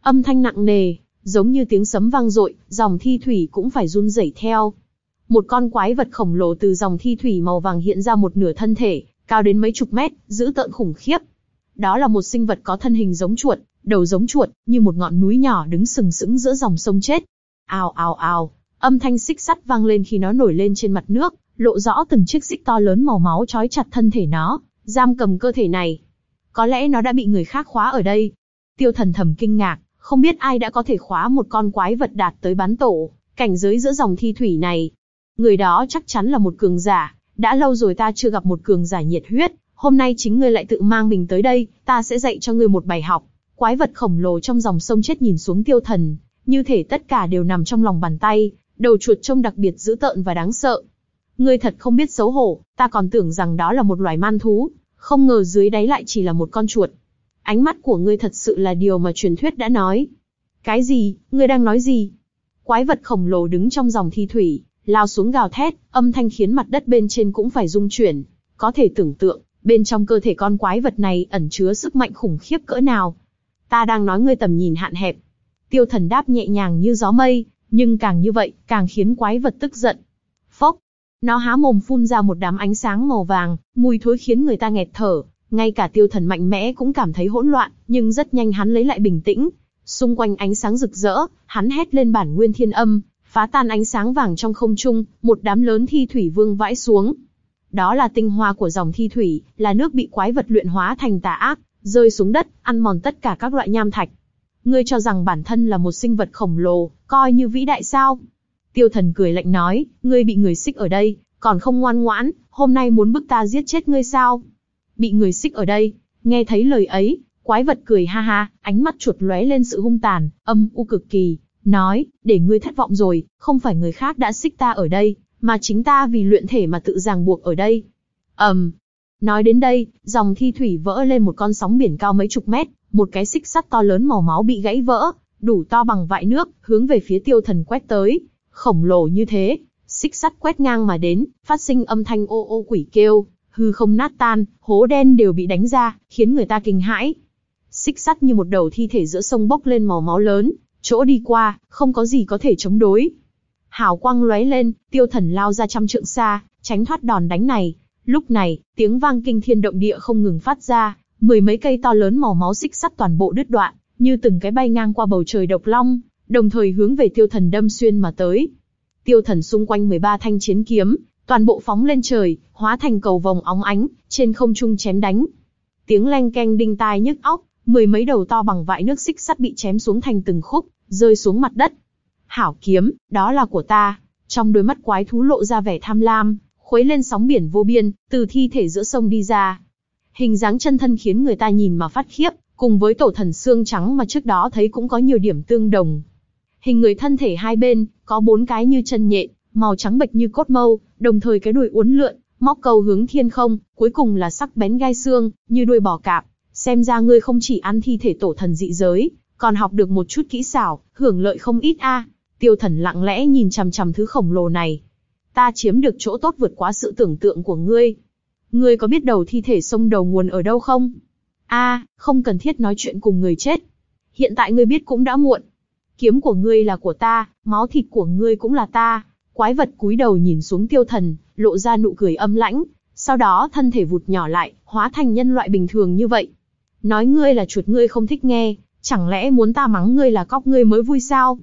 Âm thanh nặng nề, giống như tiếng sấm vang dội, dòng thi thủy cũng phải run rẩy theo. Một con quái vật khổng lồ từ dòng thi thủy màu vàng hiện ra một nửa thân thể, cao đến mấy chục mét, giữ tợn khủng khiếp. Đó là một sinh vật có thân hình giống chuột, đầu giống chuột, như một ngọn núi nhỏ đứng sừng sững giữa dòng sông chết. Ào ào ào, âm thanh xích sắt vang lên khi nó nổi lên trên mặt nước, lộ rõ từng chiếc xích to lớn màu máu trói chặt thân thể nó, giam cầm cơ thể này. Có lẽ nó đã bị người khác khóa ở đây. Tiêu thần thầm kinh ngạc, không biết ai đã có thể khóa một con quái vật đạt tới bán tổ, cảnh giới giữa dòng thi thủy này. Người đó chắc chắn là một cường giả, đã lâu rồi ta chưa gặp một cường giả nhiệt huyết, hôm nay chính ngươi lại tự mang mình tới đây, ta sẽ dạy cho ngươi một bài học. Quái vật khổng lồ trong dòng sông chết nhìn xuống tiêu thần, như thể tất cả đều nằm trong lòng bàn tay, đầu chuột trông đặc biệt dữ tợn và đáng sợ. Ngươi thật không biết xấu hổ, ta còn tưởng rằng đó là một loài man thú, không ngờ dưới đáy lại chỉ là một con chuột. Ánh mắt của ngươi thật sự là điều mà truyền thuyết đã nói. Cái gì, ngươi đang nói gì? Quái vật khổng lồ đứng trong dòng thi thủy, lao xuống gào thét, âm thanh khiến mặt đất bên trên cũng phải rung chuyển. Có thể tưởng tượng, bên trong cơ thể con quái vật này ẩn chứa sức mạnh khủng khiếp cỡ nào. Ta đang nói ngươi tầm nhìn hạn hẹp. Tiêu thần đáp nhẹ nhàng như gió mây, nhưng càng như vậy, càng khiến quái vật tức giận. Phốc, nó há mồm phun ra một đám ánh sáng màu vàng, mùi thối khiến người ta nghẹt thở. Ngay cả tiêu thần mạnh mẽ cũng cảm thấy hỗn loạn, nhưng rất nhanh hắn lấy lại bình tĩnh. Xung quanh ánh sáng rực rỡ, hắn hét lên bản nguyên thiên âm, phá tan ánh sáng vàng trong không trung, một đám lớn thi thủy vương vãi xuống. Đó là tinh hoa của dòng thi thủy, là nước bị quái vật luyện hóa thành tà ác, rơi xuống đất, ăn mòn tất cả các loại nham thạch. Ngươi cho rằng bản thân là một sinh vật khổng lồ, coi như vĩ đại sao? Tiêu thần cười lạnh nói, ngươi bị người xích ở đây, còn không ngoan ngoãn, hôm nay muốn bức ta giết chết ngươi sao? Bị người xích ở đây, nghe thấy lời ấy, quái vật cười ha ha, ánh mắt chuột lóe lên sự hung tàn, âm u cực kỳ, nói, để ngươi thất vọng rồi, không phải người khác đã xích ta ở đây, mà chính ta vì luyện thể mà tự ràng buộc ở đây. ầm, um, nói đến đây, dòng thi thủy vỡ lên một con sóng biển cao mấy chục mét, một cái xích sắt to lớn màu máu bị gãy vỡ, đủ to bằng vại nước, hướng về phía tiêu thần quét tới, khổng lồ như thế, xích sắt quét ngang mà đến, phát sinh âm thanh ô ô quỷ kêu, hư không nát tan, hố đen đều bị đánh ra, khiến người ta kinh hãi. xích sắt như một đầu thi thể giữa sông bốc lên màu máu lớn, chỗ đi qua, không có gì có thể chống đối. Hào quang lóe lên, tiêu thần lao ra trăm trượng xa, tránh thoát đòn đánh này. Lúc này, tiếng vang kinh thiên động địa không ngừng phát ra, mười mấy cây to lớn màu máu xích sắt toàn bộ đứt đoạn, như từng cái bay ngang qua bầu trời độc long, đồng thời hướng về tiêu thần đâm xuyên mà tới. Tiêu thần xung quanh 13 thanh chiến kiếm, toàn bộ phóng lên trời, hóa thành cầu vòng óng ánh, trên không trung chém đánh. Tiếng leng keng đinh tai nhức óc, mười mấy đầu to bằng vại nước xích sắt bị chém xuống thành từng khúc, rơi xuống mặt đất. Hảo kiếm, đó là của ta. Trong đôi mắt quái thú lộ ra vẻ tham lam, khuấy lên sóng biển vô biên, từ thi thể giữa sông đi ra. Hình dáng chân thân khiến người ta nhìn mà phát khiếp, cùng với tổ thần xương trắng mà trước đó thấy cũng có nhiều điểm tương đồng. Hình người thân thể hai bên, có bốn cái như chân nhện, màu trắng bệch như cốt mâu, đồng thời cái đuôi uốn lượn, móc cầu hướng thiên không, cuối cùng là sắc bén gai xương, như đuôi bò cạp. Xem ra ngươi không chỉ ăn thi thể tổ thần dị giới, còn học được một chút kỹ xảo, hưởng lợi không ít a. Tiêu thần lặng lẽ nhìn chằm chằm thứ khổng lồ này. Ta chiếm được chỗ tốt vượt quá sự tưởng tượng của ngươi. Ngươi có biết đầu thi thể sông đầu nguồn ở đâu không? A, không cần thiết nói chuyện cùng người chết. Hiện tại ngươi biết cũng đã muộn. Kiếm của ngươi là của ta, máu thịt của ngươi cũng là ta. Quái vật cúi đầu nhìn xuống tiêu thần, lộ ra nụ cười âm lãnh, sau đó thân thể vụt nhỏ lại, hóa thành nhân loại bình thường như vậy. Nói ngươi là chuột ngươi không thích nghe, chẳng lẽ muốn ta mắng ngươi là cóc ngươi mới vui sao?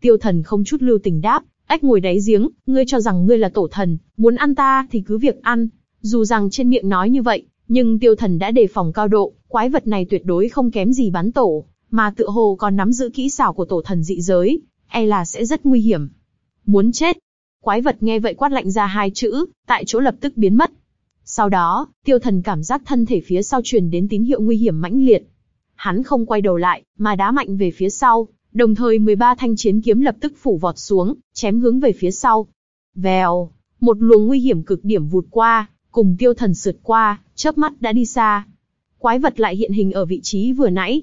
Tiêu thần không chút lưu tình đáp, ếch ngồi đáy giếng, ngươi cho rằng ngươi là tổ thần, muốn ăn ta thì cứ việc ăn. Dù rằng trên miệng nói như vậy, nhưng tiêu thần đã đề phòng cao độ, quái vật này tuyệt đối không kém gì bắn tổ, mà tựa hồ còn nắm giữ kỹ xảo của tổ thần dị giới, e là sẽ rất nguy hiểm. Muốn chết. Quái vật nghe vậy quát lạnh ra hai chữ, tại chỗ lập tức biến mất. Sau đó, tiêu thần cảm giác thân thể phía sau truyền đến tín hiệu nguy hiểm mãnh liệt. Hắn không quay đầu lại, mà đá mạnh về phía sau, đồng thời 13 thanh chiến kiếm lập tức phủ vọt xuống, chém hướng về phía sau. Vèo, một luồng nguy hiểm cực điểm vụt qua, cùng tiêu thần sượt qua, chớp mắt đã đi xa. Quái vật lại hiện hình ở vị trí vừa nãy.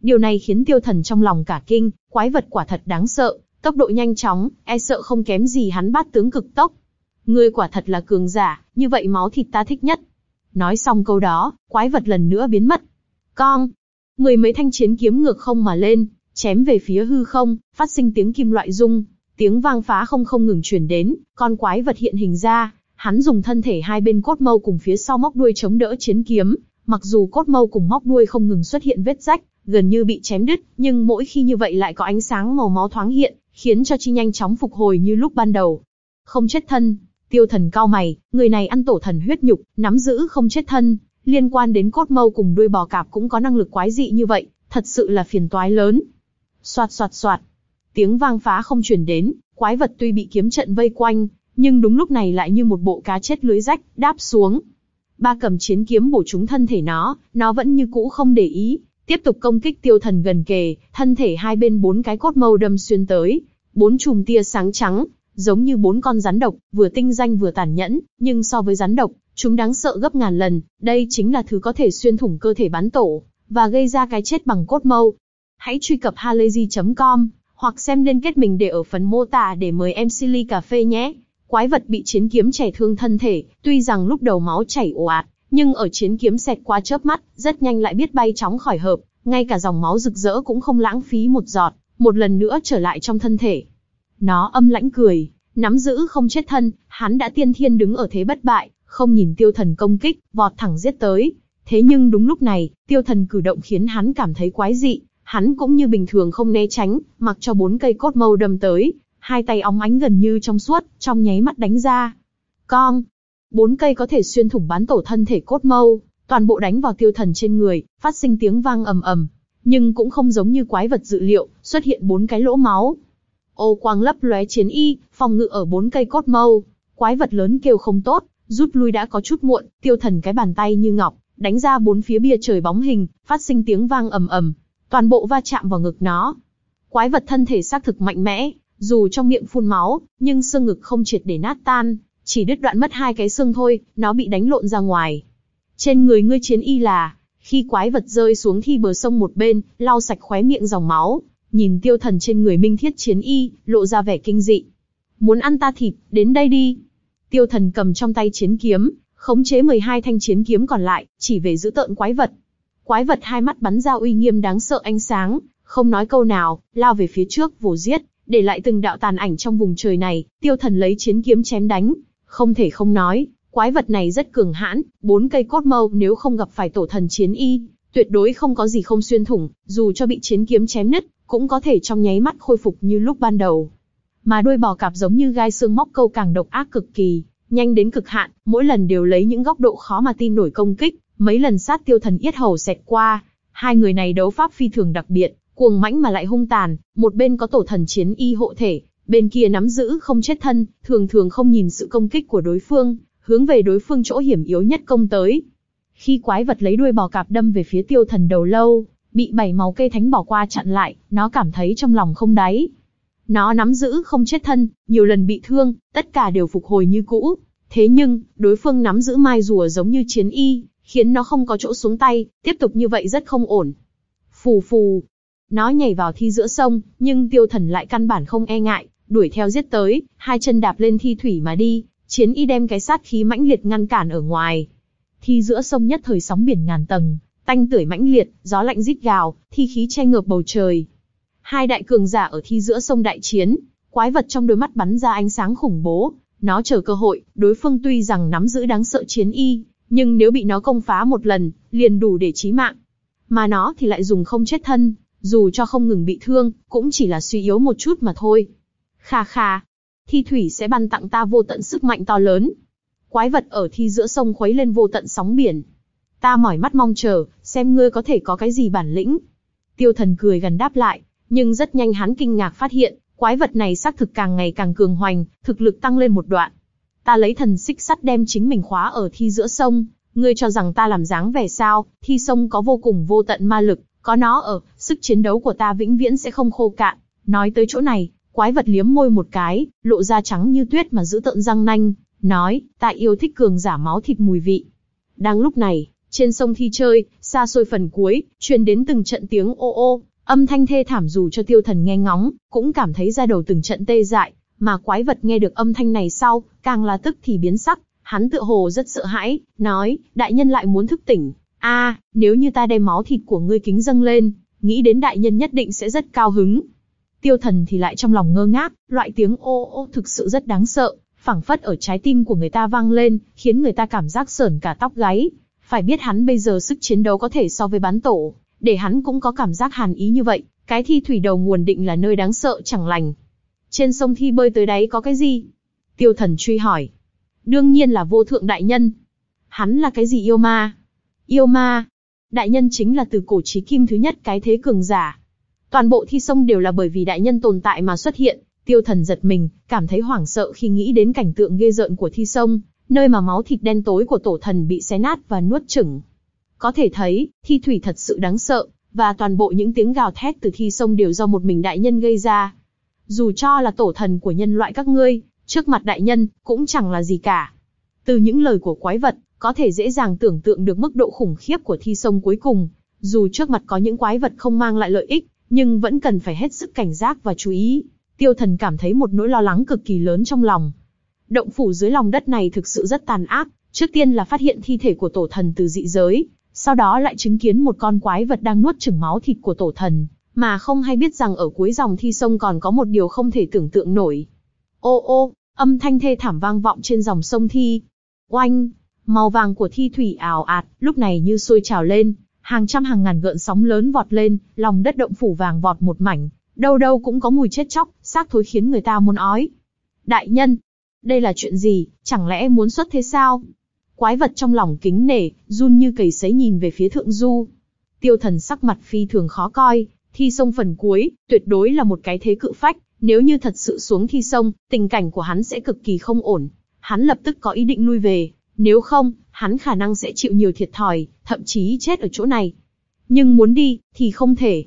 Điều này khiến tiêu thần trong lòng cả kinh, quái vật quả thật đáng sợ, tốc độ nhanh chóng, e sợ không kém gì hắn bát tướng cực tốc. Ngươi quả thật là cường giả, như vậy máu thịt ta thích nhất. Nói xong câu đó, quái vật lần nữa biến mất. Con! Mười mấy thanh chiến kiếm ngược không mà lên, chém về phía hư không, phát sinh tiếng kim loại rung, tiếng vang phá không không ngừng truyền đến, con quái vật hiện hình ra, hắn dùng thân thể hai bên cốt mâu cùng phía sau móc đuôi chống đỡ chiến kiếm, mặc dù cốt mâu cùng móc đuôi không ngừng xuất hiện vết rách, gần như bị chém đứt, nhưng mỗi khi như vậy lại có ánh sáng màu máu thoáng hiện, khiến cho chi nhanh chóng phục hồi như lúc ban đầu. Không chết thân, tiêu thần cao mày, người này ăn tổ thần huyết nhục, nắm giữ không chết thân, liên quan đến cốt mâu cùng đuôi bò cạp cũng có năng lực quái dị như vậy, thật sự là phiền toái lớn. Soạt soạt soạt, tiếng vang phá không truyền đến, quái vật tuy bị kiếm trận vây quanh, nhưng đúng lúc này lại như một bộ cá chết lưới rách, đáp xuống. Ba cầm chiến kiếm bổ trúng thân thể nó, nó vẫn như cũ không để ý, tiếp tục công kích tiêu thần gần kề, thân thể hai bên bốn cái cốt mâu đâm xuyên tới, bốn chùm tia sáng trắng, giống như bốn con rắn độc, vừa tinh danh vừa tàn nhẫn, nhưng so với rắn độc, chúng đáng sợ gấp ngàn lần, đây chính là thứ có thể xuyên thủng cơ thể bán tổ, và gây ra cái chết bằng cốt mâu. Hãy truy cập halayzi.com, hoặc xem liên kết mình để ở phần mô tả để mời em Silly Cà Phê nhé. Quái vật bị chiến kiếm chảy thương thân thể, tuy rằng lúc đầu máu chảy ồ ạt, nhưng ở chiến kiếm xẹt qua chớp mắt, rất nhanh lại biết bay chóng khỏi hợp, ngay cả dòng máu rực rỡ cũng không lãng phí một giọt, một lần nữa trở lại trong thân thể. Nó âm lãnh cười, nắm giữ không chết thân, hắn đã tiên thiên đứng ở thế bất bại, không nhìn tiêu thần công kích, vọt thẳng giết tới. Thế nhưng đúng lúc này, tiêu thần cử động khiến hắn cảm thấy quái dị, hắn cũng như bình thường không né tránh, mặc cho bốn cây cốt mâu đâm tới, hai tay óng ánh gần như trong suốt, trong nháy mắt đánh ra. Con! Bốn cây có thể xuyên thủng bán tổ thân thể cốt mâu, toàn bộ đánh vào tiêu thần trên người, phát sinh tiếng vang ầm ầm. Nhưng cũng không giống như quái vật dự liệu, xuất hiện bốn cái lỗ máu. Ô quang lấp lóe chiến y, phòng ngự ở bốn cây cốt mâu. Quái vật lớn kêu không tốt, rút lui đã có chút muộn, tiêu thần cái bàn tay như ngọc, đánh ra bốn phía bia trời bóng hình, phát sinh tiếng vang ầm ầm, toàn bộ va chạm vào ngực nó. Quái vật thân thể xác thực mạnh mẽ, dù trong miệng phun máu, nhưng xương ngực không triệt để nát tan, chỉ đứt đoạn mất hai cái xương thôi, nó bị đánh lộn ra ngoài. Trên người ngươi chiến y là, khi quái vật rơi xuống thi bờ sông một bên, lau sạch khóe miệng dòng máu, nhìn tiêu thần trên người minh thiết chiến y, lộ ra vẻ kinh dị. Muốn ăn ta thịt, đến đây đi. Tiêu thần cầm trong tay chiến kiếm, khống chế 12 thanh chiến kiếm còn lại, chỉ về giữ tợn quái vật. Quái vật hai mắt bắn ra uy nghiêm đáng sợ ánh sáng, không nói câu nào, lao về phía trước vồ giết, để lại từng đạo tàn ảnh trong vùng trời này, tiêu thần lấy chiến kiếm chém đánh. Không thể không nói, quái vật này rất cường hãn, bốn cây cốt mâu nếu không gặp phải tổ thần chiến y, tuyệt đối không có gì không xuyên thủng, dù cho bị chiến kiếm chém nứt, cũng có thể trong nháy mắt khôi phục như lúc ban đầu. Mà đuôi bò cạp giống như gai xương móc câu càng độc ác cực kỳ, nhanh đến cực hạn, mỗi lần đều lấy những góc độ khó mà tin nổi công kích, mấy lần sát tiêu thần yết hầu xẹt qua. Hai người này đấu pháp phi thường đặc biệt, cuồng mãnh mà lại hung tàn, một bên có tổ thần chiến y hộ thể, bên kia nắm giữ không chết thân, thường thường không nhìn sự công kích của đối phương, hướng về đối phương chỗ hiểm yếu nhất công tới. Khi quái vật lấy đuôi bò cạp đâm về phía tiêu thần đầu lâu, bị bảy màu cây thánh bỏ qua chặn lại, nó cảm thấy trong lòng không đáy. Nó nắm giữ không chết thân, nhiều lần bị thương, tất cả đều phục hồi như cũ. Thế nhưng, đối phương nắm giữ mai rùa giống như chiến y, khiến nó không có chỗ xuống tay, tiếp tục như vậy rất không ổn. Phù phù, nó nhảy vào thi giữa sông, nhưng tiêu thần lại căn bản không e ngại, đuổi theo giết tới, hai chân đạp lên thi thủy mà đi, chiến y đem cái sát khí mãnh liệt ngăn cản ở ngoài. Thi giữa sông nhất thời sóng biển ngàn tầng, tanh tưởi mãnh liệt, gió lạnh rít gào, thi khí che ngợp bầu trời. Hai đại cường giả ở thi giữa sông đại chiến, quái vật trong đôi mắt bắn ra ánh sáng khủng bố, nó chờ cơ hội, đối phương tuy rằng nắm giữ đáng sợ chiến y, nhưng nếu bị nó công phá một lần, liền đủ để chí mạng. Mà nó thì lại dùng không chết thân, dù cho không ngừng bị thương, cũng chỉ là suy yếu một chút mà thôi. Kha kha, thi thủy sẽ ban tặng ta vô tận sức mạnh to lớn. Quái vật ở thi giữa sông khuấy lên vô tận sóng biển. Ta mỏi mắt mong chờ, xem ngươi có thể có cái gì bản lĩnh. Tiêu thần cười gần đáp lại, nhưng rất nhanh hắn kinh ngạc phát hiện, quái vật này xác thực càng ngày càng cường hoành, thực lực tăng lên một đoạn. Ta lấy thần xích sắt đem chính mình khóa ở thi giữa sông, ngươi cho rằng ta làm dáng vẻ sao, thi sông có vô cùng vô tận ma lực, có nó ở, sức chiến đấu của ta vĩnh viễn sẽ không khô cạn. Nói tới chỗ này, quái vật liếm môi một cái, lộ ra trắng như tuyết mà giữ tợn răng nanh, nói, ta yêu thích cường giả máu thịt mùi vị. Đang lúc này, trên sông thi chơi, xa xôi phần cuối, truyền đến từng trận tiếng ô ô, âm thanh thê thảm dù cho tiêu thần nghe ngóng, cũng cảm thấy ra đầu từng trận tê dại, mà quái vật nghe được âm thanh này sau, càng là tức thì biến sắc, hắn tựa hồ rất sợ hãi, nói, đại nhân lại muốn thức tỉnh, a nếu như ta đem máu thịt của ngươi kính dâng lên, nghĩ đến đại nhân nhất định sẽ rất cao hứng. Tiêu thần thì lại trong lòng ngơ ngác, loại tiếng ô ô thực sự rất đáng sợ, phảng phất ở trái tim của người ta vang lên, khiến người ta cảm giác sởn cả tóc gáy. Phải biết hắn bây giờ sức chiến đấu có thể so với bán tổ, để hắn cũng có cảm giác hàn ý như vậy, cái thi thủy đầu nguồn định là nơi đáng sợ chẳng lành. Trên sông thi bơi tới đáy có cái gì? Tiêu thần truy hỏi. Đương nhiên là vô thượng đại nhân. Hắn là cái gì yêu ma? Yêu ma. Đại nhân chính là từ cổ chí kim thứ nhất cái thế cường giả. Toàn bộ thi sông đều là bởi vì đại nhân tồn tại mà xuất hiện. Tiêu thần giật mình, cảm thấy hoảng sợ khi nghĩ đến cảnh tượng ghê rợn của thi sông, nơi mà máu thịt đen tối của tổ thần bị xé nát và nuốt chửng. Có thể thấy, thi thủy thật sự đáng sợ, và toàn bộ những tiếng gào thét từ thi sông đều do một mình đại nhân gây ra. Dù cho là tổ thần của nhân loại các ngươi, trước mặt đại nhân, cũng chẳng là gì cả. Từ những lời của quái vật, có thể dễ dàng tưởng tượng được mức độ khủng khiếp của thi sông cuối cùng. Dù trước mặt có những quái vật không mang lại lợi ích, nhưng vẫn cần phải hết sức cảnh giác và chú ý. Tiêu thần cảm thấy một nỗi lo lắng cực kỳ lớn trong lòng. Động phủ dưới lòng đất này thực sự rất tàn ác, trước tiên là phát hiện thi thể của tổ thần từ dị giới, sau đó lại chứng kiến một con quái vật đang nuốt chửng máu thịt của tổ thần, mà không hay biết rằng ở cuối dòng thi sông còn có một điều không thể tưởng tượng nổi. Ô ô, âm thanh thê thảm vang vọng trên dòng sông thi. Oanh, màu vàng của thi thủy ảo ạt, lúc này như sôi trào lên, hàng trăm hàng ngàn gợn sóng lớn vọt lên, lòng đất động phủ vàng vọt một mảnh, đâu đâu cũng có mùi chết chóc, xác thối khiến người ta muốn ói. Đại nhân, đây là chuyện gì, chẳng lẽ muốn xuất thế sao? Quái vật trong lòng kính nể, run như cầy sấy nhìn về phía thượng du. Tiêu thần sắc mặt phi thường khó coi, thi sông phần cuối, tuyệt đối là một cái thế cự phách, nếu như thật sự xuống thi sông, tình cảnh của hắn sẽ cực kỳ không ổn. Hắn lập tức có ý định lui về, nếu không, hắn khả năng sẽ chịu nhiều thiệt thòi, thậm chí chết ở chỗ này. Nhưng muốn đi, thì không thể.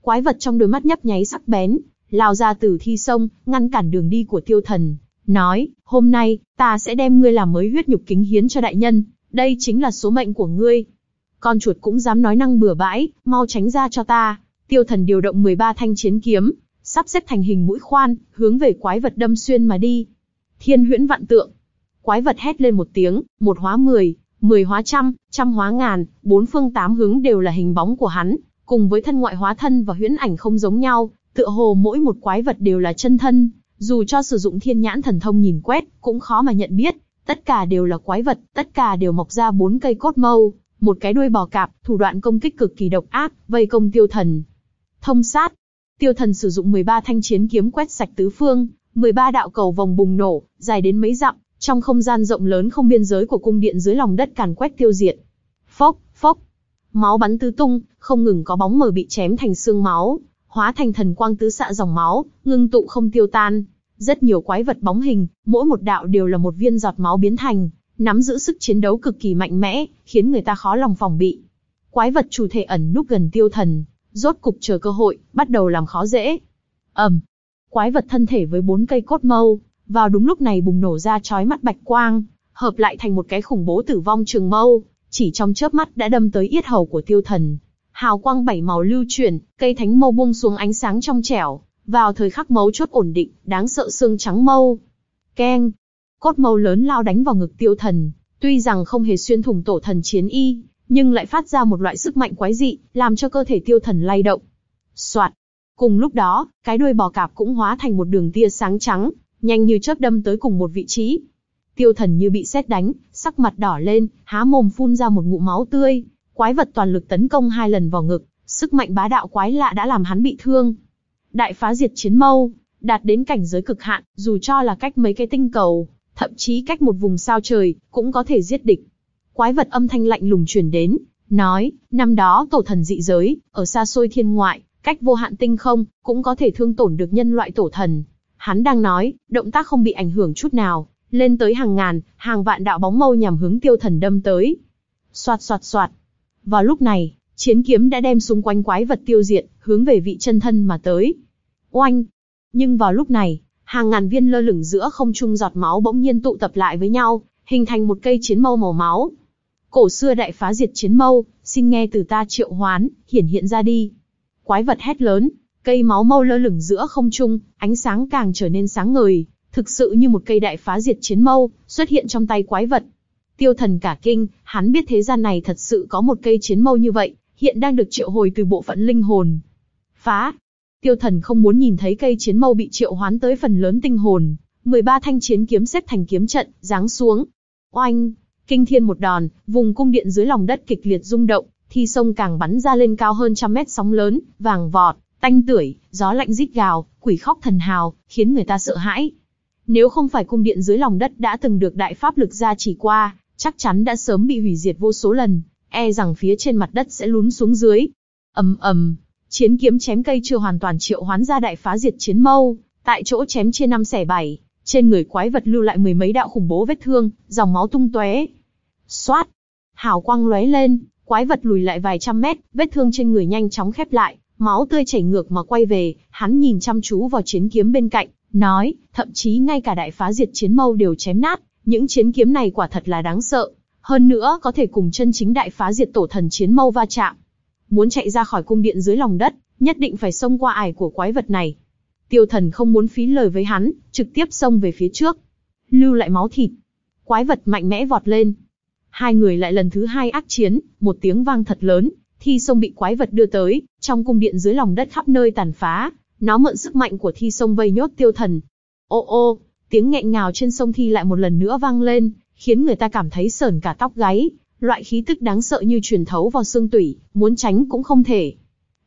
Quái vật trong đôi mắt nhấp nháy sắc bén, lao ra từ thi sông, ngăn cản đường đi của tiêu thần. Nói, hôm nay, ta sẽ đem ngươi làm mới huyết nhục kính hiến cho đại nhân, đây chính là số mệnh của ngươi. Con chuột cũng dám nói năng bừa bãi, mau tránh ra cho ta. Tiêu thần điều động 13 thanh chiến kiếm, sắp xếp thành hình mũi khoan, hướng về quái vật đâm xuyên mà đi. Thiên huyễn vạn tượng, Quái vật hét lên một tiếng, một hóa mười, Mười hóa trăm, trăm hóa ngàn, bốn phương tám hướng đều là hình bóng của hắn, cùng với thân ngoại hóa thân và huyễn ảnh không giống nhau, tựa hồ mỗi một quái vật đều là chân thân, dù cho sử dụng thiên nhãn thần thông nhìn quét, cũng khó mà nhận biết, tất cả đều là quái vật, tất cả đều mọc ra bốn cây cốt mâu, một cái đuôi bò cạp, thủ đoạn công kích cực kỳ độc ác, vây công tiêu thần. Thông sát. Tiêu thần sử dụng 13 thanh chiến kiếm quét sạch tứ phương, 13 đạo cầu vòng bùng nổ, dài đến mấy dặm, trong không gian rộng lớn không biên giới của cung điện dưới lòng đất càn quét tiêu diệt. Phốc, phốc. Máu bắn tứ tung, không ngừng có bóng mờ bị chém thành xương máu, hóa thành thần quang tứ xạ dòng máu, ngưng tụ không tiêu tan. Rất nhiều quái vật bóng hình, mỗi một đạo đều là một viên giọt máu biến thành, nắm giữ sức chiến đấu cực kỳ mạnh mẽ, khiến người ta khó lòng phòng bị. Quái vật chủ thể ẩn núp gần tiêu thần, rốt cục chờ cơ hội, bắt đầu làm khó dễ. ầm, quái vật thân thể với bốn cây cốt mâu, vào đúng lúc này bùng nổ ra chói mắt bạch quang, hợp lại thành một cái khủng bố tử vong trường mâu, chỉ trong chớp mắt đã đâm tới yết hầu của tiêu thần. Hào quang bảy màu lưu chuyển, cây thánh mâu buông xuống ánh sáng trong trẻo, vào thời khắc mấu chốt ổn định, đáng sợ xương trắng mâu. Keng, cốt mâu lớn lao đánh vào ngực tiêu thần, tuy rằng không hề xuyên thủng tổ thần chiến y, nhưng lại phát ra một loại sức mạnh quái dị, làm cho cơ thể tiêu thần lay động. Soạt. Cùng lúc đó, cái đuôi bò cạp cũng hóa thành một đường tia sáng trắng, nhanh như chớp đâm tới cùng một vị trí. Tiêu thần như bị sét đánh, sắc mặt đỏ lên, há mồm phun ra một ngụm máu tươi. Quái vật toàn lực tấn công hai lần vào ngực, sức mạnh bá đạo quái lạ đã làm hắn bị thương. Đại phá diệt chiến mâu, đạt đến cảnh giới cực hạn, dù cho là cách mấy cái tinh cầu, thậm chí cách một vùng sao trời, cũng có thể giết địch. Quái vật âm thanh lạnh lùng truyền đến, nói, năm đó tổ thần dị giới, ở xa xôi thiên ngoại, cách vô hạn tinh không, cũng có thể thương tổn được nhân loại tổ thần. Hắn đang nói, động tác không bị ảnh hưởng chút nào, lên tới hàng ngàn, hàng vạn đạo bóng mâu nhằm hướng tiêu thần đâm tới. Xoạt xoạt xoạt. Vào lúc này, chiến kiếm đã đem xung quanh quái vật tiêu diệt, hướng về vị chân thân mà tới. Oanh! Nhưng vào lúc này, hàng ngàn viên lơ lửng giữa không trung giọt máu bỗng nhiên tụ tập lại với nhau, hình thành một cây chiến mâu màu máu. Cổ xưa đại phá diệt chiến mâu, xin nghe từ ta triệu hoán, hiển hiện ra đi. Quái vật hét lớn, cây máu mâu lơ lửng giữa không trung, ánh sáng càng trở nên sáng ngời, thực sự như một cây đại phá diệt chiến mâu, xuất hiện trong tay quái vật. Tiêu thần cả kinh, hắn biết thế gian này thật sự có một cây chiến mâu như vậy, hiện đang được triệu hồi từ bộ phận linh hồn. Phá, Tiêu Thần không muốn nhìn thấy cây chiến mâu bị triệu hoán tới phần lớn tinh hồn. 13 thanh chiến kiếm xếp thành kiếm trận, giáng xuống. Oanh! Kinh thiên một đòn, vùng cung điện dưới lòng đất kịch liệt rung động, thi sông càng bắn ra lên cao hơn trăm mét sóng lớn, vàng vọt, tanh tưởi, gió lạnh rít gào, quỷ khóc thần hào, khiến người ta sợ hãi. Nếu không phải cung điện dưới lòng đất đã từng được đại pháp lực gia chỉ qua, chắc chắn đã sớm bị hủy diệt vô số lần, e rằng phía trên mặt đất sẽ lún xuống dưới. ầm ầm, Chiến kiếm chém cây chưa hoàn toàn triệu hoán ra đại phá diệt chiến mâu, tại chỗ chém chia năm xẻ bảy, trên người quái vật lưu lại mười mấy đạo khủng bố vết thương, dòng máu tung tóe. Xoát, hào quang lóe lên, quái vật lùi lại vài trăm mét, vết thương trên người nhanh chóng khép lại, máu tươi chảy ngược mà quay về, hắn nhìn chăm chú vào chiến kiếm bên cạnh, nói, thậm chí ngay cả đại phá diệt chiến mâu đều chém nát, những chiến kiếm này quả thật là đáng sợ, hơn nữa có thể cùng chân chính đại phá diệt tổ thần chiến mâu va chạm muốn chạy ra khỏi cung điện dưới lòng đất, nhất định phải xông qua ải của quái vật này. Tiêu thần không muốn phí lời với hắn, trực tiếp xông về phía trước. Lưu lại máu thịt. Quái vật mạnh mẽ vọt lên. Hai người lại lần thứ hai ác chiến, một tiếng vang thật lớn, thi sông bị quái vật đưa tới, trong cung điện dưới lòng đất khắp nơi tàn phá, nó mượn sức mạnh của thi sông vây nhốt tiêu thần. Ô ô, tiếng nghẹn ngào trên sông thi lại một lần nữa vang lên, khiến người ta cảm thấy sờn cả tóc gáy, Loại khí tức đáng sợ như truyền thấu vào xương tủy, muốn tránh cũng không thể.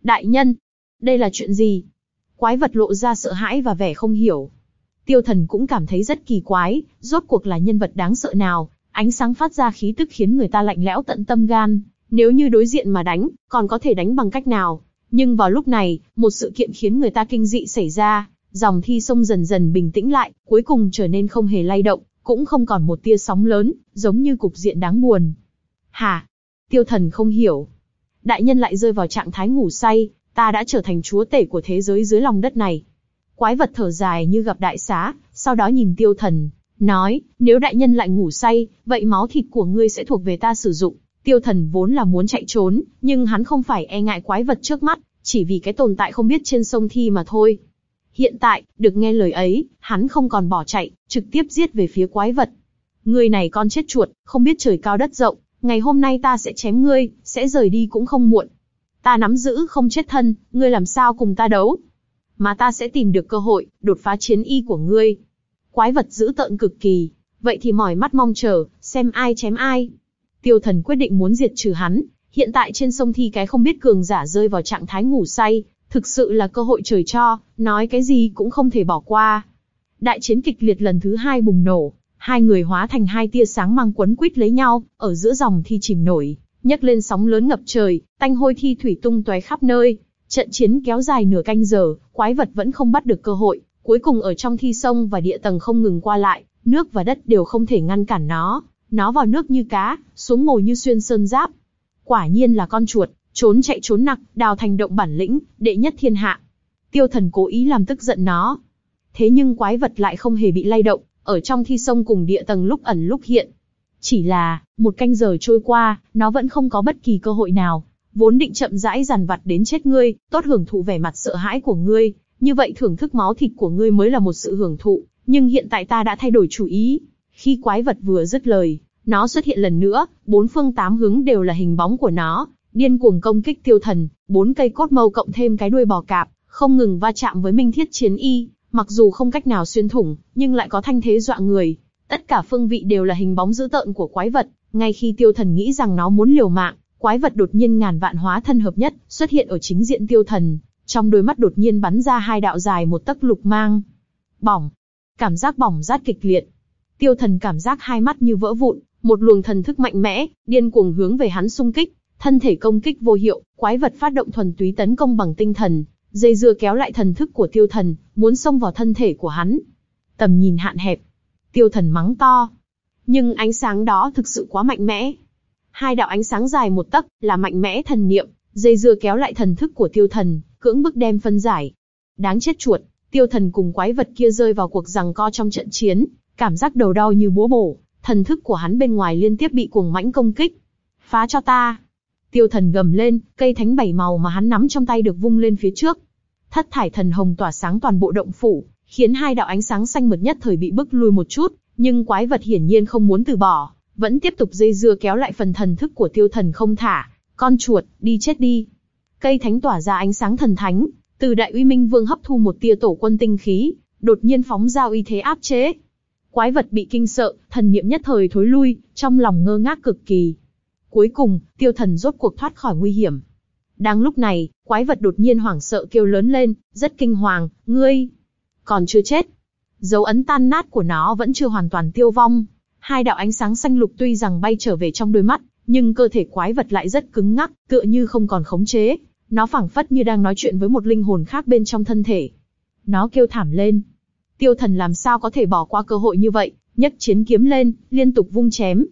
Đại nhân, đây là chuyện gì? Quái vật lộ ra sợ hãi và vẻ không hiểu. Tiêu thần cũng cảm thấy rất kỳ quái, rốt cuộc là nhân vật đáng sợ nào, ánh sáng phát ra khí tức khiến người ta lạnh lẽo tận tâm gan. Nếu như đối diện mà đánh, còn có thể đánh bằng cách nào? Nhưng vào lúc này, một sự kiện khiến người ta kinh dị xảy ra, dòng thi sông dần dần bình tĩnh lại, cuối cùng trở nên không hề lay động, cũng không còn một tia sóng lớn, giống như cục diện đáng buồn. Hả? Tiêu thần không hiểu. Đại nhân lại rơi vào trạng thái ngủ say, ta đã trở thành chúa tể của thế giới dưới lòng đất này. Quái vật thở dài như gặp đại xá, sau đó nhìn tiêu thần, nói, nếu đại nhân lại ngủ say, vậy máu thịt của ngươi sẽ thuộc về ta sử dụng. Tiêu thần vốn là muốn chạy trốn, nhưng hắn không phải e ngại quái vật trước mắt, chỉ vì cái tồn tại không biết trên sông Thi mà thôi. Hiện tại, được nghe lời ấy, hắn không còn bỏ chạy, trực tiếp giết về phía quái vật. Ngươi này con chết chuột, không biết trời cao đất rộng, ngày hôm nay ta sẽ chém ngươi, sẽ rời đi cũng không muộn. Ta nắm giữ không chết thân, ngươi làm sao cùng ta đấu? Mà ta sẽ tìm được cơ hội, đột phá chiến y của ngươi. Quái vật dữ tợn cực kỳ, vậy thì mỏi mắt mong chờ, xem ai chém ai. Tiêu thần quyết định muốn diệt trừ hắn, hiện tại trên sông thi cái không biết cường giả rơi vào trạng thái ngủ say, thực sự là cơ hội trời cho, nói cái gì cũng không thể bỏ qua. Đại chiến kịch liệt lần thứ hai bùng nổ, hai người hóa thành hai tia sáng mang quấn quýt lấy nhau, ở giữa dòng thi chìm nổi, nhấc lên sóng lớn ngập trời, tanh hôi thi thủy tung tóe khắp nơi. Trận chiến kéo dài nửa canh giờ, quái vật vẫn không bắt được cơ hội, cuối cùng ở trong thi sông và địa tầng không ngừng qua lại, nước và đất đều không thể ngăn cản nó. Nó vào nước như cá, xuống mồi như xuyên sơn giáp. Quả nhiên là con chuột, trốn chạy trốn nặc, đào thành động bản lĩnh, đệ nhất thiên hạ. Tiêu thần cố ý làm tức giận nó. Thế nhưng quái vật lại không hề bị lay động, ở trong thi sông cùng địa tầng lúc ẩn lúc hiện. Chỉ là, một canh giờ trôi qua, nó vẫn không có bất kỳ cơ hội nào. Vốn định chậm rãi giàn vặt đến chết ngươi, tốt hưởng thụ vẻ mặt sợ hãi của ngươi, như vậy thưởng thức máu thịt của ngươi mới là một sự hưởng thụ, nhưng hiện tại ta đã thay đổi chủ ý. Khi quái vật vừa dứt lời, nó xuất hiện lần nữa, bốn phương tám hướng đều là hình bóng của nó, điên cuồng công kích tiêu thần, bốn cây cốt mâu cộng thêm cái đuôi bò cạp, không ngừng va chạm với minh thiết chiến y, mặc dù không cách nào xuyên thủng, nhưng lại có thanh thế dọa người. Tất cả phương vị đều là hình bóng dữ tợn của quái vật, ngay khi tiêu thần nghĩ rằng nó muốn liều mạng, quái vật đột nhiên ngàn vạn hóa thân hợp nhất, xuất hiện ở chính diện tiêu thần, trong đôi mắt đột nhiên bắn ra hai đạo dài một tấc lục mang. Bỏng. Cảm giác bỏng rát kịch liệt. Tiêu thần cảm giác hai mắt như vỡ vụn, một luồng thần thức mạnh mẽ, điên cuồng hướng về hắn xung kích, thân thể công kích vô hiệu, quái vật phát động thuần túy tấn công bằng tinh thần, dây dưa kéo lại thần thức của tiêu thần, muốn xông vào thân thể của hắn. Tầm nhìn hạn hẹp. Tiêu thần mắng to. Nhưng ánh sáng đó thực sự quá mạnh mẽ. Hai đạo ánh sáng dài một tấc, là mạnh mẽ thần niệm, dây dưa kéo lại thần thức của tiêu thần, cưỡng bức đem phân giải. Đáng chết chuột, tiêu thần cùng quái vật kia rơi vào cuộc giằng co trong trận chiến, cảm giác đầu đau như búa bổ, thần thức của hắn bên ngoài liên tiếp bị cuồng mãnh công kích. Phá cho ta! Tiêu thần gầm lên, cây thánh bảy màu mà hắn nắm trong tay được vung lên phía trước. Thất thải thần hồng tỏa sáng toàn bộ động phủ, khiến hai đạo ánh sáng xanh mượt nhất thời bị bức lui một chút, nhưng quái vật hiển nhiên không muốn từ bỏ, vẫn tiếp tục dây dưa kéo lại phần thần thức của tiêu thần không thả. Con chuột, đi chết đi! Cây thánh tỏa ra ánh sáng thần thánh, từ đại uy minh vương hấp thu một tia tổ quân tinh khí, đột nhiên phóng ra uy thế áp chế. Quái vật bị kinh sợ, thần niệm nhất thời thối lui, trong lòng ngơ ngác cực kỳ. Cuối cùng, tiêu thần rốt cuộc thoát khỏi nguy hiểm. Đang lúc này, quái vật đột nhiên hoảng sợ kêu lớn lên, rất kinh hoàng, ngươi, còn chưa chết. Dấu ấn tan nát của nó vẫn chưa hoàn toàn tiêu vong. Hai đạo ánh sáng xanh lục tuy rằng bay trở về trong đôi mắt, nhưng cơ thể quái vật lại rất cứng ngắc, tựa như không còn khống chế. Nó phảng phất như đang nói chuyện với một linh hồn khác bên trong thân thể. Nó kêu thảm lên. Tiêu thần làm sao có thể bỏ qua cơ hội như vậy, nhấc chiến kiếm lên, liên tục vung chém.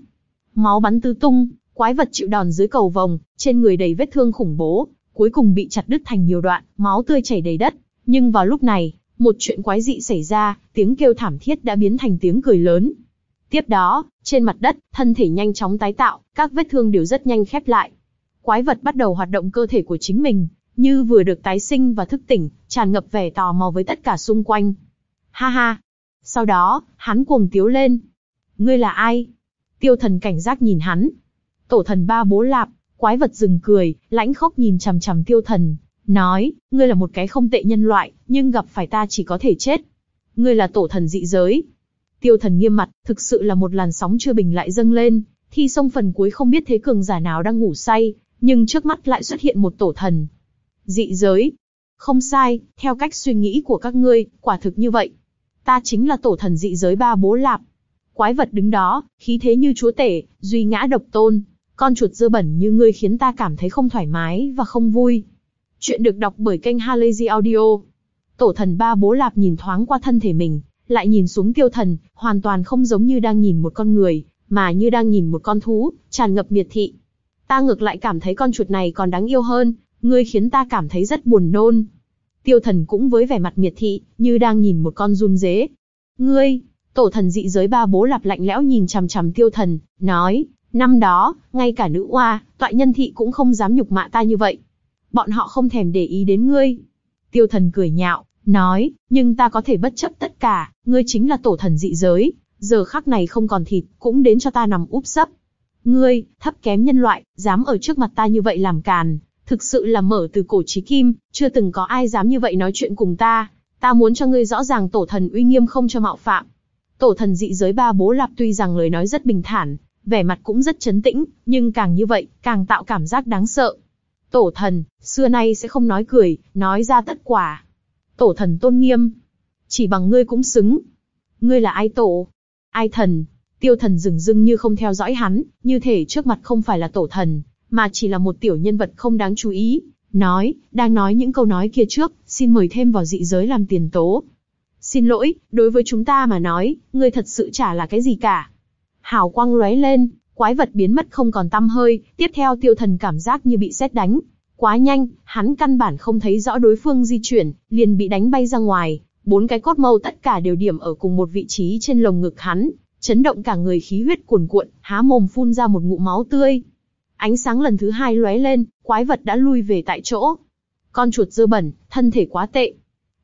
Máu bắn tứ tung, Quái vật chịu đòn dưới cầu vòng, trên người đầy vết thương khủng bố, cuối cùng bị chặt đứt thành nhiều đoạn, máu tươi chảy đầy đất. Nhưng vào lúc này, một chuyện quái dị xảy ra, tiếng kêu thảm thiết đã biến thành tiếng cười lớn. Tiếp đó, trên mặt đất, thân thể nhanh chóng tái tạo, các vết thương đều rất nhanh khép lại. Quái vật bắt đầu hoạt động cơ thể của chính mình, như vừa được tái sinh và thức tỉnh, tràn ngập vẻ tò mò với tất cả xung quanh. Ha ha! Sau đó, hắn cuồng tiếu lên. Ngươi là ai? Tiêu thần cảnh giác nhìn hắn, Tổ thần ba bố lạp, quái vật dừng cười, lãnh khốc nhìn chằm chằm tiêu thần, nói, ngươi là một cái không tệ nhân loại, nhưng gặp phải ta chỉ có thể chết. Ngươi là tổ thần dị giới. Tiêu thần nghiêm mặt, thực sự là một làn sóng chưa bình lại dâng lên, thi sông phần cuối không biết thế cường giả nào đang ngủ say, nhưng trước mắt lại xuất hiện một tổ thần. Dị giới. Không sai, theo cách suy nghĩ của các ngươi, quả thực như vậy. Ta chính là tổ thần dị giới ba bố lạp. Quái vật đứng đó, khí thế như chúa tể, duy ngã độc tôn, con chuột dơ bẩn như ngươi khiến ta cảm thấy không thoải mái và không vui. Chuyện được đọc bởi kênh Halazy Audio. Tổ thần ba bố lạp nhìn thoáng qua thân thể mình, lại nhìn xuống tiêu thần, hoàn toàn không giống như đang nhìn một con người, mà như đang nhìn một con thú, tràn ngập miệt thị. Ta ngược lại cảm thấy con chuột này còn đáng yêu hơn, ngươi khiến ta cảm thấy rất buồn nôn. Tiêu thần cũng với vẻ mặt miệt thị, như đang nhìn một con run dế. Ngươi, tổ thần dị giới ba bố lạp lạnh lẽo nhìn chằm chằm tiêu thần, nói, Năm đó, ngay cả nữ oa, tọa nhân thị cũng không dám nhục mạ ta như vậy. Bọn họ không thèm để ý đến ngươi. Tiêu thần cười nhạo, nói, nhưng ta có thể bất chấp tất cả, ngươi chính là tổ thần dị giới, giờ khắc này không còn thịt, cũng đến cho ta nằm úp sấp. Ngươi, thấp kém nhân loại, dám ở trước mặt ta như vậy làm càn, thực sự là mở từ cổ chí kim, chưa từng có ai dám như vậy nói chuyện cùng ta. Ta muốn cho ngươi rõ ràng tổ thần uy nghiêm không cho mạo phạm. Tổ thần dị giới ba bố lạp tuy rằng lời nói rất bình thản, vẻ mặt cũng rất chấn tĩnh, nhưng càng như vậy, càng tạo cảm giác đáng sợ. Tổ thần, xưa nay sẽ không nói cười, nói ra tất quả. Tổ thần tôn nghiêm. Chỉ bằng ngươi cũng xứng. Ngươi là ai tổ? Ai thần? Tiêu thần dừng dưng như không theo dõi hắn, như thể trước mặt không phải là tổ thần, mà chỉ là một tiểu nhân vật không đáng chú ý. Nói, đang nói những câu nói kia trước, xin mời thêm vào dị giới làm tiền tố. Xin lỗi, đối với chúng ta mà nói, ngươi thật sự chả là cái gì cả. Hào quang lóe lên, quái vật biến mất không còn tăm hơi, tiếp theo tiêu thần cảm giác như bị sét đánh. Quá nhanh, hắn căn bản không thấy rõ đối phương di chuyển, liền bị đánh bay ra ngoài. Bốn cái cốt mâu tất cả đều điểm ở cùng một vị trí trên lồng ngực hắn, chấn động cả người khí huyết cuồn cuộn, há mồm phun ra một ngụm máu tươi. Ánh sáng lần thứ hai lóe lên, quái vật đã lui về tại chỗ. Con chuột dơ bẩn, thân thể quá tệ.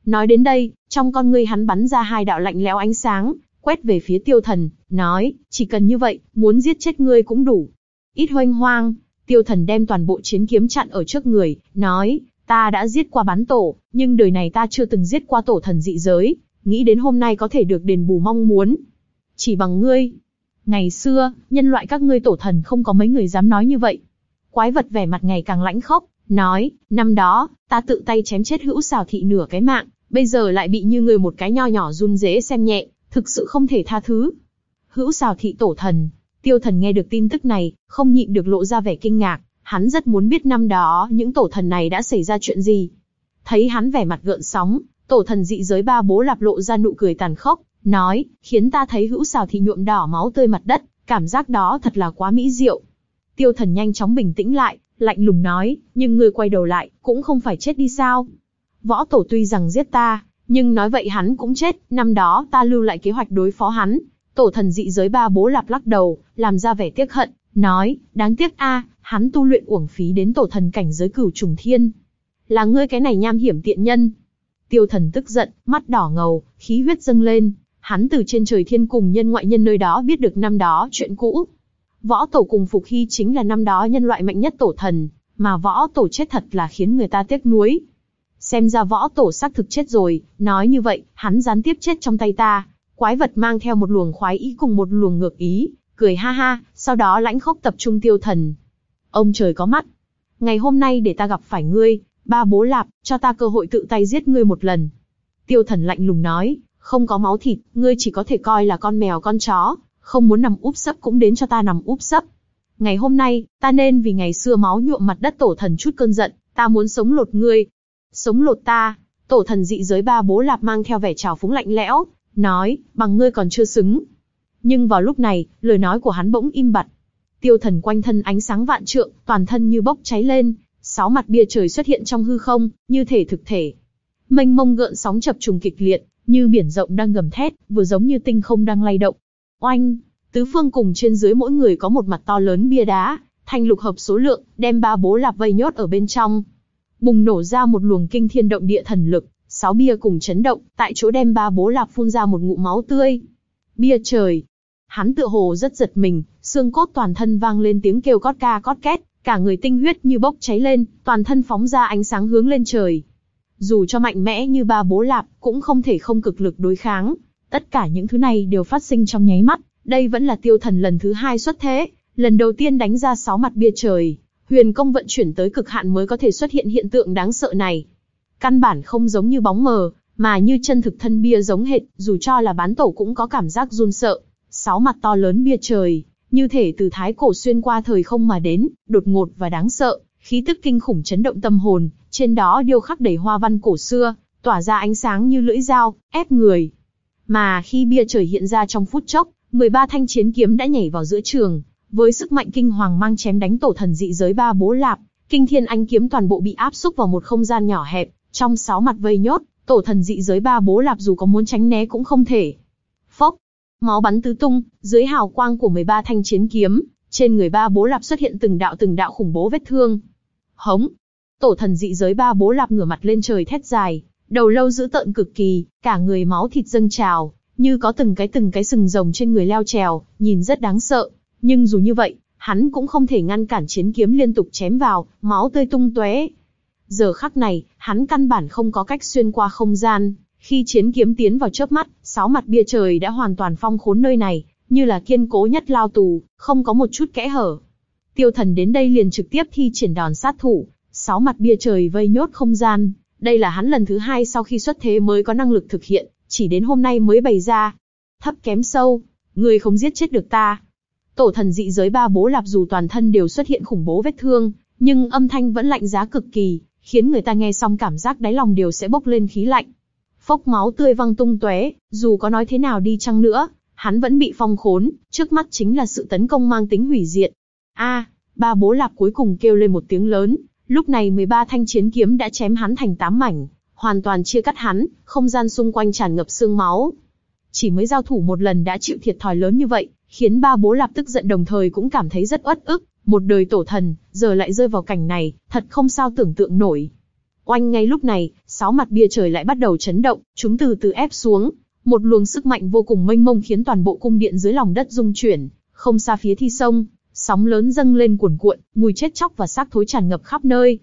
Nói đến đây, trong con ngươi hắn bắn ra hai đạo lạnh lẽo ánh sáng, quét về phía tiêu thần, nói, chỉ cần như vậy, muốn giết chết ngươi cũng đủ. Ít hoanh hoang, tiêu thần đem toàn bộ chiến kiếm chặn ở trước người, nói, ta đã giết qua bán tổ, nhưng đời này ta chưa từng giết qua tổ thần dị giới, nghĩ đến hôm nay có thể được đền bù mong muốn. Chỉ bằng ngươi. Ngày xưa, nhân loại các ngươi tổ thần không có mấy người dám nói như vậy. Quái vật vẻ mặt ngày càng lãnh khốc, nói, năm đó, ta tự tay chém chết hữu xào thị nửa cái mạng, bây giờ lại bị như người một cái nho nhỏ run dế xem nhẹ, thực sự không thể tha thứ. Hữu xào thị tổ thần, tiêu thần nghe được tin tức này, không nhịn được lộ ra vẻ kinh ngạc, hắn rất muốn biết năm đó những tổ thần này đã xảy ra chuyện gì. Thấy hắn vẻ mặt gợn sóng, tổ thần dị giới ba bố lạp lộ ra nụ cười tàn khốc, nói, khiến ta thấy hữu xào thì nhuộm đỏ máu tươi mặt đất, cảm giác đó thật là quá mỹ diệu. Tiêu thần nhanh chóng bình tĩnh lại, lạnh lùng nói, nhưng người quay đầu lại, cũng không phải chết đi sao. Võ tổ tuy rằng giết ta, nhưng nói vậy hắn cũng chết, năm đó ta lưu lại kế hoạch đối phó hắn. Tổ thần dị giới ba bố lạp lắc đầu, làm ra vẻ tiếc hận, nói, đáng tiếc a, hắn tu luyện uổng phí đến tổ thần cảnh giới cửu trùng thiên. Là ngươi cái này nham hiểm tiện nhân. Tiêu thần tức giận, mắt đỏ ngầu, khí huyết dâng lên, hắn từ trên trời thiên cùng nhân ngoại nhân nơi đó biết được năm đó chuyện cũ. Võ tổ cùng Phục Hy chính là năm đó nhân loại mạnh nhất tổ thần, mà võ tổ chết thật là khiến người ta tiếc nuối. Xem ra võ tổ xác thực chết rồi, nói như vậy, hắn gián tiếp chết trong tay ta. Quái vật mang theo một luồng khoái ý cùng một luồng ngược ý, cười ha ha, sau đó lãnh khốc tập trung tiêu thần. Ông trời có mắt. Ngày hôm nay để ta gặp phải ngươi, ba bố lạp, cho ta cơ hội tự tay giết ngươi một lần. Tiêu thần lạnh lùng nói, không có máu thịt, ngươi chỉ có thể coi là con mèo con chó, không muốn nằm úp sấp cũng đến cho ta nằm úp sấp. Ngày hôm nay, ta nên vì ngày xưa máu nhuộm mặt đất tổ thần chút cơn giận, ta muốn sống lột ngươi, sống lột ta. Tổ thần dị giới ba bố lạp mang theo vẻ trào phúng lạnh lẽo, nói, bằng ngươi còn chưa xứng. Nhưng vào lúc này, lời nói của hắn bỗng im bặt. Tiêu thần quanh thân ánh sáng vạn trượng, toàn thân như bốc cháy lên, sáu mặt bia trời xuất hiện trong hư không, như thể thực thể. Mênh mông gợn sóng chập trùng kịch liệt, như biển rộng đang gầm thét, vừa giống như tinh không đang lay động. Oanh, tứ phương cùng trên dưới mỗi người có một mặt to lớn bia đá, thành lục hợp số lượng, đem ba bố lạp vây nhốt ở bên trong bùng nổ ra một luồng kinh thiên động địa thần lực, sáu bia cùng chấn động, tại chỗ đem ba bố lạp phun ra một ngụm máu tươi. Bia trời! Hắn tựa hồ rất giật mình, xương cốt toàn thân vang lên tiếng kêu cót ca cót két, cả người tinh huyết như bốc cháy lên, toàn thân phóng ra ánh sáng hướng lên trời. Dù cho mạnh mẽ như ba bố lạp, cũng không thể không cực lực đối kháng. Tất cả những thứ này đều phát sinh trong nháy mắt, đây vẫn là tiêu thần lần thứ hai xuất thế, lần đầu tiên đánh ra sáu mặt bia trời, huyền công vận chuyển tới cực hạn mới có thể xuất hiện hiện tượng đáng sợ này. Căn bản không giống như bóng mờ, mà như chân thực thân bia giống hệt, dù cho là bán tổ cũng có cảm giác run sợ. Sáu mặt to lớn bia trời, như thể từ thái cổ xuyên qua thời không mà đến, đột ngột và đáng sợ, khí tức kinh khủng chấn động tâm hồn, trên đó điêu khắc đầy hoa văn cổ xưa, tỏa ra ánh sáng như lưỡi dao, ép người. Mà khi bia trời hiện ra trong phút chốc, 13 thanh chiến kiếm đã nhảy vào giữa trường, với sức mạnh kinh hoàng mang chém đánh tổ thần dị giới ba bố lạp, kinh thiên ánh kiếm toàn bộ bị áp xúc vào một không gian nhỏ hẹp, trong sáu mặt vây nhốt, tổ thần dị giới ba bố lạp dù có muốn tránh né cũng không thể. Phốc, máu bắn tứ tung, dưới hào quang của 13 thanh chiến kiếm, trên người ba bố lạp xuất hiện từng đạo từng đạo khủng bố vết thương. Hống, tổ thần dị giới ba bố lạp ngửa mặt lên trời thét dài, đầu lâu giữ tợn cực kỳ, cả người máu thịt dâng trào, như có từng cái từng cái sừng rồng trên người leo trèo, nhìn rất đáng sợ. Nhưng dù như vậy, hắn cũng không thể ngăn cản chiến kiếm liên tục chém vào, máu tươi tung tóe. Giờ khắc này, hắn căn bản không có cách xuyên qua không gian. Khi chiến kiếm tiến vào chớp mắt, sáu mặt bia trời đã hoàn toàn phong khốn nơi này, như là kiên cố nhất lao tù, không có một chút kẽ hở. Tiêu thần đến đây liền trực tiếp thi triển đòn sát thủ, sáu mặt bia trời vây nhốt không gian. Đây là hắn lần thứ hai sau khi xuất thế mới có năng lực thực hiện, chỉ đến hôm nay mới bày ra. Thấp kém sâu, người không giết chết được ta. Tổ thần dị giới ba bố lạp dù toàn thân đều xuất hiện khủng bố vết thương, nhưng âm thanh vẫn lạnh giá cực kỳ, khiến người ta nghe xong cảm giác đáy lòng đều sẽ bốc lên khí lạnh. Phốc máu tươi văng tung tóe, dù có nói thế nào đi chăng nữa, hắn vẫn bị phong khốn, trước mắt chính là sự tấn công mang tính hủy diệt. A, ba bố lạp cuối cùng kêu lên một tiếng lớn, lúc này 13 thanh chiến kiếm đã chém hắn thành tám mảnh, hoàn toàn chia cắt hắn, không gian xung quanh tràn ngập xương máu. Chỉ mới giao thủ một lần đã chịu thiệt thòi lớn như vậy, khiến ba bố lạp tức giận đồng thời cũng cảm thấy rất uất ức, một đời tổ thần, giờ lại rơi vào cảnh này, thật không sao tưởng tượng nổi. Oanh ngay lúc này, sáu mặt bia trời lại bắt đầu chấn động, chúng từ từ ép xuống, một luồng sức mạnh vô cùng mênh mông khiến toàn bộ cung điện dưới lòng đất rung chuyển, không xa phía thi sông, sóng lớn dâng lên cuồn cuộn, mùi chết chóc và xác thối tràn ngập khắp nơi.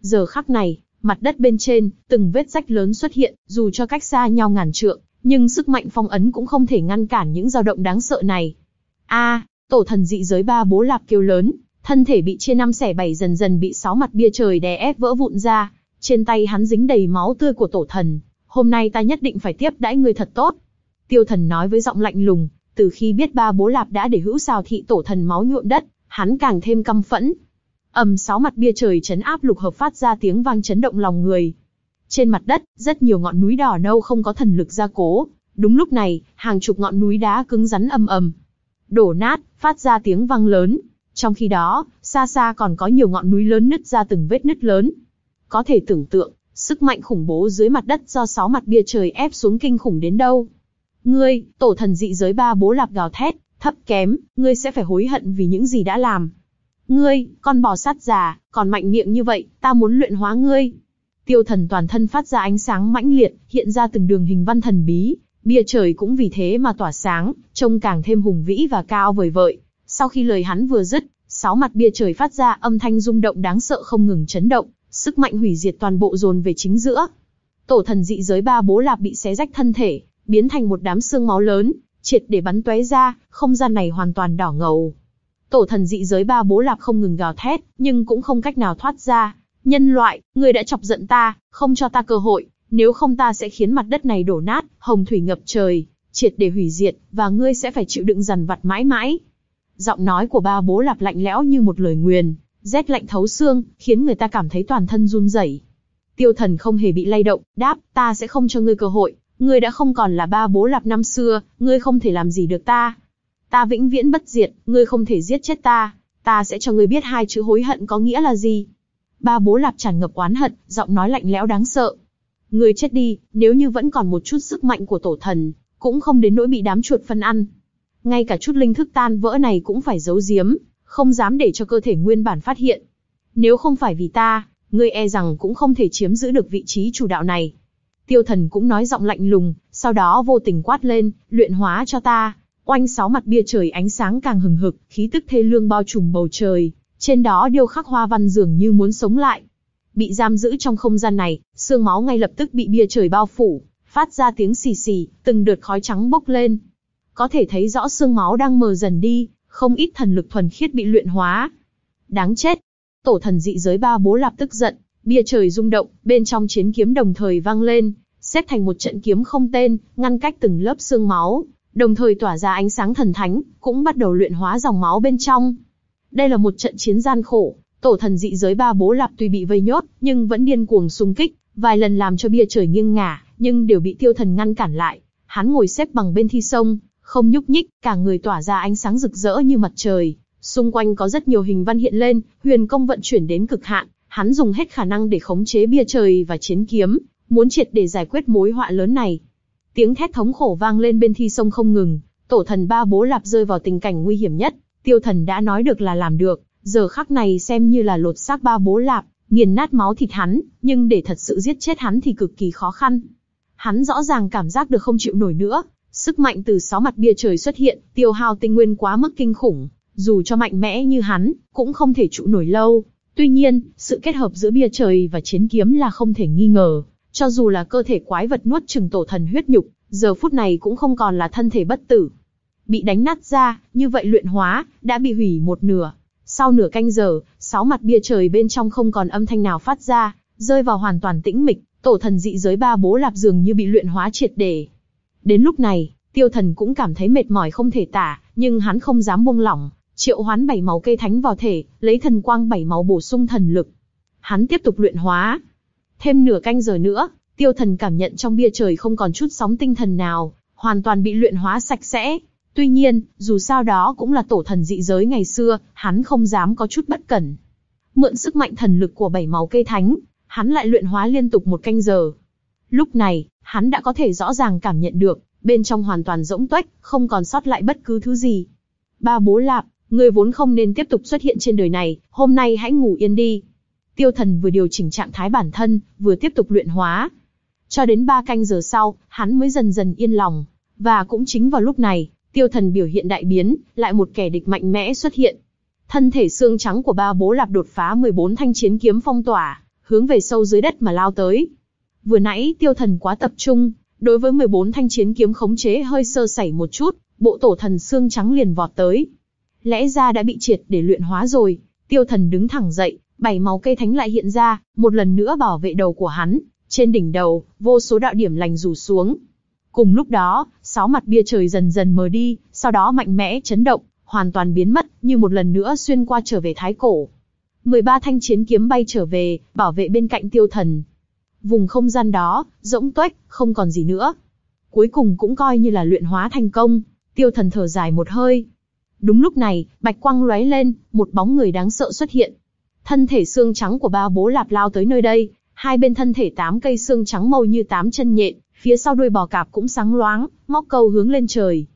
Giờ khắc này, mặt đất bên trên, từng vết rách lớn xuất hiện, dù cho cách xa nhau ngàn trượng, nhưng sức mạnh phong ấn cũng không thể ngăn cản những dao động đáng sợ này. A, tổ thần dị giới ba bố lạp kêu lớn, thân thể bị chia năm xẻ bảy dần dần bị sáu mặt bia trời đè ép vỡ vụn ra, trên tay hắn dính đầy máu tươi của tổ thần. Hôm nay ta nhất định phải tiếp đãi người thật tốt. Tiêu thần nói với giọng lạnh lùng, từ khi biết ba bố lạp đã để hữu xào thị tổ thần máu nhuộm đất, hắn càng thêm căm phẫn. ầm sáu mặt bia trời chấn áp lục hợp phát ra tiếng vang chấn động lòng người. Trên mặt đất, rất nhiều ngọn núi đỏ nâu không có thần lực gia cố. Đúng lúc này, hàng chục ngọn núi đá cứng rắn ầm ầm, đổ nát, phát ra tiếng vang lớn. Trong khi đó, xa xa còn có nhiều ngọn núi lớn nứt ra từng vết nứt lớn. Có thể tưởng tượng, sức mạnh khủng bố dưới mặt đất do sáu mặt bia trời ép xuống kinh khủng đến đâu. Ngươi, tổ thần dị giới ba bố lạp gào thét, thấp kém, ngươi sẽ phải hối hận vì những gì đã làm. Ngươi, con bò sát già, còn mạnh miệng như vậy, ta muốn luyện hóa ngươi. Tiêu thần toàn thân phát ra ánh sáng mãnh liệt, hiện ra từng đường hình văn thần bí, bia trời cũng vì thế mà tỏa sáng, trông càng thêm hùng vĩ và cao vời vợi. Sau khi lời hắn vừa dứt, sáu mặt bia trời phát ra âm thanh rung động đáng sợ không ngừng chấn động, sức mạnh hủy diệt toàn bộ dồn về chính giữa. Tổ thần dị giới ba bố lạp bị xé rách thân thể, biến thành một đám xương máu lớn, triệt để bắn tóe ra, không gian này hoàn toàn đỏ ngầu. Tổ thần dị giới ba bố lạp không ngừng gào thét, nhưng cũng không cách nào thoát ra. Nhân loại, người đã chọc giận ta, không cho ta cơ hội, nếu không ta sẽ khiến mặt đất này đổ nát, hồng thủy ngập trời, triệt để hủy diệt, và ngươi sẽ phải chịu đựng dằn vặt mãi mãi. Giọng nói của ba bố lạp lạnh lẽo như một lời nguyền, rét lạnh thấu xương, khiến người ta cảm thấy toàn thân run rẩy. Tiêu thần không hề bị lay động, đáp, ta sẽ không cho ngươi cơ hội, ngươi đã không còn là ba bố lạp năm xưa, ngươi không thể làm gì được ta. Ta vĩnh viễn bất diệt, ngươi không thể giết chết ta, ta sẽ cho ngươi biết hai chữ hối hận có nghĩa là gì. Ba bố lạp tràn ngập oán hận, giọng nói lạnh lẽo đáng sợ. Ngươi chết đi, nếu như vẫn còn một chút sức mạnh của tổ thần, cũng không đến nỗi bị đám chuột phân ăn. Ngay cả chút linh thức tan vỡ này cũng phải giấu giếm, không dám để cho cơ thể nguyên bản phát hiện. Nếu không phải vì ta, ngươi e rằng cũng không thể chiếm giữ được vị trí chủ đạo này. Tiêu thần cũng nói giọng lạnh lùng, sau đó vô tình quát lên, luyện hóa cho ta. Oanh sáu mặt bia trời ánh sáng càng hừng hực, khí tức thê lương bao trùm bầu trời, trên đó điêu khắc hoa văn dường như muốn sống lại. Bị giam giữ trong không gian này, xương máu ngay lập tức bị bia trời bao phủ, phát ra tiếng xì xì, từng đợt khói trắng bốc lên. Có thể thấy rõ xương máu đang mờ dần đi, không ít thần lực thuần khiết bị luyện hóa. Đáng chết! Tổ thần dị giới ba bố lạp tức giận, bia trời rung động, bên trong chiến kiếm đồng thời vang lên, xếp thành một trận kiếm không tên, ngăn cách từng lớp xương máu, đồng thời tỏa ra ánh sáng thần thánh, cũng bắt đầu luyện hóa dòng máu bên trong. Đây là một trận chiến gian khổ, tổ thần dị giới ba bố lạp tuy bị vây nhốt, nhưng vẫn điên cuồng xung kích, vài lần làm cho bia trời nghiêng ngả, nhưng đều bị tiêu thần ngăn cản lại. Hắn ngồi xếp bằng bên thi sông, không nhúc nhích, cả người tỏa ra ánh sáng rực rỡ như mặt trời. Xung quanh có rất nhiều hình văn hiện lên, huyền công vận chuyển đến cực hạn, hắn dùng hết khả năng để khống chế bia trời và chiến kiếm, muốn triệt để giải quyết mối họa lớn này. Tiếng thét thống khổ vang lên bên thi sông không ngừng, tổ thần ba bố lạp rơi vào tình cảnh nguy hiểm nhất, tiêu thần đã nói được là làm được, giờ khắc này xem như là lột xác ba bố lạp, nghiền nát máu thịt hắn, nhưng để thật sự giết chết hắn thì cực kỳ khó khăn. Hắn rõ ràng cảm giác được không chịu nổi nữa, Sức mạnh từ sáu mặt bia trời xuất hiện, tiêu hao tinh nguyên quá mức kinh khủng, dù cho mạnh mẽ như hắn, cũng không thể trụ nổi lâu. Tuy nhiên, sự kết hợp giữa bia trời và chiến kiếm là không thể nghi ngờ, cho dù là cơ thể quái vật nuốt chừng tổ thần huyết nhục, giờ phút này cũng không còn là thân thể bất tử. Bị đánh nát ra, như vậy luyện hóa, đã bị hủy một nửa. Sau nửa canh giờ, sáu mặt bia trời bên trong không còn âm thanh nào phát ra, rơi vào hoàn toàn tĩnh mịch, tổ thần dị giới ba bố lạp dường như bị luyện hóa triệt để. Đến lúc này, tiêu thần cũng cảm thấy mệt mỏi không thể tả, nhưng hắn không dám buông lỏng, triệu hoán bảy máu cây thánh vào thể, lấy thần quang bảy máu bổ sung thần lực. Hắn tiếp tục luyện hóa. Thêm nửa canh giờ nữa, tiêu thần cảm nhận trong bia trời không còn chút sóng tinh thần nào, hoàn toàn bị luyện hóa sạch sẽ. Tuy nhiên, dù sao đó cũng là tổ thần dị giới ngày xưa, hắn không dám có chút bất cẩn. Mượn sức mạnh thần lực của bảy máu cây thánh, hắn lại luyện hóa liên tục một canh giờ. Lúc này, hắn đã có thể rõ ràng cảm nhận được, bên trong hoàn toàn rỗng tuếch, không còn sót lại bất cứ thứ gì. Ba bố lạp, Ngươi vốn không nên tiếp tục xuất hiện trên đời này, hôm nay hãy ngủ yên đi. Tiêu thần vừa điều chỉnh trạng thái bản thân, vừa tiếp tục luyện hóa. Cho đến ba canh giờ sau, hắn mới dần dần yên lòng. Và cũng chính vào lúc này, tiêu thần biểu hiện đại biến, lại một kẻ địch mạnh mẽ xuất hiện. Thân thể xương trắng của ba bố lạp đột phá 14 thanh chiến kiếm phong tỏa, hướng về sâu dưới đất mà lao tới. Vừa nãy tiêu thần quá tập trung, đối với 14 thanh chiến kiếm khống chế hơi sơ sẩy một chút, bộ tổ thần xương trắng liền vọt tới. Lẽ ra đã bị triệt để luyện hóa rồi, tiêu thần đứng thẳng dậy, bảy máu cây thánh lại hiện ra, một lần nữa bảo vệ đầu của hắn, trên đỉnh đầu, vô số đạo điểm lành rủ xuống. Cùng lúc đó, sáu mặt bia trời dần dần mờ đi, sau đó mạnh mẽ chấn động, hoàn toàn biến mất, như một lần nữa xuyên qua trở về thái cổ. 13 thanh chiến kiếm bay trở về, bảo vệ bên cạnh tiêu thần. Vùng không gian đó, rỗng tuếch, không còn gì nữa. Cuối cùng cũng coi như là luyện hóa thành công, tiêu thần thở dài một hơi. Đúng lúc này, bạch quang lóe lên, một bóng người đáng sợ xuất hiện. Thân thể xương trắng của ba bố lạp lao tới nơi đây, hai bên thân thể tám cây xương trắng màu như tám chân nhện, phía sau đuôi bò cạp cũng sáng loáng, móc câu hướng lên trời.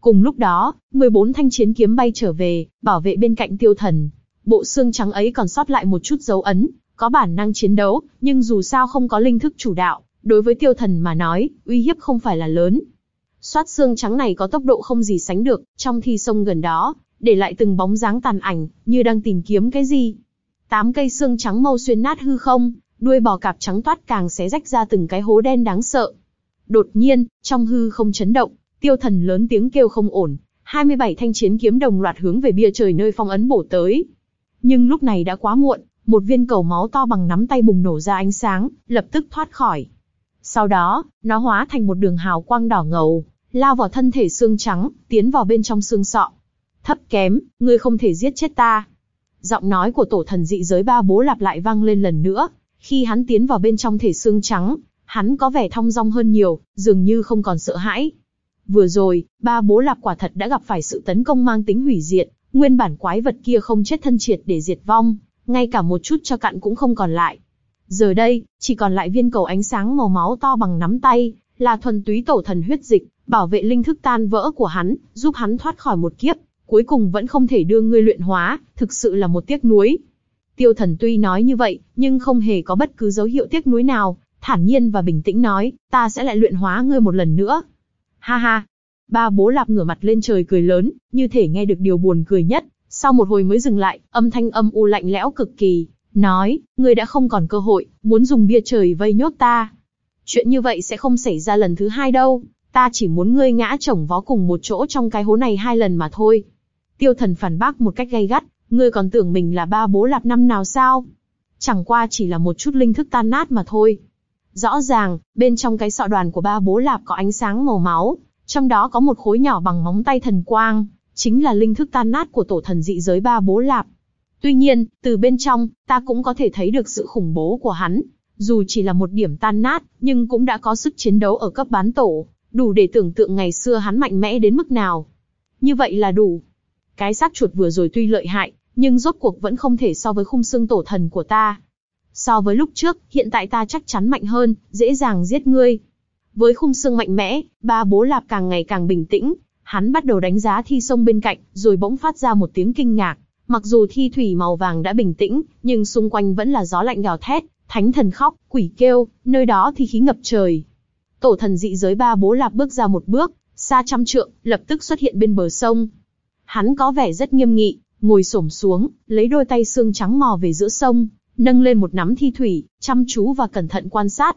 Cùng lúc đó, 14 thanh chiến kiếm bay trở về, bảo vệ bên cạnh tiêu thần. Bộ xương trắng ấy còn sót lại một chút dấu ấn, có bản năng chiến đấu, nhưng dù sao không có linh thức chủ đạo, đối với tiêu thần mà nói, uy hiếp không phải là lớn. Xoát xương trắng này có tốc độ không gì sánh được, trong thi sông gần đó, để lại từng bóng dáng tàn ảnh, như đang tìm kiếm cái gì. Tám cây xương trắng màu xuyên nát hư không, đuôi bò cạp trắng toát càng xé rách ra từng cái hố đen đáng sợ. Đột nhiên, trong hư không chấn động, tiêu thần lớn tiếng kêu không ổn, 27 thanh chiến kiếm đồng loạt hướng về bia trời nơi phong ấn bổ tới. Nhưng lúc này đã quá muộn, một viên cầu máu to bằng nắm tay bùng nổ ra ánh sáng, lập tức thoát khỏi. Sau đó, nó hóa thành một đường hào quang đỏ ngầu, lao vào thân thể xương trắng, tiến vào bên trong xương sọ. Thấp kém, ngươi không thể giết chết ta. Giọng nói của tổ thần dị giới ba bố lặp lại vang lên lần nữa, khi hắn tiến vào bên trong thể xương trắng, hắn có vẻ thong dong hơn nhiều, dường như không còn sợ hãi. Vừa rồi, ba bố lạp quả thật đã gặp phải sự tấn công mang tính hủy diệt, nguyên bản quái vật kia không chết thân triệt để diệt vong, ngay cả một chút cho cặn cũng không còn lại. Giờ đây, chỉ còn lại viên cầu ánh sáng màu máu to bằng nắm tay, là thuần túy tổ thần huyết dịch, bảo vệ linh thức tan vỡ của hắn, giúp hắn thoát khỏi một kiếp, cuối cùng vẫn không thể đưa ngươi luyện hóa, thực sự là một tiếc nuối. Tiêu thần tuy nói như vậy, nhưng không hề có bất cứ dấu hiệu tiếc nuối nào, thản nhiên và bình tĩnh nói, ta sẽ lại luyện hóa ngươi một lần nữa. Ha ha. Ba bố lạp ngửa mặt lên trời cười lớn, như thể nghe được điều buồn cười nhất, sau một hồi mới dừng lại, âm thanh âm u lạnh lẽo cực kỳ, nói, ngươi đã không còn cơ hội, muốn dùng bia trời vây nhốt ta. Chuyện như vậy sẽ không xảy ra lần thứ hai đâu, ta chỉ muốn ngươi ngã chồng vó cùng một chỗ trong cái hố này hai lần mà thôi. Tiêu thần phản bác một cách gay gắt, ngươi còn tưởng mình là ba bố lạp năm nào sao? Chẳng qua chỉ là một chút linh thức tan nát mà thôi. Rõ ràng, bên trong cái sọ đoàn của ba bố lạp có ánh sáng màu máu, trong đó có một khối nhỏ bằng móng tay thần quang, chính là linh thức tan nát của tổ thần dị giới ba bố lạp. Tuy nhiên, từ bên trong, ta cũng có thể thấy được sự khủng bố của hắn. Dù chỉ là một điểm tan nát, nhưng cũng đã có sức chiến đấu ở cấp bán tổ, đủ để tưởng tượng ngày xưa hắn mạnh mẽ đến mức nào. Như vậy là đủ. Cái xác chuột vừa rồi tuy lợi hại, nhưng rốt cuộc vẫn không thể so với khung xương tổ thần của ta. So với lúc trước, hiện tại ta chắc chắn mạnh hơn, dễ dàng giết ngươi. Với khung xương mạnh mẽ, ba bố lạp càng ngày càng bình tĩnh, hắn bắt đầu đánh giá thi sông bên cạnh, rồi bỗng phát ra một tiếng kinh ngạc. Mặc dù thi thủy màu vàng đã bình tĩnh, nhưng xung quanh vẫn là gió lạnh gào thét, thánh thần khóc, quỷ kêu, nơi đó thì khí ngập trời. Tổ thần dị giới ba bố lạp bước ra một bước, xa trăm trượng, lập tức xuất hiện bên bờ sông. Hắn có vẻ rất nghiêm nghị, ngồi xổm xuống, lấy đôi tay xương trắng mò về giữa sông, nâng lên một nắm thi thủy, chăm chú và cẩn thận quan sát.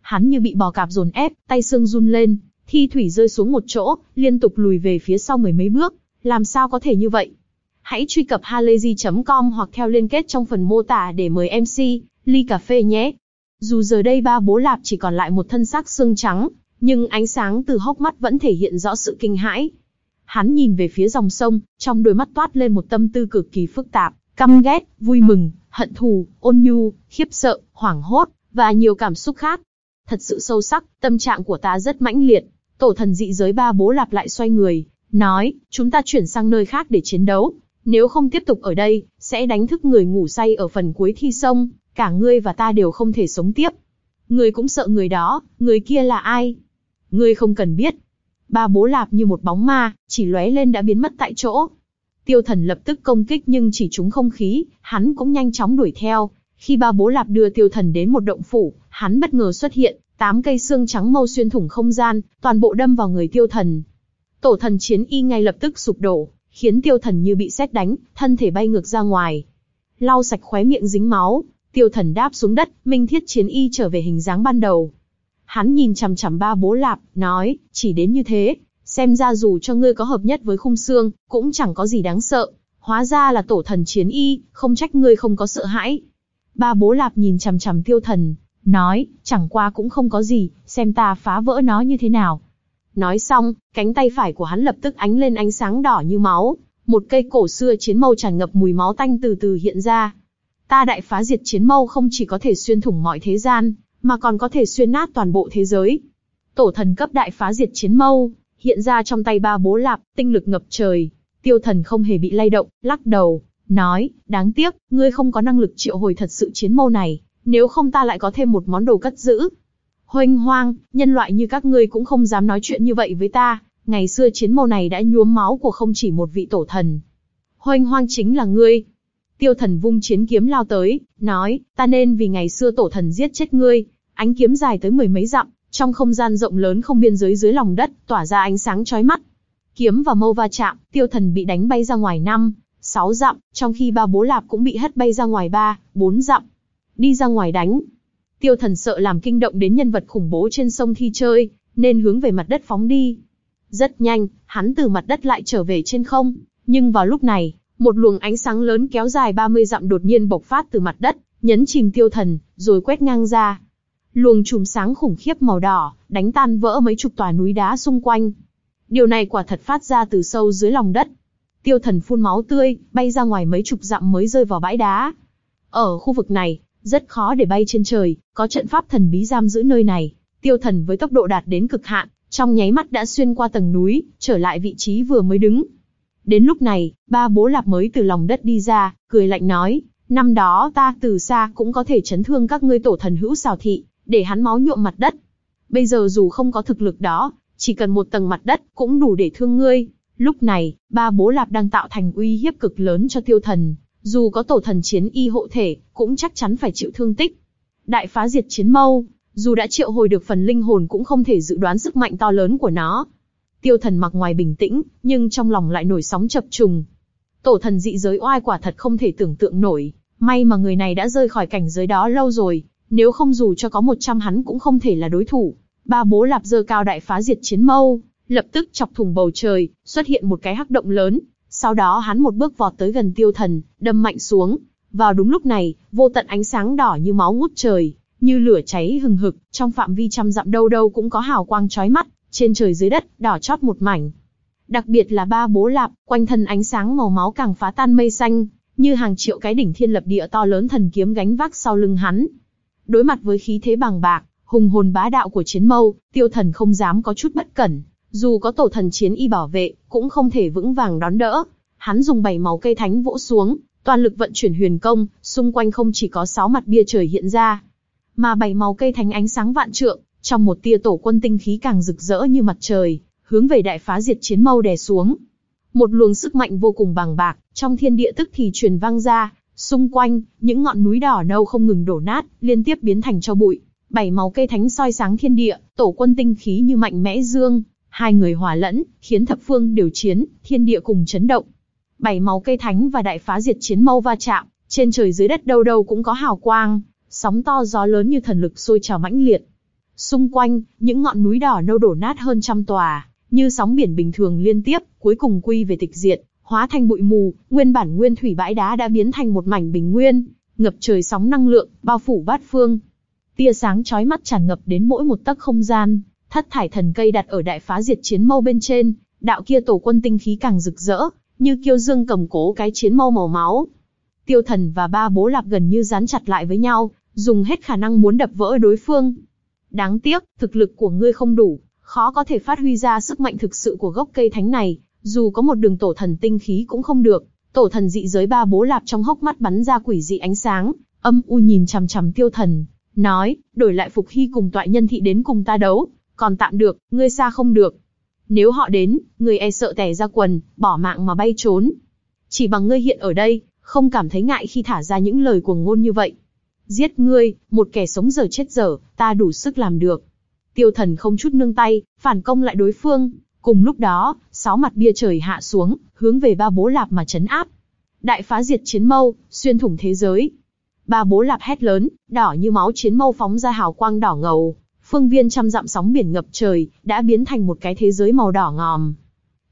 Hắn như bị bò cạp dồn ép, tay xương run lên, thi thủy rơi xuống một chỗ, liên tục lùi về phía sau mười mấy bước, làm sao có thể như vậy? Hãy truy cập halayzi.com hoặc theo liên kết trong phần mô tả để mời MC, ly cà phê nhé. Dù giờ đây ba bố lạp chỉ còn lại một thân xác xương trắng, nhưng ánh sáng từ hốc mắt vẫn thể hiện rõ sự kinh hãi. Hắn nhìn về phía dòng sông, trong đôi mắt toát lên một tâm tư cực kỳ phức tạp, căm ghét, vui mừng, hận thù, ôn nhu, khiếp sợ, hoảng hốt, và nhiều cảm xúc khác. Thật sự sâu sắc, tâm trạng của ta rất mãnh liệt. Tổ thần dị giới ba bố lạp lại xoay người, nói, chúng ta chuyển sang nơi khác để chiến đấu. Nếu không tiếp tục ở đây, sẽ đánh thức người ngủ say ở phần cuối thi sông, cả ngươi và ta đều không thể sống tiếp. Ngươi cũng sợ người đó, người kia là ai? Ngươi không cần biết. Ba bố lạp như một bóng ma, chỉ lóe lên đã biến mất tại chỗ. Tiêu thần lập tức công kích nhưng chỉ trúng không khí, hắn cũng nhanh chóng đuổi theo. Khi ba bố lạp đưa tiêu thần đến một động phủ, hắn bất ngờ xuất hiện, tám cây xương trắng mâu xuyên thủng không gian, toàn bộ đâm vào người tiêu thần. Tổ thần chiến y ngay lập tức sụp đổ, khiến tiêu thần như bị sét đánh, thân thể bay ngược ra ngoài. Lau sạch khóe miệng dính máu, tiêu thần đáp xuống đất, minh thiết chiến y trở về hình dáng ban đầu. Hắn nhìn chằm chằm ba bố lạp, nói, chỉ đến như thế, xem ra dù cho ngươi có hợp nhất với khung xương, cũng chẳng có gì đáng sợ. Hóa ra là tổ thần chiến y, không trách ngươi không có sợ hãi. Ba bố lạp nhìn chằm chằm tiêu thần, nói, chẳng qua cũng không có gì, xem ta phá vỡ nó như thế nào. Nói xong, cánh tay phải của hắn lập tức ánh lên ánh sáng đỏ như máu, một cây cổ xưa chiến mâu tràn ngập mùi máu tanh từ từ hiện ra. Ta đại phá diệt chiến mâu không chỉ có thể xuyên thủng mọi thế gian, mà còn có thể xuyên nát toàn bộ thế giới. Tổ thần cấp đại phá diệt chiến mâu, hiện ra trong tay ba bố lạp, tinh lực ngập trời. Tiêu thần không hề bị lay động, lắc đầu, nói, đáng tiếc, ngươi không có năng lực triệu hồi thật sự chiến mâu này, nếu không ta lại có thêm một món đồ cất giữ. Hoanh hoang, nhân loại như các ngươi cũng không dám nói chuyện như vậy với ta, ngày xưa chiến mâu này đã nhuốm máu của không chỉ một vị tổ thần. Hoanh hoang chính là ngươi. Tiêu thần vung chiến kiếm lao tới, nói, ta nên vì ngày xưa tổ thần giết chết ngươi. Ánh kiếm dài tới mười mấy dặm, trong không gian rộng lớn không biên giới dưới lòng đất, tỏa ra ánh sáng chói mắt. Kiếm và mâu va chạm, tiêu thần bị đánh bay ra ngoài năm, sáu dặm, trong khi ba bố lạp cũng bị hất bay ra ngoài ba, bốn dặm. Đi ra ngoài đánh. Tiêu thần sợ làm kinh động đến nhân vật khủng bố trên sông thi chơi, nên hướng về mặt đất phóng đi. Rất nhanh, hắn từ mặt đất lại trở về trên không, nhưng vào lúc này, một luồng ánh sáng lớn kéo dài 30 dặm đột nhiên bộc phát từ mặt đất, nhấn chìm tiêu thần, rồi quét ngang ra. Luồng chùm sáng khủng khiếp màu đỏ, đánh tan vỡ mấy chục tòa núi đá xung quanh. Điều này quả thật phát ra từ sâu dưới lòng đất. Tiêu thần phun máu tươi, bay ra ngoài mấy chục dặm mới rơi vào bãi đá. Ở khu vực này, rất khó để bay trên trời, có trận pháp thần bí giam giữ nơi này. Tiêu thần với tốc độ đạt đến cực hạn, trong nháy mắt đã xuyên qua tầng núi, trở lại vị trí vừa mới đứng. Đến lúc này, ba bố lạp mới từ lòng đất đi ra, cười lạnh nói, năm đó ta từ xa cũng có thể chấn thương các ngươi tổ thần hữu xào thị, để hắn máu nhuộm mặt đất. Bây giờ dù không có thực lực đó, chỉ cần một tầng mặt đất cũng đủ để thương ngươi. Lúc này, ba bố lạp đang tạo thành uy hiếp cực lớn cho tiêu thần, dù có tổ thần chiến y hộ thể, cũng chắc chắn phải chịu thương tích. Đại phá diệt chiến mâu, dù đã triệu hồi được phần linh hồn cũng không thể dự đoán sức mạnh to lớn của nó. Tiêu thần mặc ngoài bình tĩnh, nhưng trong lòng lại nổi sóng chập trùng. Tổ thần dị giới oai quả thật không thể tưởng tượng nổi, may mà người này đã rơi khỏi cảnh giới đó lâu rồi, nếu không dù cho có 100 hắn cũng không thể là đối thủ. Ba bố lạp dơ cao đại phá diệt chiến mâu, lập tức chọc thủng bầu trời, xuất hiện một cái hắc động lớn. Sau đó hắn một bước vọt tới gần tiêu thần, đâm mạnh xuống. Vào đúng lúc này, vô tận ánh sáng đỏ như máu ngút trời, như lửa cháy hừng hực, trong phạm vi trăm dặm đâu đâu cũng có hào quang chói mắt, trên trời dưới đất, đỏ chót một mảnh. Đặc biệt là ba bố lạp, quanh thân ánh sáng màu máu càng phá tan mây xanh, như hàng triệu cái đỉnh thiên lập địa to lớn thần kiếm gánh vác sau lưng hắn. Đối mặt với khí thế bằng bạc, hùng hồn bá đạo của chiến mâu, tiêu thần không dám có chút bất cẩn. Dù có tổ thần chiến y bảo vệ, cũng không thể vững vàng đón đỡ. Hắn dùng bảy máu cây thánh vỗ xuống, toàn lực vận chuyển huyền công, xung quanh không chỉ có sáu mặt bia trời hiện ra, mà bảy màu cây thánh ánh sáng vạn trượng, trong một tia tổ quân tinh khí càng rực rỡ như mặt trời, hướng về đại phá diệt chiến mâu đè xuống. Một luồng sức mạnh vô cùng bằng bạc, trong thiên địa tức thì truyền vang ra, xung quanh, những ngọn núi đỏ nâu không ngừng đổ nát, liên tiếp biến thành cho bụi. Bảy màu cây thánh soi sáng thiên địa, tổ quân tinh khí như mạnh mẽ dương, Hai người hòa lẫn, khiến thập phương điều chiến, thiên địa cùng chấn động. Bảy màu cây thánh và đại phá diệt chiến mâu va chạm, trên trời dưới đất đâu đâu cũng có hào quang, sóng to gió lớn như thần lực sôi trào mãnh liệt. Xung quanh, những ngọn núi đỏ nâu đổ nát hơn trăm tòa, như sóng biển bình thường liên tiếp, cuối cùng quy về tịch diệt, hóa thành bụi mù, nguyên bản nguyên thủy bãi đá đã biến thành một mảnh bình nguyên, ngập trời sóng năng lượng, bao phủ bát phương. Tia sáng chói mắt tràn ngập đến mỗi một tấc không gian, thất thải thần cây đặt ở đại phá diệt chiến mâu bên trên, đạo kia tổ quân tinh khí càng rực rỡ, như kiêu dương cầm cố cái chiến mâu màu máu. Tiêu thần và ba bố lạp gần như dán chặt lại với nhau, dùng hết khả năng muốn đập vỡ đối phương. Đáng tiếc, thực lực của ngươi không đủ, khó có thể phát huy ra sức mạnh thực sự của gốc cây thánh này, dù có một đường tổ thần tinh khí cũng không được. Tổ thần dị giới ba bố lạp trong hốc mắt bắn ra quỷ dị ánh sáng, âm u nhìn chằm chằm tiêu thần, nói, đổi lại phục hy cùng toại nhân thị đến cùng ta đấu, còn tạm được, ngươi xa không được. Nếu họ đến, ngươi e sợ tẻ ra quần, bỏ mạng mà bay trốn. Chỉ bằng ngươi hiện ở đây, không cảm thấy ngại khi thả ra những lời cuồng ngôn như vậy. Giết ngươi, một kẻ sống dở chết dở, ta đủ sức làm được. Tiêu thần không chút nương tay, phản công lại đối phương. Cùng lúc đó, sáu mặt bia trời hạ xuống, hướng về ba bố lạp mà chấn áp. Đại phá diệt chiến mâu, xuyên thủng thế giới. Ba bố lạp hét lớn, đỏ như máu chiến mâu phóng ra hào quang đỏ ngầu. Phương viên trăm dặm sóng biển ngập trời, đã biến thành một cái thế giới màu đỏ ngòm.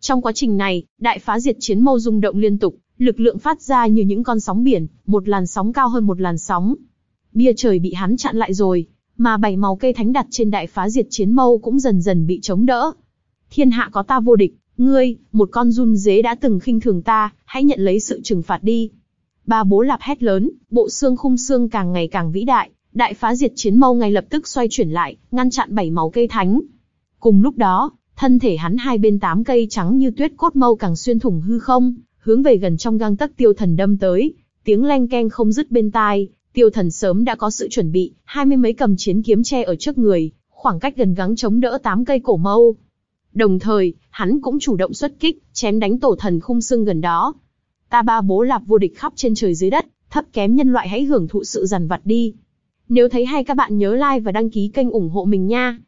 Trong quá trình này, đại phá diệt chiến mâu rung động liên tục, lực lượng phát ra như những con sóng biển, một làn sóng cao hơn một làn sóng. Bia trời bị hắn chặn lại rồi, mà bảy màu cây thánh đặt trên đại phá diệt chiến mâu cũng dần dần bị chống đỡ. Thiên hạ có ta vô địch, ngươi, một con run dế đã từng khinh thường ta, hãy nhận lấy sự trừng phạt đi. Ba bố lạp hét lớn, bộ xương khung xương càng ngày càng vĩ đại, đại phá diệt chiến mâu ngay lập tức xoay chuyển lại, ngăn chặn bảy màu cây thánh. Cùng lúc đó, thân thể hắn hai bên tám cây trắng như tuyết cốt mâu càng xuyên thủng hư không, hướng về gần trong gang tấc tiêu thần đâm tới, tiếng leng keng không dứt bên tai, tiêu thần sớm đã có sự chuẩn bị, hai mươi mấy cầm chiến kiếm che ở trước người, khoảng cách gần gắng chống đỡ tám cây cổ mâu. Đồng thời, hắn cũng chủ động xuất kích, chém đánh tổ thần khung xương gần đó. Ta ba bố lạp vô địch khắp trên trời dưới đất, thấp kém nhân loại hãy hưởng thụ sự dằn vặt đi. Nếu thấy hay các bạn nhớ like và đăng ký kênh ủng hộ mình nha.